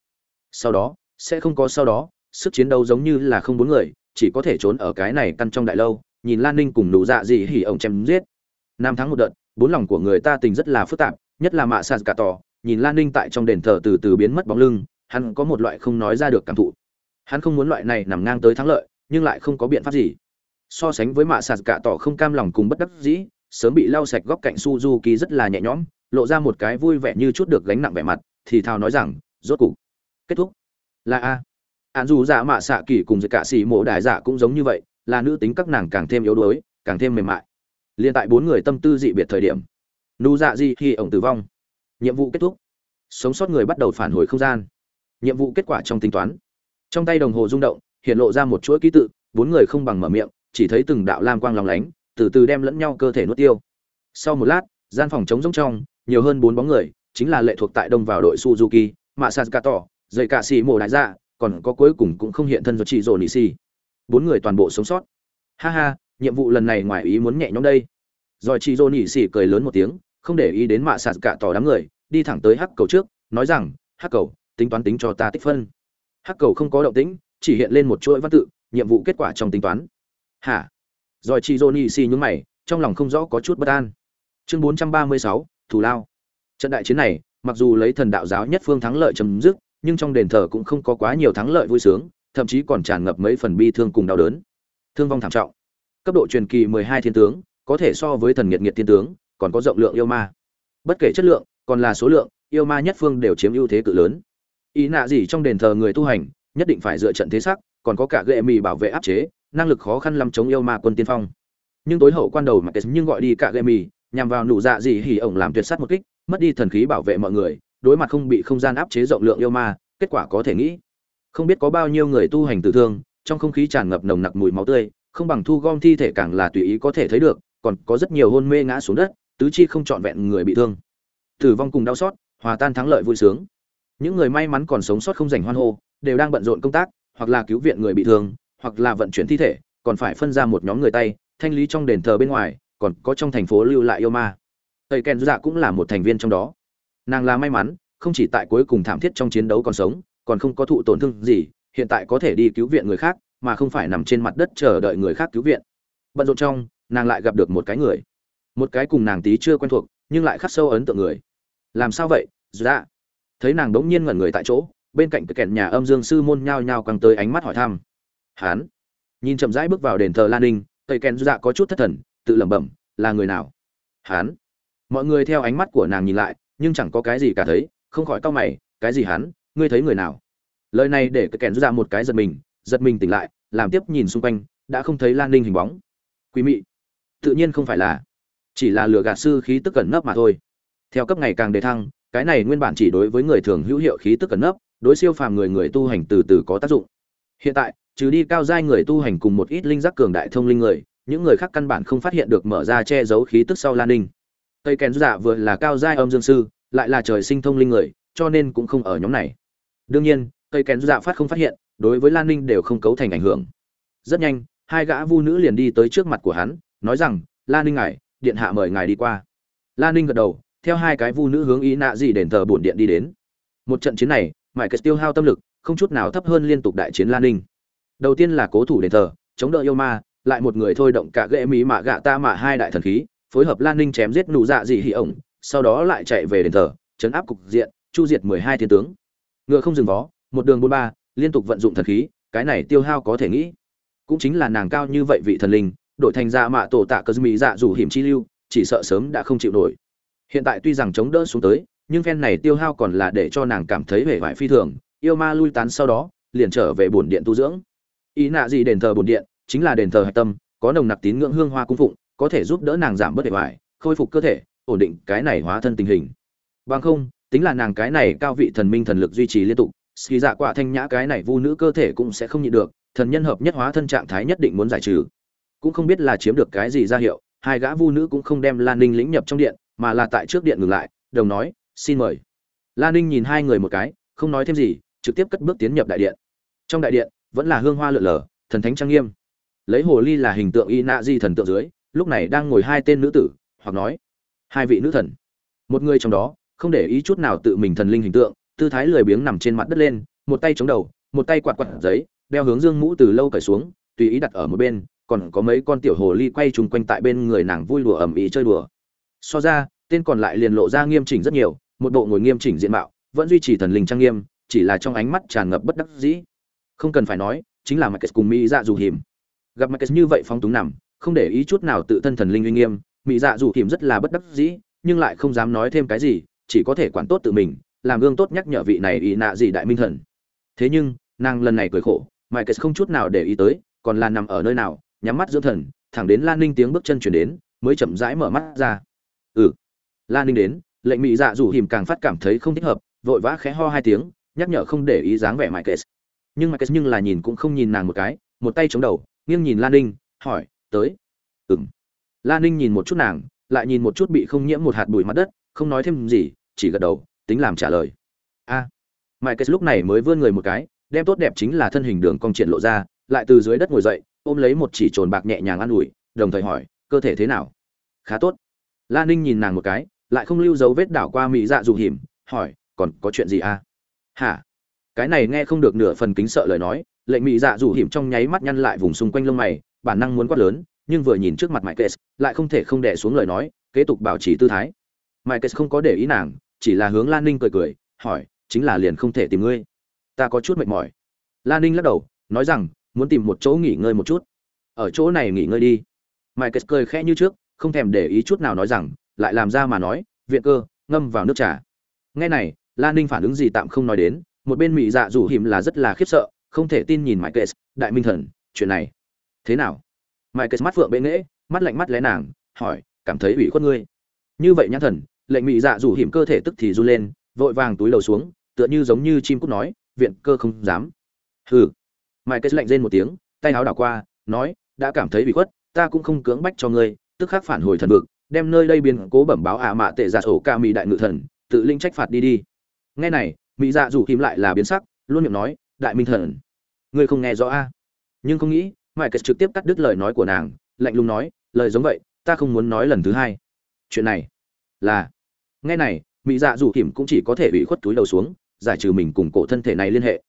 Sau đó, sẽ không có sau đó, sức chiến đấu giống như là không bốn người, chỉ có thể trốn ở cái này căn trong đại lâu, nhìn lan ninh cùng nụ dạ gì hỉ ổng chém giết. Năm tháng một đợt, bốn lòng của người ta tình rất là phức tạp, nhất là mạ sạt cả tỏ, nhìn lan ninh tại trong đền thờ từ từ biến mất bóng lưng, hắn có một loại không nói ra được cảm thụ. Hắn không muốn loại này nằm ngang tới thắng lợi, nhưng lại không có biện pháp gì. So sánh với mạ sạt cả tỏ không cam lòng cùng bất đắc dĩ sớm bị lau sạch góc cạnh suzuki rất là nhẹ nhõm, lộ ra một cái vui vẻ như chút được gánh nặng vẻ mặt, thì thào nói rằng, rốt cục, kết thúc. Là a. Án dù dạ mạ xạ kỳ cùng với cả xì mộ đại dạ cũng giống như vậy, là nữ tính các nàng càng thêm yếu đuối, càng thêm mềm mại. Liên tại bốn người tâm tư dị biệt thời điểm, nụ dạ di khi ổng tử vong. Nhiệm vụ kết thúc. Sống sót người bắt đầu phản hồi không gian. Nhiệm vụ kết quả trong tính toán. Trong tay đồng hồ rung động, hiện lộ ra một chuỗi ký tự, bốn người không bằng mở miệng, chỉ thấy từng đạo lam quang lóng lánh từ từ đem lẫn nhau cơ thể nuốt tiêu. Sau một lát, gian phòng trống rỗng trong, nhiều hơn bốn bóng người, chính là lệ thuộc tại đông vào đội suzuki mạ saskato dậy cả xì mổ đại dạ còn có cuối cùng cũng không hiện thân do chị rồ nị xì bốn người toàn bộ sống sót. Ha ha, nhiệm vụ lần này ngoài ý muốn nhẹ nhõm đây. Rồi chị rồ nị xì cười lớn một tiếng, không để ý đến mạ sạt cả tỏ đám người, đi thẳng tới hắc cầu trước, nói rằng, hắc cầu, tính toán tính cho ta tích phân. Hắc cầu không có động tĩnh, chỉ hiện lên một chuỗi văn tự, nhiệm vụ kết quả trong tính toán. Hả? Rồi chị Johnny si nhướng mày, trong lòng không rõ có chút bất an. Chương bốn trăm ba mươi sáu, thủ lao. Trận đại chiến này, mặc dù lấy thần đạo giáo nhất phương thắng lợi chấm dứt, nhưng trong đền thờ cũng không có quá nhiều thắng lợi vui sướng, thậm chí còn tràn ngập mấy phần bi thương cùng đau đớn. Thương vong thảm trọng. Cấp độ truyền kỳ mười hai thiên tướng, có thể so với thần nghiệt nghiệt thiên tướng, còn có rộng lượng yêu ma. Bất kể chất lượng, còn là số lượng, yêu ma nhất phương đều chiếm ưu thế cự lớn. Ý nạ gì trong đền thờ người tu hành, nhất định phải dựa trận thế sắc, còn có cả gệ mì bảo vệ áp chế năng lực khó khăn lắm chống yêu ma quân tiên phong. Nhưng tối hậu quan đầu mà nhưng gọi đi cả gây mì, nhằm vào nụ dạ gì hỉ ổng làm tuyệt sát một kích, mất đi thần khí bảo vệ mọi người, đối mặt không bị không gian áp chế rộng lượng yêu ma, kết quả có thể nghĩ. Không biết có bao nhiêu người tu hành tử thương, trong không khí tràn ngập nồng nặc mùi máu tươi, không bằng thu gom thi thể càng là tùy ý có thể thấy được, còn có rất nhiều hôn mê ngã xuống đất, tứ chi không trọn vẹn người bị thương. Tử vong cùng đau xót, hòa tan thắng lợi vui sướng. Những người may mắn còn sống sót không dành hoan hô, đều đang bận rộn công tác, hoặc là cứu viện người bị thương hoặc là vận chuyển thi thể, còn phải phân ra một nhóm người tay, thanh lý trong đền thờ bên ngoài, còn có trong thành phố lưu lại yêu ma. Tây ken dạ cũng là một thành viên trong đó. Nàng là may mắn, không chỉ tại cuối cùng thảm thiết trong chiến đấu còn sống, còn không có thụ tổn thương gì, hiện tại có thể đi cứu viện người khác, mà không phải nằm trên mặt đất chờ đợi người khác cứu viện. Bận rộn trong, nàng lại gặp được một cái người. Một cái cùng nàng tí chưa quen thuộc, nhưng lại khắc sâu ấn tượng người. Làm sao vậy dạ thấy nàng đống nhiên ngẩn người tại chỗ, bên cạnh cái kẹn nhà âm dương sư môn nhao nhao căng tới ánh mắt hỏi thăm hán. Nhìn chậm rãi bước vào đền thờ lan ninh, tây kèn dạ có chút thất thần, tự lẩm bẩm, là người nào? Hán. Mọi người theo ánh mắt của nàng nhìn lại, nhưng chẳng có cái gì cả thấy, không khỏi cau mày, cái gì hán? Ngươi thấy người nào? Lời này để cái kèn dạ một cái giật mình giật mình tỉnh lại, làm tiếp nhìn xung quanh, đã không thấy lan ninh hình bóng. Quý mị. Tự nhiên không phải là. Chỉ là lửa gạt sư khí tức cẩn nấp mà thôi. Theo cấp ngày càng đề thăng, cái này nguyên bản chỉ đối với người thường hữu hiệu khí tức cẩn nấp, đối siêu phàm người người tu hành từ từ có tác dụng. Hiện tại trừ đi cao giai người tu hành cùng một ít linh giác cường đại thông linh người, những người khác căn bản không phát hiện được mở ra che giấu khí tức sau lan ninh. Tây kèn dạ vừa là cao giai âm dương sư, lại là trời sinh thông linh người, cho nên cũng không ở nhóm này. Đương nhiên, tây kèn dạ phát không phát hiện, đối với lan ninh đều không cấu thành ảnh hưởng. Rất nhanh, hai gã vu nữ liền đi tới trước mặt của hắn, nói rằng, lan ninh ngài, điện hạ mời ngài đi qua. Lan ninh gật đầu, theo hai cái vu nữ hướng ý nạ gì đền thờ bổn điện đi đến. Một trận chiến này mãi kết tiêu hao tâm lực, không chút nào thấp hơn liên tục đại chiến lan ninh đầu tiên là cố thủ đền thờ, chống đỡ yêu ma, lại một người thôi động cả ghệ mỹ mạ gạ ta mạ hai đại thần khí, phối hợp lan ninh chém giết nụ dạ dị hỉ ổng, sau đó lại chạy về đền thờ chấn áp cục diện, chu diệt mười hai thiên tướng. Ngựa không dừng vó, một đường bốn ba, liên tục vận dụng thần khí, cái này tiêu hao có thể nghĩ. Cũng chính là nàng cao như vậy vị thần linh đội thành ra mạ tổ tạ cơ mỹ dạ dù hiểm chi lưu, chỉ sợ sớm đã không chịu nổi. Hiện tại tuy rằng chống đỡ xuống tới, nhưng phen này tiêu hao còn là để cho nàng cảm thấy vẻ vải phi thường, yêu ma lui tán sau đó, liền trở về bổn điện tu dưỡng ý nạ gì đền thờ bổn điện, chính là đền thờ hạch tâm, có nồng nặc tín ngưỡng hương hoa cung phụng, có thể giúp đỡ nàng giảm bớt vẻ vải khôi phục cơ thể, ổn định cái này hóa thân tình hình. Bằng không, tính là nàng cái này cao vị thần minh thần lực duy trì liên tục ski dạ quả thanh nhã cái này vu nữ cơ thể cũng sẽ không nhịn được, thần nhân hợp nhất hóa thân trạng thái nhất định muốn giải trừ. Cũng không biết là chiếm được cái gì ra hiệu, hai gã vu nữ cũng không đem lan ninh lĩnh nhập trong điện, mà là tại trước điện ngừng lại, đồng nói, xin mời. Lan ninh nhìn hai người một cái, không nói thêm gì, trực tiếp cất bước tiến nhập đại điện. Trong đại điện vẫn là hương hoa lượn lờ, thần thánh trang nghiêm. Lấy hồ ly là hình tượng y nạ di thần tượng dưới, lúc này đang ngồi hai tên nữ tử, hoặc nói, hai vị nữ thần. Một người trong đó, không để ý chút nào tự mình thần linh hình tượng, tư thái lười biếng nằm trên mặt đất lên, một tay chống đầu, một tay quạt quạt giấy, đeo hướng dương mũ từ lâu cởi xuống, tùy ý đặt ở một bên, còn có mấy con tiểu hồ ly quay chung quanh tại bên người nàng vui đùa ẩm ý chơi đùa. So ra, tên còn lại liền lộ ra nghiêm chỉnh rất nhiều, một bộ ngồi nghiêm chỉnh diện mạo, vẫn duy trì thần linh trang nghiêm, chỉ là trong ánh mắt tràn ngập bất đắc dĩ không cần phải nói chính là Marcus cùng Mỹ Dạ dù hiểm. Gặp Marcus như vậy phong túng nằm, không để ý chút nào tự thân thần linh uy nghiêm, Mỹ Dạ dù hiểm rất là bất đắc dĩ, nhưng lại không dám nói thêm cái gì, chỉ có thể quản tốt tự mình, làm gương tốt nhắc nhở vị này ý nạ gì đại minh thần. Thế nhưng, nàng lần này cười khổ, Marcus không chút nào để ý tới, còn là nằm ở nơi nào, nhắm mắt dưỡng thần, thẳng đến Lan Ninh tiếng bước chân chuyển đến, mới chậm rãi mở mắt ra. Ừ. Lan Ninh đến, lệnh Mỹ Dạ dù hiểm càng phát cảm thấy không thích hợp, vội vã khẽ ho hai tiếng, nhắc nhở không để ý dáng vẻ Marcus nhưng mà cái nhưng là nhìn cũng không nhìn nàng một cái một tay chống đầu nghiêng nhìn lan ninh hỏi tới. Ừng lan ninh nhìn một chút nàng lại nhìn một chút bị không nhiễm một hạt bụi mặt đất không nói thêm gì chỉ gật đầu tính làm trả lời. A. À, mãi cái lúc này mới vươn người một cái đem tốt đẹp chính là thân hình đường cong triển lộ ra lại từ dưới đất ngồi dậy ôm lấy một chỉ trồn bạc nhẹ nhàng an ủi đồng thời hỏi cơ thể thế nào? Khá tốt. Lan ninh nhìn nàng một cái lại không lưu dấu vết đảo qua mỹ dạ dù hiểm hỏi còn có chuyện gì à? Hả? Cái này nghe không được nửa phần kính sợ lời nói lệnh mỹ dạ dù hiểm trong nháy mắt nhăn lại vùng xung quanh lông mày, bản năng muốn quát lớn, nhưng vừa nhìn trước mặt mike case lại không thể không đẻ xuống lời nói, kế tục bảo trì tư thái. Mike case không có để ý nàng, chỉ là hướng lan ninh cười cười, hỏi, chính là liền không thể tìm ngươi? Ta có chút mệt mỏi. Lan ninh lắc đầu, nói rằng, muốn tìm một chỗ nghỉ ngơi một chút. Ở chỗ này nghỉ ngơi đi. Mike case cười khẽ như trước, không thèm để ý chút nào nói rằng, lại làm ra mà nói, viện cơ, ngâm vào nước trà. Nghe này, lan ninh phản ứng gì tạm không nói đến một bên mỹ dạ dù hiểm là rất là khiếp sợ, không thể tin nhìn mike đại minh thần, chuyện này. Thế nào? Mike mắt phượng bệ nghễ, mắt lạnh mắt lé nàng, hỏi, cảm thấy ủy khuất ngươi. Như vậy nhãn thần, lệnh mỹ dạ dù hiểm cơ thể tức thì run lên, vội vàng túi đầu xuống, tựa như giống như chim cút nói, viện cơ không dám. Hừ. Mike lạnh rên một tiếng, tay áo đảo qua, nói, đã cảm thấy ủy khuất, ta cũng không cưỡng bách cho ngươi, tức khắc phản hồi thần vực, đem nơi đây biến cố bẩm báo ả mạ tệ giả sổ ca mỹ đại ngự thần, tự linh trách phạt đi đi. Nghe này mỹ dạ dù kìm lại là biến sắc, luôn miệng nói, đại minh thần, ngươi không nghe rõ a nhưng không nghĩ mãi cất trực tiếp cắt đứt lời nói của nàng, lạnh lùng nói, lời giống vậy, ta không muốn nói lần thứ hai. Chuyện này là, nghe này, mỹ dạ dù kìm cũng chỉ có thể bị khuất túi đầu xuống, giải trừ mình cùng cổ thân thể này liên hệ.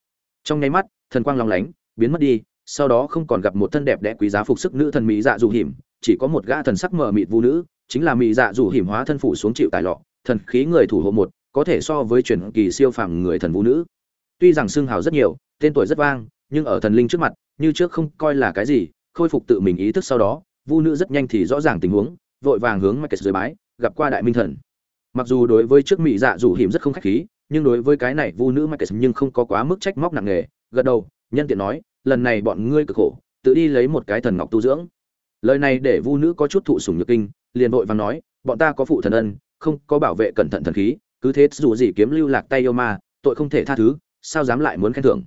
Trong nháy mắt, thần quang long lánh, biến mất đi, sau đó không còn gặp một thân đẹp đẽ quý giá phục sức nữ thần mỹ dạ dù hiểm chỉ có một gã thần sắc mờ mịt vũ nữ, chính là mỹ dạ dù hiểm hóa thân phủ xuống chịu tài lọ, thần khí người thủ hộ một có thể so với truyền kỳ siêu phàm người thần vũ nữ. Tuy rằng xưng hào rất nhiều, tên tuổi rất vang, nhưng ở thần linh trước mặt, như trước không coi là cái gì, khôi phục tự mình ý thức sau đó vu nữ rất nhanh thì rõ ràng tình huống, vội vàng hướng mạch dưới bái, gặp qua đại minh thần. Mặc dù đối với trước mỹ dạ rủ hiểm rất không khách khí, nhưng đối với cái này vu nữ mạch nhưng không có quá mức trách móc nặng nề, gật đầu, nhân tiện nói, lần này bọn ngươi cực khổ, tự đi lấy một cái thần ngọc tu dưỡng. Lời này để vu nữ có chút thụ sủng nhược kinh, liền vội vàng nói, bọn ta có phụ thần ân, không có bảo vệ cẩn thận thần khí cứ thế dù gì kiếm lưu lạc tay yêu ma, tội không thể tha thứ, sao dám lại muốn khen thưởng?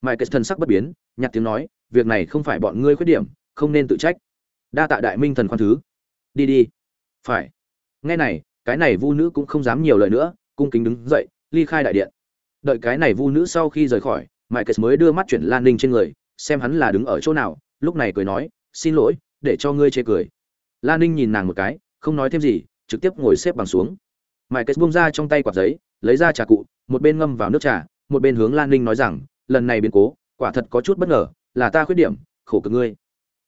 Mãi cái thần sắc bất biến nhặt tiếng nói, việc này không phải bọn ngươi khuyết điểm, không nên tự trách. Đa tạ đại minh thần khoan thứ. Đi đi. Phải. Nghe này, cái này vu nữ cũng không dám nhiều lời nữa, cung kính đứng dậy, ly khai đại điện. Đợi cái này vu nữ sau khi rời khỏi mãi cái mới đưa mắt chuyển lan ninh trên người, xem hắn là đứng ở chỗ nào, lúc này cười nói, xin lỗi, để cho ngươi chê cười. Lan ninh nhìn nàng một cái, không nói thêm gì, trực tiếp ngồi xếp bằng xuống mãi cái buông ra trong tay quạt giấy, lấy ra trà cụ, một bên ngâm vào nước trà, một bên hướng lan ninh nói rằng, lần này biến cố, quả thật có chút bất ngờ, là ta khuyết điểm, khổ cực ngươi.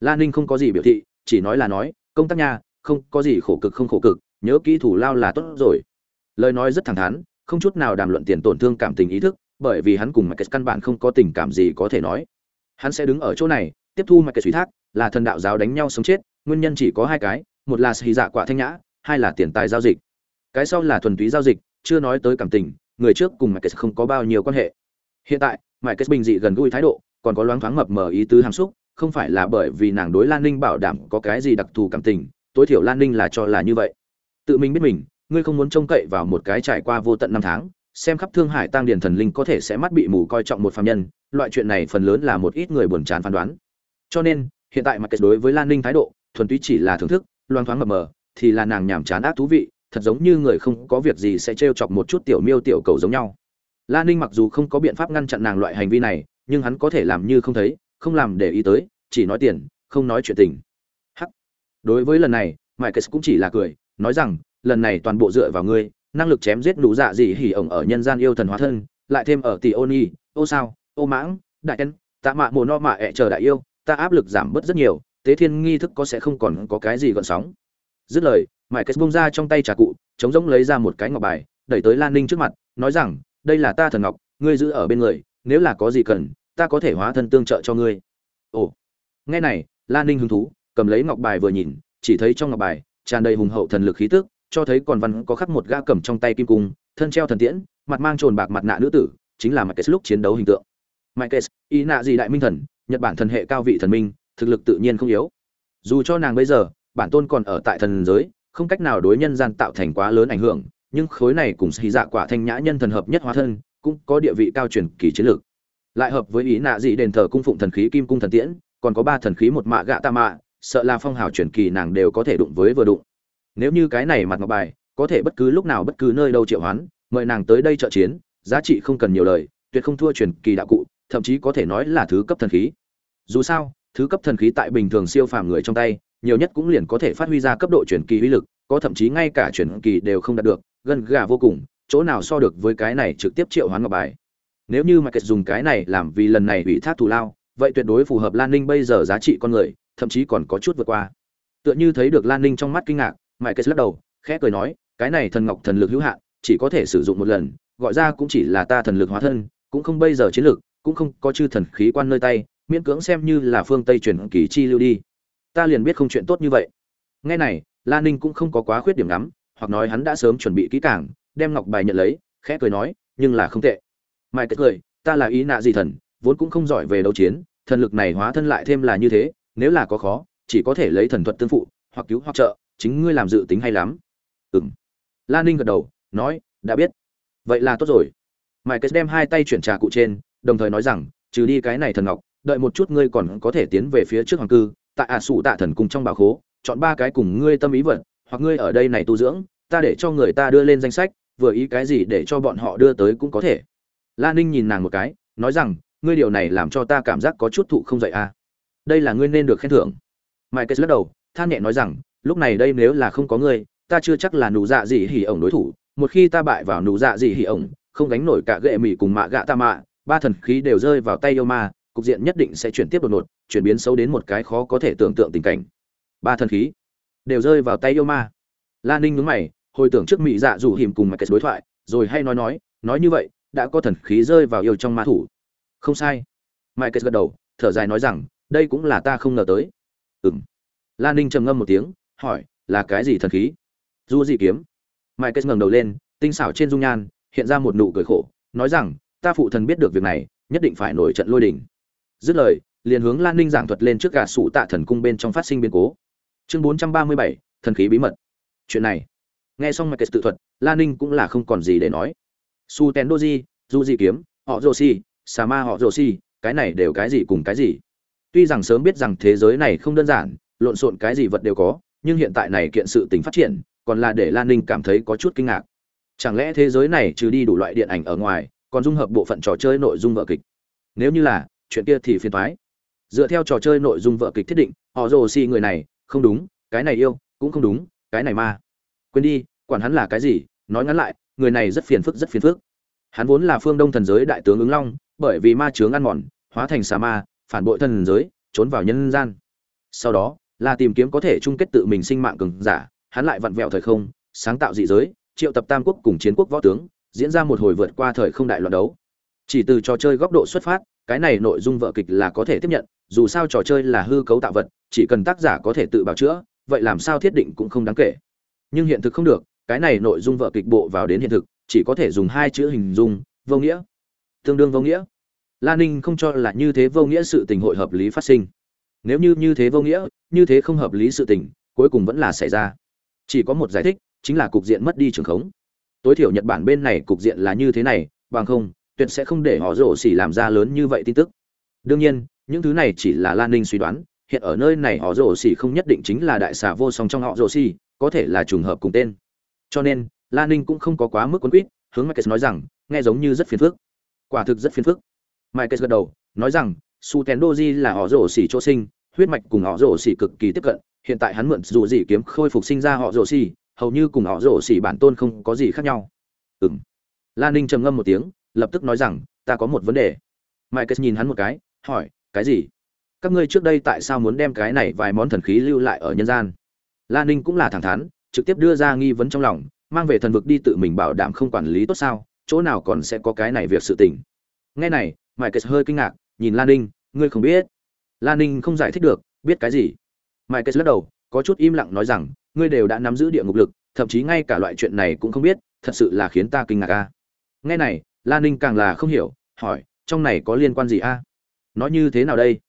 Lan ninh không có gì biểu thị, chỉ nói là nói, công tác nha không có gì khổ cực không khổ cực, nhớ kỹ thủ lao là tốt rồi. Lời nói rất thẳng thắn, không chút nào đàm luận tiền tổn thương cảm tình ý thức, bởi vì hắn cùng mạch căn bản không có tình cảm gì có thể nói. Hắn sẽ đứng ở chỗ này, tiếp thu mạch suy thác, là thần đạo giáo đánh nhau sống chết, nguyên nhân chỉ có hai cái, một là xì dạ quả thanh nhã, hai là tiền tài giao dịch cái sau là thuần túy giao dịch, chưa nói tới cảm tình, người trước cùng mike không có bao nhiêu quan hệ. Hiện tại mike bình dị gần gũi thái độ, còn có loáng thoáng mập mờ ý tứ hàm xúc, không phải là bởi vì nàng đối lan ninh bảo đảm có cái gì đặc thù cảm tình, tối thiểu lan ninh là cho là như vậy. Tự mình biết mình, ngươi không muốn trông cậy vào một cái trải qua vô tận năm tháng, xem khắp thương hải tăng điền thần linh có thể sẽ mắt bị mù coi trọng một phạm nhân, loại chuyện này phần lớn là một ít người buồn chán phán đoán. Cho nên, hiện tại mặt kết đối với lan ninh thái độ, thuần túy chỉ là thưởng thức loang thoáng mập mờ, thì là nàng nhàm chán ác thú vị thật giống như người không có việc gì sẽ trêu chọc một chút tiểu miêu tiểu cầu giống nhau. Lan ninh mặc dù không có biện pháp ngăn chặn nàng loại hành vi này nhưng hắn có thể làm như không thấy không làm để ý tới chỉ nói tiền không nói chuyện tình. Hắc. Đối với lần này Marcus cũng chỉ là cười nói rằng lần này toàn bộ dựa vào ngươi năng lực chém giết đủ dạ gì hỉ ổng ở nhân gian yêu thần hóa thân lại thêm ở tỷ Oni, ô sao ô mãng đại nhân, tạ mạ mồ no mạ ẹ chờ đại yêu ta áp lực giảm bớt rất nhiều tế thiên nghi thức có sẽ không còn có cái gì gợn sóng. Dứt lời mãi kết bung ra trong tay trà cụ, chống rỗng lấy ra một cái ngọc bài, đẩy tới lan ninh trước mặt, nói rằng, đây là ta thần ngọc, ngươi giữ ở bên người, nếu là có gì cần, ta có thể hóa thân tương trợ cho ngươi. Ồ. Nghe này, lan ninh hứng thú, cầm lấy ngọc bài vừa nhìn, chỉ thấy trong ngọc bài tràn đầy hùng hậu thần lực khí tức, cho thấy còn văn có khắc một gã cầm trong tay kim cung, thân treo thần tiễn, mặt mang trồn bạc mặt nạ nữ tử, chính là mike lúc chiến đấu hình tượng. Mike y nạ gì đại minh thần, nhật bản thần hệ cao vị thần minh, thực lực tự nhiên không yếu. Dù cho nàng bây giờ, bản tôn còn ở tại thần giới không cách nào đối nhân gian tạo thành quá lớn ảnh hưởng, nhưng khối này cùng xì dạ quả thanh nhã nhân thần hợp nhất hóa thân, cũng có địa vị cao truyền kỳ chiến lược. Lại hợp với ý nạ dị đền thờ cung phụng thần khí kim cung thần tiễn, còn có ba thần khí một mạ gạ tạ mạ, sợ là phong hào truyền kỳ nàng đều có thể đụng với vừa đụng. Nếu như cái này mặt ngọc bài, có thể bất cứ lúc nào bất cứ nơi đâu triệu hoán, mời nàng tới đây trợ chiến, giá trị không cần nhiều lời, tuyệt không thua truyền kỳ đạo cụ, thậm chí có thể nói là thứ cấp thần khí. Dù sao, thứ cấp thần khí tại bình thường siêu phàm người trong tay nhiều nhất cũng liền có thể phát huy ra cấp độ truyền kỳ uy lực, có thậm chí ngay cả truyền kỳ đều không đạt được, gần gà vô cùng, chỗ nào so được với cái này trực tiếp triệu hoán ngọc bài. Nếu như mà kết dùng cái này làm vì lần này ủy thác thù lao, vậy tuyệt đối phù hợp lan ninh bây giờ giá trị con người, thậm chí còn có chút vượt qua. Tựa như thấy được lan ninh trong mắt kinh ngạc Mại kết lắc đầu, khẽ cười nói, cái này thần ngọc thần lực hữu hạn, chỉ có thể sử dụng một lần, gọi ra cũng chỉ là ta thần lực hóa thân, cũng không bây giờ chiến lực, cũng không có chư thần khí quan nơi tay, miễn cưỡng xem như là phương tây truyền kỳ chi lưu đi ta liền biết không chuyện tốt như vậy. Nghe này Lan ninh cũng không có quá khuyết điểm lắm, hoặc nói hắn đã sớm chuẩn bị kỹ càng, đem ngọc bài nhận lấy, khẽ cười nói, nhưng là không tệ. Mãi kết cười, ta là ý nạ gì thần, vốn cũng không giỏi về đấu chiến, thần lực này hóa thân lại thêm là như thế, nếu là có khó, chỉ có thể lấy thần thuật tương phụ, hoặc cứu hoặc trợ, chính ngươi làm dự tính hay lắm. Ừng lan ninh gật đầu, nói, đã biết. Vậy là tốt rồi. Mãi kết đem hai tay chuyển trà cụ trên, đồng thời nói rằng, trừ đi cái này thần ngọc, đợi một chút ngươi còn có thể tiến về phía trước hoàng cư tại ả à sụ tạ thần cùng trong bảo khố, chọn ba cái cùng ngươi tâm ý vật, hoặc ngươi ở đây này tu dưỡng, ta để cho người ta đưa lên danh sách, vừa ý cái gì để cho bọn họ đưa tới cũng có thể. Lan ninh nhìn nàng một cái, nói rằng, ngươi điều này làm cho ta cảm giác có chút thụ không dậy à. Đây là ngươi nên được khen thưởng. Mai kết lắc đầu, than nhẹ nói rằng, lúc này đây nếu là không có ngươi, ta chưa chắc là nụ dạ gì hỉ ổng đối thủ. Một khi ta bại vào nụ dạ gì hỉ ổng, không gánh nổi cả gệ mì cùng mạ gạ ta mạ, ba thần khí đều rơi vào tay yêu ma cục diện nhất định sẽ chuyển tiếp đột ngột, chuyển biến xấu đến một cái khó có thể tưởng tượng tình cảnh. Ba thần khí đều rơi vào tay yêu ma. La ninh nhướng mày, hồi tưởng trước mỹ dạ rủ hiểm cùng mạch đối thoại, rồi hay nói nói nói như vậy, đã có thần khí rơi vào yêu trong ma thủ. Không sai. Mai kết gật đầu, thở dài nói rằng, đây cũng là ta không ngờ tới. Ừm. Lan ninh trầm ngâm một tiếng, hỏi, là cái gì thần khí? Du gì kiếm. Mai kết ngẩng đầu lên, tinh xảo trên dung nhan, hiện ra một nụ cười khổ, nói rằng, ta phụ thần biết được việc này, nhất định phải nổi trận lôi đỉnh dứt lời, liền hướng lan ninh giảng thuật lên trước gà sủ tạ thần cung bên trong phát sinh biến cố. Chương bốn trăm ba mươi bảy, thần khí bí mật. Chuyện này. Nghe xong mạch tự thuật, lan ninh cũng là không còn gì để nói. Su ten doji du di kiếm, họ rô si xà ma họ rô si, cái này đều cái gì cùng cái gì? Tuy rằng sớm biết rằng thế giới này không đơn giản, lộn xộn cái gì vật đều có, nhưng hiện tại này kiện sự tình phát triển, còn là để lan ninh cảm thấy có chút kinh ngạc. Chẳng lẽ thế giới này trừ đi đủ loại điện ảnh ở ngoài, còn dung hợp bộ phận trò chơi nội dung vợ kịch? Nếu như là chuyện kia thì phiền toái. dựa theo trò chơi nội dung vợ kịch thiết định, họ rồ xì người này, không đúng, cái này yêu, cũng không đúng, cái này ma. Quên đi, quản hắn là cái gì, nói ngắn lại, người này rất phiền phức, rất phiền phức. Hắn vốn là phương đông thần giới đại tướng ứng long, bởi vì ma chướng ăn mòn, hóa thành xà ma, phản bội thần giới, trốn vào nhân gian. Sau đó, là tìm kiếm có thể chung kết tự mình sinh mạng cường giả, hắn lại vặn vẹo thời không, sáng tạo dị giới, triệu tập tam quốc cùng chiến quốc võ tướng, diễn ra một hồi vượt qua thời không đại loạn đấu chỉ từ trò chơi góc độ xuất phát, cái này nội dung vợ kịch là có thể tiếp nhận, dù sao trò chơi là hư cấu tạo vật, chỉ cần tác giả có thể tự bào chữa, vậy làm sao thiết định cũng không đáng kể. Nhưng hiện thực không được, cái này nội dung vợ kịch bộ vào đến hiện thực, chỉ có thể dùng hai chữ hình dung, vô nghĩa. Tương đương vô nghĩa. Lan ninh không cho là như thế vô nghĩa sự tình hội hợp lý phát sinh. Nếu như như thế vô nghĩa, như thế không hợp lý sự tình, cuối cùng vẫn là xảy ra. Chỉ có một giải thích, chính là cục diện mất đi trường khống. Tối thiểu nhật bản bên này cục diện là như thế này, bằng không tuyệt sẽ không để họ rổ xỉ làm ra lớn như vậy tin tức. Đương nhiên, những thứ này chỉ là lan ninh suy đoán, hiện ở nơi này họ rổ xỉ không nhất định chính là đại xà vô song trong họ rổ xỉ, có thể là trùng hợp cùng tên. Cho nên, lan ninh cũng không có quá mức quấn quýt, hướng mike nói rằng, nghe giống như rất phiền phức. Quả thực rất phiền phức. Mike gật đầu, nói rằng, su tén doji là họ rổ xỉ chỗ sinh, huyết mạch cùng họ rổ xỉ cực kỳ tiếp cận, hiện tại hắn mượn dù gì kiếm khôi phục sinh ra họ rổ xỉ, hầu như cùng họ rổ xỉ bản tôn không có gì khác nhau. Ừng lan ninh trầm ngâm một tiếng lập tức nói rằng, ta có một vấn đề. Michael nhìn hắn một cái, hỏi, cái gì? Các ngươi trước đây tại sao muốn đem cái này vài món thần khí lưu lại ở nhân gian? Lan ninh cũng là thẳng thắn, trực tiếp đưa ra nghi vấn trong lòng, mang về thần vực đi tự mình bảo đảm không quản lý tốt sao, chỗ nào còn sẽ có cái này việc sự tình. Nghe này, Michael hơi kinh ngạc, nhìn lan ninh, ngươi không biết? Lan ninh không giải thích được, biết cái gì? Michael lắc đầu, có chút im lặng nói rằng, ngươi đều đã nắm giữ địa ngục lực, thậm chí ngay cả loại chuyện này cũng không biết, thật sự là khiến ta kinh ngạc a. Nghe này lan ninh càng là không hiểu, hỏi, trong này có liên quan gì a? Nói như thế nào đây?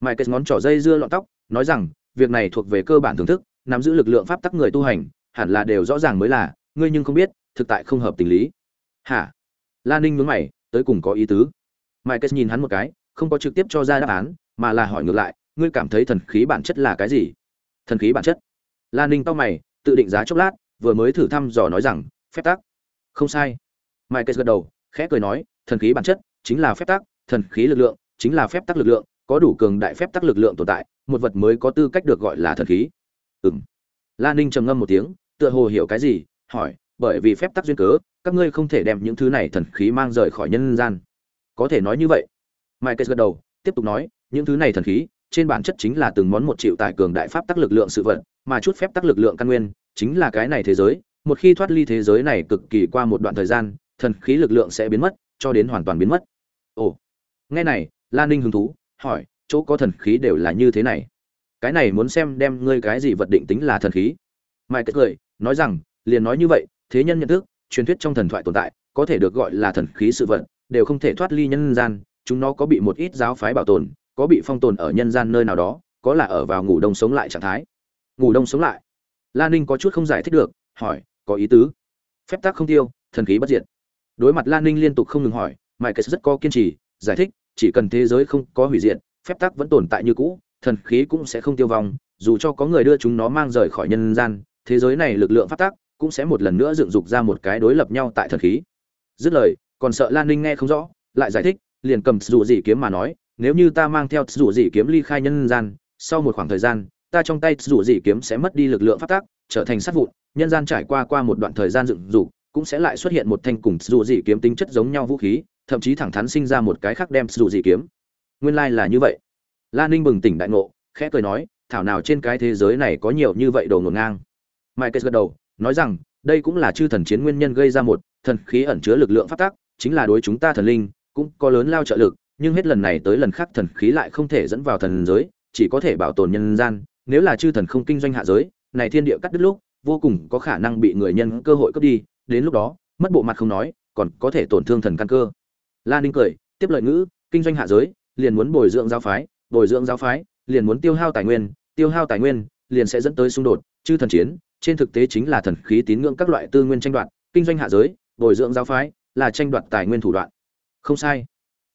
Mãi kết ngón trỏ dây dưa lọn tóc, nói rằng, việc này thuộc về cơ bản thưởng thức, nắm giữ lực lượng pháp tắc người tu hành, hẳn là đều rõ ràng mới là, ngươi nhưng không biết, thực tại không hợp tình lý. Hả? Lan ninh nhướng mày, tới cùng có ý tứ. Mãi kết nhìn hắn một cái, không có trực tiếp cho ra đáp án, mà là hỏi ngược lại, ngươi cảm thấy thần khí bản chất là cái gì? Thần khí bản chất? Lan ninh tao mày, tự định giá chốc lát, vừa mới thử thăm dò nói rằng, phép tắc. Không sai. Mãi kết gật đầu khẽ cười nói, thần khí bản chất chính là phép tắc, thần khí lực lượng chính là phép tắc lực lượng, có đủ cường đại phép tắc lực lượng tồn tại, một vật mới có tư cách được gọi là thần khí. Ừ m lan ninh trầm ngâm một tiếng, tựa hồ hiểu cái gì, hỏi, bởi vì phép tắc duyên cớ, các ngươi không thể đem những thứ này thần khí mang rời khỏi nhân gian. Có thể nói như vậy. Mike gật đầu, tiếp tục nói, những thứ này thần khí, trên bản chất chính là từng món một triệu tài cường đại pháp tắc lực lượng sự vật, mà chút phép tắc lực lượng căn nguyên, chính là cái này thế giới, một khi thoát ly thế giới này cực kỳ qua một đoạn thời gian thần khí lực lượng sẽ biến mất, cho đến hoàn toàn biến mất. Ồ, nghe này lan ninh hứng thú, hỏi, chỗ có thần khí đều là như thế này? Cái này muốn xem đem ngươi cái gì vật định tính là thần khí. Mai kết cười, nói rằng, liền nói như vậy, thế nhân nhận thức, truyền thuyết trong thần thoại tồn tại, có thể được gọi là thần khí sự vật, đều không thể thoát ly nhân gian, chúng nó có bị một ít giáo phái bảo tồn, có bị phong tồn ở nhân gian nơi nào đó, có là ở vào ngủ đông sống lại trạng thái. Ngủ đông sống lại. Lan ninh có chút không giải thích được, hỏi, có ý tứ? Phép tắc không tiêu, thần khí bất diệt đối mặt lan ninh liên tục không ngừng hỏi mike rất có kiên trì, giải thích, chỉ cần thế giới không có hủy diệt, phép tắc vẫn tồn tại như cũ, thần khí cũng sẽ không tiêu vong, dù cho có người đưa chúng nó mang rời khỏi nhân gian, thế giới này lực lượng phát tắc cũng sẽ một lần nữa dựng dục ra một cái đối lập nhau tại thần khí. Dứt lời, còn sợ lan ninh nghe không rõ, lại giải thích, liền cầm dù gì kiếm mà nói, nếu như ta mang theo dù gì kiếm ly khai nhân gian, sau một khoảng thời gian, ta trong tay dù gì kiếm sẽ mất đi lực lượng phát tác trở thành sát vụn, nhân gian trải qua qua một đoạn thời gian dựng dục cũng sẽ lại xuất hiện một thanh cùng dù dị kiếm tính chất giống nhau vũ khí, thậm chí thẳng thắn sinh ra một cái khác đem dù dị kiếm. Nguyên lai là như vậy. Lan ninh bừng tỉnh đại ngộ, khẽ cười nói, thảo nào trên cái thế giới này có nhiều như vậy đồ ngổn ngang? Mai kết gật đầu, nói rằng, đây cũng là chư thần chiến nguyên nhân gây ra một thần khí ẩn chứa lực lượng phát tác chính là đối chúng ta thần linh cũng có lớn lao trợ lực, nhưng hết lần này tới lần khác thần khí lại không thể dẫn vào thần giới, chỉ có thể bảo tồn nhân gian. Nếu là chư thần không kinh doanh hạ giới, này thiên địa cắt đứt lúc, vô cùng có khả năng bị người nhân cơ hội cướp đi đến lúc đó, mất bộ mặt không nói, còn có thể tổn thương thần căn cơ. Lan ninh cười, tiếp lợi ngữ, kinh doanh hạ giới, liền muốn bồi dưỡng giáo phái, bồi dưỡng giáo phái, liền muốn tiêu hao tài nguyên, tiêu hao tài nguyên, liền sẽ dẫn tới xung đột, chư thần chiến, trên thực tế chính là thần khí tín ngưỡng các loại tư nguyên tranh đoạt, kinh doanh hạ giới, bồi dưỡng giáo phái, là tranh đoạt tài nguyên thủ đoạn. Không sai.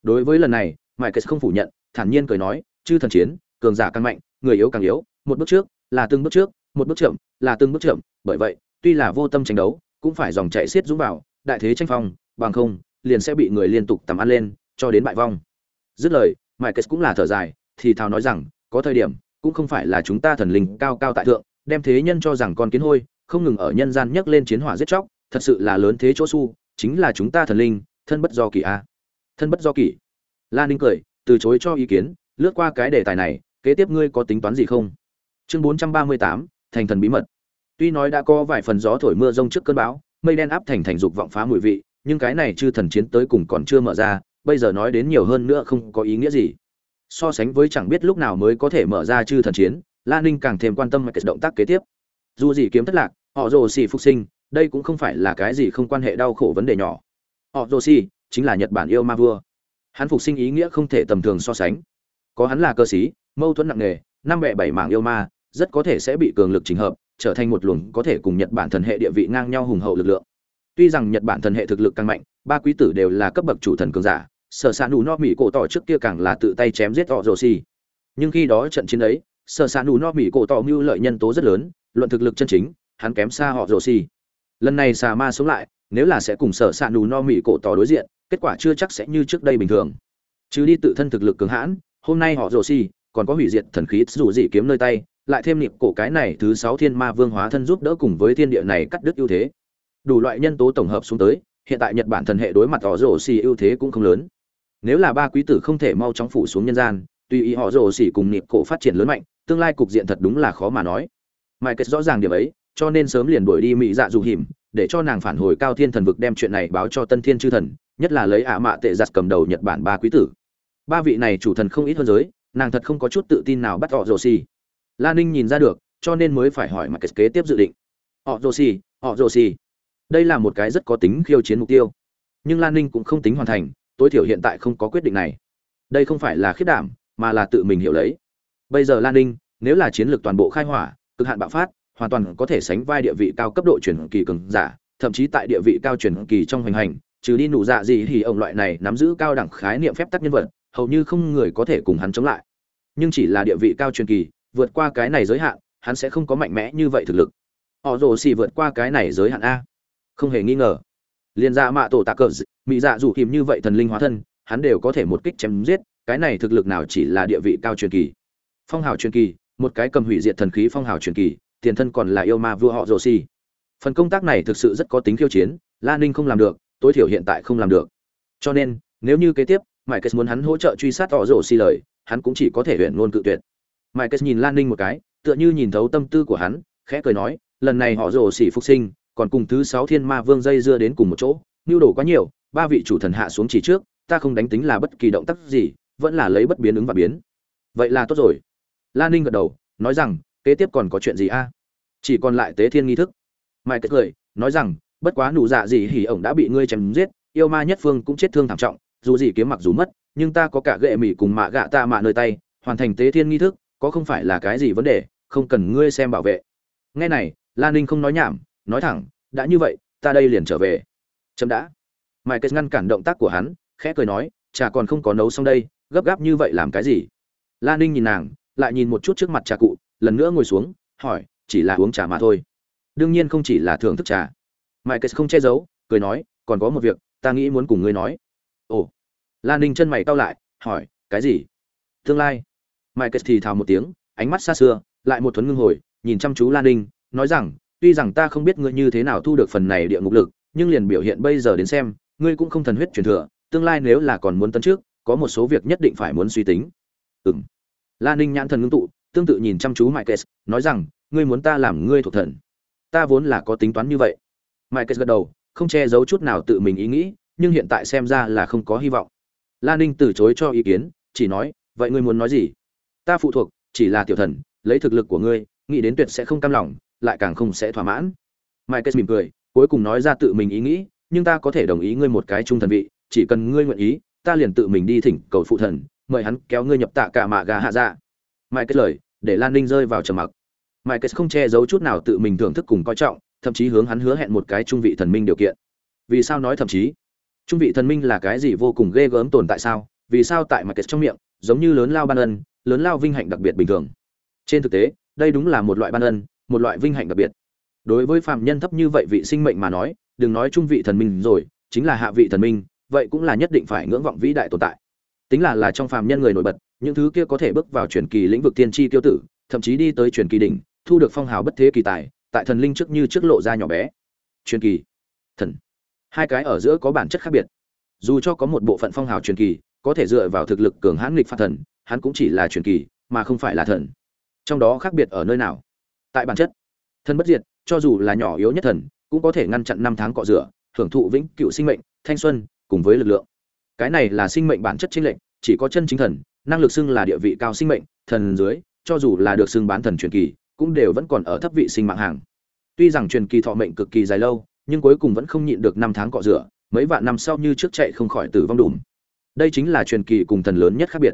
Đối với lần này mike không phủ nhận, thản nhiên cười nói, chư thần chiến, cường giả càng mạnh, người yếu càng yếu, một bước trước là từng bước trước, một bước chậm, là từng bước chậm, bởi vậy, tuy là vô tâm tranh đấu cũng phải dòng chạy xiết dũng vào, đại thế tranh phong, bằng không, liền sẽ bị người liên tục tầm ăn lên, cho đến bại vong. Dứt lời mike cũng là thở dài, thì thào nói rằng, có thời điểm, cũng không phải là chúng ta thần linh cao cao tại thượng, đem thế nhân cho rằng con kiến hôi, không ngừng ở nhân gian nhấc lên chiến hỏa giết chóc, thật sự là lớn thế chỗ su, chính là chúng ta thần linh, thân bất do kỳ a. Thân bất do kỳ lan ninh cười, từ chối cho ý kiến, lướt qua cái đề tài này, kế tiếp ngươi có tính toán gì không? Chương bốn trăm ba mươi tám, thành thần bí mật tuy nói đã có vài phần gió thổi mưa rông trước cơn bão, mây đen áp thành thành dục vọng phá mùi vị, nhưng cái này chư thần chiến tới cùng còn chưa mở ra, bây giờ nói đến nhiều hơn nữa không có ý nghĩa gì. So sánh với chẳng biết lúc nào mới có thể mở ra chư thần chiến, La ninh càng thêm quan tâm mạch động tác kế tiếp. Dù gì kiếm thất lạc, họ rồ xì phục sinh, đây cũng không phải là cái gì không quan hệ đau khổ vấn đề nhỏ. Họ rồ xì chính là nhật bản yêu ma vua. Hắn phục sinh ý nghĩa không thể tầm thường so sánh. Có hắn là cơ sĩ, mâu thuẫn nặng nề, năm mẹ bảy mảng yêu ma, rất có thể sẽ bị cường lực chỉnh hợp trở thành một luồng có thể cùng nhật bản thần hệ địa vị ngang nhau hùng hậu lực lượng. Tuy rằng nhật bản thần hệ thực lực càng mạnh, ba quý tử đều là cấp bậc chủ thần cường giả, sở s Nụ no mỹ cổ tỏ trước kia càng là tự tay chém giết họ rồ xì nhưng khi đó trận chiến ấy, sở s Nụ no mỹ cổ tỏ mưu lợi nhân tố rất lớn, luận thực lực chân chính, hắn kém xa họ rồ xì lần này xà ma sống lại, nếu là sẽ cùng sở s Nụ no mỹ cổ tỏ đối diện, kết quả chưa chắc sẽ như trước đây bình thường. Chứ đi tự thân thực lực cường hãn, hôm nay họ rồ xì còn có hủy diệt thần khí dù gì kiếm nơi tay lại thêm niệm cổ cái này thứ sáu thiên ma vương hóa thân giúp đỡ cùng với thiên địa này cắt đứt ưu thế. Đủ loại nhân tố tổng hợp xuống tới, hiện tại nhật bản thần hệ đối mặt họ rồ xì ưu thế cũng không lớn. Nếu là ba quý tử không thể mau chóng phủ xuống nhân gian tùy ý họ rồ xì cùng niệm cổ phát triển lớn mạnh, tương lai cục diện thật đúng là khó mà nói. Mai kết rõ ràng điểm ấy, cho nên sớm liền đuổi đi mỹ dạ dù hiểm để cho nàng phản hồi cao thiên thần vực đem chuyện này báo cho tân thiên chư thần, nhất là lấy ả mạ tệ giặt cầm đầu nhật bản ba quý tử. Ba vị này chủ thần không ít hơn giới, nàng thật không có chút tự tin nào bắt họ rồ xì la ninh nhìn ra được, cho nên mới phải hỏi mà kết kế tiếp dự định. Họ rồ xỉ họ rồ xỉ đây là một cái rất có tính khiêu chiến mục tiêu. Nhưng lan ninh cũng không tính hoàn thành, tối thiểu hiện tại không có quyết định này. Đây không phải là khiết đảm, mà là tự mình hiểu lấy. Bây giờ lan ninh, nếu là chiến lược toàn bộ khai hỏa, cực hạn bạo phát, hoàn toàn có thể sánh vai địa vị cao cấp độ chuyển kỳ cường giả, thậm chí tại địa vị cao chuyển kỳ trong hoành hành, trừ đi nụ dạ gì thì ông loại này nắm giữ cao đẳng khái niệm phép tắc nhân vật, hầu như không người có thể cùng hắn chống lại. Nhưng chỉ là địa vị cao truyền kỳ vượt qua cái này giới hạn, hắn sẽ không có mạnh mẽ như vậy thực lực. Họ rồ xì vượt qua cái này giới hạn a. Không hề nghi ngờ. Liền ra dạ mạ tổ tạ cờ mỹ dạ dù kìm như vậy thần linh hóa thân, hắn đều có thể một kích chém giết, cái này thực lực nào chỉ là địa vị cao truyền kỳ. Phong hào truyền kỳ, một cái cầm hủy diệt thần khí phong hào truyền kỳ, tiền thân còn là yêu ma vua họ rồ xì. Phần công tác này thực sự rất có tính khiêu chiến, la ninh không làm được, tối thiểu hiện tại không làm được. Cho nên, nếu như kế tiếp, mike kết muốn hắn hỗ trợ truy sát họ rồ xì lời, hắn cũng chỉ có thể huyện ngôn cự tuyệt. Michael nhìn lan ninh một cái, tựa như nhìn thấu tâm tư của hắn, khẽ cười nói, lần này họ rồ xỉ phục sinh, còn cùng thứ sáu thiên ma vương dây dưa đến cùng một chỗ, nhu đồ quá nhiều, ba vị chủ thần hạ xuống chỉ trước, ta không đánh tính là bất kỳ động tác gì, vẫn là lấy bất biến ứng và biến. Vậy là tốt rồi. Lan ninh gật đầu, nói rằng, kế tiếp còn có chuyện gì a? Chỉ còn lại tế thiên nghi thức. Mai cười, nói rằng, bất quá nụ dạ gì hỉ ổng đã bị ngươi chém giết, yêu ma nhất phương cũng chết thương thảm trọng, dù gì kiếm mặc dù mất, nhưng ta có cả gệ mỉ cùng mạ gạ ta mạ nơi tay, hoàn thành tế thiên nghi thức có không phải là cái gì vấn đề, không cần ngươi xem bảo vệ. Nghe này lan ninh không nói nhảm, nói thẳng, đã như vậy, ta đây liền trở về. Chậm đã. Mike kết ngăn cản động tác của hắn, khẽ cười nói trà còn không có nấu xong đây, gấp gáp như vậy làm cái gì? Lan ninh nhìn nàng, lại nhìn một chút trước mặt trà cụ, lần nữa ngồi xuống, hỏi, chỉ là uống trà mà thôi. Đương nhiên không chỉ là thưởng thức trà. Mike không che giấu, cười nói, còn có một việc, ta nghĩ muốn cùng ngươi nói. Ồ. Lan ninh chân mày cau lại, hỏi, cái gì? Tương lai. Michael thì thào một tiếng ánh mắt xa xưa lại một thuấn ngưng hồi nhìn chăm chú lan ninh nói rằng tuy rằng ta không biết ngươi như thế nào thu được phần này địa ngục lực nhưng liền biểu hiện bây giờ đến xem ngươi cũng không thần huyết truyền thừa tương lai nếu là còn muốn tấn trước có một số việc nhất định phải muốn suy tính. Ừm. Lan ninh nhãn thần ngưng tụ tương tự nhìn chăm chú Michael, kes nói rằng ngươi muốn ta làm ngươi thuộc thần. Ta vốn là có tính toán như vậy. Michael kes gật đầu không che giấu chút nào tự mình ý nghĩ nhưng hiện tại xem ra là không có hy vọng. Lan ninh từ chối cho ý kiến chỉ nói vậy ngươi muốn nói gì? Ta phụ thuộc, chỉ là tiểu thần, lấy thực lực của ngươi, nghĩ đến tuyệt sẽ không cam lòng, lại càng không sẽ thỏa mãn. Michael mỉm cười, cuối cùng nói ra tự mình ý nghĩ, nhưng ta có thể đồng ý ngươi một cái trung thần vị, chỉ cần ngươi nguyện ý, ta liền tự mình đi thỉnh cầu phụ thần, mời hắn kéo ngươi nhập tạ cả mạ gà hạ dạ. Michael lời, để lan ninh rơi vào trầm mặc. Michael không che giấu chút nào tự mình thưởng thức cùng coi trọng, thậm chí hướng hắn hứa hẹn một cái trung vị thần minh điều kiện. Vì sao nói thậm chí? Trung vị thần minh là cái gì vô cùng ghê gớm tồn tại sao? Vì sao tại mike trong miệng, giống như lớn lao ban ân lớn lao vinh hạnh đặc biệt bình thường. Trên thực tế, đây đúng là một loại ban ân, một loại vinh hạnh đặc biệt. Đối với phạm nhân thấp như vậy vị sinh mệnh mà nói, đừng nói trung vị thần minh rồi, chính là hạ vị thần minh, vậy cũng là nhất định phải ngưỡng vọng vĩ đại tồn tại. Tính là là trong phàm nhân người nổi bật, những thứ kia có thể bước vào truyền kỳ lĩnh vực tiên tri tiêu tử, thậm chí đi tới truyền kỳ đỉnh, thu được phong hào bất thế kỳ tài, tại thần linh trước như trước lộ ra nhỏ bé. Truyền kỳ, thần. Hai cái ở giữa có bản chất khác biệt. Dù cho có một bộ phận phong hào truyền kỳ có thể dựa vào thực lực cường hãn nghịch phạt thần, hắn cũng chỉ là truyền kỳ, mà không phải là thần. Trong đó khác biệt ở nơi nào? Tại bản chất, thân bất diệt, cho dù là nhỏ yếu nhất thần, cũng có thể ngăn chặn năm tháng cọ rửa, hưởng thụ vĩnh cựu sinh mệnh, thanh xuân, cùng với lực lượng. Cái này là sinh mệnh bản chất chính lệnh chỉ có chân chính thần, năng lực xưng là địa vị cao sinh mệnh, thần dưới, cho dù là được xưng bán thần truyền kỳ, cũng đều vẫn còn ở thấp vị sinh mạng hàng. Tuy rằng truyền kỳ thọ mệnh cực kỳ dài lâu, nhưng cuối cùng vẫn không nhịn được năm tháng cọ rửa, mấy vạn năm sau như trước chạy không khỏi tử vong đùm đây chính là truyền kỳ cùng thần lớn nhất khác biệt.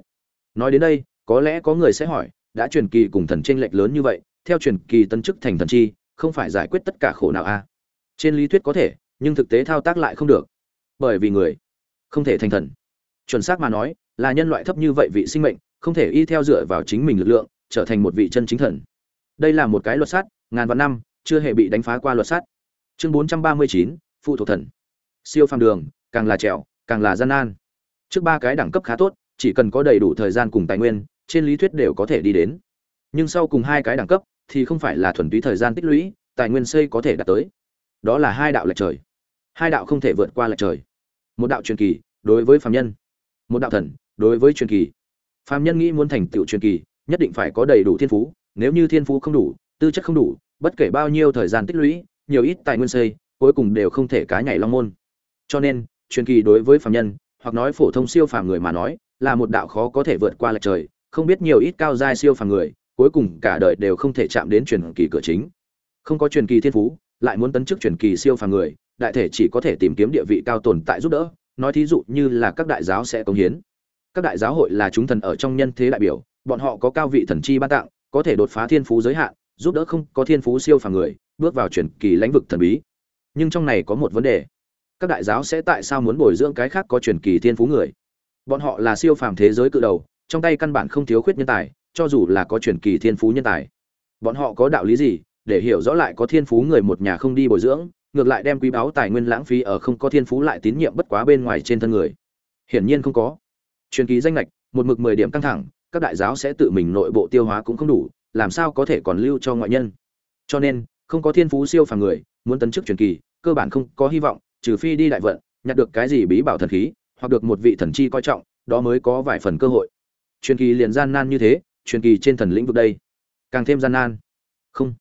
Nói đến đây, có lẽ có người sẽ hỏi, đã truyền kỳ cùng thần tranh lệch lớn như vậy, theo truyền kỳ tân chức thành thần chi, không phải giải quyết tất cả khổ nào a à? trên lý thuyết có thể, nhưng thực tế thao tác lại không được. Bởi vì người không thể thành thần. Chuẩn xác mà nói, là nhân loại thấp như vậy vị sinh mệnh, không thể y theo dựa vào chính mình lực lượng, trở thành một vị chân chính thần. Đây là một cái luật sắt ngàn vạn năm, chưa hề bị đánh phá qua luật sắt chương bốn trăm ba mươi chín, phụ thuộc thần. Siêu phàm đường, càng là trèo, càng là gian nan trước ba cái đẳng cấp khá tốt, chỉ cần có đầy đủ thời gian cùng tài nguyên, trên lý thuyết đều có thể đi đến. Nhưng sau cùng hai cái đẳng cấp thì không phải là thuần túy thời gian tích lũy, tài nguyên xây có thể đạt tới. Đó là hai đạo lệch trời. Hai đạo không thể vượt qua lệch trời. Một đạo truyền kỳ đối với phàm nhân. Một đạo thần đối với truyền kỳ. Phàm nhân nghĩ muốn thành tựu truyền kỳ, nhất định phải có đầy đủ thiên phú. Nếu như thiên phú không đủ, tư chất không đủ, bất kể bao nhiêu thời gian tích lũy, nhiều ít tài nguyên xây, cuối cùng đều không thể cá nhảy long môn. Cho nên, truyền kỳ đối với phàm nhân hoặc nói phổ thông siêu phàm người mà nói, là một đạo khó có thể vượt qua lệch trời, không biết nhiều ít cao giai siêu phàm người, cuối cùng cả đời đều không thể chạm đến truyền kỳ cửa chính. Không có truyền kỳ thiên phú, lại muốn tấn chức truyền kỳ siêu phàm người, đại thể chỉ có thể tìm kiếm địa vị cao tồn tại giúp đỡ, nói thí dụ như là các đại giáo sẽ công hiến. Các đại giáo hội là chúng thần ở trong nhân thế đại biểu, bọn họ có cao vị thần chi ban tặng, có thể đột phá thiên phú giới hạn, giúp đỡ không có thiên phú siêu phàm người, bước vào truyền kỳ lãnh vực thần bí. Nhưng trong này có một vấn đề các đại giáo sẽ tại sao muốn bồi dưỡng cái khác có truyền kỳ thiên phú người? Bọn họ là siêu phàm thế giới cự đầu, trong tay căn bản không thiếu khuyết nhân tài, cho dù là có truyền kỳ thiên phú nhân tài. Bọn họ có đạo lý gì, để hiểu rõ lại có thiên phú người một nhà không đi bồi dưỡng, ngược lại đem quý báu tài nguyên lãng phí ở không có thiên phú lại tín nhiệm bất quá bên ngoài trên thân người? Hiển nhiên không có. Truyền kỳ danh lệch, một mực mười điểm căng thẳng, các đại giáo sẽ tự mình nội bộ tiêu hóa cũng không đủ, làm sao có thể còn lưu cho ngoại nhân? Cho nên, không có thiên phú siêu phàm người, muốn tấn chức truyền kỳ, cơ bản không có hy vọng trừ phi đi đại vận, nhặt được cái gì bí bảo thần khí, hoặc được một vị thần chi coi trọng, đó mới có vài phần cơ hội. Truyền kỳ liền gian nan như thế, truyền kỳ trên thần lĩnh vực đây. Càng thêm gian nan. Không.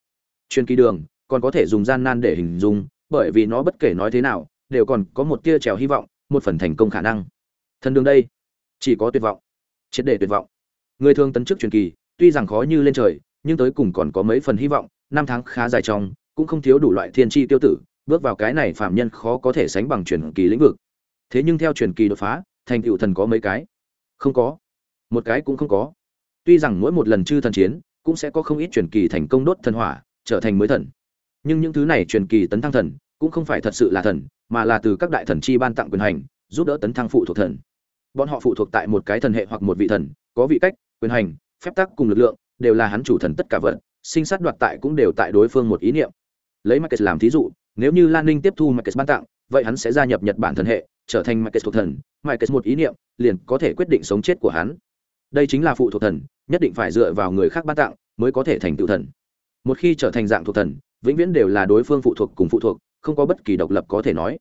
Truyền kỳ đường, còn có thể dùng gian nan để hình dung, bởi vì nó bất kể nói thế nào, đều còn có một tia trèo hy vọng, một phần thành công khả năng. Thần đường đây, chỉ có tuyệt vọng. Triệt để tuyệt vọng. Người thường tấn chức truyền kỳ, tuy rằng khó như lên trời, nhưng tới cùng còn có mấy phần hy vọng, năm tháng khá dài trong, cũng không thiếu đủ loại thiên chi tiêu tử bước vào cái này phạm nhân khó có thể sánh bằng truyền kỳ lĩnh vực. Thế nhưng theo truyền kỳ đột phá, thành tựu thần có mấy cái? Không có. Một cái cũng không có. Tuy rằng mỗi một lần chư thần chiến, cũng sẽ có không ít truyền kỳ thành công đốt thần hỏa, trở thành mới thần. Nhưng những thứ này truyền kỳ tấn thăng thần, cũng không phải thật sự là thần, mà là từ các đại thần chi ban tặng quyền hành, giúp đỡ tấn thăng phụ thuộc thần. Bọn họ phụ thuộc tại một cái thần hệ hoặc một vị thần, có vị cách, quyền hành, phép tắc cùng lực lượng, đều là hắn chủ thần tất cả vật, sinh sát đoạt tại cũng đều tại đối phương một ý niệm. Lấy Marcus làm thí dụ nếu như Lan Ninh tiếp thu Marcus ban tặng, vậy hắn sẽ gia nhập Nhật Bản thần hệ, trở thành Marcus thuộc thần. Marcus một ý niệm, liền có thể quyết định sống chết của hắn. Đây chính là phụ thuộc thần, nhất định phải dựa vào người khác ban tặng mới có thể thành tựu thần. Một khi trở thành dạng thuộc thần, vĩnh viễn đều là đối phương phụ thuộc cùng phụ thuộc, không có bất kỳ độc lập có thể nói.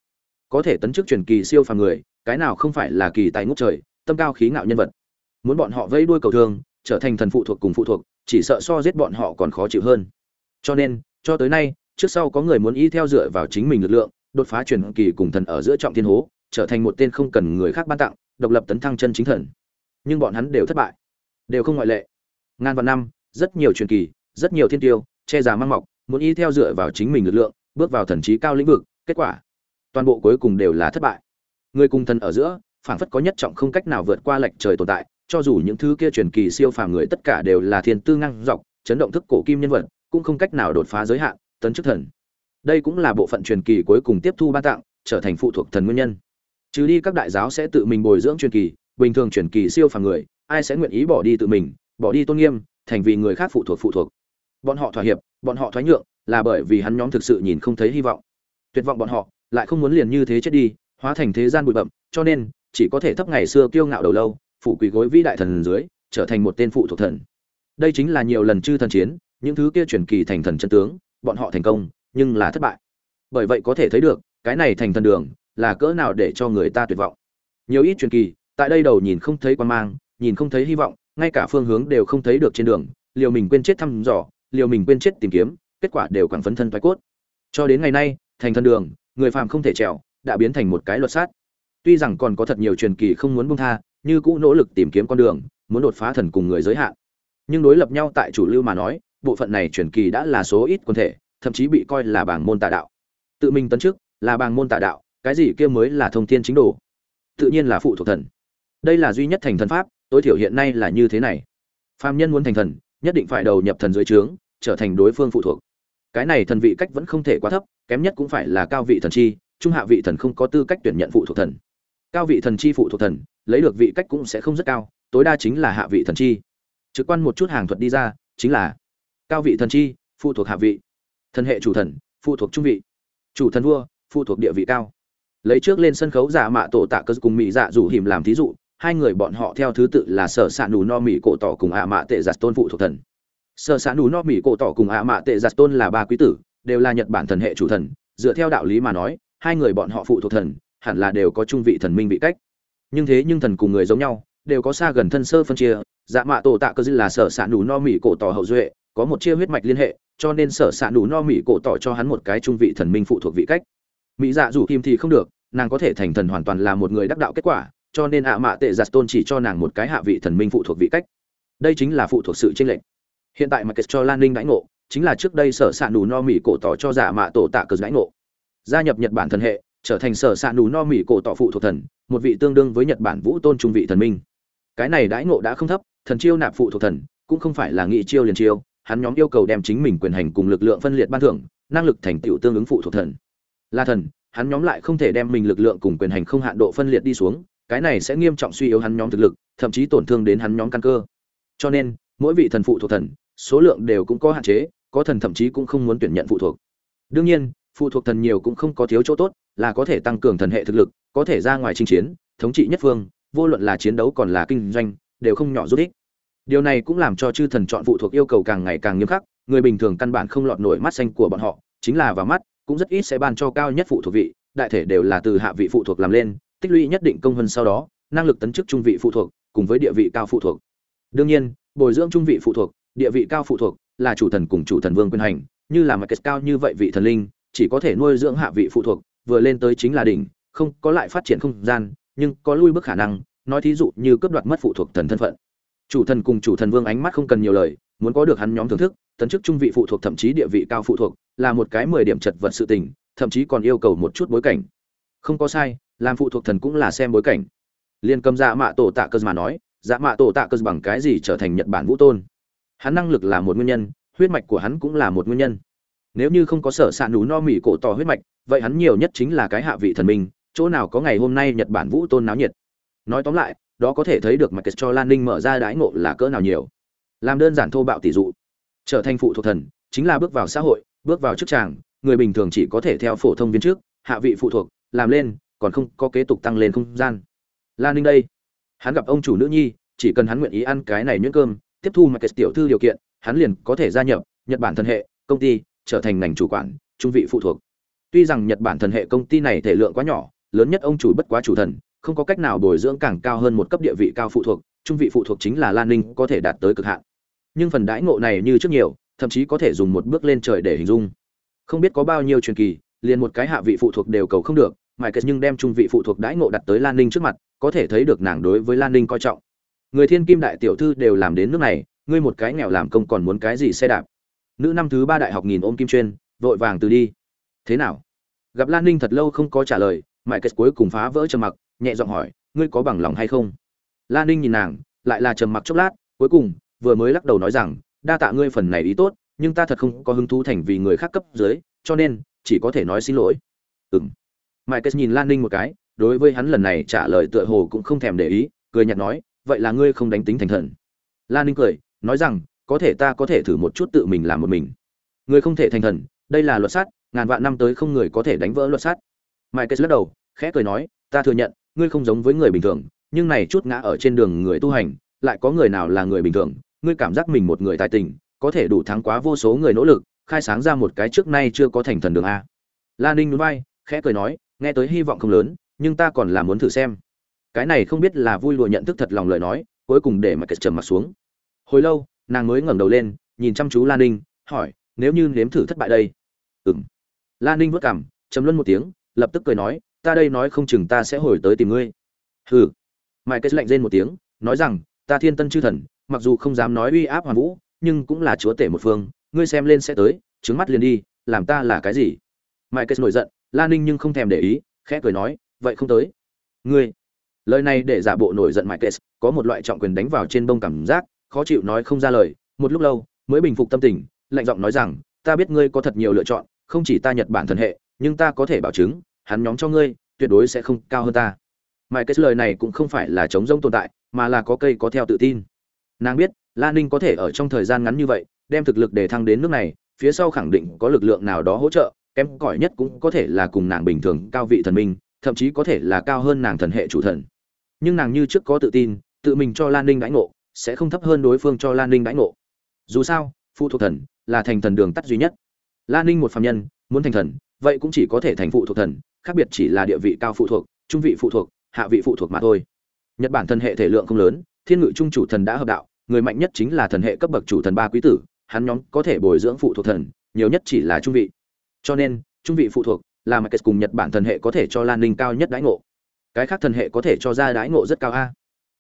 Có thể tấn chức truyền kỳ siêu phàm người, cái nào không phải là kỳ tài ngút trời, tâm cao khí ngạo nhân vật. Muốn bọn họ vây đuôi cầu thương, trở thành thần phụ thuộc cùng phụ thuộc, chỉ sợ so giết bọn họ còn khó chịu hơn. Cho nên, cho tới nay trước sau có người muốn y theo dựa vào chính mình lực lượng, đột phá truyền kỳ cùng thần ở giữa trọng thiên hố, trở thành một tên không cần người khác ban tặng, độc lập tấn thăng chân chính thần. Nhưng bọn hắn đều thất bại, đều không ngoại lệ. Ngàn vạn năm, rất nhiều truyền kỳ, rất nhiều thiên tiêu, che già mang mọc, muốn y theo dựa vào chính mình lực lượng, bước vào thần trí cao lĩnh vực, kết quả, toàn bộ cuối cùng đều là thất bại. Người cùng thần ở giữa, phảng phất có nhất trọng không cách nào vượt qua lệch trời tồn tại, cho dù những thứ kia truyền kỳ siêu phàm người tất cả đều là thiên tư ngang dọc, chấn động thức cổ kim nhân vật, cũng không cách nào đột phá giới hạn tấn chức thần. Đây cũng là bộ phận truyền kỳ cuối cùng tiếp thu ban tặng, trở thành phụ thuộc thần nguyên nhân. Trừ đi các đại giáo sẽ tự mình bồi dưỡng truyền kỳ, bình thường truyền kỳ siêu phàm người, ai sẽ nguyện ý bỏ đi tự mình, bỏ đi tôn nghiêm, thành vì người khác phụ thuộc phụ thuộc. Bọn họ thỏa hiệp, bọn họ thoái nhượng, là bởi vì hắn nhóm thực sự nhìn không thấy hy vọng. Tuyệt vọng bọn họ, lại không muốn liền như thế chết đi, hóa thành thế gian bụi bậm cho nên, chỉ có thể thấp ngày xưa kiêu ngạo đầu lâu phụ quỳ gối vĩ đại thần dưới, trở thành một tên phụ thuộc thần. Đây chính là nhiều lần chư thần chiến, những thứ kia truyền kỳ thành thần chân tướng bọn họ thành công, nhưng là thất bại. Bởi vậy có thể thấy được, cái này thành thần đường là cỡ nào để cho người ta tuyệt vọng. Nhiều ít truyền kỳ, tại đây đầu nhìn không thấy quan mang, nhìn không thấy hy vọng, ngay cả phương hướng đều không thấy được trên đường, liều mình quên chết thăm dò, liều mình quên chết tìm kiếm, kết quả đều càng phấn thân thoái cốt. Cho đến ngày nay, thành thần đường, người phàm không thể trèo, đã biến thành một cái luật sát. Tuy rằng còn có thật nhiều truyền kỳ không muốn buông tha, như cũ nỗ lực tìm kiếm con đường, muốn đột phá thần cùng người giới hạn. Nhưng đối lập nhau tại chủ lưu mà nói bộ phận này truyền kỳ đã là số ít quân thể, thậm chí bị coi là bảng môn tà đạo. Tự mình tấn trước là bảng môn tà đạo, cái gì kia mới là thông thiên chính đồ? Tự nhiên là phụ thuộc thần. Đây là duy nhất thành thần pháp, tối thiểu hiện nay là như thế này. Phàm nhân muốn thành thần, nhất định phải đầu nhập thần dưới trướng, trở thành đối phương phụ thuộc. Cái này thần vị cách vẫn không thể quá thấp, kém nhất cũng phải là cao vị thần chi, trung hạ vị thần không có tư cách tuyển nhận phụ thuộc thần. Cao vị thần chi phụ thuộc thần, lấy được vị cách cũng sẽ không rất cao, tối đa chính là hạ vị thần chi. Trực quan một chút hàng thuật đi ra, chính là cao vị thần chi, phụ thuộc hạ vị. Thần hệ chủ thần, phụ thuộc trung vị. Chủ thần vua, phụ thuộc địa vị cao. Lấy trước lên sân khấu giả mạ tổ tạ cơ cùng mỹ dạ rủ hiểm làm thí dụ, hai người bọn họ theo thứ tự là sở s ạ nù no mỹ cổ tỏ cùng ạ mạ tệ giặt tôn phụ thuộc thần. Sở s ạ nù no mỹ cổ tỏ cùng ạ mạ tệ giặt tôn là ba quý tử, đều là nhật bản thần hệ chủ thần. Dựa theo đạo lý mà nói, hai người bọn họ phụ thuộc thần, hẳn là đều có trung vị thần minh vị cách. Nhưng thế nhưng thần cùng người giống nhau, đều có xa gần thân sơ phân chia. Dạ mạ tổ tạ cơ dư là sở s ạ nù no mỹ cổ tỏ hậu duệ có một chia huyết mạch liên hệ, cho nên sở s ạ nụ no mỹ cổ tỏ cho hắn một cái trung vị thần minh phụ thuộc vị cách. Mỹ dạ dù kim thì không được, nàng có thể thành thần hoàn toàn là một người đắc đạo kết quả, cho nên ạ mạ tệ giặt tôn chỉ cho nàng một cái hạ vị thần minh phụ thuộc vị cách. Đây chính là phụ thuộc sự tranh lệch. Hiện tại mà kết cho lan ninh đãi ngộ, chính là trước đây sở s ạ nù no mỹ cổ tỏ cho giả mạ tổ tạ cờ đãi ngộ. Gia nhập nhật bản thần hệ, trở thành sở s ạ nù no mỹ cổ tỏ phụ thuộc thần, một vị tương đương với nhật bản vũ tôn trung vị thần minh. Cái này đãi ngộ đã không thấp, thần chiêu nạp phụ thuộc thần, cũng không phải là nghị chiêu liền chiêu hắn nhóm yêu cầu đem chính mình quyền hành cùng lực lượng phân liệt ban thưởng, năng lực thành tựu tương ứng phụ thuộc thần. Là thần, hắn nhóm lại không thể đem mình lực lượng cùng quyền hành không hạn độ phân liệt đi xuống, cái này sẽ nghiêm trọng suy yếu hắn nhóm thực lực, thậm chí tổn thương đến hắn nhóm căn cơ. Cho nên, mỗi vị thần phụ thuộc thần, số lượng đều cũng có hạn chế, có thần thậm chí cũng không muốn tuyển nhận phụ thuộc. Đương nhiên, phụ thuộc thần nhiều cũng không có thiếu chỗ tốt, là có thể tăng cường thần hệ thực lực, có thể ra ngoài chinh chiến, thống trị nhất phương, vô luận là chiến đấu còn là kinh doanh, đều không nhỏ rút ích điều này cũng làm cho chư thần chọn phụ thuộc yêu cầu càng ngày càng nghiêm khắc, người bình thường căn bản không lọt nổi mắt xanh của bọn họ, chính là vào mắt, cũng rất ít sẽ ban cho cao nhất phụ thuộc vị, đại thể đều là từ hạ vị phụ thuộc làm lên, tích lũy nhất định công hơn sau đó, năng lực tấn chức trung vị phụ thuộc, cùng với địa vị cao phụ thuộc. Đương nhiên, bồi dưỡng trung vị phụ thuộc, địa vị cao phụ thuộc là chủ thần cùng chủ thần vương quyền hành, như là mặt kết cao như vậy vị thần linh, chỉ có thể nuôi dưỡng hạ vị phụ thuộc, vừa lên tới chính là đỉnh, không có lại phát triển không gian, nhưng có lui bước khả năng, nói thí dụ như cướp đoạt mất phụ thuộc thần thân phận chủ thần cùng chủ thần vương ánh mắt không cần nhiều lời, muốn có được hắn nhóm thưởng thức, tấn chức trung vị phụ thuộc thậm chí địa vị cao phụ thuộc, là một cái mười điểm chật vật sự tình, thậm chí còn yêu cầu một chút bối cảnh. Không có sai, làm phụ thuộc thần cũng là xem bối cảnh. Liên cầm dạ mạ tổ tạ cơ mà nói dạ mạ tổ tạ cơ bằng cái gì trở thành nhật bản vũ tôn? Hắn năng lực là một nguyên nhân, huyết mạch của hắn cũng là một nguyên nhân. Nếu như không có sở s ạ nú no mỹ cổ tỏ huyết mạch, vậy hắn nhiều nhất chính là cái hạ vị thần minh, chỗ nào có ngày hôm nay nhật bản vũ tôn náo nhiệt? Nói tóm lại đó có thể thấy được mặt cho lan ninh mở ra đái ngộ là cỡ nào nhiều. Làm đơn giản thô bạo tỷ dụ. Trở thành phụ thuộc thần, chính là bước vào xã hội, bước vào chức tràng, người bình thường chỉ có thể theo phổ thông viên trước, hạ vị phụ thuộc, làm lên, còn không có kế tục tăng lên không gian. Lan ninh đây, hắn gặp ông chủ nữ nhi, chỉ cần hắn nguyện ý ăn cái này nhuyễn cơm, tiếp thu mặt tiểu thư điều kiện, hắn liền có thể gia nhập nhật bản thần hệ, công ty, trở thành ngành chủ quản, trung vị phụ thuộc. Tuy rằng nhật bản thần hệ công ty này thể lượng quá nhỏ, lớn nhất ông chủ bất quá chủ thần không có cách nào bồi dưỡng càng cao hơn một cấp địa vị cao phụ thuộc, trung vị phụ thuộc chính là lan ninh có thể đạt tới cực hạn. Nhưng phần đãi ngộ này như trước nhiều, thậm chí có thể dùng một bước lên trời để hình dung. Không biết có bao nhiêu truyền kỳ, liền một cái hạ vị phụ thuộc đều cầu không được, mãi kết nhưng đem trung vị phụ thuộc đãi ngộ đặt tới lan ninh trước mặt, có thể thấy được nàng đối với lan ninh coi trọng. Người thiên kim đại tiểu thư đều làm đến nước này, ngươi một cái nghèo làm công còn muốn cái gì xe đạp? Nữ năm thứ ba đại học nghìn ôm kim chuyên, vội vàng từ đi. Thế nào? Gặp lan ninh thật lâu không có trả lời, mãi kết cuối cùng phá vỡ trầm mặc nhẹ giọng hỏi, ngươi có bằng lòng hay không? Lan ninh nhìn nàng, lại là trầm mặc chốc lát, cuối cùng, vừa mới lắc đầu nói rằng, đa tạ ngươi phần này ý tốt, nhưng ta thật không có hứng thú thành vì người khác cấp dưới, cho nên, chỉ có thể nói xin lỗi. Ừ m mike nhìn lan ninh một cái, đối với hắn lần này trả lời tựa hồ cũng không thèm để ý, cười nhạt nói, vậy là ngươi không đánh tính thành thần. Lan ninh cười, nói rằng, có thể ta có thể thử một chút tự mình làm một mình. Người không thể thành thần, đây là luật sát ngàn vạn năm tới không người có thể đánh vỡ luật sát mike lắc đầu, khẽ cười nói, ta thừa nhận ngươi không giống với người bình thường, nhưng này chút ngã ở trên đường người tu hành, lại có người nào là người bình thường, ngươi cảm giác mình một người tài tình, có thể đủ thắng quá vô số người nỗ lực, khai sáng ra một cái trước nay chưa có thành thần đường a. La ninh núi bay khẽ cười nói, nghe tới hy vọng không lớn, nhưng ta còn là muốn thử xem. Cái này không biết là vui lụa nhận thức thật lòng lời nói, cuối cùng để mà kẹt trầm mặt xuống. Hồi lâu, nàng mới ngẩng đầu lên, nhìn chăm chú lan ninh, hỏi, nếu như nếm thử thất bại đây? Ừng lan ninh vất cảm chấm luân một tiếng, lập tức cười nói ta đây nói không chừng ta sẽ hồi tới tìm ngươi. Hừ. Mãi kết lạnh rên một tiếng, nói rằng, ta thiên tân chư thần, mặc dù không dám nói uy áp hoàn vũ, nhưng cũng là chúa tể một phương, ngươi xem lên sẽ tới, trứng mắt liền đi, làm ta là cái gì? Mãi kết nổi giận lan ninh nhưng không thèm để ý, khẽ cười nói, vậy không tới. Ngươi. Lời này để giả bộ nổi giận mãi kết có một loại trọng quyền đánh vào trên bông cảm giác, khó chịu nói không ra lời, một lúc lâu, mới bình phục tâm tình, lạnh giọng nói rằng, ta biết ngươi có thật nhiều lựa chọn, không chỉ ta nhật bản thần hệ, nhưng ta có thể bảo chứng hắn nhóm cho ngươi, tuyệt đối sẽ không cao hơn ta. Mãi cái lời này cũng không phải là chống rông tồn tại, mà là có cây có theo tự tin. Nàng biết lan ninh có thể ở trong thời gian ngắn như vậy, đem thực lực để thăng đến nước này, phía sau khẳng định có lực lượng nào đó hỗ trợ, kém cỏi nhất cũng có thể là cùng nàng bình thường cao vị thần minh, thậm chí có thể là cao hơn nàng thần hệ chủ thần. Nhưng nàng như trước có tự tin, tự mình cho lan ninh đãi ngộ, sẽ không thấp hơn đối phương cho lan ninh đãi ngộ. Dù sao, phụ thuộc thần là thành thần đường tắt duy nhất. Lan ninh một phạm nhân, muốn thành thần, vậy cũng chỉ có thể thành phụ thuộc thần khác biệt chỉ là địa vị cao phụ thuộc, trung vị phụ thuộc, hạ vị phụ thuộc mà thôi. Nhật bản thần hệ thể lượng không lớn, thiên ngự trung chủ thần đã hợp đạo, người mạnh nhất chính là thần hệ cấp bậc chủ thần ba quý tử, hắn nhóm có thể bồi dưỡng phụ thuộc thần, nhiều nhất chỉ là trung vị. Cho nên, trung vị phụ thuộc là mà kết cùng nhật bản thần hệ có thể cho lan ninh cao nhất đãi ngộ. Cái khác thần hệ có thể cho ra đãi ngộ rất cao a.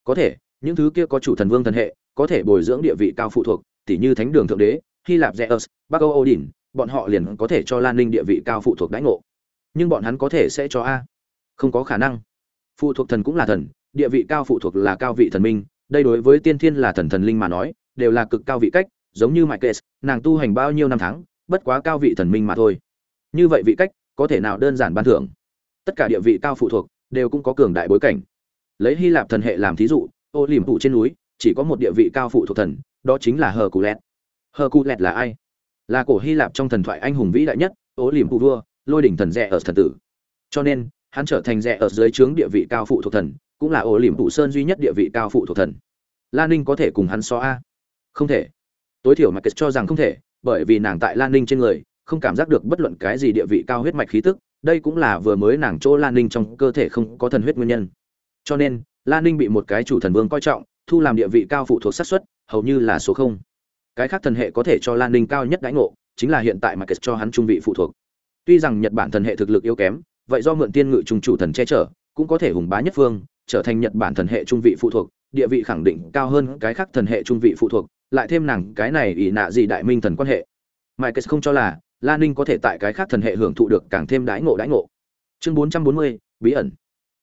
Có thể, những thứ kia có chủ thần vương thần hệ, có thể bồi dưỡng địa vị cao phụ thuộc tỷ như thánh đường thượng đế, hy lạp zeus, bắc âu odin, bọn họ liền có thể cho lan ninh địa vị cao phụ thuộc đãi ngộ nhưng bọn hắn có thể sẽ cho a. Không có khả năng. Phụ thuộc thần cũng là thần, địa vị cao phụ thuộc là cao vị thần minh, đây đối với tiên thiên là thần thần linh mà nói, đều là cực cao vị cách, giống như mike case nàng tu hành bao nhiêu năm tháng, bất quá cao vị thần minh mà thôi. Như vậy vị cách, có thể nào đơn giản ban thưởng? Tất cả địa vị cao phụ thuộc, đều cũng có cường đại bối cảnh. Lấy hy lạp thần hệ làm thí dụ, ô liềm phụ trên núi, chỉ có một địa vị cao phụ thuộc thần, đó chính là hờ cù lẹt hờ cù lẹt là ai? Là cổ hy lạp trong thần thoại anh hùng vĩ đại nhất, ô liềm phụ vua lôi đỉnh thần rẽ ở thần tử. Cho nên, hắn trở thành rẽ ở dưới trướng địa vị cao phụ thuộc thần, cũng là ổ liềm thủ sơn duy nhất địa vị cao phụ thuộc thần. Lan ninh có thể cùng hắn so a? Không thể. Tối thiểu mà kết cho rằng không thể, bởi vì nàng tại lan ninh trên người, không cảm giác được bất luận cái gì địa vị cao huyết mạch khí tức, đây cũng là vừa mới nàng chỗ lan ninh trong cơ thể không có thần huyết nguyên nhân. Cho nên lan ninh bị một cái chủ thần vương coi trọng, thu làm địa vị cao phụ thuộc sát xuất hầu như là số không. Cái khác thần hệ có thể cho lan ninh cao nhất đãi ngộ, chính là hiện tại mà kết cho hắn trung vị phụ thuộc tuy rằng nhật bản thần hệ thực lực yếu kém, vậy do mượn tiên ngự trung chủ thần che chở, cũng có thể hùng bá nhất phương, trở thành nhật bản thần hệ trung vị phụ thuộc, địa vị khẳng định cao hơn cái khác thần hệ trung vị phụ thuộc, lại thêm nàng cái này ỷ nạ gì đại minh thần quan hệ. Mike không cho là, la ninh có thể tại cái khác thần hệ hưởng thụ được càng thêm đãi ngộ đãi ngộ. Chương bốn trăm bốn mươi, bí ẩn.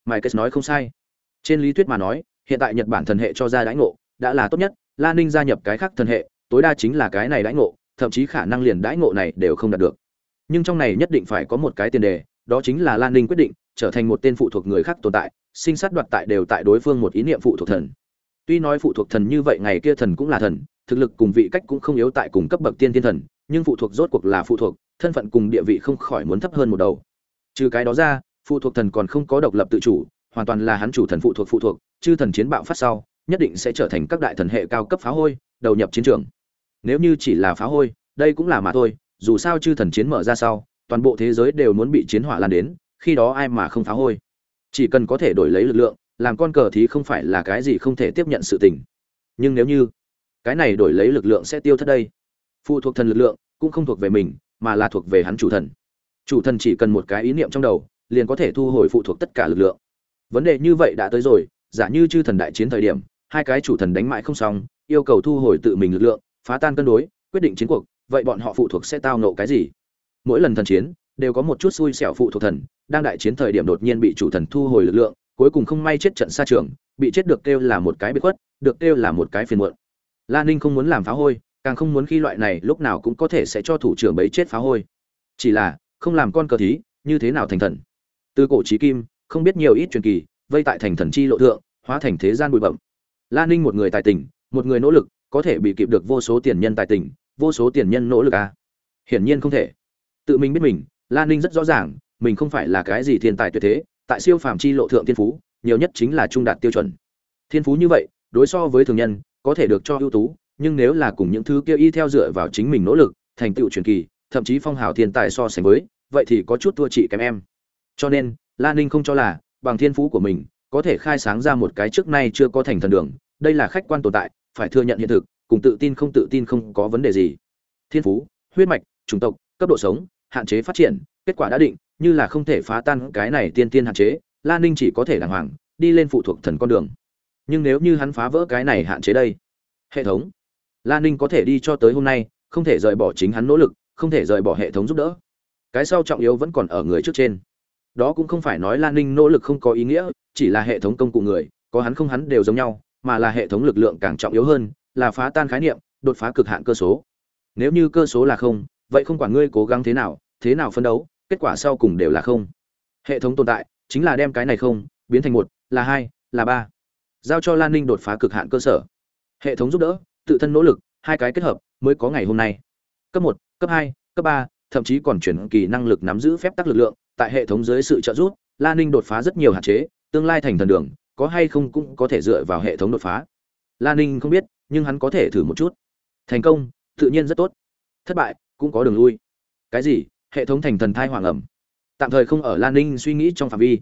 Mike nói không sai. Trên lý thuyết mà nói, hiện tại nhật bản thần hệ cho ra đãi ngộ, đã là tốt nhất, la ninh gia nhập cái khác thần hệ, tối đa chính là cái này đãi ngộ, thậm chí khả năng liền đãi ngộ này đều không đạt được nhưng trong này nhất định phải có một cái tiền đề, đó chính là lan ninh quyết định trở thành một tên phụ thuộc người khác tồn tại, sinh sát đoạt tại đều tại đối phương một ý niệm phụ thuộc thần. Tuy nói phụ thuộc thần như vậy ngày kia thần cũng là thần, thực lực cùng vị cách cũng không yếu tại cùng cấp bậc tiên thiên thần, nhưng phụ thuộc rốt cuộc là phụ thuộc, thân phận cùng địa vị không khỏi muốn thấp hơn một đầu. Trừ cái đó ra, phụ thuộc thần còn không có độc lập tự chủ, hoàn toàn là hắn chủ thần phụ thuộc phụ thuộc, chư thần chiến bạo phát sau, nhất định sẽ trở thành các đại thần hệ cao cấp phá hôi, đầu nhập chiến trường. Nếu như chỉ là phá hôi, đây cũng là mà thôi dù sao chư thần chiến mở ra sau, toàn bộ thế giới đều muốn bị chiến hỏa lan đến, khi đó ai mà không phá hôi. Chỉ cần có thể đổi lấy lực lượng, làm con cờ thì không phải là cái gì không thể tiếp nhận sự tình. Nhưng nếu như cái này đổi lấy lực lượng sẽ tiêu thất đây, phụ thuộc thần lực lượng cũng không thuộc về mình, mà là thuộc về hắn chủ thần. Chủ thần chỉ cần một cái ý niệm trong đầu, liền có thể thu hồi phụ thuộc tất cả lực lượng. Vấn đề như vậy đã tới rồi, giả như chư thần đại chiến thời điểm, hai cái chủ thần đánh mãi không xong, yêu cầu thu hồi tự mình lực lượng, phá tan cân đối, quyết định chiến cuộc vậy bọn họ phụ thuộc sẽ tao nộ cái gì? Mỗi lần thần chiến, đều có một chút xui xẻo phụ thuộc thần, đang đại chiến thời điểm đột nhiên bị chủ thần thu hồi lực lượng, cuối cùng không may chết trận xa trường, bị chết được kêu là một cái bị khuất, được kêu là một cái phiền muộn. La ninh không muốn làm phá hôi, càng không muốn khi loại này lúc nào cũng có thể sẽ cho thủ trưởng bấy chết phá hôi. Chỉ là, không làm con cờ thí, như thế nào thành thần? Từ cổ trí kim, không biết nhiều ít truyền kỳ, vây tại thành thần chi lộ thượng, hóa thành thế gian bụi bẩm la ninh một người tài tình, một người nỗ lực, có thể bị kịp được vô số tiền nhân tài tình vô số tiền nhân nỗ lực à. Hiển nhiên không thể. Tự mình biết mình Lan ninh rất rõ ràng, mình không phải là cái gì thiên tài tuyệt thế, tại siêu phàm chi lộ thượng thiên phú, nhiều nhất chính là trung đạt tiêu chuẩn. Thiên phú như vậy, đối so với thường nhân, có thể được cho ưu tú, nhưng nếu là cùng những thứ kia y theo dựa vào chính mình nỗ lực, thành tựu truyền kỳ, thậm chí phong hào thiên tài so sánh với, vậy thì có chút thua chị kém em. Cho nên Lan ninh không cho là, bằng thiên phú của mình, có thể khai sáng ra một cái trước nay chưa có thành thần đường, đây là khách quan tồn tại, phải thừa nhận hiện thực cùng tự tin không tự tin không có vấn đề gì. Thiên phú, huyết mạch, chủng tộc, cấp độ sống, hạn chế phát triển, kết quả đã định, như là không thể phá tan cái này tiên tiên hạn chế, la ninh chỉ có thể đàng hoàng, đi lên phụ thuộc thần con đường. Nhưng nếu như hắn phá vỡ cái này hạn chế đây, hệ thống, la ninh có thể đi cho tới hôm nay, không thể rời bỏ chính hắn nỗ lực, không thể rời bỏ hệ thống giúp đỡ. Cái sau trọng yếu vẫn còn ở người trước trên. Đó cũng không phải nói lan ninh nỗ lực không có ý nghĩa, chỉ là hệ thống công cụ người, có hắn không hắn đều giống nhau, mà là hệ thống lực lượng càng trọng yếu hơn là phá tan khái niệm, đột phá cực hạn cơ số. Nếu như cơ số là không, vậy không quản ngươi cố gắng thế nào thế nào phấn đấu, kết quả sau cùng đều là không. Hệ thống tồn tại chính là đem cái này không biến thành một, là hai, là ba. Giao cho lan ninh đột phá cực hạn cơ sở. Hệ thống giúp đỡ, tự thân nỗ lực, hai cái kết hợp mới có ngày hôm nay. Cấp một, cấp hai, cấp ba, thậm chí còn chuyển kỳ năng lực nắm giữ phép tắc lực lượng, tại hệ thống dưới sự trợ giúp, Lan ninh đột phá rất nhiều hạn chế, tương lai thành thần đường, có hay không cũng có thể dựa vào hệ thống đột phá. Lan ninh không biết nhưng hắn có thể thử một chút. Thành công, tự nhiên rất tốt. Thất bại, cũng có đường lui. Cái gì? Hệ thống thành thần thai hoàng ẩm. Tạm thời không ở lan ninh suy nghĩ trong phạm vi.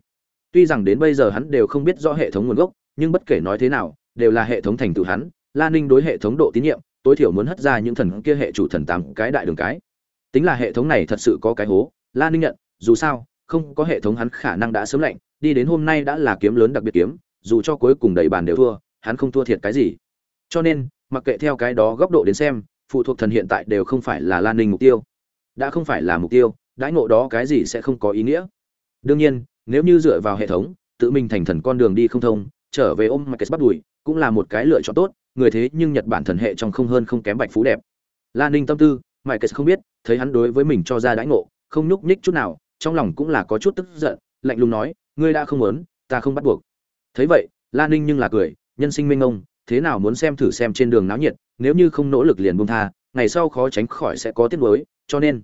Tuy rằng đến bây giờ hắn đều không biết rõ hệ thống nguồn gốc, nhưng bất kể nói thế nào, đều là hệ thống thành tựu hắn. Lan ninh đối hệ thống độ tín nhiệm, tối thiểu muốn hất ra những thần kia hệ chủ thần tám cái đại đường cái. Tính là hệ thống này thật sự có cái hố lan ninh nhận, dù sao, không có hệ thống hắn khả năng đã sớm lạnh, đi đến hôm nay đã là kiếm lớn đặc biệt kiếm, dù cho cuối cùng đầy bàn đều thua, hắn không thua thiệt cái gì cho nên, mặc kệ theo cái đó góc độ đến xem, phụ thuộc thần hiện tại đều không phải là lan ninh mục tiêu. Đã không phải là mục tiêu, đãi ngộ đó cái gì sẽ không có ý nghĩa. Đương nhiên, nếu như dựa vào hệ thống, tự mình thành thần con đường đi không thông, trở về ôm Marcus bắt đuổi cũng là một cái lựa chọn tốt, người thế nhưng nhật bản thần hệ trong không hơn không kém bạch phú đẹp. Lan ninh tâm tư Marcus không biết, thấy hắn đối với mình cho ra đãi ngộ, không nhúc nhích chút nào, trong lòng cũng là có chút tức giận, lạnh lùng nói, ngươi đã không muốn, ta không bắt buộc. Thấy vậy, lan ninh nhưng là cười, nhân sinh minh ông thế nào muốn xem thử xem trên đường náo nhiệt, nếu như không nỗ lực liền buông tha, ngày sau khó tránh khỏi sẽ có tiếc nuối, cho nên,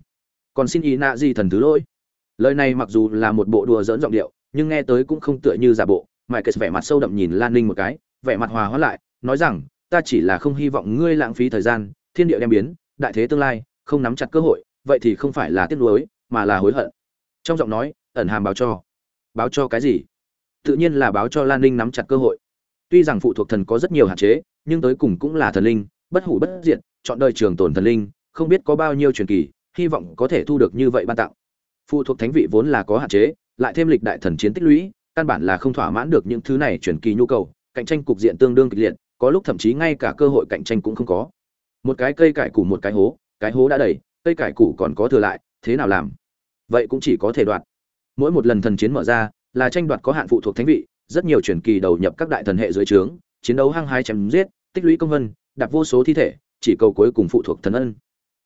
còn xin ý nạ gì thần thứ lỗi. Lời này mặc dù là một bộ đùa dỡn giọng điệu, nhưng nghe tới cũng không tựa như giả bộ mãi kệ vẻ mặt sâu đậm nhìn lan ninh một cái, vẻ mặt hòa hóa lại, nói rằng, ta chỉ là không hy vọng ngươi lãng phí thời gian, thiên địa đem biến, đại thế tương lai, không nắm chặt cơ hội, vậy thì không phải là tiếc nuối, mà là hối hận. Trong giọng nói, ẩn hàm báo cho. Báo cho cái gì? Tự nhiên là báo cho lan ninh nắm chặt cơ hội tuy rằng phụ thuộc thần có rất nhiều hạn chế, nhưng tới cùng cũng là thần linh, bất hủ bất diệt, chọn đời trường tồn thần linh, không biết có bao nhiêu truyền kỳ, hy vọng có thể thu được như vậy ban tặng. Phụ thuộc thánh vị vốn là có hạn chế, lại thêm lịch đại thần chiến tích lũy, căn bản là không thỏa mãn được những thứ này truyền kỳ nhu cầu, cạnh tranh cục diện tương đương kịch liệt, có lúc thậm chí ngay cả cơ hội cạnh tranh cũng không có. Một cái cây cải củ một cái hố cái hố đã đầy, cây cải củ còn có thừa lại, thế nào làm? Vậy cũng chỉ có thể đoạt. Mỗi một lần thần chiến mở ra, là tranh đoạt có hạn phụ thuộc thánh vị rất nhiều truyền kỳ đầu nhập các đại thần hệ dưới trướng, chiến đấu hăng hái chém giết, tích lũy công vân, đạp vô số thi thể, chỉ cầu cuối cùng phụ thuộc thần ân.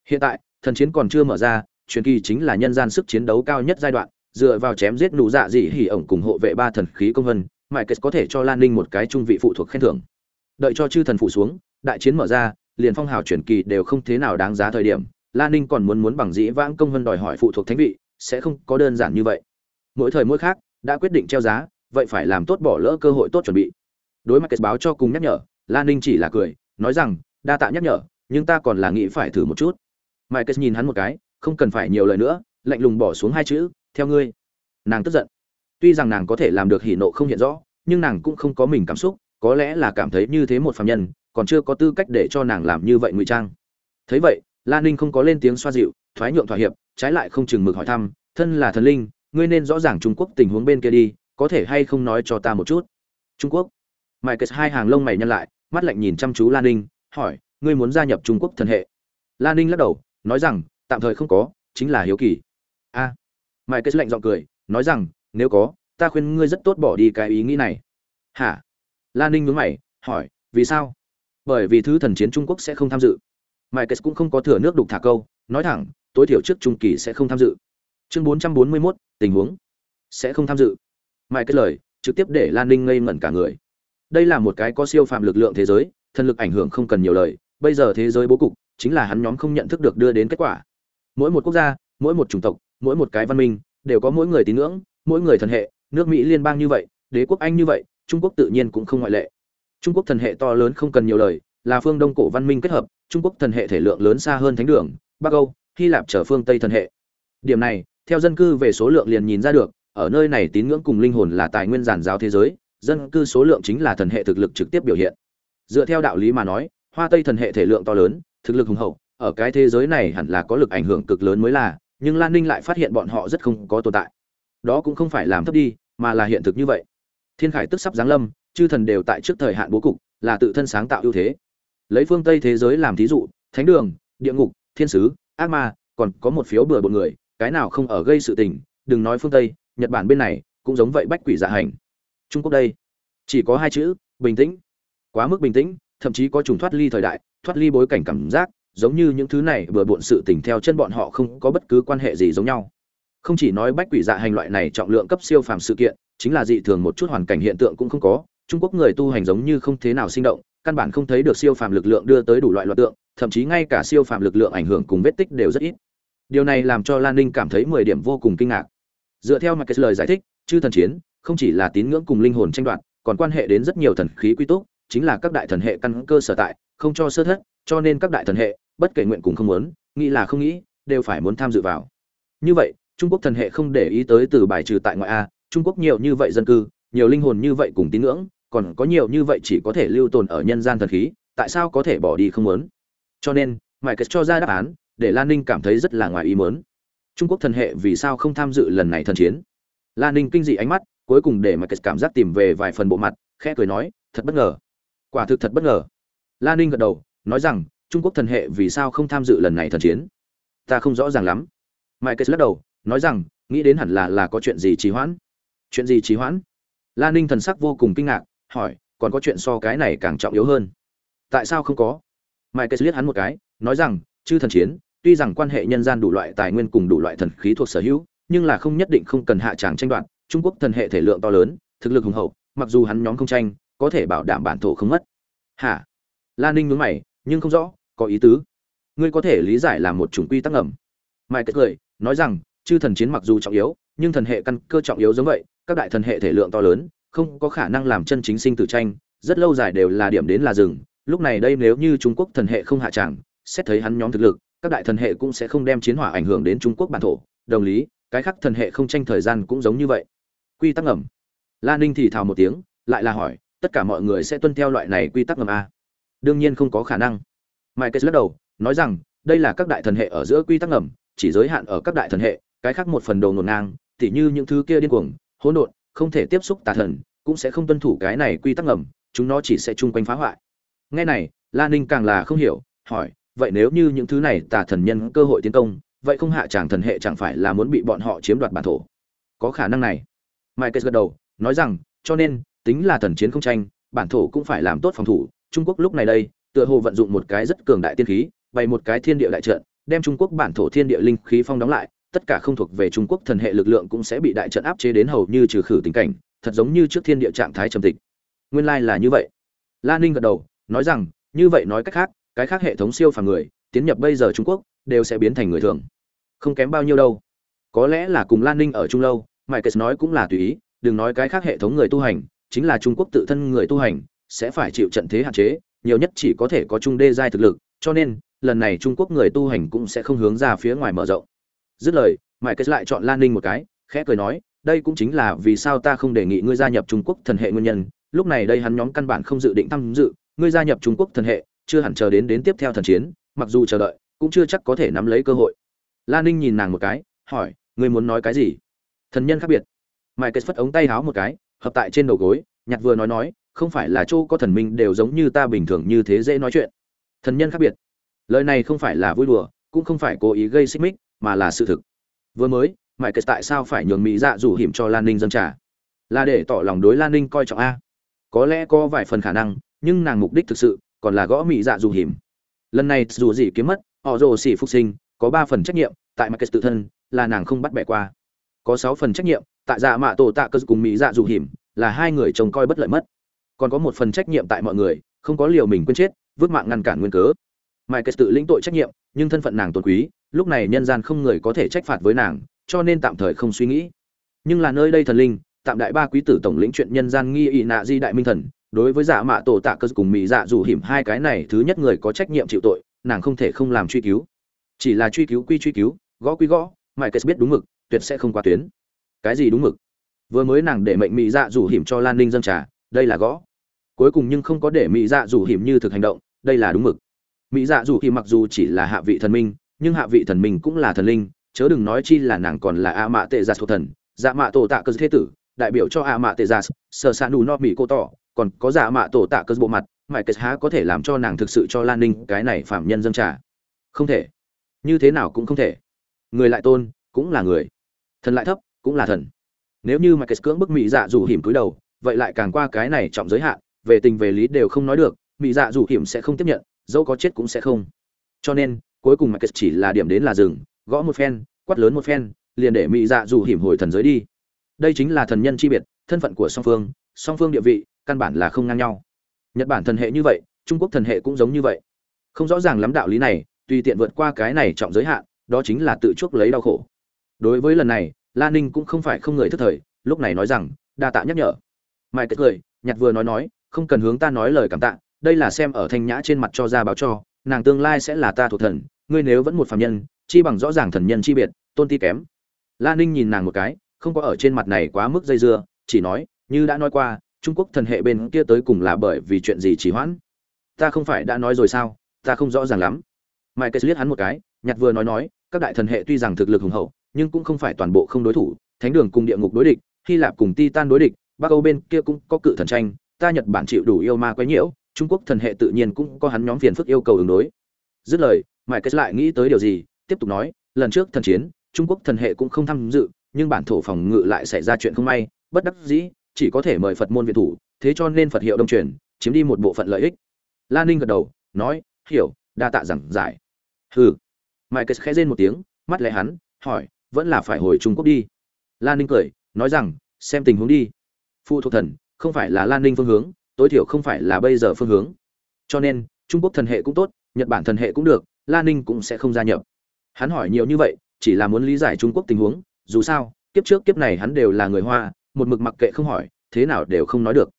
Hiện tại, thần chiến còn chưa mở ra, truyền kỳ chính là nhân gian sức chiến đấu cao nhất giai đoạn, dựa vào chém giết nụ dạ dị hỉ ổng cùng hộ vệ ba thần khí công vân mại kết có thể cho lan ninh một cái trung vị phụ thuộc khen thưởng. Đợi cho chư thần phụ xuống, đại chiến mở ra, liền phong hào truyền kỳ đều không thế nào đáng giá thời điểm, lan ninh còn muốn muốn bằng dĩ vãng công vân đòi hỏi phụ thuộc thánh vị, sẽ không có đơn giản như vậy. Mỗi thời mỗi khác, đã quyết định treo giá vậy phải làm tốt bỏ lỡ cơ hội tốt chuẩn bị đối mặt kết báo cho cùng nhắc nhở lan ninh chỉ là cười nói rằng đa tạ nhắc nhở nhưng ta còn là nghĩ phải thử một chút Mike nhìn hắn một cái, không cần phải nhiều lời nữa, lạnh lùng bỏ xuống hai chữ, "Theo ngươi." Nàng tức giận. Tuy rằng nàng có thể làm được hỉ nộ không hiện rõ, nhưng nàng cũng không có mình cảm xúc, có lẽ là cảm thấy như thế một phàm nhân, còn chưa có tư cách để cho nàng làm như vậy ngụy trang. Thấy vậy, Lan Ninh không có lên tiếng xoa dịu, thoái nhượng thỏa hiệp, trái lại không chừng mực hỏi thăm, "Thân là thần linh, ngươi nên rõ ràng trung quốc tình huống bên kia đi có thể hay không nói cho ta một chút? Trung quốc. Mike kết hai hàng lông mày nhăn lại mắt lạnh nhìn chăm chú lan ninh hỏi ngươi muốn gia nhập trung quốc thần hệ? Lan ninh lắc đầu nói rằng tạm thời không có chính là hiếu kỳ. A. À, mike kết lạnh giọng cười nói rằng nếu có ta khuyên ngươi rất tốt bỏ đi cái ý nghĩ này. Hả? Lan ninh nhướng mày hỏi vì sao? Bởi vì thứ thần chiến trung quốc sẽ không tham dự. Mike cũng không có thừa nước đục thả câu nói thẳng tối thiểu trước trung kỳ sẽ không tham dự. Chương 441, tình huống. Sẽ không tham dự mai kết lời, trực tiếp để lan ninh ngây ngẩn cả người. Đây là một cái có siêu phàm lực lượng thế giới, thần lực ảnh hưởng không cần nhiều lời, bây giờ thế giới bố cục chính là hắn nhóm không nhận thức được đưa đến kết quả. Mỗi một quốc gia, mỗi một chủng tộc, mỗi một cái văn minh đều có mỗi người tín ngưỡng, mỗi người thần hệ, nước mỹ liên bang như vậy, đế quốc anh như vậy, trung quốc tự nhiên cũng không ngoại lệ. Trung quốc thần hệ to lớn không cần nhiều lời, là phương đông cổ văn minh kết hợp, trung quốc thần hệ thể lượng lớn xa hơn thánh đường, bắc âu, hy lạp trở phương tây thần hệ. Điểm này, theo dân cư về số lượng liền nhìn ra được ở nơi này tín ngưỡng cùng linh hồn là tài nguyên giản giáo thế giới, dân cư số lượng chính là thần hệ thực lực trực tiếp biểu hiện. Dựa theo đạo lý mà nói, hoa tây thần hệ thể lượng to lớn, thực lực hùng hậu, ở cái thế giới này hẳn là có lực ảnh hưởng cực lớn mới là, nhưng lan ninh lại phát hiện bọn họ rất không có tồn tại. Đó cũng không phải làm thấp đi, mà là hiện thực như vậy. Thiên khải tức sắp giáng lâm, chư thần đều tại trước thời hạn bố cục, là tự thân sáng tạo ưu thế. Lấy phương tây thế giới làm thí dụ, thánh đường, địa ngục, thiên sứ, ác ma, còn có một phiếu bừa bộn người, cái nào không ở gây sự tình, đừng nói phương tây nhật bản bên này cũng giống vậy bách quỷ dạ hành. Trung quốc đây, chỉ có hai chữ, bình tĩnh. Quá mức bình tĩnh, thậm chí có trùng thoát ly thời đại, thoát ly bối cảnh cảm giác, giống như những thứ này vừa bộn sự tình theo chân bọn họ không có bất cứ quan hệ gì giống nhau. Không chỉ nói bách quỷ dạ hành loại này trọng lượng cấp siêu phàm sự kiện, chính là dị thường một chút hoàn cảnh hiện tượng cũng không có. Trung quốc người tu hành giống như không thế nào sinh động, căn bản không thấy được siêu phàm lực lượng đưa tới đủ loại loạt tượng, thậm chí ngay cả siêu phàm lực lượng ảnh hưởng cùng vết tích đều rất ít. Điều này làm cho lan ninh cảm thấy mười điểm vô cùng kinh ngạc dựa theo mặt cái lời giải thích, chư thần chiến không chỉ là tín ngưỡng cùng linh hồn tranh đoạt, còn quan hệ đến rất nhiều thần khí quy túc, chính là các đại thần hệ căn cơ sở tại, không cho sơ thất, cho nên các đại thần hệ, bất kể nguyện cùng không muốn, nghĩ là không nghĩ, đều phải muốn tham dự vào. Như vậy, trung quốc thần hệ không để ý tới từ bài trừ tại ngoại a, trung quốc nhiều như vậy dân cư, nhiều linh hồn như vậy cùng tín ngưỡng, còn có nhiều như vậy chỉ có thể lưu tồn ở nhân gian thần khí, tại sao có thể bỏ đi không muốn? Cho nên mãi kết cho ra đáp án, để lan ninh cảm thấy rất là ngoài ý muốn trung quốc thần hệ vì sao không tham dự lần này thần chiến? Lan ninh kinh dị ánh mắt, cuối cùng để mà kết cảm giác tìm về vài phần bộ mặt, khẽ cười nói, thật bất ngờ. Quả thực thật bất ngờ. Lan ninh gật đầu, nói rằng, trung quốc thần hệ vì sao không tham dự lần này thần chiến? Ta không rõ ràng lắm. Mãi kết lắc đầu, nói rằng, nghĩ đến hẳn là là có chuyện gì trì hoãn? Chuyện gì trì hoãn? Lan ninh thần sắc vô cùng kinh ngạc, hỏi, còn có chuyện so cái này càng trọng yếu hơn? Tại sao không có? Mãi kết liếc hắn một cái, nói rằng, chư thần chiến tuy rằng quan hệ nhân gian đủ loại tài nguyên cùng đủ loại thần khí thuộc sở hữu, nhưng là không nhất định không cần hạ tràng tranh đoạt, trung quốc thần hệ thể lượng to lớn, thực lực hùng hậu, mặc dù hắn nhóm không tranh, có thể bảo đảm bản thổ không mất. Hả? Lan ninh nhướng mày, nhưng không rõ, có ý tứ. Ngươi có thể lý giải là một chủng quy tắc ngầm. Mai kết cười, nói rằng, chư thần chiến mặc dù trọng yếu, nhưng thần hệ căn cơ trọng yếu giống vậy, các đại thần hệ thể lượng to lớn, không có khả năng làm chân chính sinh tử tranh, rất lâu dài đều là điểm đến là dừng. lúc này đây nếu như trung quốc thần hệ không hạ tràng, xét thấy hắn nhóm thực lực các đại thần hệ cũng sẽ không đem chiến hỏa ảnh hưởng đến trung quốc bản thổ. Đồng lý, cái khác thần hệ không tranh thời gian cũng giống như vậy. Quy tắc ngầm. Lan ninh thì thào một tiếng, lại là hỏi, tất cả mọi người sẽ tuân theo loại này quy tắc ngầm a đương nhiên không có khả năng. Michael lắc đầu, nói rằng, đây là các đại thần hệ ở giữa quy tắc ngầm, chỉ giới hạn ở các đại thần hệ, cái khác một phần đồ ngổn ngang, tỉ như những thứ kia điên cuồng, hỗn độn, không thể tiếp xúc tà thần, cũng sẽ không tuân thủ cái này quy tắc ngầm, chúng nó chỉ sẽ chung quanh phá hoại. Nghe này Lan ninh càng là không hiểu, hỏi vậy nếu như những thứ này tà thần nhân cơ hội tiến công, vậy không hạ tràng thần hệ chẳng phải là muốn bị bọn họ chiếm đoạt bản thổ? Có khả năng này. Mike gật đầu, nói rằng, cho nên, tính là thần chiến không tranh, bản thổ cũng phải làm tốt phòng thủ. Trung quốc lúc này đây, tựa hồ vận dụng một cái rất cường đại tiên khí, bày một cái thiên địa đại trận, đem trung quốc bản thổ thiên địa linh khí phong đóng lại. Tất cả không thuộc về trung quốc thần hệ lực lượng cũng sẽ bị đại trận áp chế đến hầu như trừ khử tình cảnh, thật giống như trước thiên địa trạng thái trầm tịch. Nguyên lai là như vậy. La ninh gật đầu, nói rằng, như vậy nói cách khác cái khác hệ thống siêu phàm người, tiến nhập bây giờ trung quốc, đều sẽ biến thành người thường. Không kém bao nhiêu đâu. Có lẽ là cùng lan ninh ở trung lâu Kết nói cũng là tùy ý, đừng nói cái khác hệ thống người tu hành, chính là trung quốc tự thân người tu hành, sẽ phải chịu trận thế hạn chế, nhiều nhất chỉ có thể có trung đê giai thực lực, cho nên, lần này trung quốc người tu hành cũng sẽ không hướng ra phía ngoài mở rộng. Dứt lời, mike lại chọn lan ninh một cái, khẽ cười nói, đây cũng chính là vì sao ta không đề nghị ngươi gia nhập trung quốc thần hệ nguyên nhân, lúc này đây hắn nhóm căn bản không dự định tham dự, ngươi gia nhập trung quốc thần hệ chưa hẳn chờ đến đến tiếp theo thần chiến, mặc dù chờ đợi, cũng chưa chắc có thể nắm lấy cơ hội. Lan ninh nhìn nàng một cái, hỏi, ngươi muốn nói cái gì? Thần nhân khác biệt. Mại kết phất ống tay háo một cái, hợp tại trên đầu gối, nhặt vừa nói nói, không phải là chỗ có thần minh đều giống như ta bình thường như thế dễ nói chuyện. Thần nhân khác biệt. Lời này không phải là vui đùa, cũng không phải cố ý gây xích mích, mà là sự thực. Vừa mới Mại kết tại sao phải nhường mỹ dạ rủ hiểm cho lan ninh dâng trả là để tỏ lòng đối lan ninh coi trọng a. Có lẽ có vài phần khả năng, nhưng nàng mục đích thực sự còn là gõ mỹ dạ dù hiểm lần này dù gì kiếm mất, họ rồ xỉ phục sinh, có ba phần trách nhiệm, tại mặt tự thân, là nàng không bắt bẻ qua. Có sáu phần trách nhiệm, tại dạ mạ tổ tạ cơ cùng mỹ dạ dù hiểm là hai người trông coi bất lợi mất. Còn có một phần trách nhiệm tại mọi người, không có liều mình quên chết, vứt mạng ngăn cản nguyên cớ. Mai kết tự lĩnh tội trách nhiệm, nhưng thân phận nàng tôn quý, lúc này nhân gian không người có thể trách phạt với nàng, cho nên tạm thời không suy nghĩ. Nhưng là nơi đây thần linh, tạm đại ba quý tử tổng lĩnh chuyện nhân gian nghi ị nạ di đại minh thần đối với giả mạ tổ tạ cơ cùng mỹ dạ dù hiểm hai cái này, thứ nhất người có trách nhiệm chịu tội, nàng không thể không làm truy cứu. Chỉ là truy cứu quy truy cứu, gõ quy gõ mãi kết biết đúng mực, tuyệt sẽ không qua tuyến. Cái gì đúng mực? Vừa mới nàng để mệnh mỹ dạ rủ hiểm cho lan ninh dâng trà, đây là gõ. Cuối cùng nhưng không có để mỹ dạ rủ hiểm như thực hành động, đây là đúng mực. Mỹ dạ rủ hiểm mặc dù chỉ là hạ vị thần minh, nhưng hạ vị thần minh cũng là thần linh, chớ đừng nói chi là nàng còn là a mạ tệ dạ giả thuộc thần dạ mạ tổ tạ cơ thế tử, đại biểu cho a mạ tệ giả sờ sa nù no mỹ cô tỏ còn có giả mạ tổ tạ cơ bộ mặt, mãi kết há có thể làm cho nàng thực sự cho lan ninh cái này phạm nhân dâng trà. Không thể. Như thế nào cũng không thể. Người lại tôn, cũng là người. Thần lại thấp, cũng là thần. Nếu như mãi kết cưỡng bức mỹ dạ dù hiểm cúi đầu, vậy lại càng qua cái này trọng giới hạn, về tình về lý đều không nói được mỹ dạ dù hiểm sẽ không tiếp nhận, dẫu có chết cũng sẽ không. Cho nên, cuối cùng mãi kết chỉ là điểm đến là dừng, gõ một phen, quát lớn một phen, liền để mỹ dạ dù hiểm hồi thần giới đi. Đây chính là thần nhân chi biệt, thân phận của song phương song phương địa vị căn bản là không ngang nhau. Nhật bản thần hệ như vậy, trung quốc thần hệ cũng giống như vậy. Không rõ ràng lắm đạo lý này, tùy tiện vượt qua cái này trọng giới hạn, đó chính là tự chuốc lấy đau khổ. Đối với lần này, la ninh cũng không phải không người thức thời, lúc này nói rằng, đa tạ nhắc nhở. Mai kết cười nhặt vừa nói nói, không cần hướng ta nói lời cảm tạ, đây là xem ở thanh nhã trên mặt cho ra báo cho, nàng tương lai sẽ là ta thuộc thần, ngươi nếu vẫn một phạm nhân, chi bằng rõ ràng thần nhân chi biệt, tôn ti kém. La ninh nhìn nàng một cái, không có ở trên mặt này quá mức dây dưa, chỉ nói, như đã nói qua trung quốc thần hệ bên kia tới cùng là bởi vì chuyện gì chỉ hoãn? Ta không phải đã nói rồi sao? Ta không rõ ràng lắm. Mai kết liếc hắn một cái, nhặt vừa nói nói, các đại thần hệ tuy rằng thực lực hùng hậu, nhưng cũng không phải toàn bộ không đối thủ, thánh đường cùng địa ngục đối địch, hy lạp cùng titan đối địch, bắc âu bên kia cũng có cự thần tranh, ta nhật bản chịu đủ yêu ma quấy nhiễu, trung quốc thần hệ tự nhiên cũng có hắn nhóm phiền phức yêu cầu ứng đối. Dứt lời, Michael kết lại nghĩ tới điều gì, tiếp tục nói, lần trước thần chiến, trung quốc thần hệ cũng không tham dự, nhưng bản thổ phòng ngự lại xảy ra chuyện không may, bất đắc dĩ chỉ có thể mời phật môn viện thủ, thế cho nên phật hiệu đông truyền, chiếm đi một bộ phận lợi ích. Lan ninh gật đầu, nói, hiểu, đa tạ giảng giải. Hừ. Mãi kết khẽ rên một tiếng, mắt lẽ hắn, hỏi, vẫn là phải hồi trung quốc đi? Lan ninh cười, nói rằng, xem tình huống đi. Phụ thuộc thần, không phải là lan ninh phương hướng, tối thiểu không phải là bây giờ phương hướng. Cho nên, trung quốc thần hệ cũng tốt, nhật bản thần hệ cũng được lan ninh cũng sẽ không gia nhập. Hắn hỏi nhiều như vậy, chỉ là muốn lý giải trung quốc tình huống, dù sao, kiếp trước kiếp này hắn đều là người hoa một mực mặc kệ không hỏi, thế nào đều không nói được.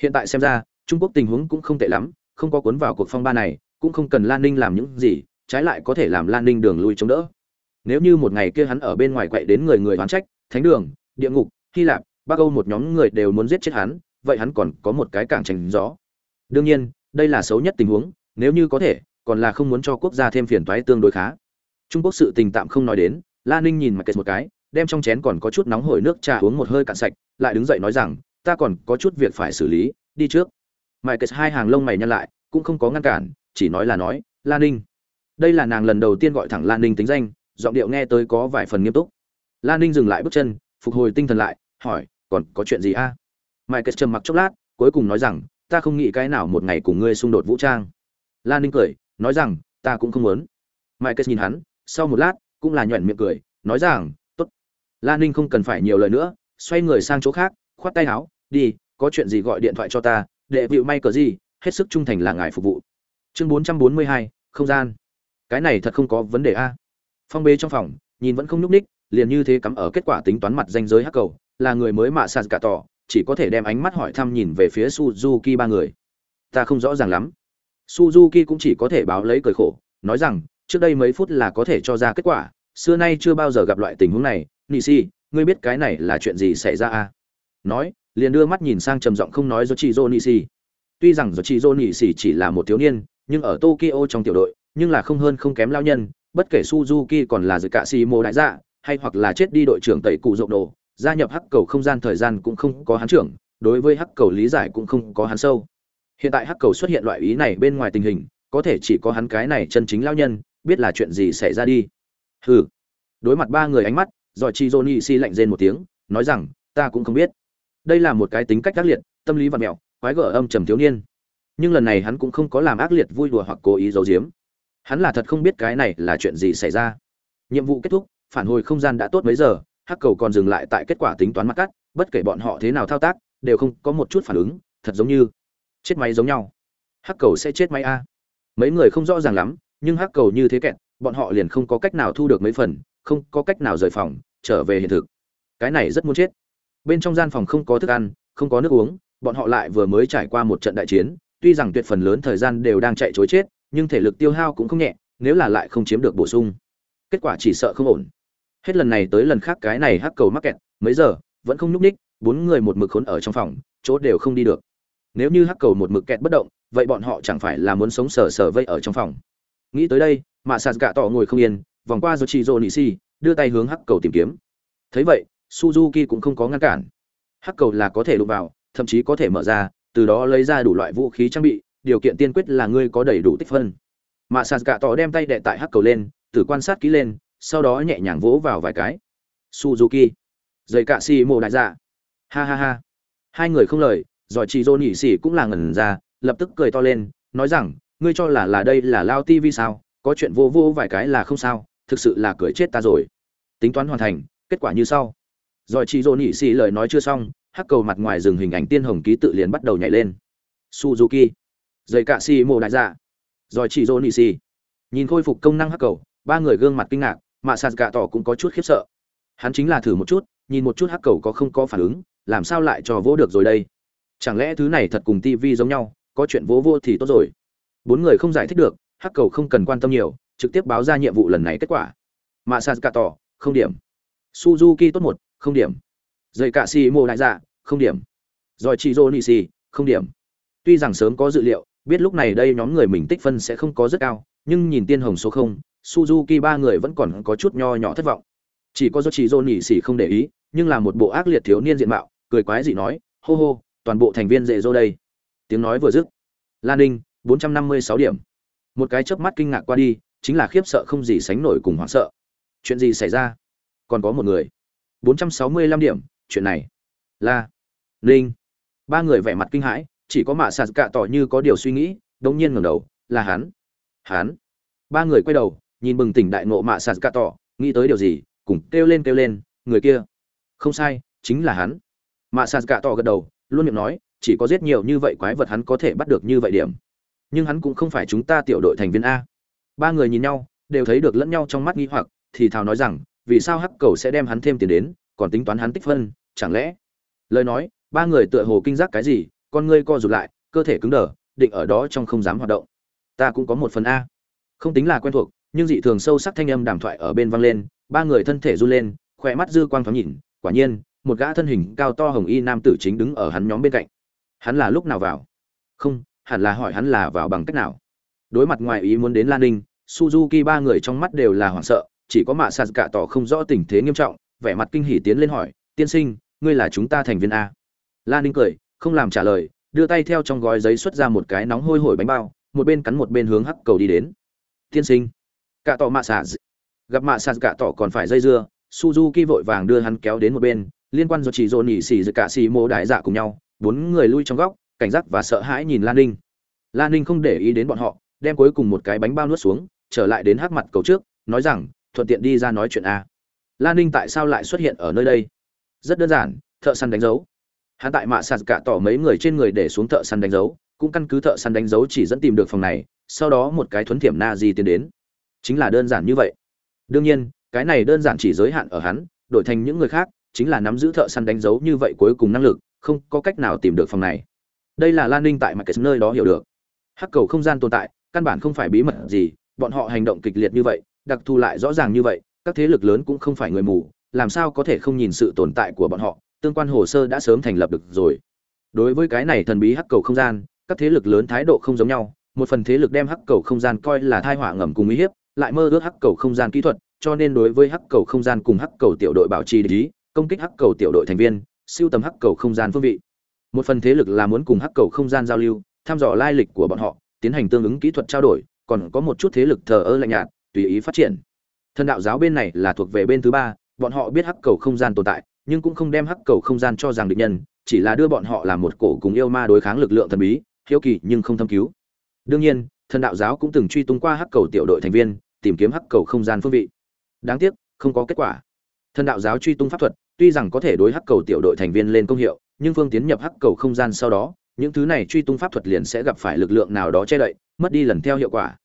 Hiện tại xem ra, trung quốc tình huống cũng không tệ lắm, không có cuốn vào cuộc phong ba này, cũng không cần lan ninh làm những gì, trái lại có thể làm lan ninh đường lui chống đỡ. Nếu như một ngày kia hắn ở bên ngoài quậy đến người người oán trách, thánh đường, địa ngục, hy lạp, bắc âu một nhóm người đều muốn giết chết hắn, vậy hắn còn có một cái cảng tránh gió. Đương nhiên, đây là xấu nhất tình huống, nếu như có thể, còn là không muốn cho quốc gia thêm phiền toái tương đối khá. Trung quốc sự tình tạm không nói đến la ninh nhìn mặt kệ một cái đem trong chén còn có chút nóng hổi nước trà uống một hơi cạn sạch, lại đứng dậy nói rằng, ta còn có chút việc phải xử lý, đi trước. Mãi kệ hai hàng lông mày nhăn lại, cũng không có ngăn cản, chỉ nói là nói Lan ninh. Đây là nàng lần đầu tiên gọi thẳng lan ninh tính danh, giọng điệu nghe tới có vài phần nghiêm túc. Lan ninh dừng lại bước chân, phục hồi tinh thần lại, hỏi, còn có chuyện gì a? À? mãi kết trầm mặc chốc lát, cuối cùng nói rằng, ta không nghĩ cái nào một ngày cùng ngươi xung đột vũ trang. Lan ninh cười, nói rằng, ta cũng không muốn. Mãi kết nhìn hắn, sau một lát, cũng là nhọn miệng cười, nói rằng lan ninh không cần phải nhiều lời nữa, xoay người sang chỗ khác, khoát tay áo, đi, có chuyện gì gọi điện thoại cho ta, để vịu may cờ gì, hết sức trung thành là ngài phục vụ. Chương bốn trăm bốn mươi hai, không gian. Cái này thật không có vấn đề a. Phong bế trong phòng, nhìn vẫn không nhúc ních liền như thế cắm ở kết quả tính toán mặt danh giới hắc cầu, là người mới mạ sạt cả tỏ, chỉ có thể đem ánh mắt hỏi thăm nhìn về phía suzuki ba người. Ta không rõ ràng lắm. Suzuki cũng chỉ có thể báo lấy cười khổ, nói rằng, trước đây mấy phút là có thể cho ra kết quả, xưa nay chưa bao giờ gặp loại tình huống này nị si ngươi biết cái này là chuyện gì xảy ra à? Nói, liền đưa mắt nhìn sang trầm giọng không nói do chị dô nị si tuy rằng do chị dô nị si chỉ là một thiếu niên, nhưng ở tokyo trong tiểu đội, nhưng là không hơn không kém lao nhân, bất kể suzuki còn là dự cạ xì mô đại dạ hay hoặc là chết đi đội trưởng tẩy cụ rộng đồ, gia nhập hắc cầu không gian thời gian cũng không có hắn trưởng, đối với hắc cầu lý giải cũng không có hắn sâu. Hiện tại hắc cầu xuất hiện loại ý này bên ngoài tình hình, có thể chỉ có hắn cái này chân chính lao nhân, biết là chuyện gì xảy ra đi. Hừ. Đối mặt ba người ánh mắt giỏi chi johnny si lạnh rên một tiếng, nói rằng, ta cũng không biết. Đây là một cái tính cách ác liệt, tâm lý vật mẹo, quái gở âm trầm thiếu niên. Nhưng lần này hắn cũng không có làm ác liệt vui đùa hoặc cố ý giấu giếm. Hắn là thật không biết cái này là chuyện gì xảy ra. Nhiệm vụ kết thúc, phản hồi không gian đã tốt mấy giờ, hắc cầu còn dừng lại tại kết quả tính toán mặt cắt, bất kể bọn họ thế nào thao tác, đều không có một chút phản ứng, thật giống như chết máy giống nhau. Hắc cầu sẽ chết máy a. Mấy người không rõ ràng lắm, nhưng hắc cầu như thế kẹt, bọn họ liền không có cách nào thu được mấy phần không có cách nào rời phòng, trở về hiện thực. Cái này rất muốn chết. Bên trong gian phòng không có thức ăn, không có nước uống, bọn họ lại vừa mới trải qua một trận đại chiến, tuy rằng tuyệt phần lớn thời gian đều đang chạy chối chết, nhưng thể lực tiêu hao cũng không nhẹ, nếu là lại không chiếm được bổ sung, kết quả chỉ sợ không ổn. Hết lần này tới lần khác cái này hắc cầu mắc kẹt, mấy giờ, vẫn không nhúc ních bốn người một mực khốn ở trong phòng, chỗ đều không đi được. Nếu như hắc cầu một mực kẹt bất động, vậy bọn họ chẳng phải là muốn sống sờ sờ vây ở trong phòng. Nghĩ tới đây, mạ sạt gạ tỏ ngồi không yên vòng qua rồi chị dô nị đưa tay hướng hắc cầu tìm kiếm. Thấy vậy, suzuki cũng không có ngăn cản. Hắc cầu là có thể đụng vào, thậm chí có thể mở ra, từ đó lấy ra đủ loại vũ khí trang bị, điều kiện tiên quyết là ngươi có đầy đủ tích phân. Mà sạt tỏ đem tay đệ tại hắc cầu lên từ quan sát kỹ lên, sau đó nhẹ nhàng vỗ vào vài cái. Suzuki. Dây cạ xì mồ đại dạ. Ha ha ha. Hai người không lời giỏi chị dô nỉ xỉ cũng là ngẩn ra, lập tức cười to lên, nói rằng, ngươi cho là là đây là lao tivi sao? Có chuyện vô vô vài cái là không sao thực sự là cười chết ta rồi. Tính toán hoàn thành, kết quả như sau. Rồi chị dô nhị xỉ lời nói chưa xong, hắc cầu mặt ngoài dừng hình ảnh tiên hồng ký tự liền bắt đầu nhảy lên. Suzuki. Dây cạ xì mồ đại dạ. Rồi chị dô nhị xỉ nhìn khôi phục công năng hắc cầu, ba người gương mặt kinh ngạc, mà sạt gạ tỏ cũng có chút khiếp sợ. Hắn chính là thử một chút, nhìn một chút hắc cầu có không có phản ứng, làm sao lại cho vỗ được rồi đây? Chẳng lẽ thứ này thật cùng tivi giống nhau, có chuyện vỗ vô thì tốt rồi? Bốn người không giải thích được, hắc cầu không cần quan tâm nhiều trực tiếp báo ra nhiệm vụ lần này kết quả. Mà sạt tỏ không điểm. Suzuki tốt một, không điểm. Dây cạ xì mô đại dạ không điểm. Rồi chị dô xì không điểm. Tuy rằng sớm có dự liệu, biết lúc này đây nhóm người mình tích phân sẽ không có rất cao, nhưng nhìn tiên hồng số không, suzuki ba người vẫn còn có chút nho nhỏ thất vọng. Chỉ có do chị dô nỉ xỉ không để ý, nhưng là một bộ ác liệt thiếu niên diện mạo, cười quái dị nói, hô hô, toàn bộ thành viên dễ dô đây. Tiếng nói vừa dứt, lan ninh, bốn trăm năm mươi sáu điểm. Một cái chớp mắt kinh ngạc qua đi chính là khiếp sợ không gì sánh nổi cùng hoảng sợ. Chuyện gì xảy ra? Còn có một người. Bốn trăm sáu mươi lăm điểm, chuyện này. Là linh ba người vẻ mặt kinh hãi, chỉ có mạ sạt cạ tỏ như có điều suy nghĩ đống nhiên ngẩng đầu, là hắn. Hắn. Ba người quay đầu, nhìn bừng tỉnh đại ngộ mạ sạt cạ tỏ, nghĩ tới điều gì, cùng kêu lên kêu lên, người kia. Không sai, chính là hắn. Mạ sạt cạ tỏ gật đầu, luôn miệng nói, chỉ có giết nhiều như vậy quái vật hắn có thể bắt được như vậy điểm. Nhưng hắn cũng không phải chúng ta tiểu đội thành viên a ba người nhìn nhau, đều thấy được lẫn nhau trong mắt nghi hoặc, thì thào nói rằng, vì sao hắc cầu sẽ đem hắn thêm tiền đến, còn tính toán hắn tích phân, chẳng lẽ? Lời nói, ba người tựa hồ kinh giác cái gì, con ngươi co rụt lại, cơ thể cứng đờ, định ở đó trong không dám hoạt động. Ta cũng có một phần a. Không tính là quen thuộc, nhưng dị thường sâu sắc thanh âm đàm thoại ở bên vang lên, ba người thân thể run lên, khỏe mắt dư quang thoáng nhìn, quả nhiên, một gã thân hình cao to hồng y nam tử chính đứng ở hắn nhóm bên cạnh. Hắn là lúc nào vào? Không, hẳn là hỏi hắn là vào bằng cách nào? Đối mặt ngoài ý muốn đến lan ninh, suzuki ba người trong mắt đều là hoảng sợ, chỉ có mạ sạt cả tỏ không rõ tình thế nghiêm trọng, vẻ mặt kinh hỉ tiến lên hỏi, tiên sinh, ngươi là chúng ta thành viên a? Lan ninh cười, không làm trả lời, đưa tay theo trong gói giấy xuất ra một cái nóng hôi hổi bánh bao, một bên cắn một bên hướng hắc cầu đi đến. Tiên sinh. Cả tỏ mạ sạt gặp mạ sạt cả tỏ còn phải dây dưa, suzuki vội vàng đưa hắn kéo đến một bên, liên quan do chỉ dồn nhỉ xì giữa cả xì mô đại dạ cùng nhau, bốn người lui trong góc, cảnh giác và sợ hãi nhìn lan ninh. Lan ninh không để ý đến bọn họ đem cuối cùng một cái bánh bao nuốt xuống, trở lại đến hắc mặt cầu trước, nói rằng, thuận tiện đi ra nói chuyện a. Lan ninh tại sao lại xuất hiện ở nơi đây? Rất đơn giản, thợ săn đánh dấu. Hắn tại mạ sạt cả tỏ mấy người trên người để xuống thợ săn đánh dấu, cũng căn cứ thợ săn đánh dấu chỉ dẫn tìm được phòng này, sau đó một cái thuấn thiểm na di tiến đến. Chính là đơn giản như vậy. Đương nhiên, cái này đơn giản chỉ giới hạn ở hắn, đổi thành những người khác, chính là nắm giữ thợ săn đánh dấu như vậy cuối cùng năng lực, không có cách nào tìm được phòng này. Đây là lan ninh tại mặt cái nơi đó hiểu được. Hắc cầu không gian tồn tại căn bản không phải bí mật gì bọn họ hành động kịch liệt như vậy đặc thù lại rõ ràng như vậy các thế lực lớn cũng không phải người mù làm sao có thể không nhìn sự tồn tại của bọn họ tương quan hồ sơ đã sớm thành lập được rồi. Đối với cái này thần bí hắc cầu không gian các thế lực lớn thái độ không giống nhau một phần thế lực đem hắc cầu không gian coi là tai họa ngầm cùng uy hiếp lại mơ ước hắc cầu không gian kỹ thuật cho nên đối với hắc cầu không gian cùng hắc cầu tiểu đội bảo trì ý, công kích hắc cầu tiểu đội thành viên siêu tầm hắc cầu không gian phương vị. Một phần thế lực là muốn cùng hắc cầu không gian giao lưu thăm dò lai lịch của bọn họ tiến hành tương ứng kỹ thuật trao đổi, còn có một chút thế lực thờ ơ lạnh nhạt, tùy ý phát triển. Thần đạo giáo bên này là thuộc về bên thứ ba, bọn họ biết hắc cầu không gian tồn tại, nhưng cũng không đem hắc cầu không gian cho rằng địch nhân, chỉ là đưa bọn họ làm một cổ cùng yêu ma đối kháng lực lượng thần bí, hiếu kỳ nhưng không thâm cứu. Đương nhiên, thần đạo giáo cũng từng truy tung qua hắc cầu tiểu đội thành viên, tìm kiếm hắc cầu không gian phương vị. Đáng tiếc, không có kết quả. Thần đạo giáo truy tung pháp thuật, tuy rằng có thể đối hắc cầu tiểu đội thành viên lên công hiệu, nhưng phương tiến nhập hắc cầu không gian sau đó những thứ này truy tung pháp thuật liền sẽ gặp phải lực lượng nào đó che đậy, mất đi lần theo hiệu quả.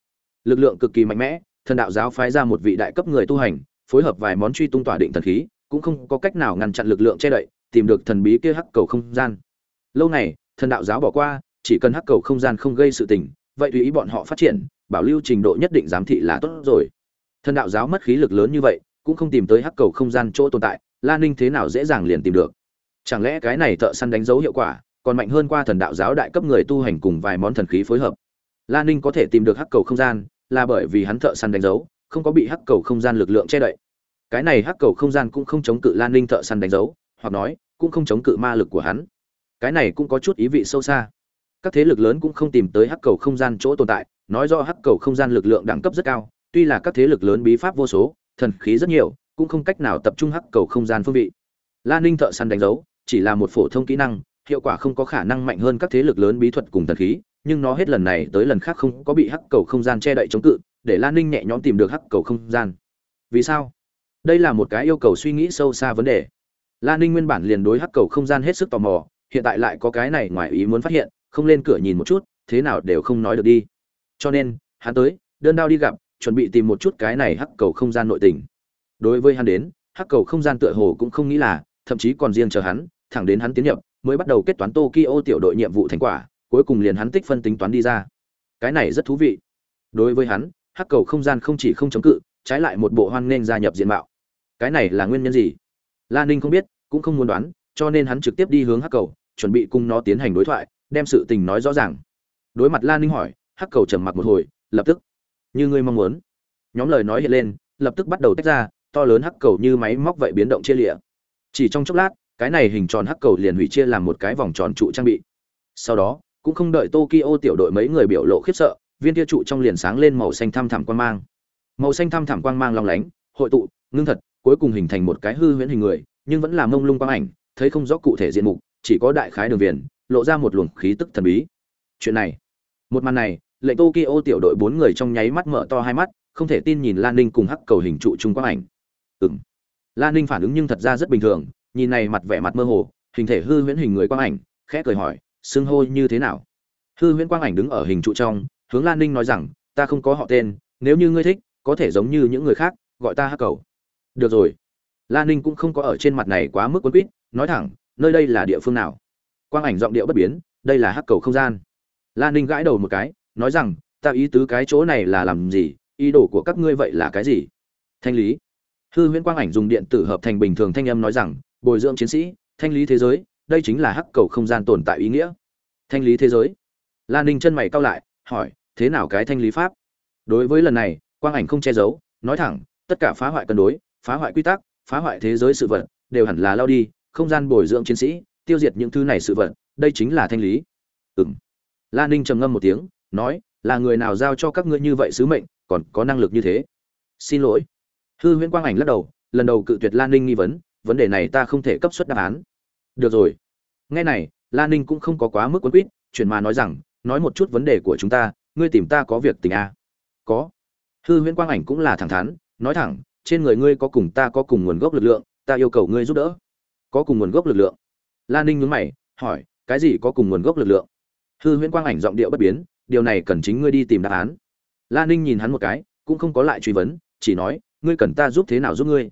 Lực lượng cực kỳ mạnh mẽ, thần đạo giáo phái ra một vị đại cấp người tu hành, phối hợp vài món truy tung tỏa định thần khí, cũng không có cách nào ngăn chặn lực lượng che đậy, tìm được thần bí kia hắc cầu không gian. Lâu này thần đạo giáo bỏ qua, chỉ cần hắc cầu không gian không gây sự tình, vậy tùy ý bọn họ phát triển, bảo lưu trình độ nhất định giám thị là tốt rồi. Thần đạo giáo mất khí lực lớn như vậy, cũng không tìm tới hắc cầu không gian chỗ tồn tại, la ninh thế nào dễ dàng liền tìm được. Chẳng lẽ cái này thợ săn đánh dấu hiệu quả còn mạnh hơn qua thần đạo giáo đại cấp người tu hành cùng vài món thần khí phối hợp. La ninh có thể tìm được hắc cầu không gian, là bởi vì hắn thợ săn đánh dấu, không có bị hắc cầu không gian lực lượng che đậy. Cái này hắc cầu không gian cũng không chống cự lan ninh thợ săn đánh dấu, hoặc nói, cũng không chống cự ma lực của hắn. Cái này cũng có chút ý vị sâu xa. Các thế lực lớn cũng không tìm tới hắc cầu không gian chỗ tồn tại, nói do hắc cầu không gian lực lượng đẳng cấp rất cao, tuy là các thế lực lớn bí pháp vô số, thần khí rất nhiều, cũng không cách nào tập trung hắc cầu không gian phương vị. Lan ninh thợ săn đánh dấu, chỉ là một phổ thông kỹ năng hiệu quả không có khả năng mạnh hơn các thế lực lớn bí thuật cùng thần khí, nhưng nó hết lần này tới lần khác không có bị hắc cầu không gian che đậy chống cự, để lan ninh nhẹ nhõm tìm được hắc cầu không gian. Vì sao? Đây là một cái yêu cầu suy nghĩ sâu xa vấn đề. Lan ninh nguyên bản liền đối hắc cầu không gian hết sức tò mò, hiện tại lại có cái này ngoài ý muốn phát hiện, không lên cửa nhìn một chút, thế nào đều không nói được đi. Cho nên, hắn tới, đơn đao đi gặp, chuẩn bị tìm một chút cái này hắc cầu không gian nội tình. Đối với hắn đến, hắc cầu không gian tựa hồ cũng không nghĩ là, thậm chí còn riêng chờ hắn, thẳng đến hắn tiến nhập mới bắt đầu kết toán tokyo tiểu đội nhiệm vụ thành quả, cuối cùng liền hắn tích phân tính toán đi ra. Cái này rất thú vị. Đối với hắn, hắc cầu không gian không chỉ không chống cự, trái lại một bộ hoan nghênh gia nhập diện mạo. Cái này là nguyên nhân gì? Lan ninh không biết, cũng không muốn đoán, cho nên hắn trực tiếp đi hướng hắc cầu, chuẩn bị cùng nó tiến hành đối thoại, đem sự tình nói rõ ràng. Đối mặt lan ninh hỏi, hắc cầu trầm mặc một hồi, lập tức, như ngươi mong muốn. Nhóm lời nói hiện lên, lập tức bắt đầu tách ra, to lớn hắc cầu như máy móc vậy biến động chia lịa chỉ trong chốc lát cái này hình tròn hắc cầu liền hủy chia làm một cái vòng tròn trụ trang bị. Sau đó, cũng không đợi tokyo tiểu đội mấy người biểu lộ khiếp sợ, viên tia trụ trong liền sáng lên màu xanh thăm thẳm quang mang. Màu xanh thăm thẳm quang mang long lánh, hội tụ, ngưng thật, cuối cùng hình thành một cái hư huyễn hình người, nhưng vẫn là mông lung quang ảnh, thấy không rõ cụ thể diện mục, chỉ có đại khái đường viền, lộ ra một luồng khí tức thần bí. Chuyện này, một màn này, lệnh tokyo tiểu đội bốn người trong nháy mắt mở to hai mắt, không thể tin nhìn lan ninh cùng hắc cầu hình trụ chung quang ảnh. Ừng lan ninh phản ứng nhưng thật ra rất bình thường nhìn này mặt vẻ mặt mơ hồ, hình thể hư huyễn hình người quang ảnh, khẽ cười hỏi xưng hô như thế nào? Hư huyễn quang ảnh đứng ở hình trụ trong, hướng lan ninh nói rằng, ta không có họ tên, nếu như ngươi thích, có thể giống như những người khác, gọi ta hắc cầu. Được rồi. Lan ninh cũng không có ở trên mặt này quá mức quấn quýt, nói thẳng, nơi đây là địa phương nào? Quang ảnh giọng điệu bất biến, đây là hắc cầu không gian. Lan ninh gãi đầu một cái, nói rằng, ta ý tứ cái chỗ này là làm gì, ý đồ của các ngươi vậy là cái gì? Thanh lý. Hư huyễn quang ảnh dùng điện tử hợp thành bình thường thanh âm nói rằng bồi dưỡng chiến sĩ, thanh lý thế giới, đây chính là hắc cầu không gian tồn tại ý nghĩa. Thanh lý thế giới. Lan ninh chân mày cau lại, hỏi, thế nào cái thanh lý pháp? Đối với lần này, quang ảnh không che giấu, nói thẳng, tất cả phá hoại cân đối, phá hoại quy tắc, phá hoại thế giới sự vật, đều hẳn là lao đi, không gian bồi dưỡng chiến sĩ, tiêu diệt những thứ này sự vật, đây chính là thanh lý. Ừ m lan ninh trầm ngâm một tiếng, nói, là người nào giao cho các ngươi như vậy sứ mệnh, còn có năng lực như thế? Xin lỗi. Hư huyễn quang ảnh lắc đầu, lần đầu cự tuyệt lan ninh nghi vấn vấn đề này ta không thể cấp xuất đáp án. Được rồi. Nghe này lan ninh cũng không có quá mức quấn quýt chuyển mà nói rằng, nói một chút vấn đề của chúng ta, ngươi tìm ta có việc tình a à? có. Hư huyễn quang ảnh cũng là thẳng thắn, nói thẳng, trên người ngươi có cùng ta có cùng nguồn gốc lực lượng, ta yêu cầu ngươi giúp đỡ. Có cùng nguồn gốc lực lượng. Lan ninh nhún mày, hỏi, cái gì có cùng nguồn gốc lực lượng? Hư huyễn quang ảnh giọng điệu bất biến, điều này cần chính ngươi đi tìm đáp án. Lan ninh nhìn hắn một cái, cũng không có lại truy vấn, chỉ nói, ngươi cần ta giúp thế nào giúp ngươi?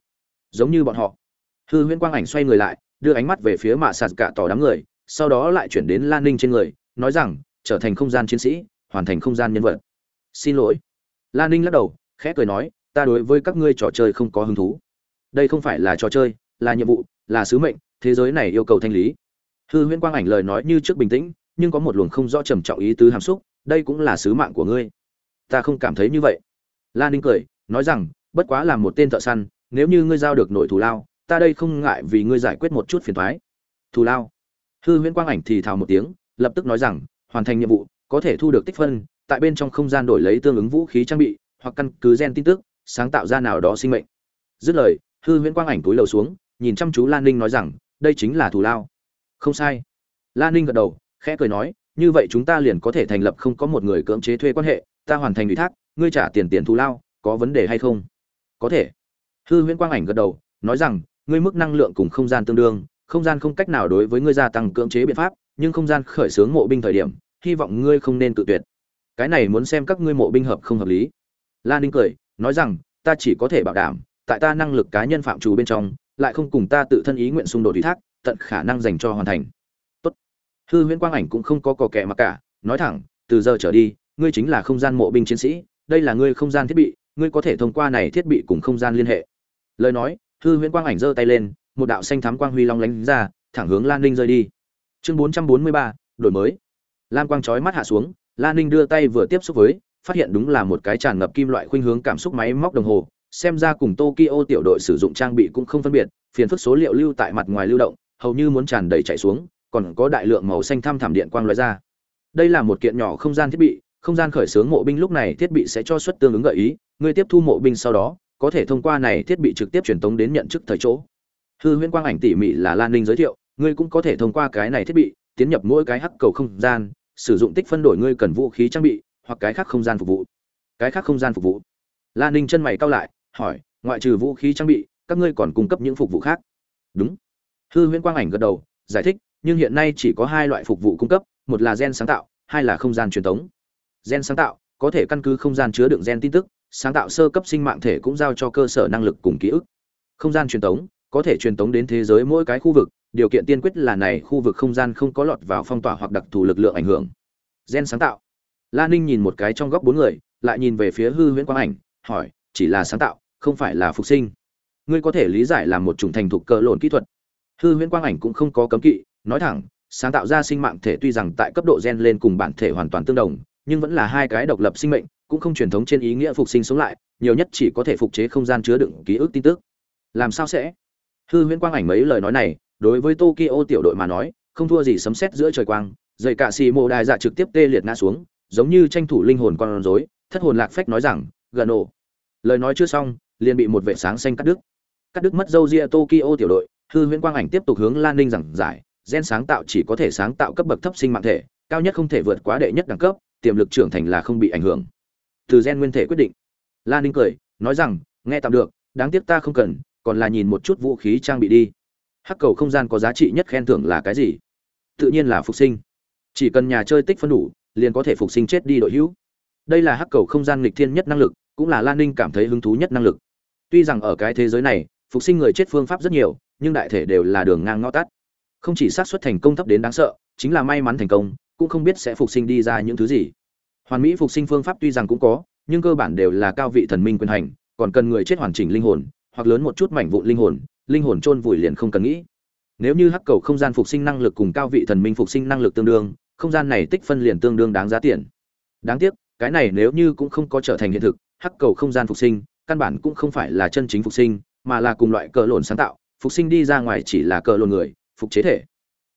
Giống như bọn họ hư huyễn quang ảnh xoay người lại, đưa ánh mắt về phía mạ sạt cả tỏ đám người, sau đó lại chuyển đến lan ninh trên người, nói rằng, trở thành không gian chiến sĩ, hoàn thành không gian nhân vật. Xin lỗi. Lan ninh lắc đầu, khẽ cười nói, ta đối với các ngươi trò chơi không có hứng thú. Đây không phải là trò chơi, là nhiệm vụ, là sứ mệnh, thế giới này yêu cầu thanh lý. Hư huyễn quang ảnh lời nói như trước bình tĩnh, nhưng có một luồng không rõ trầm trọng ý tứ hàm xúc, đây cũng là sứ mạng của ngươi. Ta không cảm thấy như vậy. Lan ninh cười, nói rằng, bất quá là một tên thợ săn, nếu như ngươi giao được nội thù lao ta đây không ngại vì ngươi giải quyết một chút phiền toái. Thù lao. Hư huyễn quang ảnh thì thào một tiếng, lập tức nói rằng, hoàn thành nhiệm vụ, có thể thu được tích phân, tại bên trong không gian đổi lấy tương ứng vũ khí trang bị, hoặc căn cứ gen tin tức, sáng tạo ra nào đó sinh mệnh. Dứt lời, hư huyễn quang ảnh túi lầu xuống, nhìn chăm chú lan ninh nói rằng, đây chính là thù lao. Không sai. Lan ninh gật đầu, khẽ cười nói, như vậy chúng ta liền có thể thành lập không có một người cưỡng chế thuê quan hệ, ta hoàn thành ủy thác, ngươi trả tiền tiền thù lao, có vấn đề hay không? Có thể. Hư huyễn quang ảnh gật đầu, nói rằng ngươi mức năng lượng cùng không gian tương đương, không gian không cách nào đối với ngươi gia tăng cưỡng chế biện pháp, nhưng không gian khởi xướng mộ binh thời điểm, hy vọng ngươi không nên tự tuyệt. Cái này muốn xem các ngươi mộ binh hợp không hợp lý. Lan ninh cười, nói rằng, ta chỉ có thể bảo đảm, tại ta năng lực cá nhân phạm chủ bên trong, lại không cùng ta tự thân ý nguyện xung đột ủy thác, tận khả năng dành cho hoàn thành. Tốt. Hư huyễn quang ảnh cũng không có cò kẻ mà cả, nói thẳng, từ giờ trở đi, ngươi chính là không gian mộ binh chiến sĩ, đây là ngươi không gian thiết bị, ngươi có thể thông qua này thiết bị cùng không gian liên hệ. Lời nói hư huyễn quang ảnh giơ tay lên, một đạo xanh thắm quang huy long lánh ra, thẳng hướng lan ninh rơi đi. Chương bốn trăm bốn mươi ba, đổi mới. Lam quang chói mắt hạ xuống, lan ninh đưa tay vừa tiếp xúc với, phát hiện đúng là một cái tràn ngập kim loại khuynh hướng cảm xúc máy móc đồng hồ, xem ra cùng tokyo tiểu đội sử dụng trang bị cũng không phân biệt, phiền phức số liệu lưu tại mặt ngoài lưu động, hầu như muốn tràn đầy chạy xuống, còn có đại lượng màu xanh thăm thảm điện quang loại ra. Đây là một kiện nhỏ không gian thiết bị, không gian khởi xướng mộ binh lúc này thiết bị sẽ cho suất tương ứng gợi ý, người tiếp thu mộ binh sau đó có thể thông qua này thiết bị trực tiếp truyền tống đến nhận chức thời chỗ. Hư huyễn quang ảnh tỉ mỉ là lan ninh giới thiệu, ngươi cũng có thể thông qua cái này thiết bị, tiến nhập mỗi cái hắc cầu không gian, sử dụng tích phân đổi ngươi cần vũ khí trang bị, hoặc cái khác không gian phục vụ. Cái khác không gian phục vụ. Lan ninh chân mày cao lại, hỏi, ngoại trừ vũ khí trang bị, các ngươi còn cung cấp những phục vụ khác? Đúng. Hư huyễn quang ảnh gật đầu, giải thích, nhưng hiện nay chỉ có hai loại phục vụ cung cấp, một là gen sáng tạo, hai là không gian truyền thống gen sáng tạo, có thể căn cứ không gian chứa đựng gen tin tức sáng tạo sơ cấp sinh mạng thể cũng giao cho cơ sở năng lực cùng ký ức. Không gian truyền tống, có thể truyền tống đến thế giới mỗi cái khu vực điều kiện tiên quyết là này khu vực không gian không có lọt vào phong tỏa hoặc đặc thù lực lượng ảnh hưởng. Gen sáng tạo. La ninh nhìn một cái trong góc bốn người lại nhìn về phía hư huyễn quang ảnh hỏi chỉ là sáng tạo không phải là phục sinh. Ngươi có thể lý giải là một chủng thành thục cờ lộn kỹ thuật. Hư huyễn quang ảnh cũng không có cấm kỵ nói thẳng sáng tạo ra sinh mạng thể tuy rằng tại cấp độ gen lên cùng bản thể hoàn toàn tương đồng nhưng vẫn là hai cái độc lập sinh mệnh cũng không truyền thống trên ý nghĩa phục sinh sống lại, nhiều nhất chỉ có thể phục chế không gian chứa đựng ký ức tin tức. Làm sao sẽ? Hư huyễn quang ảnh mấy lời nói này, đối với tokyo tiểu đội mà nói, không thua gì sấm sét giữa trời quang, dậy cả xì mộ đài dạ trực tiếp tê liệt ngã xuống, giống như tranh thủ linh hồn con rối, thất hồn lạc phách nói rằng, gần ổ lời nói chưa xong, liền bị một vệ sáng xanh cắt đứt. Cắt đứt mất dâu ria tokyo tiểu đội, hư huyễn quang ảnh tiếp tục hướng lan ninh giảng giải, gen sáng tạo chỉ có thể sáng tạo cấp bậc thấp sinh mạng thể, cao nhất không thể vượt quá đệ nhất đẳng cấp, tiềm lực trưởng thành là không bị ảnh hưởng từ gen nguyên thể quyết định. Lan ninh cười, nói rằng, nghe tạm được, đáng tiếc ta không cần, còn là nhìn một chút vũ khí trang bị đi. Hắc cầu không gian có giá trị nhất khen thưởng là cái gì? Tự nhiên là phục sinh. Chỉ cần nhà chơi tích phân đủ, liền có thể phục sinh chết đi đội hữu. Đây là hắc cầu không gian nghịch thiên nhất năng lực, cũng là lan ninh cảm thấy hứng thú nhất năng lực. Tuy rằng ở cái thế giới này, phục sinh người chết phương pháp rất nhiều, nhưng đại thể đều là đường ngang ngõ tắt. Không chỉ xác suất thành công thấp đến đáng sợ, chính là may mắn thành công, cũng không biết sẽ phục sinh đi ra những thứ gì hoàn mỹ phục sinh phương pháp tuy rằng cũng có, nhưng cơ bản đều là cao vị thần minh quyền hành, còn cần người chết hoàn chỉnh linh hồn, hoặc lớn một chút mảnh vụn linh hồn linh hồn chôn vùi liền không cần nghĩ. Nếu như hắc cầu không gian phục sinh năng lực cùng cao vị thần minh phục sinh năng lực tương đương, không gian này tích phân liền tương đương đáng giá tiền. Đáng tiếc, cái này nếu như cũng không có trở thành hiện thực, hắc cầu không gian phục sinh, căn bản cũng không phải là chân chính phục sinh, mà là cùng loại cờ lộn sáng tạo, phục sinh đi ra ngoài chỉ là cờ lộn người, phục chế thể.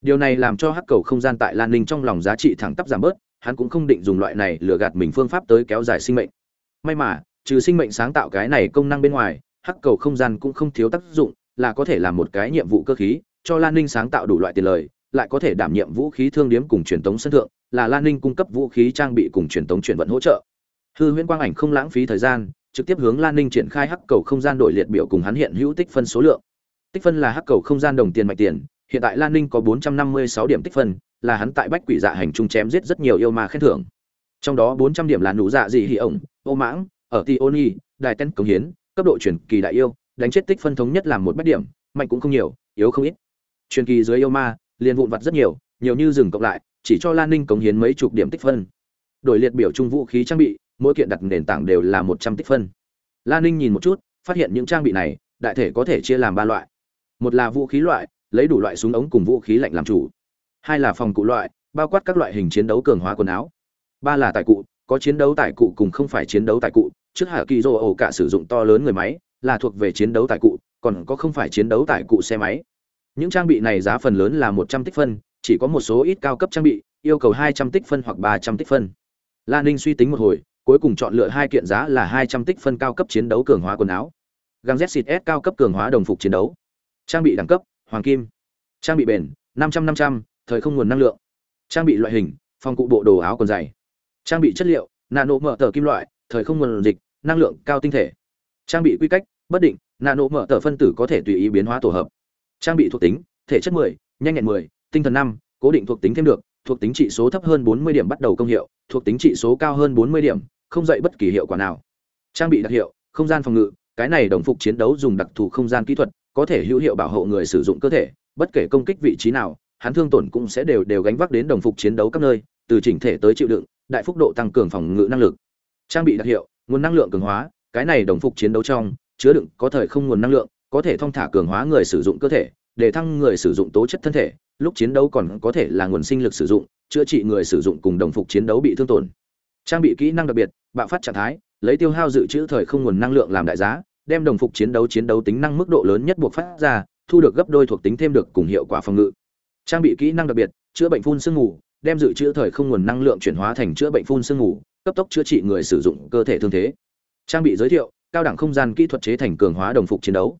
Điều này làm cho hắc cầu không gian tại lan ninh trong lòng giá trị thẳng tắp giảm bớt hắn cũng không định dùng loại này lừa gạt mình phương pháp tới kéo dài sinh mệnh. May mà, trừ sinh mệnh sáng tạo cái này công năng bên ngoài, hắc cầu không gian cũng không thiếu tác dụng, là có thể làm một cái nhiệm vụ cơ khí, cho lan ninh sáng tạo đủ loại tiền lời, lại có thể đảm nhiệm vũ khí thương điếm cùng truyền tống sân thượng, là lan ninh cung cấp vũ khí trang bị cùng truyền tống chuyển vận hỗ trợ. Hư huyễn quang ảnh không lãng phí thời gian, trực tiếp hướng lan ninh triển khai hắc cầu không gian đổi liệt biểu cùng hắn hiện hữu tích phân số lượng. Tích phân là hắc cầu không gian đồng tiền mạch tiền, hiện tại lan ninh có bốn trăm năm mươi sáu điểm tích phân là hắn tại bách quỷ dạ hành trung chém giết rất nhiều yêu ma khen thưởng. Trong đó bốn trăm điểm là nụ dạ dị hỉ ổng, ô mãng, ở ti ôn nhi đài tên cống hiến, cấp độ truyền kỳ đại yêu, đánh chết tích phân thống nhất làm một bách điểm, mạnh cũng không nhiều, yếu không ít. Truyền kỳ dưới yêu ma, liền vụn vặt rất nhiều nhiều như dừng cộng lại, chỉ cho lan ninh cống hiến mấy chục điểm tích phân. Đổi liệt biểu trung vũ khí trang bị, mỗi kiện đặt nền tảng đều là một trăm tích phân. Lan ninh nhìn một chút, phát hiện những trang bị này, đại thể có thể chia làm ba loại. Một là vũ khí loại, lấy đủ loại súng ống cùng vũ khí lạnh làm chủ hai là phòng cụ loại, bao quát các loại hình chiến đấu cường hóa quần áo. Ba là tài cụ, có chiến đấu tài cụ cùng không phải chiến đấu tài cụ. Trước hạ kỳ rô ổ cả sử dụng to lớn người máy, là thuộc về chiến đấu tài cụ, còn có không phải chiến đấu tài cụ xe máy. Những trang bị này giá phần lớn là một trăm tích phân, chỉ có một số ít cao cấp trang bị, yêu cầu hai trăm tích phân hoặc ba trăm tích phân. Lan ninh suy tính một hồi, cuối cùng chọn lựa hai kiện giá là hai trăm tích phân cao cấp chiến đấu cường hóa quần áo. Găng z xịt s cao cấp cường hóa đồng phục chiến đấu. Trang bị đẳng cấp, hoàng kim. Trang bị bền, năm trăm năm trăm thời không nguồn năng lượng. Trang bị loại hình phong cụ bộ đồ áo quần dày. Trang bị chất liệu nano mở tờ kim loại thời không nguồn dịch năng lượng cao tinh thể. Trang bị quy cách bất định nano mở tờ phân tử có thể tùy ý biến hóa tổ hợp. Trang bị thuộc tính thể chất 10, nhanh nhẹn 10, tinh thần 5, cố định thuộc tính thêm được thuộc tính trị số thấp hơn 40 điểm bắt đầu công hiệu thuộc tính trị số cao hơn 40 điểm không dạy bất kỳ hiệu quả nào. Trang bị đặc hiệu không gian phòng ngự cái này đồng phục chiến đấu dùng đặc thù không gian kỹ thuật có thể hữu hiệu bảo hộ người sử dụng cơ thể bất kể công kích vị trí nào hắn thương tổn cũng sẽ đều đều gánh vác đến đồng phục chiến đấu các nơi, từ chỉnh thể tới chịu đựng, đại phúc độ tăng cường phòng ngự năng lực. Trang bị đặc hiệu, nguồn năng lượng cường hóa, cái này đồng phục chiến đấu trong, chứa đựng có thời không nguồn năng lượng, có thể thông thả cường hóa người sử dụng cơ thể, để thăng người sử dụng tố chất thân thể, lúc chiến đấu còn có thể là nguồn sinh lực sử dụng, chữa trị người sử dụng cùng đồng phục chiến đấu bị thương tổn. Trang bị kỹ năng đặc biệt, bạo phát trạng thái, lấy tiêu hao dự trữ thời không nguồn năng lượng làm đại giá, đem đồng phục chiến đấu chiến đấu tính năng mức độ lớn nhất buộc phát ra, thu được gấp đôi thuộc tính thêm được cùng hiệu quả phòng ngự trang bị kỹ năng đặc biệt chữa bệnh phun sương ngủ, đem dự trữ thời không nguồn năng lượng chuyển hóa thành chữa bệnh phun sương ngủ, cấp tốc chữa trị người sử dụng cơ thể thương thế. Trang bị giới thiệu cao đẳng không gian kỹ thuật chế thành cường hóa đồng phục chiến đấu.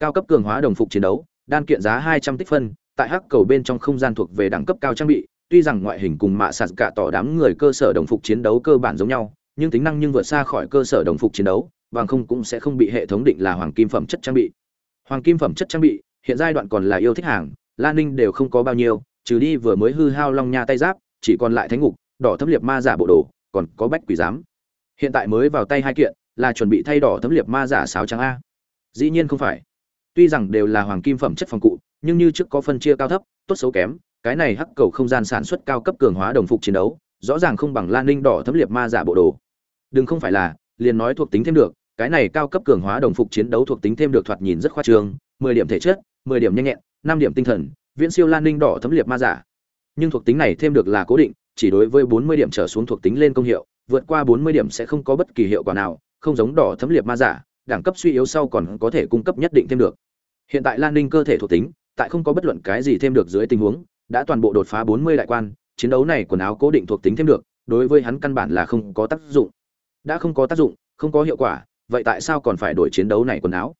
Cao cấp cường hóa đồng phục chiến đấu đan kiện giá hai trăm tích phân tại hắc cầu bên trong không gian thuộc về đẳng cấp cao trang bị tuy rằng ngoại hình cùng mạ sạt cả tỏ đám người cơ sở đồng phục chiến đấu cơ bản giống nhau nhưng tính năng nhưng vượt xa khỏi cơ sở đồng phục chiến đấu bằng không cũng sẽ không bị hệ thống định là hoàng kim phẩm chất trang bị. Hoàng kim phẩm chất trang bị hiện giai đoạn còn là yêu thích hàng lan ninh đều không có bao nhiêu, trừ đi vừa mới hư hao long nha tay giáp, chỉ còn lại thánh ngục, đỏ thấm liệt ma giả bộ đồ, còn có bách quỷ giám. Hiện tại mới vào tay hai kiện, là chuẩn bị thay đỏ thấm liệt ma giả sáo trắng a. Dĩ nhiên không phải. Tuy rằng đều là hoàng kim phẩm chất phòng cụ, nhưng như trước có phân chia cao thấp, tốt xấu kém, cái này hắc cầu không gian sản xuất cao cấp cường hóa đồng phục chiến đấu, rõ ràng không bằng lan ninh đỏ thấm liệt ma giả bộ đồ. Đừng không phải là, liền nói thuộc tính thêm được, cái này cao cấp cường hóa đồng phục chiến đấu thuộc tính thêm được thoạt nhìn rất khoa trương, mười điểm thể chất, mười điểm nhanh nhẹn năm điểm tinh thần, viễn siêu lan ninh đỏ thấm liệt ma giả. Nhưng thuộc tính này thêm được là cố định, chỉ đối với bốn mươi điểm trở xuống thuộc tính lên công hiệu, vượt qua bốn mươi điểm sẽ không có bất kỳ hiệu quả nào, không giống đỏ thấm liệt ma giả, đẳng cấp suy yếu sau còn có thể cung cấp nhất định thêm được. Hiện tại lan ninh cơ thể thuộc tính, tại không có bất luận cái gì thêm được dưới tình huống, đã toàn bộ đột phá bốn mươi đại quan, chiến đấu này quần áo cố định thuộc tính thêm được, đối với hắn căn bản là không có tác dụng. Đã không có tác dụng, không có hiệu quả, vậy tại sao còn phải đổi chiến đấu này quần áo?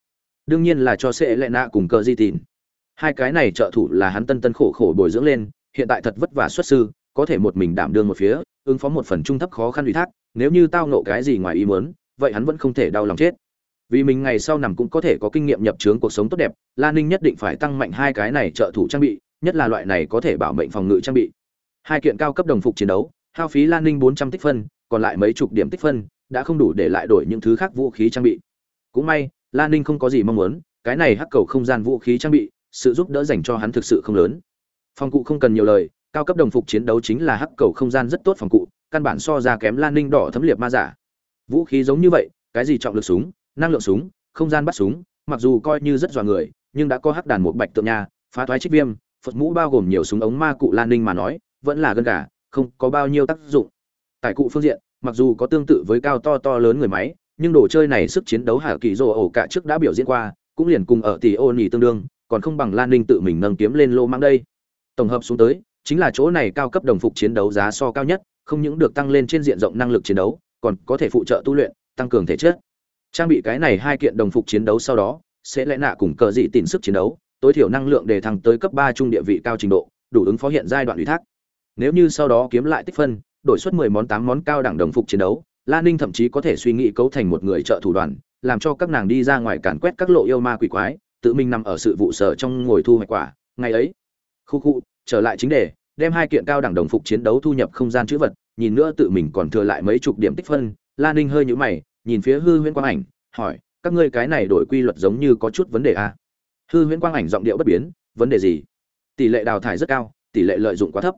Đương nhiên là cho sẽ lệ nạ cùng cờ di tìn hai cái này trợ thủ là hắn tân tân khổ khổ bồi dưỡng lên, hiện tại thật vất vả xuất sư, có thể một mình đảm đương một phía, ứng phó một phần trung thấp khó khăn ủy thác, nếu như tao nộ cái gì ngoài ý muốn, vậy hắn vẫn không thể đau lòng chết. Vì mình ngày sau nằm cũng có thể có kinh nghiệm nhập trướng cuộc sống tốt đẹp lan ninh nhất định phải tăng mạnh hai cái này trợ thủ trang bị, nhất là loại này có thể bảo mệnh phòng ngự trang bị. Hai kiện cao cấp đồng phục chiến đấu, hao phí lan ninh bốn trăm tích phân, còn lại mấy chục điểm tích phân, đã không đủ để lại đổi những thứ khác vũ khí trang bị. Cũng may lan ninh không có gì mong muốn, cái này hắc cầu không gian vũ khí trang bị sự giúp đỡ dành cho hắn thực sự không lớn. Phòng cụ không cần nhiều lời, cao cấp đồng phục chiến đấu chính là hắc cầu không gian rất tốt phòng cụ, căn bản so ra kém lan ninh đỏ thấm liệt ma giả. Vũ khí giống như vậy, cái gì trọng lực súng, năng lượng súng, không gian bắt súng, mặc dù coi như rất dọa người, nhưng đã có hắc đàn một bạch tượng nha, phá thoái trích viêm, phật mũ bao gồm nhiều súng ống ma cụ lan ninh mà nói, vẫn là gân cả không có bao nhiêu tác dụng. Tại cụ phương diện, mặc dù có tương tự với cao to to lớn người máy, nhưng đồ chơi này sức chiến đấu hạ kỳ rồ ổ cả trước đã biểu diễn qua, cũng liền cùng ở tỷ ô nhì tương đương còn không bằng lan ninh tự mình nâng kiếm lên lô mang đây. Tổng hợp xuống tới chính là chỗ này cao cấp đồng phục chiến đấu giá so cao nhất không những được tăng lên trên diện rộng năng lực chiến đấu còn có thể phụ trợ tu luyện tăng cường thể chất. Trang bị cái này hai kiện đồng phục chiến đấu sau đó sẽ lẽ nạ cùng cờ dị tìm sức chiến đấu tối thiểu năng lượng để thăng tới cấp ba trung địa vị cao trình độ đủ ứng phó hiện giai đoạn ủy thác. Nếu như sau đó kiếm lại tích phân đổi suất mười món tám món cao đẳng đồng phục chiến đấu Lan Ninh thậm chí có thể suy nghĩ cấu thành một người trợ thủ đoàn, làm cho các nàng đi ra ngoài càn quét các lộ yêu ma quỷ quái, tự mình nằm ở sự vụ sở trong ngồi thu hoạch quả. Ngày ấy, khu khu, trở lại chính đề, đem hai kiện cao đẳng đồng phục chiến đấu thu nhập không gian chữ vật, nhìn nữa tự mình còn thừa lại mấy chục điểm tích phân, Lan Ninh hơi nhũ mày, nhìn phía Hư Huyễn Quang Ảnh, hỏi, các ngươi cái này đổi quy luật giống như có chút vấn đề a? À? Hư Huyễn Quang Ảnh giọng điệu bất biến, vấn đề gì? Tỷ lệ đào thải rất cao, tỷ lệ lợi dụng quá thấp.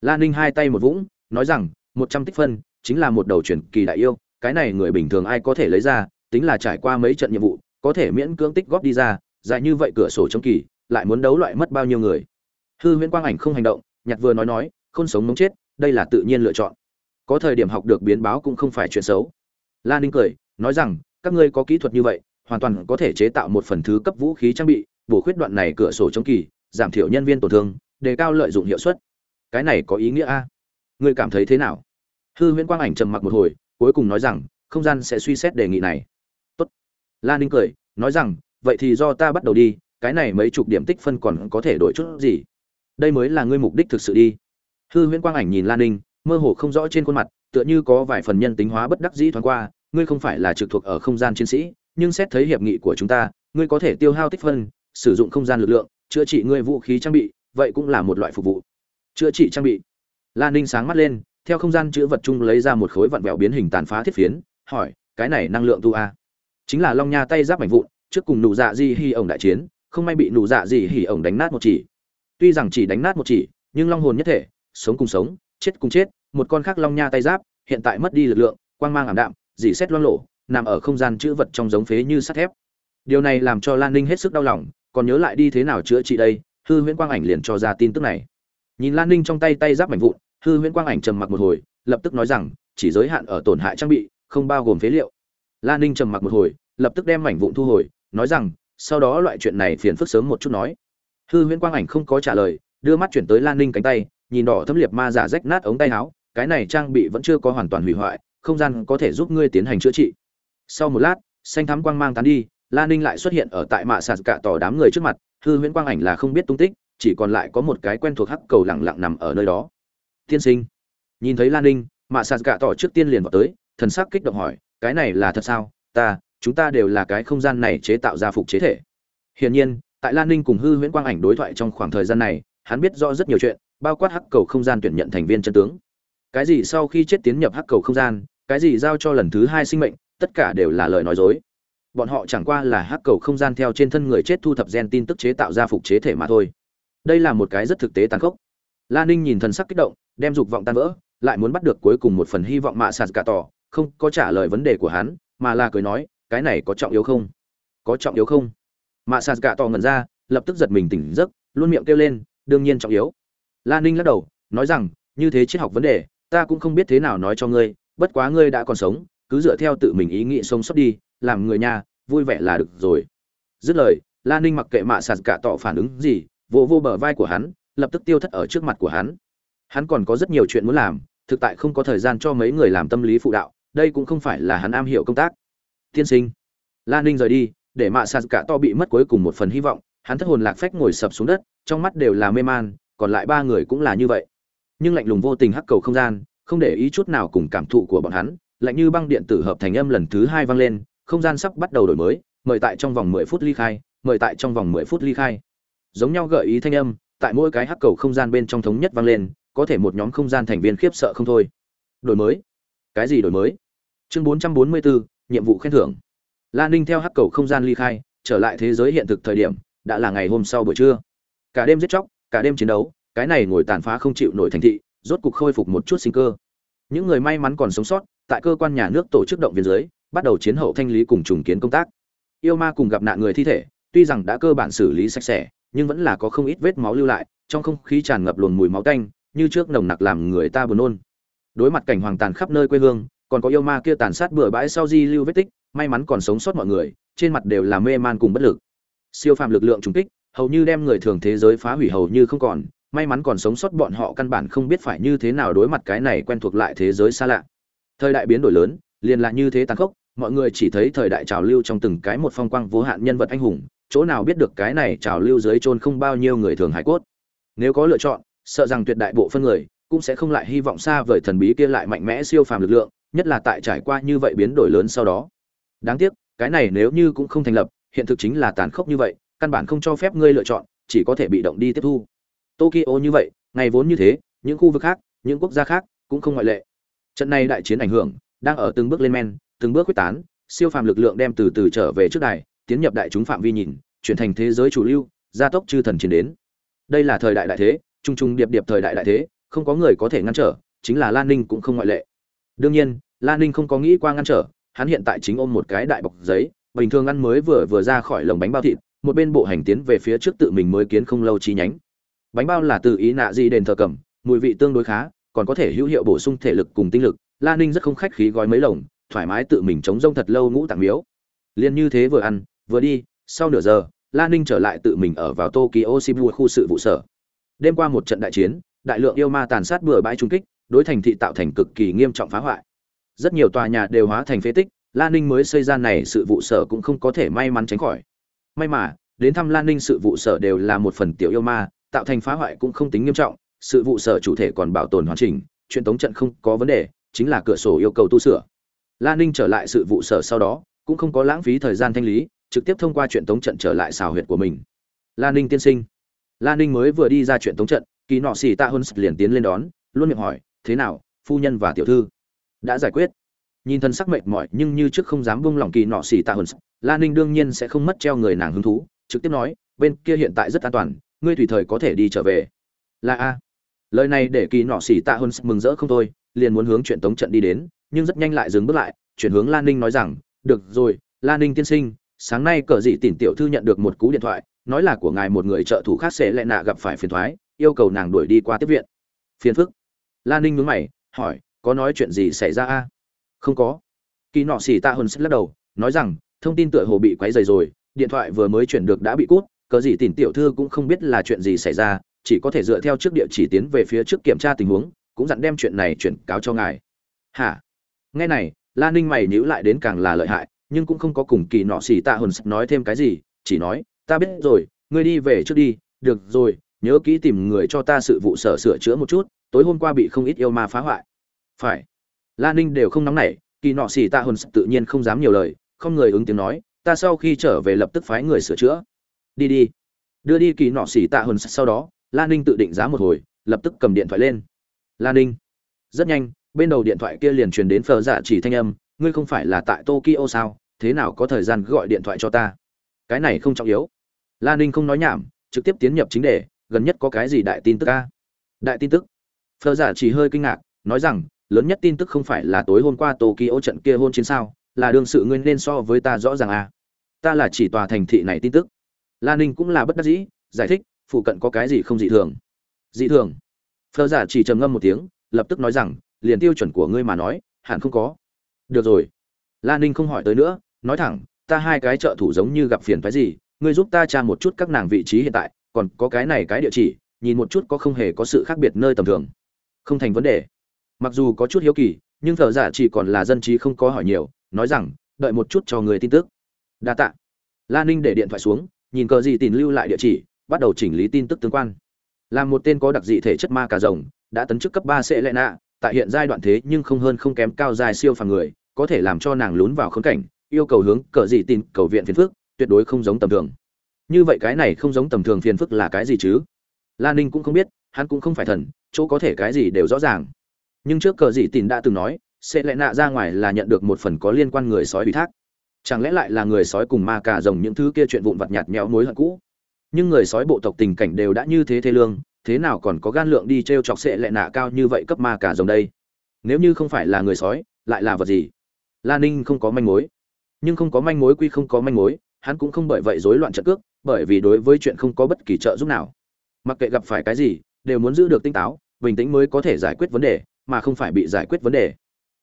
Lan Ninh hai tay một vũng, nói rằng, một trăm tích phân, chính là một đầu truyền kỳ đại yêu, cái này người bình thường ai có thể lấy ra, tính là trải qua mấy trận nhiệm vụ, có thể miễn cưỡng tích góp đi ra, dài như vậy cửa sổ chống kỳ, lại muốn đấu loại mất bao nhiêu người. Hư Huyễn Quang Ảnh không hành động, nhặt vừa nói nói, không sống muốn chết, đây là tự nhiên lựa chọn. Có thời điểm học được biến báo cũng không phải chuyện xấu. Lan Ninh cười, nói rằng, các ngươi có kỹ thuật như vậy, hoàn toàn có thể chế tạo một phần thứ cấp vũ khí trang bị bổ khuyết đoạn này cửa sổ chống kỳ giảm thiểu nhân viên tổn thương đề cao lợi dụng hiệu suất cái này có ý nghĩa a ngươi cảm thấy thế nào hư huyễn quang ảnh trầm mặc một hồi cuối cùng nói rằng không gian sẽ suy xét đề nghị này tốt lan ninh cười nói rằng vậy thì do ta bắt đầu đi, cái này mấy chục điểm tích phân còn có thể đổi chút gì? Đây mới là ngươi mục đích thực sự đi. Hư huyễn quang ảnh nhìn lan ninh, mơ hồ không rõ trên khuôn mặt, tựa như có vài phần nhân tính hóa bất đắc dĩ thoáng qua, ngươi không phải là trực thuộc ở không gian chiến sĩ, nhưng xét thấy hiệp nghị của chúng ta, ngươi có thể tiêu hao tích phân, sử dụng không gian lực lượng, chữa trị ngươi vũ khí trang bị, vậy cũng là một loại phục vụ. Chữa trị trang bị. Lan ninh sáng mắt lên, theo không gian chữ vật chung lấy ra một khối vặn vẹo biến hình tàn phá thiết phiến, hỏi, cái này năng lượng tu a? Chính là long nha tay giáp mảnh vụn trước cùng nụ dạ di hi ổng đại chiến, không may bị nụ dạ di hi ổng đánh nát một chỉ. Tuy rằng chỉ đánh nát một chỉ, nhưng long hồn nhất thể, sống cùng sống, chết cùng chết, một con khác long nha tay giáp, hiện tại mất đi lực lượng, quang mang ảm đạm dỉ xét loang lộ nằm ở không gian chữ vật trong giống phế như sắt thép. Điều này làm cho lan ninh hết sức đau lòng, còn nhớ lại đi thế nào chữa trị đây, hư huyễn quang ảnh liền cho ra tin tức này. Nhìn lan ninh trong tay tay giáp mảnh vụn, hư huyễn quang ảnh trầm mặc một hồi, lập tức nói rằng, chỉ giới hạn ở tổn hại trang bị, không bao gồm phế liệu. Lan ninh trầm mặc một hồi, lập tức đem mảnh vụn thu hồi nói rằng, sau đó loại chuyện này phiền phức sớm một chút nói. Hư huyễn quang ảnh không có trả lời, đưa mắt chuyển tới lan ninh cánh tay, nhìn đỏ thâm liệt ma giả rách nát ống tay áo, cái này trang bị vẫn chưa có hoàn toàn hủy hoại, không gian có thể giúp ngươi tiến hành chữa trị. Sau một lát, xanh thắm quang mang tán đi, lan ninh lại xuất hiện ở tại mạ sạt cạ tỏ đám người trước mặt, hư huyễn quang ảnh là không biết tung tích, chỉ còn lại có một cái quen thuộc hắc cầu lẳng lặng nằm ở nơi đó. Tiên sinh. Nhìn thấy lan ninh, mạ sạt cạ tỏ trước tiên liền vào tới, thần sắc kích động hỏi, cái này là thật sao? Ta chúng ta đều là cái không gian này chế tạo ra phục chế thể. Hiển nhiên, tại lan ninh cùng hư huyễn quang ảnh đối thoại trong khoảng thời gian này, hắn biết rõ rất nhiều chuyện, bao quát hắc cầu không gian tuyển nhận thành viên chân tướng. Cái gì sau khi chết tiến nhập hắc cầu không gian, cái gì giao cho lần thứ hai sinh mệnh, tất cả đều là lời nói dối. Bọn họ chẳng qua là hắc cầu không gian theo trên thân người chết thu thập gen tin tức chế tạo ra phục chế thể mà thôi. Đây là một cái rất thực tế tàn khốc. La ninh nhìn thần sắc kích động, đem dục vọng tan vỡ, lại muốn bắt được cuối cùng một phần hy vọng mạ sạt cả tỏ, không có trả lời vấn đề của hắn, mà là cười nói cái này có trọng yếu không? Có trọng yếu không? Mạ sạt gạ tỏ ngẩn ra, lập tức giật mình tỉnh giấc, luôn miệng kêu lên, đương nhiên trọng yếu. Lan ninh lắc đầu, nói rằng, như thế triết học vấn đề, ta cũng không biết thế nào nói cho ngươi, bất quá ngươi đã còn sống, cứ dựa theo tự mình ý nghĩ sống sót đi, làm người nhà, vui vẻ là được rồi. Dứt lời Lan ninh mặc kệ mạ sạt gạ tỏ phản ứng gì, vô vô bờ vai của hắn, lập tức tiêu thất ở trước mặt của hắn. Hắn còn có rất nhiều chuyện muốn làm, thực tại không có thời gian cho mấy người làm tâm lý phụ đạo, đây cũng không phải là hắn am hiểu công tác tiên sinh. La ninh rời đi, để mạ sạt cả to bị mất cuối cùng một phần hy vọng, hắn thất hồn lạc phách ngồi sập xuống đất, trong mắt đều là mê man, còn lại ba người cũng là như vậy. Nhưng lạnh lùng vô tình hắc cầu không gian, không để ý chút nào cùng cảm thụ của bọn hắn, lạnh như băng điện tử hợp thành âm lần thứ hai vang lên, không gian sắp bắt đầu đổi mới, mời tại trong vòng mười phút ly khai, mời tại trong vòng mười phút ly khai. Giống nhau gợi ý thanh âm, tại mỗi cái hắc cầu không gian bên trong thống nhất vang lên, có thể một nhóm không gian thành viên khiếp sợ không thôi. Đổi mới. Cái gì đổi mới? Chương bốn trăm bốn mươi bốn nhiệm vụ khen thưởng. Lan ninh theo hắc cầu không gian ly khai, trở lại thế giới hiện thực thời điểm, đã là ngày hôm sau buổi trưa. Cả đêm giết chóc, cả đêm chiến đấu, cái này ngồi tàn phá không chịu nổi thành thị, rốt cục khôi phục một chút sinh cơ. Những người may mắn còn sống sót, tại cơ quan nhà nước tổ chức động viên dưới, bắt đầu chiến hậu thanh lý cùng trùng kiến công tác. Yêu ma cùng gặp nạn người thi thể, tuy rằng đã cơ bản xử lý sạch sẽ, nhưng vẫn là có không ít vết máu lưu lại, trong không khí tràn ngập luồn mùi máu tanh, như trước nồng nặc làm người ta buồn nôn. Đối mặt cảnh hoàng tàn khắp nơi quê hương còn có yêu ma kia tàn sát bừa bãi sau di lưu vết tích, may mắn còn sống sót mọi người, trên mặt đều là mê man cùng bất lực. Siêu phàm lực lượng trùng kích, hầu như đem người thường thế giới phá hủy hầu như không còn, may mắn còn sống sót bọn họ căn bản không biết phải như thế nào đối mặt cái này quen thuộc lại thế giới xa lạ. Thời đại biến đổi lớn, liền là như thế tàn khốc, mọi người chỉ thấy thời đại trào lưu trong từng cái một phong quang vô hạn nhân vật anh hùng, chỗ nào biết được cái này trào lưu dưới chôn không bao nhiêu người thường hải cốt. Nếu có lựa chọn, sợ rằng tuyệt đại bộ phân người cũng sẽ không lại hy vọng xa vời thần bí kia lại mạnh mẽ siêu phàm lực lượng nhất là tại trải qua như vậy biến đổi lớn sau đó. Đáng tiếc, cái này nếu như cũng không thành lập, hiện thực chính là tàn khốc như vậy, căn bản không cho phép ngươi lựa chọn, chỉ có thể bị động đi tiếp thu. Tokyo như vậy, ngày vốn như thế, những khu vực khác, những quốc gia khác cũng không ngoại lệ. Trận này đại chiến ảnh hưởng, đang ở từng bước lên men, từng bước quyết tán, siêu phàm lực lượng đem từ từ trở về trước đài, tiến nhập đại chúng phạm vi nhìn, chuyển thành thế giới chủ lưu, gia tốc chư thần chiến đến. Đây là thời đại đại thế trung trung điệp điệp thời đại đại thế, không có người có thể ngăn trở, chính là lan ninh cũng không ngoại lệ. Đương nhiên lan ninh không có nghĩ qua ngăn trở hắn hiện tại chính ôm một cái đại bọc giấy bình thường ăn mới vừa vừa ra khỏi lồng bánh bao thịt một bên bộ hành tiến về phía trước tự mình mới kiến không lâu chi nhánh bánh bao là từ ý nạ gì đền thờ cầm mùi vị tương đối khá còn có thể hữu hiệu bổ sung thể lực cùng tinh lực la ninh rất không khách khí gói mấy lồng thoải mái tự mình chống rông thật lâu ngũ tạng miếu Liên như thế vừa ăn, vừa đi, sau nửa giờ, Lan Ninh trở lại tự mình ở vào Tokyo Shibuya khu sự vụ sở. Đêm qua một trận đại chiến, đại lượng yêu ma tàn sát bừa bãi trung kích, đối thành thị tạo thành cực kỳ nghiêm trọng phá hoại. Rất nhiều tòa nhà đều hóa thành phế tích, Lan Ninh mới xây ra này sự vụ sở cũng không có thể may mắn tránh khỏi. May mà, đến thăm Lan Ninh sự vụ sở đều là một phần tiểu yêu ma, tạo thành phá hoại cũng không tính nghiêm trọng, sự vụ sở chủ thể còn bảo tồn hoàn chỉnh, chuyện tống trận không có vấn đề, chính là cửa sổ yêu cầu tu sửa. Lan Ninh trở lại sự vụ sở sau đó, cũng không có lãng phí thời gian thanh lý, trực tiếp thông qua chuyện tống trận trở lại xào huyệt của mình. Lan Ninh tiên sinh. Lan Ninh mới vừa đi ra chuyện tống trận, kỳ nọ xì tạ hơn liền tiến lên đón, luôn miệng hỏi, thế nào, phu nhân và tiểu thư đã giải quyết. Nhìn thân sắc mệt mỏi nhưng như trước không dám buông lỏng kỳ nọ xì tạ hơn, Lan Ninh đương nhiên sẽ không mất treo người nàng hứng thú, trực tiếp nói, bên kia hiện tại rất an toàn, ngươi tùy thời có thể đi trở về. Là a. Lời này để kỳ nọ xì tạ hơn mừng rỡ không thôi, liền muốn hướng chuyện tống trận đi đến, nhưng rất nhanh lại dừng bước lại, chuyển hướng Lan Ninh nói rằng, "Được rồi, Lan Ninh tiên sinh, sáng nay cờ dị tỉnh tiểu thư nhận được một cú điện thoại, nói là của ngài một người trợ thủ khác sẽ lại nạ gặp phải phiền thoái, yêu cầu nàng đuổi đi qua tiếp viện." Phiền phức. Lan Ninh nhướng mày, hỏi, "Có nói chuyện gì xảy ra a?" "Không có." Kỳ nọ xỉ tạ hơn lắc đầu, nói rằng, thông tin tựa hồ bị quấy rầy rồi, điện thoại vừa mới chuyển được đã bị cút, cờ gì tìm tiểu thư cũng không biết là chuyện gì xảy ra, chỉ có thể dựa theo trước địa chỉ tiến về phía trước kiểm tra tình huống, cũng dặn đem chuyện này chuyển cáo cho ngài. Hả? Nghe này, La Ninh mày nhữ lại đến càng là lợi hại, nhưng cũng không có cùng kỳ nọ xỉ tạ hồn nói thêm cái gì, chỉ nói, ta biết rồi, ngươi đi về trước đi, được rồi, nhớ kỹ tìm người cho ta sự vụ sở sửa chữa một chút, tối hôm qua bị không ít yêu ma phá hoại. Phải. La Ninh đều không nóng nảy, kỳ nọ xì tạ hồn tự nhiên không dám nhiều lời, không người ứng tiếng nói, ta sau khi trở về lập tức phái người sửa chữa. Đi đi. Đưa đi kỳ nọ xì tạ hồn sau đó, La Ninh tự định giá một hồi, lập tức cầm điện thoại lên. La Ninh. Rất nhanh, bên đầu điện thoại kia liền truyền đến phờ dạ chỉ thanh âm ngươi không phải là tại tokyo sao thế nào có thời gian gọi điện thoại cho ta cái này không trọng yếu la ninh không nói nhảm trực tiếp tiến nhập chính đề gần nhất có cái gì đại tin tức a đại tin tức phờ giả chỉ hơi kinh ngạc nói rằng lớn nhất tin tức không phải là tối hôm qua tokyo trận kia hôn chiến sao, là đương sự ngươi nên so với ta rõ ràng à. Ta là chỉ tòa thành thị này tin tức. La ninh cũng là bất đắc dĩ, giải thích, phụ cận có cái gì không dị thường. Dị thường? Phở giả chỉ trầm ngâm một tiếng, lập tức nói rằng, liền tiêu chuẩn của ngươi mà nói, hẳn không có. Được rồi. Lan ninh không hỏi tới nữa, nói thẳng, ta hai cái trợ thủ giống như gặp phiền phải gì, ngươi giúp ta tra một chút các nàng vị trí hiện tại, còn có cái này cái địa chỉ, nhìn một chút có không hề có sự khác biệt nơi tầm thường. Không thành vấn đề mặc dù có chút hiếu kỳ, nhưng thợ giả chỉ còn là dân trí không có hỏi nhiều, nói rằng, đợi một chút cho người tin tức. Đa tạ. Lan ninh để điện thoại xuống, nhìn cờ gì tìm lưu lại địa chỉ, bắt đầu chỉnh lý tin tức tương quan. Là một tên có đặc dị thể chất ma cà rồng, đã tấn chức cấp ba sẽ lệ nạ, tại hiện giai đoạn thế nhưng không hơn không kém cao dài siêu phàm người, có thể làm cho nàng lún vào khốn cảnh, yêu cầu hướng cờ gì tin cầu viện phiền phức, tuyệt đối không giống tầm thường. Như vậy cái này không giống tầm thường phiền phức là cái gì chứ? Lan ninh cũng không biết, hắn cũng không phải thần, chỗ có thể cái gì đều rõ ràng nhưng trước cờ gì tìn đã từng nói, sẽ lẽ nạ ra ngoài là nhận được một phần có liên quan người sói ủy thác. Chẳng lẽ lại là người sói cùng ma cà rồng những thứ kia chuyện vụn vặt nhạt nhẽo mối hận cũ? Nhưng người sói bộ tộc tình cảnh đều đã như thế thê lương, thế nào còn có gan lượng đi t r e o chọc sệ lệ nạ cao như vậy cấp ma cà rồng đây? Nếu như không phải là người sói, lại là vật gì? Lan ninh không có manh mối. Nhưng không có manh mối quy không có manh mối, hắn cũng không bởi vậy rối loạn trận cước, bởi vì đối với chuyện không có bất kỳ trợ giúp nào. Mặc kệ gặp phải cái gì, đều muốn giữ được tinh táo, bình tĩnh mới có thể giải quyết vấn đề mà không phải bị giải quyết vấn đề.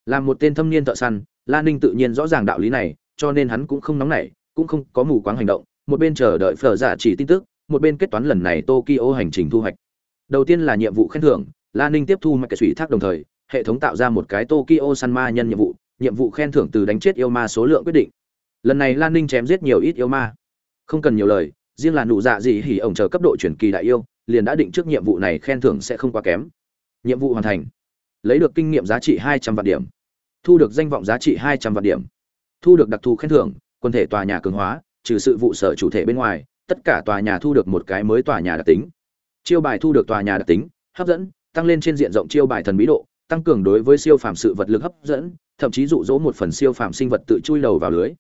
Làm một tên thâm niên thợ săn Lan ninh tự nhiên rõ ràng đạo lý này, cho nên hắn cũng không nóng nảy, cũng không có mù quáng hành động, một bên chờ đợi phở giả chỉ tin tức, một bên kết toán lần này tokyo hành trình thu hoạch. Đầu tiên là nhiệm vụ khen thưởng, la ninh tiếp thu mạch cái thác đồng thời, hệ thống tạo ra một cái tokyo săn ma nhân nhiệm vụ nhiệm vụ khen thưởng từ đánh chết yêu ma số lượng quyết định. Lần này lan ninh chém giết nhiều ít yêu ma không cần nhiều lời, riêng là nụ dạ gì hỉ ổng chờ cấp độ chuyển kỳ đại yêu, liền đã định trước nhiệm vụ này khen thưởng sẽ không quá kém. Nhiệm vụ hoàn thành lấy được kinh nghiệm giá trị hai trăm vạn điểm. Thu được danh vọng giá trị hai trăm vạn điểm. Thu được đặc thù khen thưởng, quân thể tòa nhà cường hóa, trừ sự vụ sở chủ thể bên ngoài, tất cả tòa nhà thu được một cái mới tòa nhà đặc tính. Chiêu bài thu được tòa nhà đặc tính, hấp dẫn, tăng lên trên diện rộng chiêu bài thần bí độ, tăng cường đối với siêu phàm sự vật lực hấp dẫn, thậm chí dụ dỗ một phần siêu phàm sinh vật tự chui đầu vào lưới.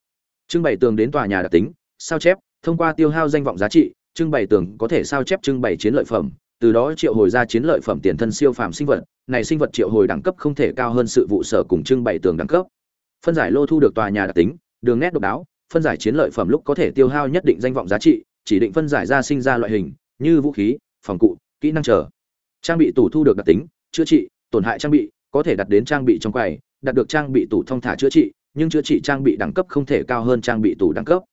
Trưng bày tường đến tòa nhà đặc tính, sao chép, thông qua tiêu hao danh vọng giá trị, trưng bày tường có thể sao chép trưng bày chiến lợi phẩm từ đó triệu hồi ra chiến lợi phẩm tiền thân siêu phàm sinh vật, này sinh vật triệu hồi đẳng cấp không thể cao hơn sự vụ sở cùng trưng bày tường đẳng cấp. Phân giải lô thu được tòa nhà đặc tính, đường nét độc đáo, phân giải chiến lợi phẩm lúc có thể tiêu hao nhất định danh vọng giá trị, chỉ định phân giải ra sinh ra loại hình như vũ khí, phòng cụ, kỹ năng chờ. Trang bị tủ thu được đặc tính, chữa trị, tổn hại trang bị, có thể đặt đến trang bị trong quầy đặt được trang bị tủ thông thả chữa trị, nhưng chữa trị trang bị đẳng cấp không thể cao hơn trang bị tủ đẳng cấp.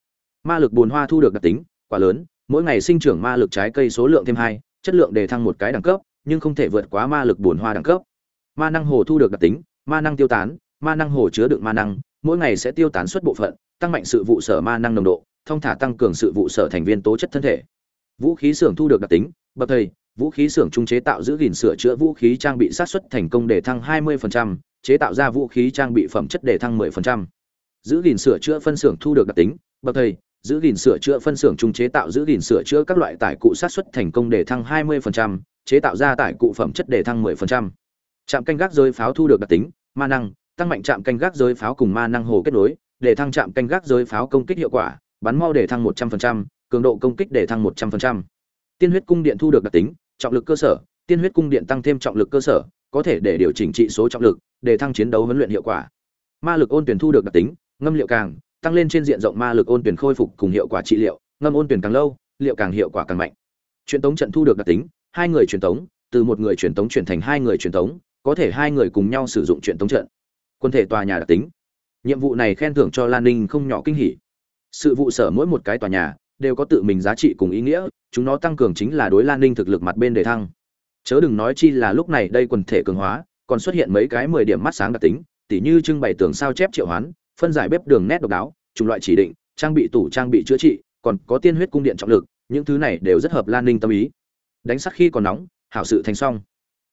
Ma lực bùn hoa thu được đặc tính, quả lớn, mỗi ngày sinh trưởng ma lực trái cây số lượng thêm hai chất lượng đề thăng một cái đẳng cấp nhưng không thể vượt quá ma lực bùn hoa đẳng cấp ma năng hồ thu được đặc tính ma năng tiêu tán ma năng hồ chứa đựng ma năng mỗi ngày sẽ tiêu tán suất bộ phận tăng mạnh sự vụ sở ma năng nồng độ thông thả tăng cường sự vụ sở thành viên tố chất thân thể vũ khí xưởng thu được đặc tính bậc thầy vũ khí xưởng trung chế tạo giữ gìn sửa chữa vũ khí trang bị sát xuất thành công để thăng 20%, chế tạo ra vũ khí trang bị phẩm chất để thăng 10%. giữ gìn sửa chữa phân xưởng thu được đặc tính bậc thầy giữ gìn sửa chữa phân xưởng trung chế tạo giữ gìn sửa chữa các loại tải cụ sát xuất thành công để thăng 20%, chế tạo ra tải cụ phẩm chất để thăng 10%. Trạm canh gác rơi pháo thu được đặc tính, ma năng, tăng mạnh trạm canh gác rơi pháo cùng ma năng hồ kết nối, để thăng trạm canh gác rơi pháo công kích hiệu quả, bắn mau để thăng 100%, cường độ công kích để thăng 100%. Tiên huyết cung điện thu được đặc tính, trọng lực cơ sở, tiên huyết cung điện tăng thêm trọng lực cơ sở, có thể để điều chỉnh trị số trọng lực, để thăng chiến đấu huấn luyện hiệu quả. Ma lực ôn tuyển thu được đặc tính, ngâm liệu càng, tăng lên trên diện rộng ma lực ôn tuyển khôi phục cùng hiệu quả trị liệu, ngâm ôn tuyển càng lâu, liệu càng hiệu quả càng mạnh. Truyền tống trận thu được đặc tính, hai người truyền tống, từ một người truyền tống chuyển thành hai người truyền tống, có thể hai người cùng nhau sử dụng truyền tống trận. Quân thể tòa nhà đặc tính. Nhiệm vụ này khen thưởng cho Lan Ninh không nhỏ kinh hỉ. Sự vụ sở mỗi một cái tòa nhà đều có tự mình giá trị cùng ý nghĩa, chúng nó tăng cường chính là đối Lan Ninh thực lực mặt bên để thăng. Chớ đừng nói chi là lúc này đây quần thể cường hóa, còn xuất hiện mấy cái mười điểm mắt sáng đặc tính, tỉ như trưng bày tường sao chép triệu hoán, phân giải bếp đường nét độc đáo, chủng loại chỉ định, trang bị tủ trang bị chữa trị, còn có tiên huyết cung điện trọng lực, những thứ này đều rất hợp Lan Ninh tâm ý. Đánh sắc khi còn nóng, hảo sự thành xong.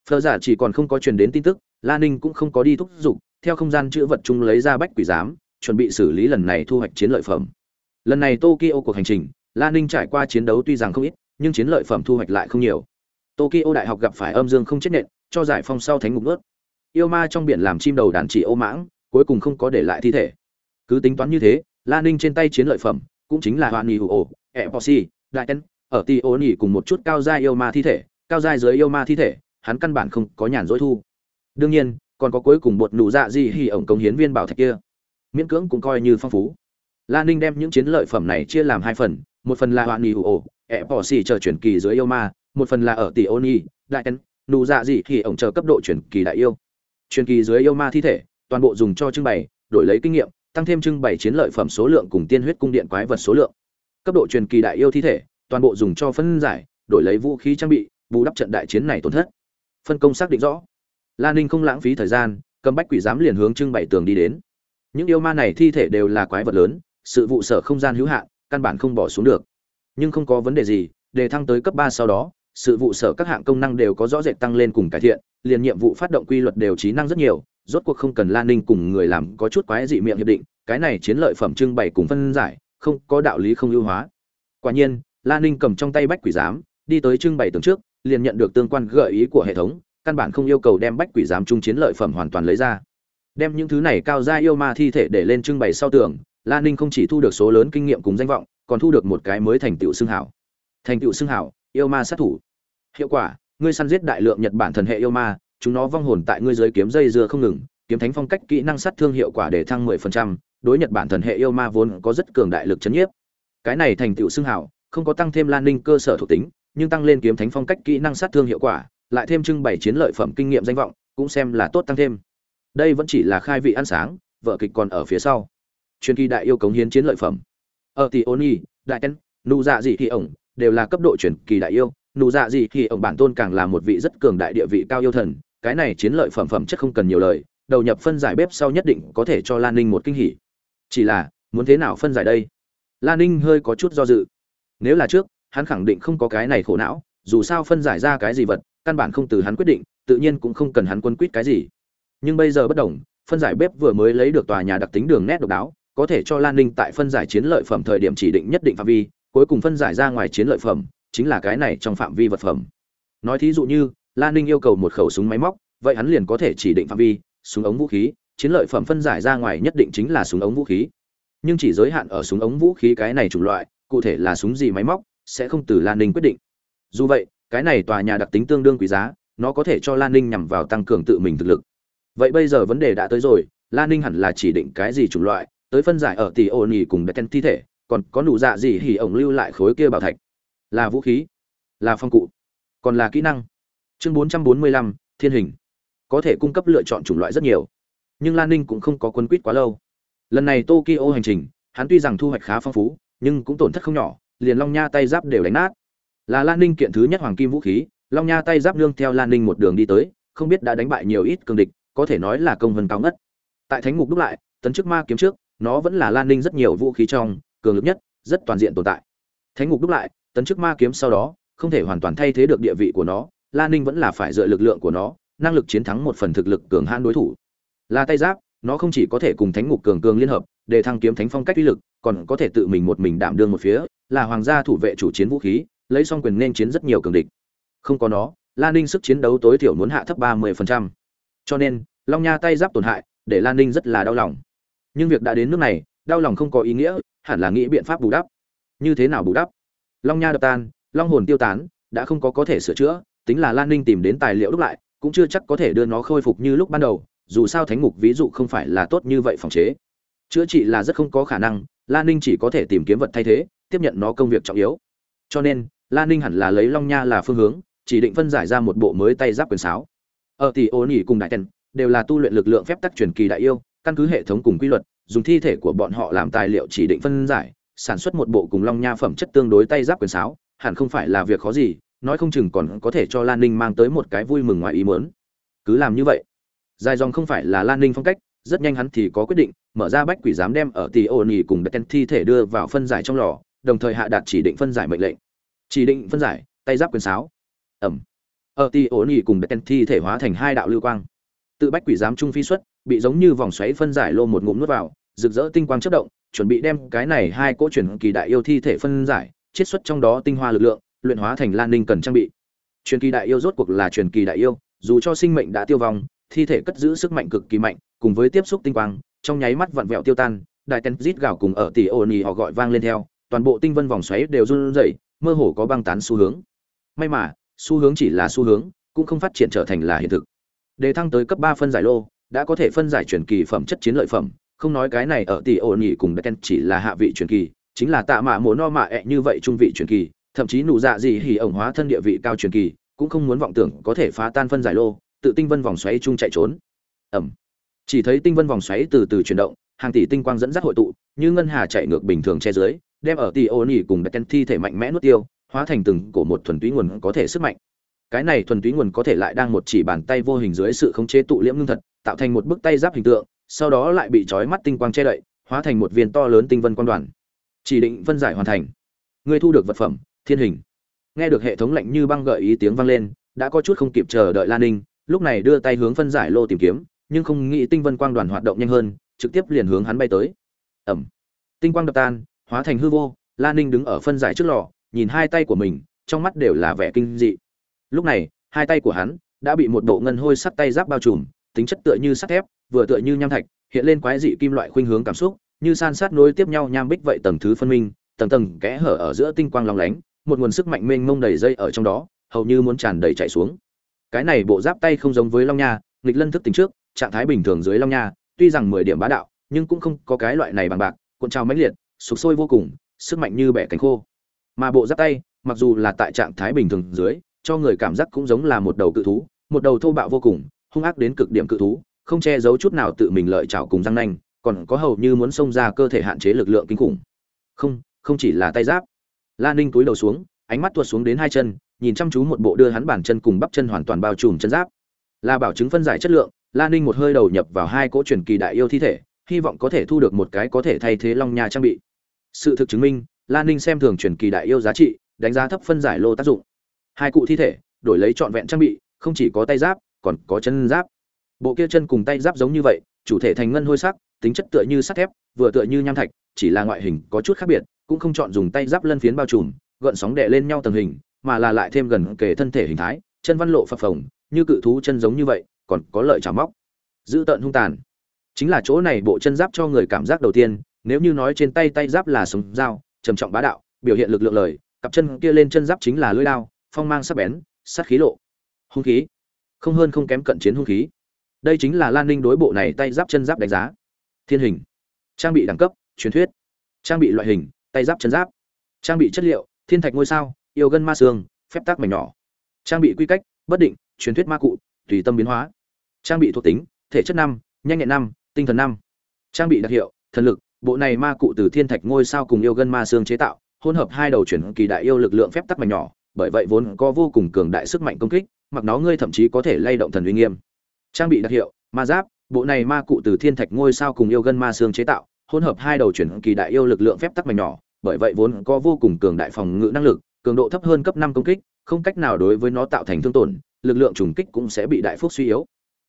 Phơ giả chỉ còn không có truyền đến tin tức, Lan Ninh cũng không có đi thúc giục, theo không gian chữ vật chung lấy ra bách quỷ giám, chuẩn bị xử lý lần này thu hoạch chiến lợi phẩm. Lần này Tokyo cuộc hành trình, Lan Ninh trải qua chiến đấu tuy rằng không ít, nhưng chiến lợi phẩm thu hoạch lại không nhiều. Tokyo đại học gặp phải âm dương không chết nện, cho giải phong sau thánh ngục nuốt. Yêu ma trong biển làm chim đầu đàn chỉ ô mãng, cuối cùng không có để lại thi thể. Cứ tính toán như thế, Lan Ninh trên tay chiến lợi phẩm, cũng chính là Hoan Nhi Hổ, Epoxy, Đại Tân, ở Tioni cùng một chút cao giai yêu ma thi thể, cao giai dưới yêu ma thi thể, hắn căn bản không có nhàn rỗi thu. Đương nhiên, còn có cuối cùng bột nụ dạ gì hỉ ổng công hiến viên bảo thạch kia. Miễn cưỡng cũng coi như phong phú. Lan Ninh đem những chiến lợi phẩm này chia làm hai phần, một phần là Hoan Nhi Hổ, Epoxy chờ chuyển kỳ dưới yêu ma, một phần là ở Tioni, Đại Tân, nụ dạ gì hỉ ổng chờ cấp độ chuyển kỳ đại yêu. Chuyển kỳ dưới yêu ma thi thể, toàn bộ dùng cho trưng bày, đổi lấy kinh nghiệm, tăng thêm trưng bày chiến lợi phẩm số lượng cùng tiên huyết cung điện quái vật số lượng. Cấp độ truyền kỳ đại yêu thi thể, toàn bộ dùng cho phân giải, đổi lấy vũ khí trang bị, bù đắp trận đại chiến này tổn thất. Phân công xác định rõ. Lan Ninh không lãng phí thời gian, cầm bách quỷ giám liền hướng trưng bày tường đi đến. Những yêu ma này thi thể đều là quái vật lớn, sự vụ sở không gian hữu hạn, căn bản không bỏ xuống được. Nhưng không có vấn đề gì, đề thăng tới cấp ba sau đó, sự vụ sở các hạng công năng đều có rõ rệt tăng lên cùng cải thiện, liền nhiệm vụ phát động quy luật đều trí năng rất nhiều, rốt cuộc không cần Lan Ninh cùng người làm có chút quái dị miệng hiệp định, cái này chiến lợi phẩm trưng bày cùng phân giải, không có đạo lý không ưu hóa. Quả nhiên, Lan Ninh cầm trong tay bách quỷ giám, đi tới trưng bày tường trước, liền nhận được tương quan gợi ý của hệ thống, căn bản không yêu cầu đem bách quỷ giám trung chiến lợi phẩm hoàn toàn lấy ra. Đem những thứ này cao gia yêu ma thi thể để lên trưng bày sau tường, Lan Ninh không chỉ thu được số lớn kinh nghiệm cùng danh vọng, còn thu được một cái mới thành tựu xưng hảo. Thành tựu xưng hảo, yêu ma sát thủ. Hiệu quả, ngươi săn giết đại lượng Nhật Bản thần hệ yêu ma, chúng nó vong hồn tại ngươi dưới kiếm dây dưa không ngừng, kiếm thánh phong cách kỹ năng sát thương hiệu quả để thăng 10%, đối Nhật Bản thần hệ yêu ma vốn có rất cường đại lực chấn nhiếp. Cái này thành tựu xưng hào không có tăng thêm Lan Ninh cơ sở thuộc tính, nhưng tăng lên kiếm thánh phong cách kỹ năng sát thương hiệu quả, lại thêm trưng bày chiến lợi phẩm kinh nghiệm danh vọng, cũng xem là tốt tăng thêm. Đây vẫn chỉ là khai vị ăn sáng, vợ kịch còn ở phía sau. Chuyên kỳ đại yêu cống hiến chiến lợi phẩm. Ở tỷ Oni, đại ten, nụ dạ dị thì ổng, đều là cấp độ chuyển kỳ đại yêu, nụ dạ dị thì ổng bản tôn càng là một vị rất cường đại địa vị cao yêu thần, cái này chiến lợi phẩm phẩm chất không cần nhiều lời, đầu nhập phân giải bếp sau nhất định có thể cho Lan Ninh một kinh hỉ. Chỉ là, muốn thế nào phân giải đây? Lan Ninh hơi có chút do dự. Nếu là trước, hắn khẳng định không có cái này khổ não, dù sao phân giải ra cái gì vật, căn bản không từ hắn quyết định, tự nhiên cũng không cần hắn quân quyết cái gì. Nhưng bây giờ bất đồng, phân giải bếp vừa mới lấy được tòa nhà đặc tính đường nét độc đáo, có thể cho Lan Ninh tại phân giải chiến lợi phẩm thời điểm chỉ định nhất định phạm vi, cuối cùng phân giải ra ngoài chiến lợi phẩm, chính là cái này trong phạm vi vật phẩm. Nói thí dụ như, Lan Ninh yêu cầu một khẩu súng máy móc, vậy hắn liền có thể chỉ định phạm vi, súng ống vũ khí, chiến lợi phẩm phân giải ra ngoài nhất định chính là súng ống vũ khí. Nhưng chỉ giới hạn ở súng ống vũ khí cái này chủng loại, cụ thể là súng gì máy móc, sẽ không từ Lan Ninh quyết định. Dù vậy, cái này tòa nhà đặc tính tương đương quý giá, nó có thể cho Lan Ninh nhằm vào tăng cường tự mình thực lực. Vậy bây giờ vấn đề đã tới rồi, Lan Ninh hẳn là chỉ định cái gì chủng loại, tới phân giải ở tỷ ôn nhì cùng Betten thi thể, còn có nụ dạ gì hỉ ổng lưu lại khối kia bảo thạch. Là vũ khí, là phong cụ, còn là kỹ năng. Chương 445, Thiên hình. Có thể cung cấp lựa chọn chủng loại rất nhiều nhưng lan ninh cũng không có quân quýt quá lâu. Lần này tokyo hành trình hắn tuy rằng thu hoạch khá phong phú nhưng cũng tổn thất không nhỏ liền long nha tay giáp đều đánh nát. Là lan ninh kiện thứ nhất hoàng kim vũ khí long nha tay giáp nương theo lan ninh một đường đi tới không biết đã đánh bại nhiều ít cường địch có thể nói là công vân cao ngất. Tại thánh ngục đúc lại tấn chức ma kiếm trước nó vẫn là lan ninh rất nhiều vũ khí trong cường lực nhất rất toàn diện tồn tại. Thánh ngục đúc lại tấn chức ma kiếm sau đó không thể hoàn toàn thay thế được địa vị của nó lan ninh vẫn là phải dựa lực lượng của nó, năng lực chiến thắng một phần thực lực cường hãn đối thủ. Là tay giáp, nó không chỉ có thể cùng thánh ngục cường cường liên hợp, để thăng kiếm thánh phong cách uy lực, còn có thể tự mình một mình đảm đương một phía, là hoàng gia thủ vệ chủ chiến vũ khí, lấy xong quyền nên chiến rất nhiều cường địch. Không có nó lan ninh sức chiến đấu tối thiểu muốn hạ thấp ba mươi cho nên, long nha tay giáp tổn hại, để lan ninh rất là đau lòng. Nhưng việc đã đến nước này, đau lòng không có ý nghĩa, hẳn là nghĩ biện pháp bù đắp. Như thế nào bù đắp? Long nha đập tan, long hồn tiêu tán, đã không có có thể sửa chữa tính là lan ninh tìm đến tài liệu đúc lại, cũng chưa chắc có thể đưa nó khôi phục như lúc ban đầu, dù sao thánh ngục ví dụ không phải là tốt như vậy phòng chế. Chữa trị là rất không có khả năng, lan ninh chỉ có thể tìm kiếm vật thay thế, tiếp nhận nó công việc trọng yếu. Cho nên, lan ninh hẳn là lấy long nha là phương hướng, chỉ định phân giải ra một bộ mới tay giáp quyền sáo. Ở tỷ Ôn Nghị cùng đại Tần đều là tu luyện lực lượng phép tắc truyền kỳ đại yêu, căn cứ hệ thống cùng quy luật, dùng thi thể của bọn họ làm tài liệu chỉ định phân giải, sản xuất một bộ cùng long nha phẩm chất tương đối tay giáp quyền sáo, hẳn không phải là việc khó gì nói không chừng còn có thể cho lan ninh mang tới một cái vui mừng ngoài ý mớn cứ làm như vậy. Dài dòng không phải là lan ninh phong cách, rất nhanh hắn thì có quyết định, mở ra bách quỷ giám đem ở tỷ ô nỉ cùng đại thi thể đưa vào phân giải trong lò, đồng thời hạ đạt chỉ định phân giải mệnh lệnh. Chỉ định phân giải, tay giáp quyền sáo. Ẩm. Ở tỷ ô nỉ cùng đại thi thể hóa thành hai đạo lưu quang. Tự bách quỷ giám trung phi xuất, bị giống như vòng xoáy phân giải lô một ngụm nuốt vào, rực rỡ tinh quang chất động, chuẩn bị đem cái này hai cỗ truyền kỳ đại yêu thi thể phân giải, chiết xuất trong đó tinh hoa lực lượng luyện hóa thành lan ninh cần trang bị. Truyền kỳ đại yêu rốt cuộc là truyền kỳ đại yêu, dù cho sinh mệnh đã tiêu vong, thi thể cất giữ sức mạnh cực kỳ mạnh, cùng với tiếp xúc tinh quang, trong nháy mắt vặn vẹo tiêu tan, đại tên rít gào cùng ở tỷ ô nì họ gọi vang lên theo, toàn bộ tinh vân vòng xoáy đều run rẩy, mơ hồ có băng tán xu hướng. May mà, xu hướng chỉ là xu hướng, cũng không phát triển trở thành là hiện thực. Đề thăng tới cấp ba phân giải lô, đã có thể phân giải truyền kỳ phẩm chất chiến lợi phẩm, không nói cái này ở tỷ ổn nhị cùng đại tên chỉ là hạ vị truyền kỳ, chính là tạ mạ mồ no mạ ẹ như vậy trung vị truyền kỳ thậm chí nụ dạ gì hỉ ổng hóa thân địa vị cao truyền kỳ, cũng không muốn vọng tưởng có thể phá tan phân giải lô, tự tinh vân vòng xoáy chung chạy trốn. Ẩm. Chỉ thấy tinh vân vòng xoáy từ từ chuyển động, hàng tỷ tinh quang dẫn dắt hội tụ, như ngân hà chạy ngược bình thường che dưới, đem ở tỷ ô nỉ cùng Becken thi thể mạnh mẽ nuốt tiêu, hóa thành từng cổ một thuần túy nguồn có thể sức mạnh. Cái này thuần túy nguồn có thể lại đang một chỉ bàn tay vô hình dưới sự khống chế tụ liễm ngưng thật, tạo thành một bức tay giáp hình tượng, sau đó lại bị trói mắt tinh quang che đậy, hóa thành một viên to lớn tinh vân quan đoàn. Chỉ định phân giải hoàn thành. Người thu được vật phẩm thiên hình. Nghe được hệ thống lạnh như băng gợi ý tiếng vang lên, đã có chút không kịp chờ đợi lan ninh, lúc này đưa tay hướng phân giải lô tìm kiếm, nhưng không nghĩ tinh vân quang đoàn hoạt động nhanh hơn, trực tiếp liền hướng hắn bay tới. Ẩm. Tinh quang đập tan, hóa thành hư vô, lan ninh đứng ở phân giải trước lò, nhìn hai tay của mình, trong mắt đều là vẻ kinh dị. Lúc này, hai tay của hắn đã bị một bộ ngân hôi sắt tay giáp bao trùm, tính chất tựa như sắt thép, vừa tựa như nham thạch, hiện lên quái dị kim loại khuynh hướng cảm xúc, như san sát nối tiếp nhau nham bích vậy tầng thứ phân minh, tầng tầng kẽ hở ở giữa tinh quang lòng lánh một nguồn sức mạnh mênh mông đầy dây ở trong đó, hầu như muốn tràn đầy chạy xuống. Cái này bộ giáp tay không giống với long nha, nghịch lân thức tính trước, trạng thái bình thường dưới long nha, tuy rằng mười điểm bá đạo, nhưng cũng không có cái loại này bằng bạc, cuộn trào mãnh liệt sụp sôi vô cùng, sức mạnh như bẻ cánh khô. Mà bộ giáp tay, mặc dù là tại trạng thái bình thường dưới, cho người cảm giác cũng giống là một đầu cự thú, một đầu thô bạo vô cùng, hung ác đến cực điểm cự thú, không che giấu chút nào tự mình lợi trào cùng răng nanh, còn có hầu như muốn xông ra cơ thể hạn chế lực lượng kinh khủng. Không không chỉ là tay giáp la ninh túi đầu xuống, ánh mắt tuột xuống đến hai chân, nhìn chăm chú một bộ đưa hắn bàn chân cùng bắp chân hoàn toàn bao trùm chân giáp. Là bảo chứng phân giải chất lượng, la ninh một hơi đầu nhập vào hai cỗ truyền kỳ đại yêu thi thể, hy vọng có thể thu được một cái có thể thay thế long nha trang bị. Sự thực chứng minh, la ninh xem thường truyền kỳ đại yêu giá trị, đánh giá thấp phân giải lô tác dụng. Hai cụ thi thể, đổi lấy trọn vẹn trang bị, không chỉ có tay giáp, còn có chân giáp. Bộ kia chân cùng tay giáp giống như vậy, chủ thể thành ngân hôi sắc, tính chất tựa như sắt thép, vừa tựa như nham thạch, chỉ là ngoại hình có chút khác biệt cũng không chọn dùng tay giáp lân phiến bao trùm, gợn sóng đè lên nhau tầng hình, mà là lại thêm gần kề thân thể hình thái, chân văn lộ phập phồng, như cự thú chân giống như vậy, còn có lợi chảo móc. Giữ tận hung tàn. Chính là chỗ này bộ chân giáp cho người cảm giác đầu tiên, nếu như nói trên tay tay giáp là sống dao, trầm trọng bá đạo, biểu hiện lực lượng lời, cặp chân kia lên chân giáp chính là lưỡi đao, phong mang sắc bén, sát khí lộ. Hung khí. Không hơn không kém cận chiến hung khí. Đây chính là lan ninh đối bộ này tay giáp chân giáp đánh giá. Thiên hình. Trang bị đẳng cấp, truyền thuyết. Trang bị loại hình tay giáp chân giáp. Trang bị chất liệu, thiên thạch ngôi sao, yêu gân ma xương phép tác mảnh nhỏ. Trang bị quy cách, bất định, truyền thuyết ma cụ, tùy tâm biến hóa. Trang bị thuộc tính, thể chất năm, nhanh nhẹn năm, tinh thần năm. Trang bị đặc hiệu, thần lực, bộ này ma cụ từ thiên thạch ngôi sao cùng yêu gân ma xương chế tạo, hỗn hợp hai đầu chuyển kỳ đại yêu lực lượng phép tắc mảnh nhỏ, bởi vậy vốn có vô cùng cường đại sức mạnh công kích, mặc nó ngươi thậm chí có thể lay động thần uy nghiêm. Trang bị đặc hiệu, ma giáp, bộ này ma cụ từ thiên thạch ngôi sao cùng yêu gân ma xương chế tạo hỗn hợp hai đầu chuyển kỳ đại yêu lực lượng phép tắc mảnh nhỏ, bởi vậy vốn có vô cùng cường đại phòng ngự năng lực, cường độ thấp hơn cấp năm công kích, không cách nào đối với nó tạo thành thương tổn, lực lượng trùng kích cũng sẽ bị đại phúc suy yếu.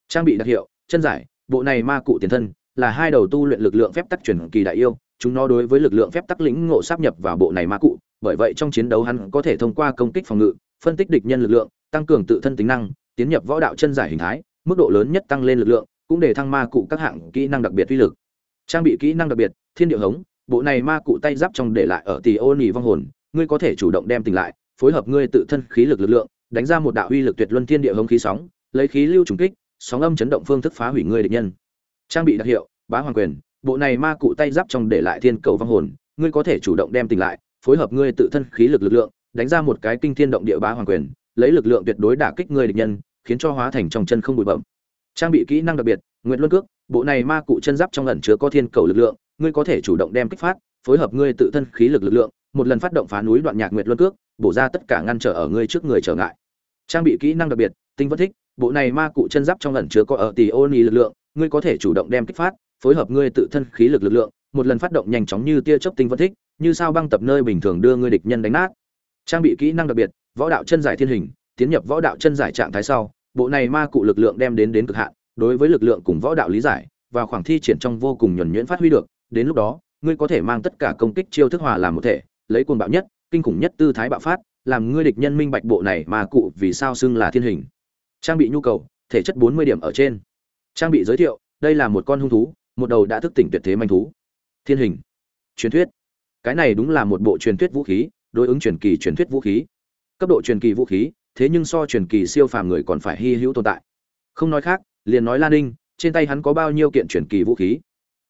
Trang bị đặc hiệu, chân giải, bộ này ma cụ tiền thân, là hai đầu tu luyện lực lượng phép tắc chuyển kỳ đại yêu, chúng nó đối với lực lượng phép tắc lĩnh ngộ sáp nhập vào bộ này ma cụ, bởi vậy trong chiến đấu hắn có thể thông qua công kích phòng ngự, phân tích địch nhân lực lượng, tăng cường tự thân tính năng, tiến nhập võ đạo chân giải hình thái, mức độ lớn nhất tăng lên lực lượng, cũng để thăng ma cụ các hạng kỹ năng đặc biệt uy lực trang bị kỹ năng đặc biệt, thiên địa hống, bộ này ma cụ tay giáp trong để lại ở tỷ ô nỉ vong hồn, ngươi có thể chủ động đem tỉnh lại, phối hợp ngươi tự thân khí lực lực lượng, đánh ra một đạo uy lực tuyệt luân thiên địa hống khí sóng, lấy khí lưu trùng kích, sóng âm chấn động phương thức phá hủy ngươi địch nhân. Trang bị đặc hiệu, bá hoàng quyền, bộ này ma cụ tay giáp trong để lại thiên cầu vong hồn, ngươi có thể chủ động đem tỉnh lại, phối hợp ngươi tự thân khí lực lực lượng, đánh ra một cái kinh thiên động địa bá hoàng quyền, lấy lực lượng tuyệt đối đả kích ngươi địch nhân, khiến cho hóa thành trong chân không bụi bẩm trang bị kỹ năng đặc biệt nguyện luân cước bộ này ma cụ chân giáp trong ẩn chứa có thiên cầu lực lượng, ngươi có thể chủ động đem kích phát, phối hợp ngươi tự thân khí lực lực lượng, một lần phát động phá núi đoạn nhạc nguyệt luân cước, bổ ra tất cả ngăn trở ở ngươi trước người trở ngại. Trang bị kỹ năng đặc biệt, tinh vẫn thích, bộ này ma cụ chân giáp trong ẩn chứa có ở tỷ ô ni lực lượng, ngươi có thể chủ động đem kích phát, phối hợp ngươi tự thân khí lực lực lượng, một lần phát động nhanh chóng như tia chớp tinh vẫn thích, như sao băng tập nơi bình thường đưa ngươi địch nhân đánh nát. Trang bị kỹ năng đặc biệt, võ đạo chân giải thiên hình, tiến nhập võ đạo chân giải trạng thái sau, bộ này ma cụ lực lượng đem đến đến cực hạn đối với lực lượng cùng võ đạo lý giải và khoảng thi triển trong vô cùng nhuẩn nhuyễn phát huy được, đến lúc đó, ngươi có thể mang tất cả công kích chiêu thức hòa làm một thể, lấy cuồng bạo nhất, kinh khủng nhất tư thái bạo phát, làm ngươi địch nhân minh bạch bộ này mà cụ vì sao xưng là thiên hình. Trang bị nhu cầu, thể chất 40 điểm ở trên. Trang bị giới thiệu, đây là một con hung thú, một đầu đã thức tỉnh tuyệt thế manh thú. Thiên hình. Truyền thuyết. Cái này đúng là một bộ truyền thuyết vũ khí, đối ứng truyền kỳ truyền thuyết vũ khí. Cấp độ truyền kỳ vũ khí, thế nhưng so truyền kỳ siêu phàm người còn phải hy hữu tồn tại. Không nói khác liền nói lan ninh, trên tay hắn có bao nhiêu kiện truyền kỳ vũ khí?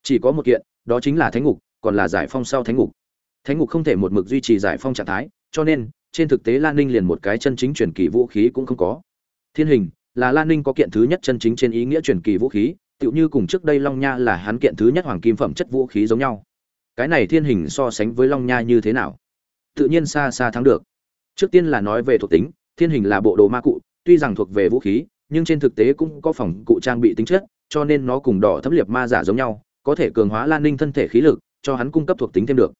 Chỉ có một kiện, đó chính là thánh ngục, còn là giải phong sau thánh ngục. Thánh ngục không thể một mực duy trì giải phong trạng thái, cho nên, trên thực tế lan ninh liền một cái chân chính truyền kỳ vũ khí cũng không có. Thiên hình, là lan ninh có kiện thứ nhất chân chính trên ý nghĩa truyền kỳ vũ khí, tựu như cùng trước đây long nha là hắn kiện thứ nhất hoàng kim phẩm chất vũ khí giống nhau. Cái này thiên hình so sánh với long nha như thế nào? Tự nhiên xa xa thắng được. Trước tiên là nói về thuộc tính, thiên hình là bộ đồ ma cụ, tuy rằng thuộc về vũ khí nhưng trên thực tế cũng có phòng cụ trang bị tính chất, cho nên nó cùng đỏ thấp liệt ma giả giống nhau, có thể cường hóa lan ninh thân thể khí lực, cho hắn cung cấp thuộc tính thêm được.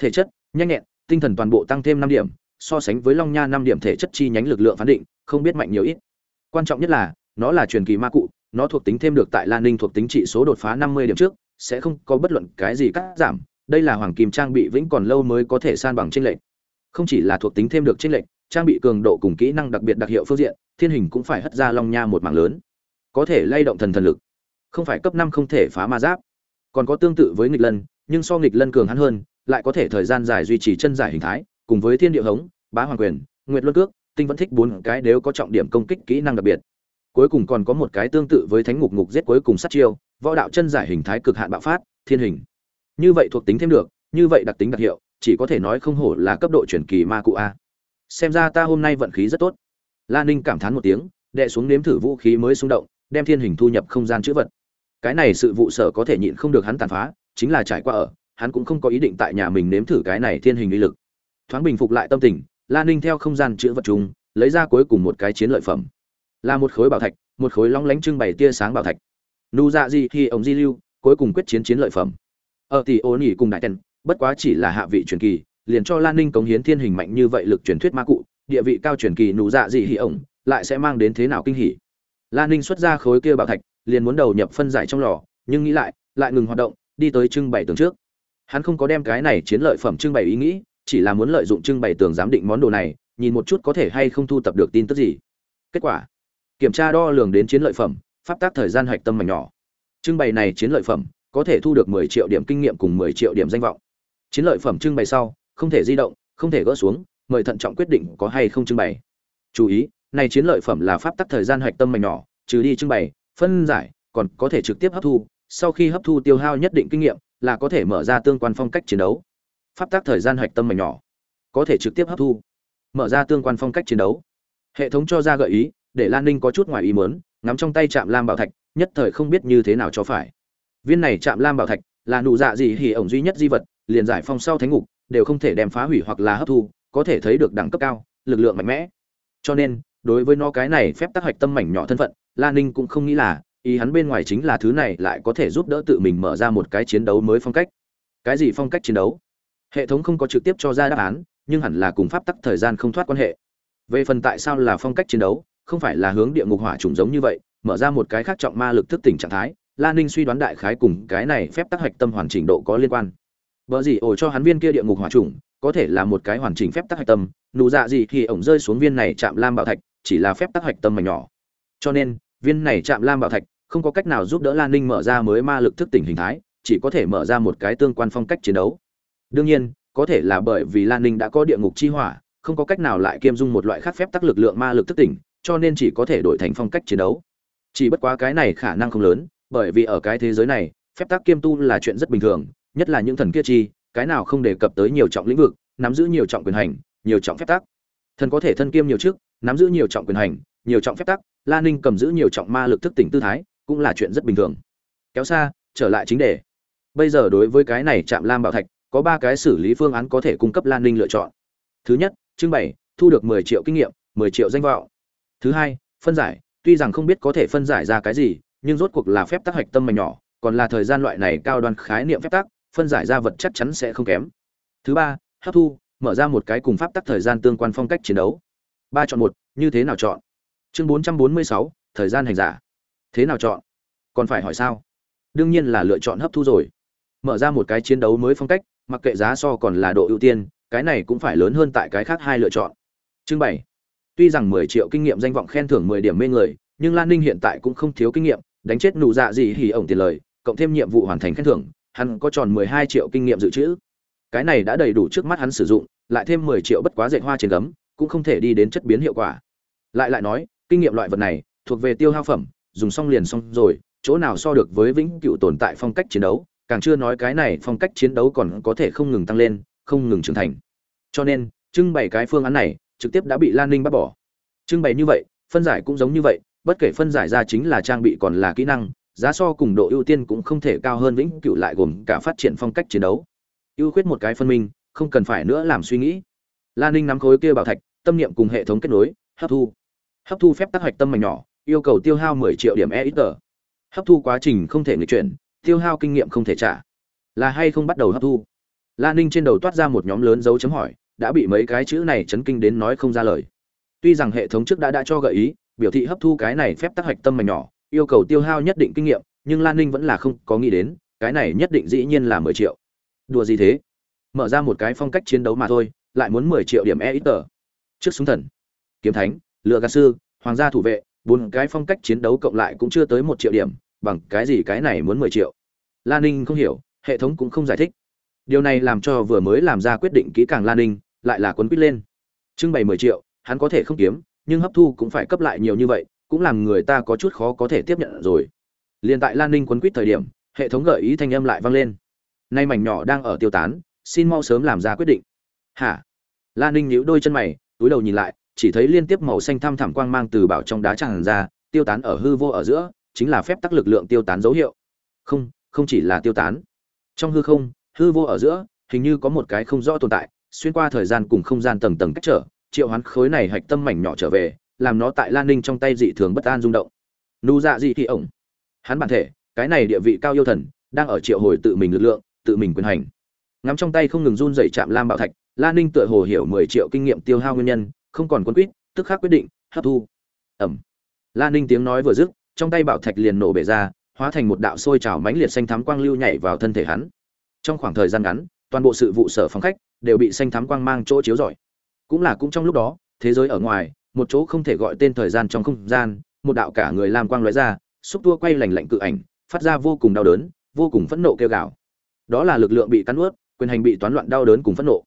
Thể chất, nhanh nhẹn, tinh thần toàn bộ tăng thêm năm điểm, so sánh với long nha năm điểm thể chất chi nhánh lực lượng phán định, không biết mạnh nhiều ít. Quan trọng nhất là, nó là truyền kỳ ma cụ, nó thuộc tính thêm được tại lan ninh thuộc tính trị số đột phá năm mươi điểm trước, sẽ không có bất luận cái gì cắt giảm. Đây là hoàng kim trang bị vĩnh còn lâu mới có thể san bằng trên lệnh không chỉ là thuộc tính thêm được trên lệnh trang bị cường độ cùng kỹ năng đặc biệt đặc hiệu phương diện, thiên hình cũng phải hất ra long nha một mảng lớn. Có thể lay động thần thần lực. Không phải cấp năm không thể phá ma giáp. Còn có tương tự với nghịch lân, nhưng so nghịch lân cường hắn hơn, lại có thể thời gian dài duy trì chân giải hình thái, cùng với thiên địa hống, bá hoàng quyền, nguyệt luân cước, tinh vẫn thích bốn cái đều có trọng điểm công kích kỹ năng đặc biệt. Cuối cùng còn có một cái tương tự với thánh ngục ngục giết cuối cùng sát chiêu, võ đạo chân giải hình thái cực hạn bạo phát, thiên hình. Như vậy thuộc tính thêm được, như vậy đặc tính đặc hiệu, chỉ có thể nói không hổ là cấp độ chuyển kỳ ma cụ a xem ra ta hôm nay vận khí rất tốt. La ninh cảm thán một tiếng đệ xuống nếm thử vũ khí mới xung động, đem thiên hình thu nhập không gian chữ vật. Cái này sự vụ sở có thể nhịn không được hắn tàn phá, chính là trải qua ở, hắn cũng không có ý định tại nhà mình nếm thử cái này thiên hình uy lực. Thoáng bình phục lại tâm tình, la ninh theo không gian chữ vật chung, lấy ra cuối cùng một cái chiến lợi phẩm. Là một khối bảo thạch, một khối long lánh trưng bày tia sáng bảo thạch. Nu dạ gì khi ông di lưu, cuối cùng quyết chiến chiến lợi phẩm. Ở tỷ ô nỉ cùng đại tên bất quá chỉ là hạ vị truyền kỳ liền cho lan ninh cống hiến thiên hình mạnh như vậy lực truyền thuyết ma cụ, địa vị cao truyền kỳ nụ dạ dị hỉ ổng, lại sẽ mang đến thế nào kinh hỉ? Lan ninh xuất ra khối kia bảo thạch, liền muốn đầu nhập phân giải trong lò, nhưng nghĩ lại lại ngừng hoạt động, đi tới trưng bày tường trước. Hắn không có đem cái này chiến lợi phẩm trưng bày ý nghĩ, chỉ là muốn lợi dụng trưng bày tường giám định món đồ này, nhìn một chút có thể hay không thu tập được tin tức gì. Kết quả, kiểm tra đo lường đến chiến lợi phẩm, pháp tác thời gian hạch tâm mảnh nhỏ. Trưng bày này chiến lợi phẩm, có thể thu được 10 triệu điểm kinh nghiệm cùng 10 triệu điểm danh vọng. Chiến lợi phẩm trưng bày sau không thể di động, không thể gỡ xuống, mời thận trọng quyết định có hay không trưng bày. Chú ý, này chiến lợi phẩm là pháp tắc thời gian hạch tâm mảnh nhỏ, trừ đi trưng bày, phân giải, còn có thể trực tiếp hấp thu. Sau khi hấp thu tiêu hao nhất định kinh nghiệm, là có thể mở ra tương quan phong cách chiến đấu. Pháp tắc thời gian hạch tâm mảnh nhỏ, có thể trực tiếp hấp thu. Mở ra tương quan phong cách chiến đấu. Hệ thống cho ra gợi ý, để lan ninh có chút ngoài ý mớn ngắm trong tay chạm lam bảo thạch, nhất thời không biết như thế nào cho phải. Viên này chạm lam bảo thạch là nụ dạ gì hỉ ổng duy nhất di vật, liền giải phong sau thánh ngục đều không thể đem phá hủy hoặc là hấp thu, có thể thấy được đẳng cấp cao, lực lượng mạnh mẽ. Cho nên, đối với nó cái này phép tác hoạch tâm mảnh nhỏ thân phận lan ninh cũng không nghĩ là, ý hắn bên ngoài chính là thứ này lại có thể giúp đỡ tự mình mở ra một cái chiến đấu mới phong cách. Cái gì phong cách chiến đấu? Hệ thống không có trực tiếp cho ra đáp án, nhưng hẳn là cùng pháp tắc thời gian không thoát quan hệ. Về phần tại sao là phong cách chiến đấu, không phải là hướng địa ngục hỏa trùng giống như vậy, mở ra một cái khác trọng ma lực thức tỉnh trạng thái lan ninh suy đoán đại khái cùng cái này phép tác hoạch tâm hoàn chỉnh độ có liên quan. Bở gì ổ cho hắn viên kia địa ngục hỏa trùng, có thể là một cái hoàn chỉnh phép tắc hạch tâm, nụ dạ gì thì ổng rơi xuống viên này chạm lam bảo thạch, chỉ là phép tắc hạch tâm mà nhỏ. Cho nên, viên này chạm lam bảo thạch không có cách nào giúp đỡ lan ninh mở ra mới ma lực thức tỉnh hình thái, chỉ có thể mở ra một cái tương quan phong cách chiến đấu. Đương nhiên, có thể là bởi vì lan ninh đã có địa ngục chi hỏa, không có cách nào lại kiêm dung một loại khác phép tắc lực lượng ma lực thức tỉnh, cho nên chỉ có thể đổi thành phong cách chiến đấu. Chỉ bất quá cái này khả năng không lớn, bởi vì ở cái thế giới này, phép tắc kiêm tu là chuyện rất bình thường nhất là những thần kia chi, cái nào không đề cập tới nhiều trọng lĩnh vực, nắm giữ nhiều trọng quyền hành, nhiều trọng phép tắc. Thần có thể thân kiêm nhiều chức, nắm giữ nhiều trọng quyền hành, nhiều trọng phép tắc lan ninh cầm giữ nhiều trọng ma lực thức tỉnh tư thái, cũng là chuyện rất bình thường. Kéo xa, trở lại chính đề. Bây giờ đối với cái này chạm lam bảo thạch, có ba cái xử lý phương án có thể cung cấp lan ninh lựa chọn. Thứ nhất trưng bày thu được mười triệu kinh nghiệm, mười triệu danh vọng. Thứ hai, phân giải, tuy rằng không biết có thể phân giải ra cái gì, nhưng rốt cuộc là phép tác hoạch tâm mảnh nhỏ, còn là thời gian loại này cao đoan khái niệm phép tắc phân giải ra vật chắc chắn sẽ không kém. Thứ ba, hấp thu, mở ra một cái cùng pháp tắc thời gian tương quan phong cách chiến đấu. Ba chọn một, như thế nào chọn? Chương bốn trăm bốn mươi sáu, thời gian hành giả. Thế nào chọn? Còn phải hỏi sao? Đương nhiên là lựa chọn hấp thu rồi. Mở ra một cái chiến đấu mới phong cách, mặc kệ giá so còn là độ ưu tiên, cái này cũng phải lớn hơn tại cái khác hai lựa chọn. Chương bảy, tuy rằng mười triệu kinh nghiệm danh vọng khen thưởng mười điểm mê người, nhưng lan ninh hiện tại cũng không thiếu kinh nghiệm, đánh chết nụ dạ gì hỉ ổng tiền lời, cộng thêm nhiệm vụ hoàn thành khen thưởng hắn có tròn mười hai triệu kinh nghiệm dự trữ. Cái này đã đầy đủ trước mắt hắn sử dụng, lại thêm mười triệu bất quá dệt hoa trên gấm, cũng không thể đi đến chất biến hiệu quả. Lại lại nói, kinh nghiệm loại vật này, thuộc về tiêu hao phẩm, dùng xong liền xong rồi, chỗ nào so được với vĩnh cựu tồn tại phong cách chiến đấu, càng chưa nói cái này phong cách chiến đấu còn có thể không ngừng tăng lên, không ngừng trưởng thành. Cho nên, trưng bày cái phương án này, trực tiếp đã bị lan ninh bắt bỏ. Trưng bày như vậy, phân giải cũng giống như vậy, bất kể phân giải ra chính là trang bị còn là kỹ năng giá so cùng độ ưu tiên cũng không thể cao hơn vĩnh cửu lại gồm cả phát triển phong cách chiến đấu. Ưu khuyết một cái phân minh, không cần phải nữa làm suy nghĩ. Lan ninh nắm khối kia bảo thạch, tâm niệm cùng hệ thống kết nối, hấp thu. Hấp thu phép tác hoạch tâm mảnh nhỏ, yêu cầu tiêu hao 10 triệu điểm e ít hấp thu quá trình không thể nghịch chuyển, tiêu hao kinh nghiệm không thể trả. Là hay không bắt đầu hấp thu? Lan ninh trên đầu toát ra một nhóm lớn dấu chấm hỏi, đã bị mấy cái chữ này chấn kinh đến nói không ra lời. Tuy rằng hệ thống trước đã đã cho gợi ý, biểu thị hấp thu cái này phép tác hoạch tâm mảnh nhỏ yêu cầu tiêu hao nhất định kinh nghiệm, nhưng lan ninh vẫn là không có nghĩ đến, cái này nhất định dĩ nhiên là mười triệu. Đùa gì thế? Mở ra một cái phong cách chiến đấu mà thôi, lại muốn mười triệu điểm e ít tờ trước súng thần, kiếm thánh, lựa gà sư, hoàng gia thủ vệ, bốn cái phong cách chiến đấu cộng lại cũng chưa tới một triệu điểm, bằng cái gì cái này muốn mười triệu? Lan ninh không hiểu, hệ thống cũng không giải thích. Điều này làm cho vừa mới làm ra quyết định kỹ càng lan ninh, lại là quấn quýt lên. Trưng bày mười triệu, hắn có thể không kiếm, nhưng hấp thu cũng phải cấp lại nhiều như vậy cũng làm người ta có chút khó có thể tiếp nhận rồi. Liền tại lan ninh quấn quýt thời điểm, hệ thống gợi ý thanh âm lại vang lên. Nay mảnh nhỏ đang ở tiêu tán, xin mau sớm làm ra quyết định. Hả? Lan ninh nhíu đôi chân mày, túi đầu nhìn lại, chỉ thấy liên tiếp màu xanh thăm thẳm quang mang từ bảo trong đá tràn ra, tiêu tán ở hư vô ở giữa, chính là phép tắc lực lượng tiêu tán dấu hiệu. Không không chỉ là tiêu tán. Trong hư không, hư vô ở giữa, hình như có một cái không rõ tồn tại, xuyên qua thời gian cùng không gian tầng tầng cách trở, triệu hoán khối này hạch tâm mảnh nhỏ trở về làm nó tại lan ninh trong tay dị thường bất an rung động. Nu dạ dị thị ổng. Hắn bản thể, cái này địa vị cao yêu thần, đang ở triệu hồi tự mình lực lượng, tự mình quyền hành. Ngắm trong tay không ngừng run dày chạm lam bảo thạch, lan ninh tựa hồ hiểu mười triệu kinh nghiệm tiêu hao nguyên nhân, không còn quân quýt, tức khắc quyết định, hấp thu. Ẩm. Lan ninh tiếng nói vừa dứt, trong tay bảo thạch liền nổ bể ra, hóa thành một đạo sôi trào mãnh liệt xanh thắm quang lưu nhảy vào thân thể hắn. Trong khoảng thời gian ngắn, toàn bộ sự vụ sở phòng khách đều bị xanh thắm quang mang chỗ chiếu rọi. Cũng là cũng trong lúc đó, thế giới ở ngoài một chỗ không thể gọi tên thời gian trong không gian, một đạo cả người lam quang lóe ra, xúc tua quay lành lạnh cự ảnh, phát ra vô cùng đau đớn, vô cùng phẫn nộ kêu gào. Đó là lực lượng bị cắn ướt quyền hành bị toán loạn đau đớn cùng phẫn nộ.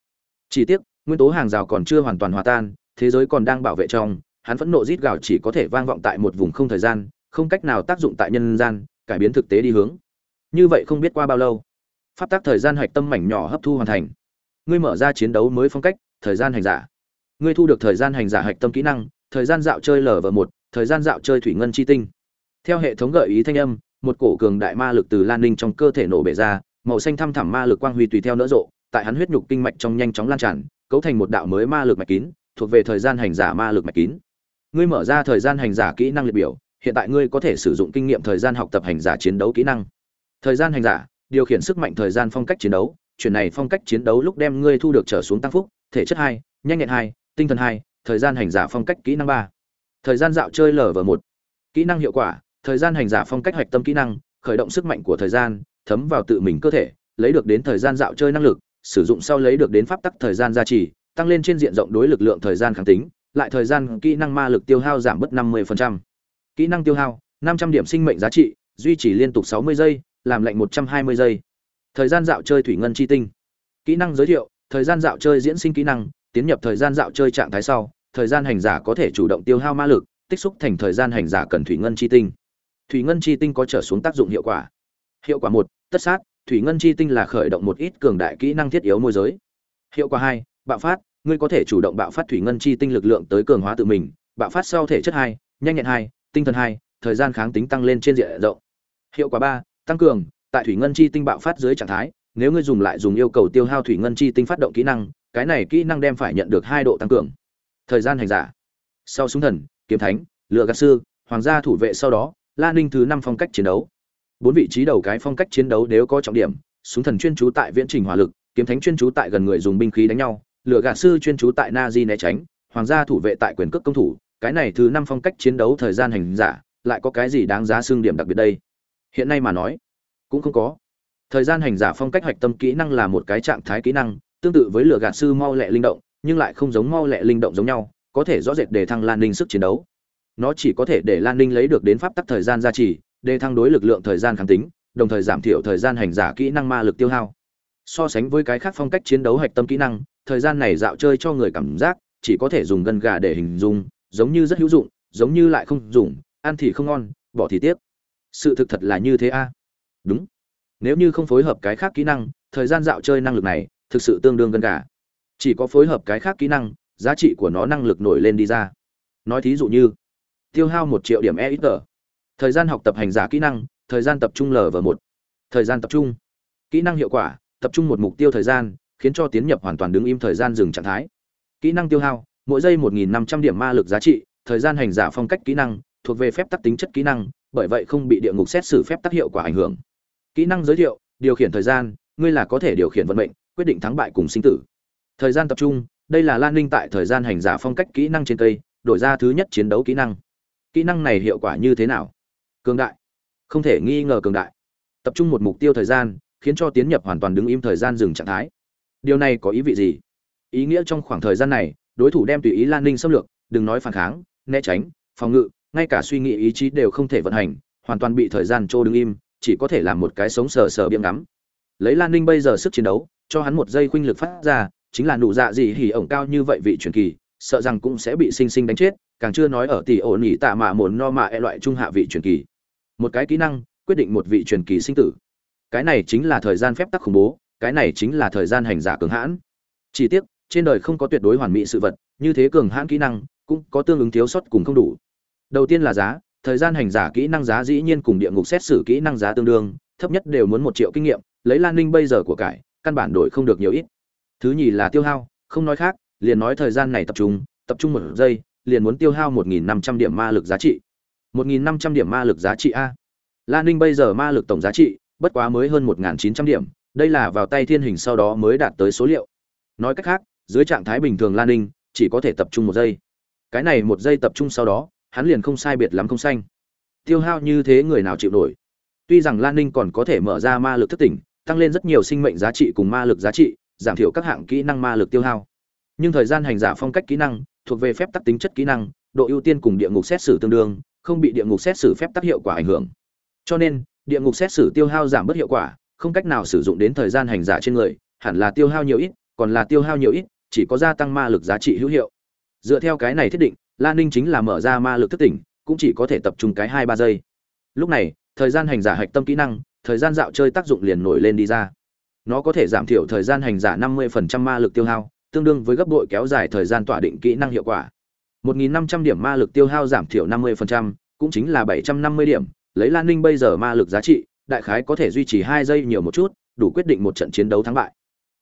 Chỉ tiếc, nguyên tố hàng rào còn chưa hoàn toàn hòa tan, thế giới còn đang bảo vệ trong, hắn phẫn nộ rít gào chỉ có thể vang vọng tại một vùng không thời gian, không cách nào tác dụng tại nhân gian, cải biến thực tế đi hướng. Như vậy không biết qua bao lâu, pháp tác thời gian hạch tâm mảnh nhỏ hấp thu hoàn thành. Ngươi mở ra chiến đấu mới phong cách, thời gian hành giả ngươi thu được thời gian hành giả hạch tâm kỹ năng, thời gian dạo chơi lv một, thời gian dạo chơi thủy ngân chi tinh. Theo hệ thống gợi ý thanh âm, một cổ cường đại ma lực từ lan ninh trong cơ thể nổ bể ra, màu xanh thăm thẳm ma lực quang huy tùy theo nỡ rộ, tại hắn huyết nhục kinh mạch trong nhanh chóng lan tràn, cấu thành một đạo mới ma lực mạch kín, thuộc về thời gian hành giả ma lực mạch kín. Ngươi mở ra thời gian hành giả kỹ năng liệt biểu, hiện tại ngươi có thể sử dụng kinh nghiệm thời gian học tập hành giả chiến đấu kỹ năng. Thời gian hành giả, điều khiển sức mạnh thời gian phong cách chiến đấu chuyển này phong cách chiến đấu lúc đem ngươi thu được trở xuống tăng phúc, thể chất hai, nhanh nhẹn hai tinh thần hai, thời gian hành giả phong cách kỹ năng ba. Thời gian dạo chơi lv một. Kỹ năng hiệu quả, thời gian hành giả phong cách hoạch tâm kỹ năng, khởi động sức mạnh của thời gian, thấm vào tự mình cơ thể, lấy được đến thời gian dạo chơi năng lực, sử dụng sau lấy được đến pháp tắc thời gian gia trì, tăng lên trên diện rộng đối lực lượng thời gian kháng tính, lại thời gian kỹ năng ma lực tiêu hao giảm bớt 50%. kỹ năng tiêu hao 500 điểm sinh mệnh giá trị, duy trì liên tục 60 giây, làm lệnh 120 giây. Thời gian dạo chơi thủy ngân chi tinh. Kỹ năng giới thiệu, thời gian dạo chơi diễn sinh kỹ năng tiến nhập thời gian dạo chơi trạng thái sau, thời gian hành giả có thể chủ động tiêu hao ma lực, tích xúc thành thời gian hành giả cần thủy ngân chi tinh. Thủy ngân chi tinh có trở xuống tác dụng hiệu quả. Hiệu quả một, tất sát, thủy ngân chi tinh là khởi động một ít cường đại kỹ năng thiết yếu môi giới. Hiệu quả hai, bạo phát, ngươi có thể chủ động bạo phát thủy ngân chi tinh lực lượng tới cường hóa tự mình, bạo phát sau thể chất hai, nhanh nhẹn hai, tinh thần hai, thời gian kháng tính tăng lên trên diện rộng. Hiệu quả ba, tăng cường, tại thủy ngân chi tinh bạo phát dưới trạng thái, nếu ngươi dùng lại dùng yêu cầu tiêu hao thủy ngân chi tinh phát động kỹ năng cái này kỹ năng đem phải nhận được hai độ tăng cường. Thời gian hành giả. Sau súng thần, kiếm thánh, lựa gạt sư, hoàng gia thủ vệ sau đó, la ninh thứ năm phong cách chiến đấu. Bốn vị trí đầu cái phong cách chiến đấu nếu có trọng điểm, súng thần chuyên trú tại viễn trình hỏa lực, kiếm thánh chuyên trú tại gần người dùng binh khí đánh nhau, lựa gạt sư chuyên trú tại na di né tránh, hoàng gia thủ vệ tại quyền cước công thủ. Cái này thứ năm phong cách chiến đấu thời gian hành giả, lại có cái gì đáng giá xương điểm đặc biệt đây? Hiện nay mà nói, cũng không có. Thời gian hành giả phong cách hoạch tâm kỹ năng là một cái trạng thái kỹ năng tương tự với lửa gạt sư mau lẹ linh động, nhưng lại không giống mau lẹ linh động giống nhau, có thể rõ rệt để thăng lan ninh sức chiến đấu. Nó chỉ có thể để lan ninh lấy được đến pháp tắc thời gian gia trì, để thăng đối lực lượng thời gian kháng tính, đồng thời giảm thiểu thời gian hành giả kỹ năng ma lực tiêu hao. So sánh với cái khác phong cách chiến đấu hạch tâm kỹ năng, thời gian này dạo chơi cho người cảm giác, chỉ có thể dùng gân gà để hình dung, giống như rất hữu dụng, giống như lại không dùng, ăn thì không ngon, bỏ thì tiếc. Sự thực thật là như thế a. Đúng. Nếu như không phối hợp cái khác kỹ năng, thời gian dạo chơi năng lực này thực sự tương đương gần cả chỉ có phối hợp cái khác kỹ năng, giá trị của nó năng lực nổi lên đi ra. Nói thí dụ như, tiêu hao một triệu điểm e ít tờ thời gian học tập hành giả kỹ năng, thời gian tập trung lv một. Thời gian tập trung. Kỹ năng hiệu quả, tập trung một mục tiêu thời gian, khiến cho tiến nhập hoàn toàn đứng im thời gian dừng trạng thái. Kỹ năng tiêu hao, mỗi giây một nghìn năm trăm điểm ma lực giá trị, thời gian hành giả phong cách kỹ năng, thuộc về phép tắc tính chất kỹ năng, bởi vậy không bị địa ngục xét xử phép tác hiệu quả ảnh hưởng. Kỹ năng giới thiệu, điều khiển thời gian, ngươi là có thể điều khiển vận mệnh quyết định thắng bại cùng sinh tử. Thời gian tập trung, đây là lan ninh tại thời gian hành giả phong cách kỹ năng trên cây, đổi ra thứ nhất chiến đấu kỹ năng. Kỹ năng này hiệu quả như thế nào? Cường đại. Không thể nghi ngờ cường đại. Tập trung một mục tiêu thời gian, khiến cho tiến nhập hoàn toàn đứng im thời gian dừng trạng thái. Điều này có ý vị gì? Ý nghĩa trong khoảng thời gian này, đối thủ đem tùy ý lan ninh xâm lược, đừng nói phản kháng, né tránh, phòng ngự, ngay cả suy nghĩ ý chí đều không thể vận hành, hoàn toàn bị thời gian trô đứng im, chỉ có thể làm một cái sống sờ sờ biếng ngắm. Lấy lan ninh bây giờ sức chiến đấu cho hắn một giây khuynh lực phát ra, chính là nụ dạ gì hỉ ổng cao như vậy vị truyền kỳ, sợ rằng cũng sẽ bị sinh sinh đánh chết, càng chưa nói ở tỷ ổn nhỉ tạ mạ muốn no mạ e loại trung hạ vị truyền kỳ. Một cái kỹ năng, quyết định một vị truyền kỳ sinh tử. Cái này chính là thời gian phép tắc khủng bố, cái này chính là thời gian hành giả cường hãn. Chỉ tiếc, trên đời không có tuyệt đối hoàn mỹ sự vật, như thế cường hãn kỹ năng, cũng có tương ứng thiếu sót cùng không đủ. Đầu tiên là giá, thời gian hành giả kỹ năng giá dĩ nhiên cùng địa ngục xét xử kỹ năng giá tương đương, thấp nhất đều muốn một triệu kinh nghiệm, lấy lan ninh bây giờ của cải căn bản đổi không được nhiều ít. Thứ nhì là tiêu hao, không nói khác, liền nói thời gian này tập trung tập trung một giây, liền muốn tiêu hao một nghìn năm trăm điểm ma lực giá trị. một nghìn năm trăm điểm ma lực giá trị a. Lan ninh bây giờ ma lực tổng giá trị, bất quá mới hơn một nghìn chín trăm điểm, đây là vào tay thiên hình sau đó mới đạt tới số liệu. Nói cách khác, dưới trạng thái bình thường lan ninh, chỉ có thể tập trung một giây. Cái này một giây tập trung sau đó, hắn liền không sai biệt lắm không xanh tiêu hao như thế người nào chịu nổi? Tuy rằng lan ninh còn có thể mở ra ma lực thất tỉnh tăng lên rất nhiều sinh mệnh giá trị cùng ma lực giá trị giảm thiểu các hạng kỹ năng ma lực tiêu hao. Nhưng thời gian hành giả phong cách kỹ năng thuộc về phép tắc tính chất kỹ năng độ ưu tiên cùng địa ngục xét xử tương đương không bị địa ngục xét xử phép tắc hiệu quả ảnh hưởng. Cho nên địa ngục xét xử tiêu hao giảm bớt hiệu quả không cách nào sử dụng đến thời gian hành giả trên người hẳn là tiêu hao nhiều ít còn là tiêu hao nhiều ít chỉ có gia tăng ma lực giá trị hữu hiệu. Dựa theo cái này thiết định Lan Ninh chính là mở ra ma lực thức tỉnh, cũng chỉ có thể tập trung cái hai ba giây. Lúc này, thời gian hành giả hạch tâm kỹ năng, thời gian dạo chơi tác dụng liền nổi lên đi ra. Nó có thể giảm thiểu thời gian hành giả 50% ma lực tiêu hao, tương đương với gấp bội kéo dài thời gian tỏa định kỹ năng hiệu quả. 1500 điểm ma lực tiêu hao giảm thiểu 50%, cũng chính là 750 điểm, lấy Lan Ninh bây giờ ma lực giá trị, đại khái có thể duy trì 2 giây nhiều một chút, đủ quyết định một trận chiến đấu thắng bại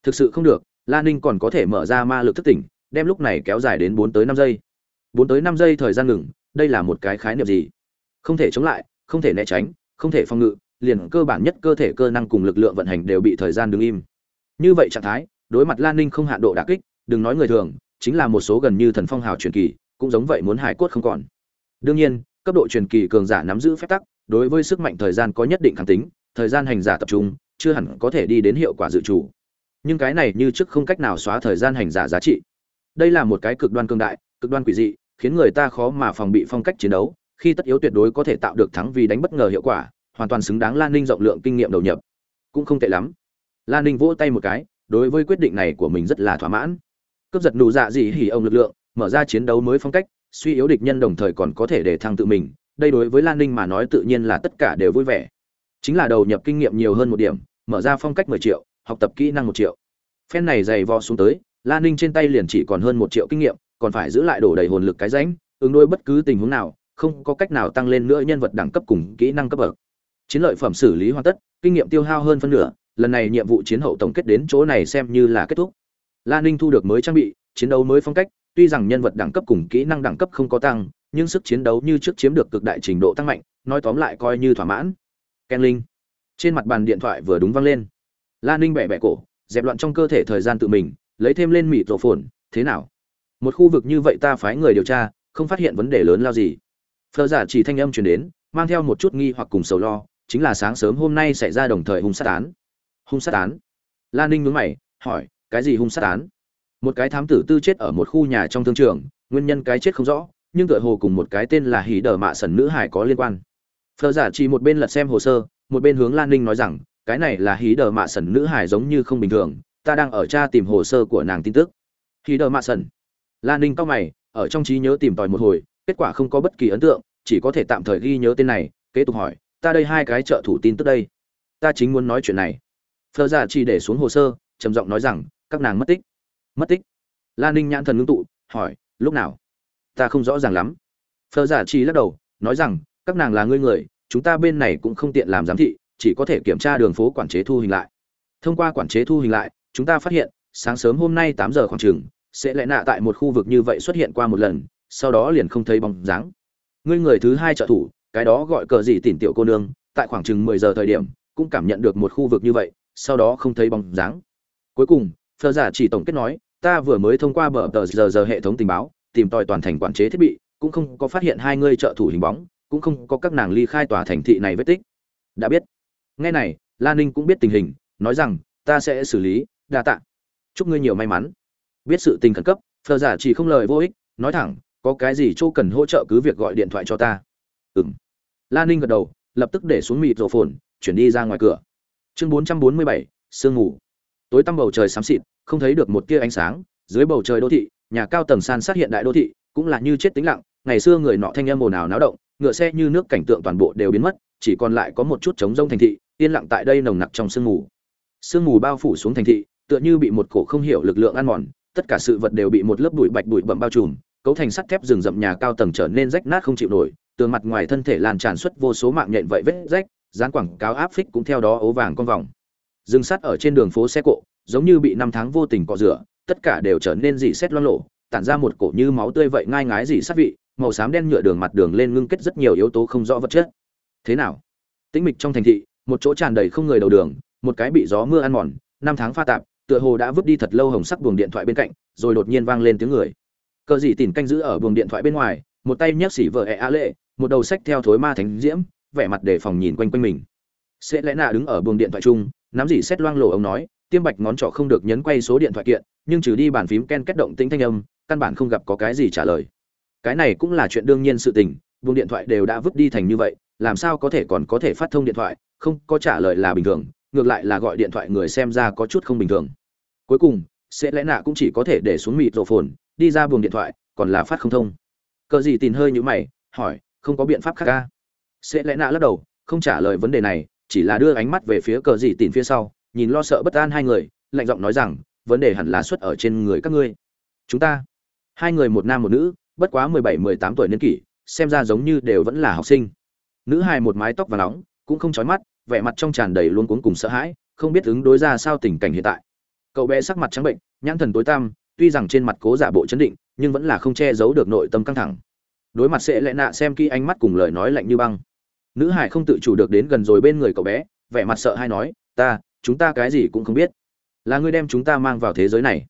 thực sự không được lan ninh còn có thể mở ra ma lực thức tỉnh đem lúc này kéo dài đến bốn tới năm giây bốn tới năm giây thời gian ngừng đây là một cái khái niệm gì không thể chống lại không thể né tránh không thể phòng ngự liền cơ bản nhất cơ thể cơ năng cùng lực lượng vận hành đều bị thời gian đứng im. Như vậy trạng thái, đối mặt lan ninh không hạn độ đả kích, đừng nói người thường, chính là một số gần như thần phong hào truyền kỳ, cũng giống vậy muốn hải cốt không còn. Đương nhiên, cấp độ truyền kỳ cường giả nắm giữ phép tắc, đối với sức mạnh thời gian có nhất định kháng tính, thời gian hành giả tập trung, chưa hẳn có thể đi đến hiệu quả dự trù. Nhưng cái này như trước không cách nào xóa thời gian hành giả giá trị. Đây là một cái cực đoan cương đại, cực đoan quỷ dị, khiến người ta khó mà phòng bị phong cách chiến đấu, khi tất yếu tuyệt đối có thể tạo được thắng vì đánh bất ngờ hiệu quả hoàn toàn xứng đáng lan ninh rộng lượng kinh nghiệm đầu nhập. Cũng không tệ lắm. Lan ninh vỗ tay một cái, đối với quyết định này của mình rất là thỏa mãn. Cướp giật nụ dạ dị hỉ ông lực lượng, mở ra chiến đấu mới phong cách, suy yếu địch nhân đồng thời còn có thể để thăng tự mình, đây đối với lan ninh mà nói tự nhiên là tất cả đều vui vẻ. Chính là đầu nhập kinh nghiệm nhiều hơn một điểm, mở ra phong cách mười triệu, học tập kỹ năng một triệu. Phen này dày vò xuống tới, lan ninh trên tay liền chỉ còn hơn một triệu kinh nghiệm, còn phải giữ lại đổ đầy hồn lực cái rãnh, ứng đối bất cứ tình huống nào, không có cách nào tăng lên nữa nhân vật đẳng cấp cùng kỹ năng cấp bậc chiến lợi phẩm xử lý hoàn tất, kinh nghiệm tiêu hao hơn phân nửa, lần này nhiệm vụ chiến hậu tổng kết đến chỗ này xem như là kết thúc. Lan ninh thu được mới trang bị, chiến đấu mới phong cách, tuy rằng nhân vật đẳng cấp cùng kỹ năng đẳng cấp không có tăng, nhưng sức chiến đấu như trước chiếm được cực đại trình độ tăng mạnh, nói tóm lại coi như thỏa mãn. Ken linh. Trên mặt bàn điện thoại vừa đúng văng lên. Lan ninh bẻ bẻ cổ, dẹp loạn trong cơ thể thời gian tự mình, lấy thêm lên mịt rổ phồn thế nào? Một khu vực như vậy ta phái người điều tra, không phát hiện vấn đề lớn lao gì? Phờ giả chỉ thanh âm truyền đến, mang theo một chút nghi hoặc cùng sầu lo chính là sáng sớm hôm nay xảy ra đồng thời hung sát án. Hung sát án? Lan ninh nhướng mày, hỏi, cái gì hung sát án? Một cái thám tử tư chết ở một khu nhà trong thương trường, nguyên nhân cái chết không rõ, nhưng tựa hồ cùng một cái tên là hí đờ mạ sần nữ hải có liên quan. Phờ giả chỉ một bên lật xem hồ sơ, một bên hướng lan ninh nói rằng, cái này là hí đờ mạ sần nữ hải giống như không bình thường, ta đang ở tra tìm hồ sơ của nàng tin tức. Hí đờ mạ sần lan ninh cao mày, ở trong trí nhớ tìm tòi một hồi, kết quả không có bất kỳ ấn tượng, chỉ có thể tạm thời ghi nhớ tên này, kế tục hỏi ta đây hai cái trợ thủ tin tức đây. Ta chính muốn nói chuyện này. Phờ giả chỉ để xuống hồ sơ, trầm giọng nói rằng, các nàng mất tích. Mất tích? Lan ninh nhãn thần ngưng tụ, hỏi, lúc nào? Ta không rõ ràng lắm. Phờ giả chỉ lắc đầu, nói rằng, các nàng là ngươi người, chúng ta bên này cũng không tiện làm giám thị, chỉ có thể kiểm tra đường phố quản chế thu hình lại. Thông qua quản chế thu hình lại, chúng ta phát hiện, sáng sớm hôm nay tám giờ khoảng chừng, sẽ lại nạ tại một khu vực như vậy xuất hiện qua một lần, sau đó liền không thấy bóng dáng. Ngươi người thứ hai trợ thủ cái đó gọi cờ gì tỉn tiểu cô nương, tại khoảng chừng mười giờ thời điểm, cũng cảm nhận được một khu vực như vậy, sau đó không thấy bóng dáng. Cuối cùng, phờ giả chỉ tổng kết nói, ta vừa mới thông qua bờ tờ giờ giờ hệ thống tình báo, tìm tòi toàn thành quản chế thiết bị, cũng không có phát hiện hai ngươi trợ thủ hình bóng, cũng không có các nàng ly khai tòa thành thị này vết tích. Đã biết. Nghe này, lan ninh cũng biết tình hình, nói rằng, ta sẽ xử lý, đa tạ. Chúc ngươi nhiều may mắn. Biết sự tình khẩn cấp, phờ giả chỉ không lời vô ích, nói thẳng, có cái gì chỗ cần hỗ trợ cứ việc gọi điện thoại cho ta. Ừ m lan ninh gật đầu, lập tức để xuống mịt rổ phồn, chuyển đi ra ngoài cửa. Chương bốn trăm bốn mươi bảy, sương ngủ tối tăm bầu trời xám xịt, không thấy được một tia ánh sáng. Dưới bầu trời đô thị, nhà cao tầng san sát hiện đại đô thị, cũng là như chết tĩnh lặng. Ngày xưa người nọ thanh âm ồn ào náo động, ngựa xe như nước cảnh tượng toàn bộ đều biến mất, chỉ còn lại có một chút trống rông thành thị, yên lặng tại đây nồng nặc trong sương mù. Sương mù bao phủ xuống thành thị, tựa như bị một cổ không hiểu lực lượng ăn mòn, tất cả sự vật đều bị một lớp bụi bạch bụi bậm bao trùm, cấu thành sắt thép rừng rậm nhà cao tầng trở nên rách nát không chịu nổi tường mặt ngoài thân thể lan tràn xuất vô số mạng nhện vậy vết rách, dán quảng cáo áp phích cũng theo đó ố vàng con vòng. Dừng sắt ở trên đường phố xe cộ, giống như bị năm tháng vô tình cọ rửa, tất cả đều trở nên dị xét loang lộ tản ra một cổ như máu tươi vậy ngai ngái dị sát vị, màu xám đen nhựa đường mặt đường lên ngưng kết rất nhiều yếu tố không rõ vật chất. Thế nào? Tĩnh mịch trong thành thị, một chỗ tràn đầy không người đầu đường, một cái bị gió mưa ăn mòn, năm tháng pha tạp, tựa hồ đã vứt đi thật lâu hồng sắc buồng điện thoại bên cạnh, rồi đột nhiên vang lên tiếng người. Cờ dị tìm canh giữ ở buồng điện thoại bên ngoài một tay nhấc xỉ vợ ẹ a lệ, một đầu sách theo thối ma thánh diễm, vẻ mặt đề phòng nhìn quanh quanh mình. Sẽ lẽ nạ đứng ở buồng điện thoại chung, nắm dỉ xét loang lổ ông nói, tiêm bạch ngón trỏ không được nhấn quay số điện thoại kiện, nhưng trừ đi bàn phím ken kết động tĩnh thanh âm, căn bản không gặp có cái gì trả lời. Cái này cũng là chuyện đương nhiên sự tình, buồng điện thoại đều đã vứt đi thành như vậy, làm sao có thể còn có thể phát thông điện thoại, không có trả lời là bình thường, ngược lại là gọi điện thoại người xem ra có chút không bình thường. Cuối cùng, sẽ lẽ nạ cũng chỉ có thể để xuống mịt rổ phồn, đi ra buồng điện thoại, còn là phát không thông cờ gì tìm hơi như mày, hỏi, không có biện pháp khác à? ca sẽ lẽ nạ lắc đầu, không trả lời vấn đề này, chỉ là đưa ánh mắt về phía cờ gì tìm phía sau, nhìn lo sợ bất an hai người, lạnh giọng nói rằng, vấn đề hẳn là xuất ở trên người các ngươi. Chúng ta, hai người một nam một nữ, bất quá mười bảy, mười tám tuổi niên kỷ, xem ra giống như đều vẫn là học sinh. Nữ hài một mái tóc và nóng, cũng không chói mắt, vẻ mặt trong tràn đầy luôn cuống cùng sợ hãi, không biết ứng đối ra sao tình cảnh hiện tại. Cậu bé sắc mặt trắng bệnh, nhãn thần tối tăm tuy rằng trên mặt cố giả bộ chấn định, nhưng vẫn là không che giấu được nội tâm căng thẳng. Đối mặt sẽ lẽ nạ xem kỹ ánh mắt cùng lời nói lạnh như băng. Nữ hải không tự chủ được đến gần rồi bên người cậu bé, vẻ mặt sợ hay nói, ta, chúng ta cái gì cũng không biết. Là ngươi đem chúng ta mang vào thế giới này.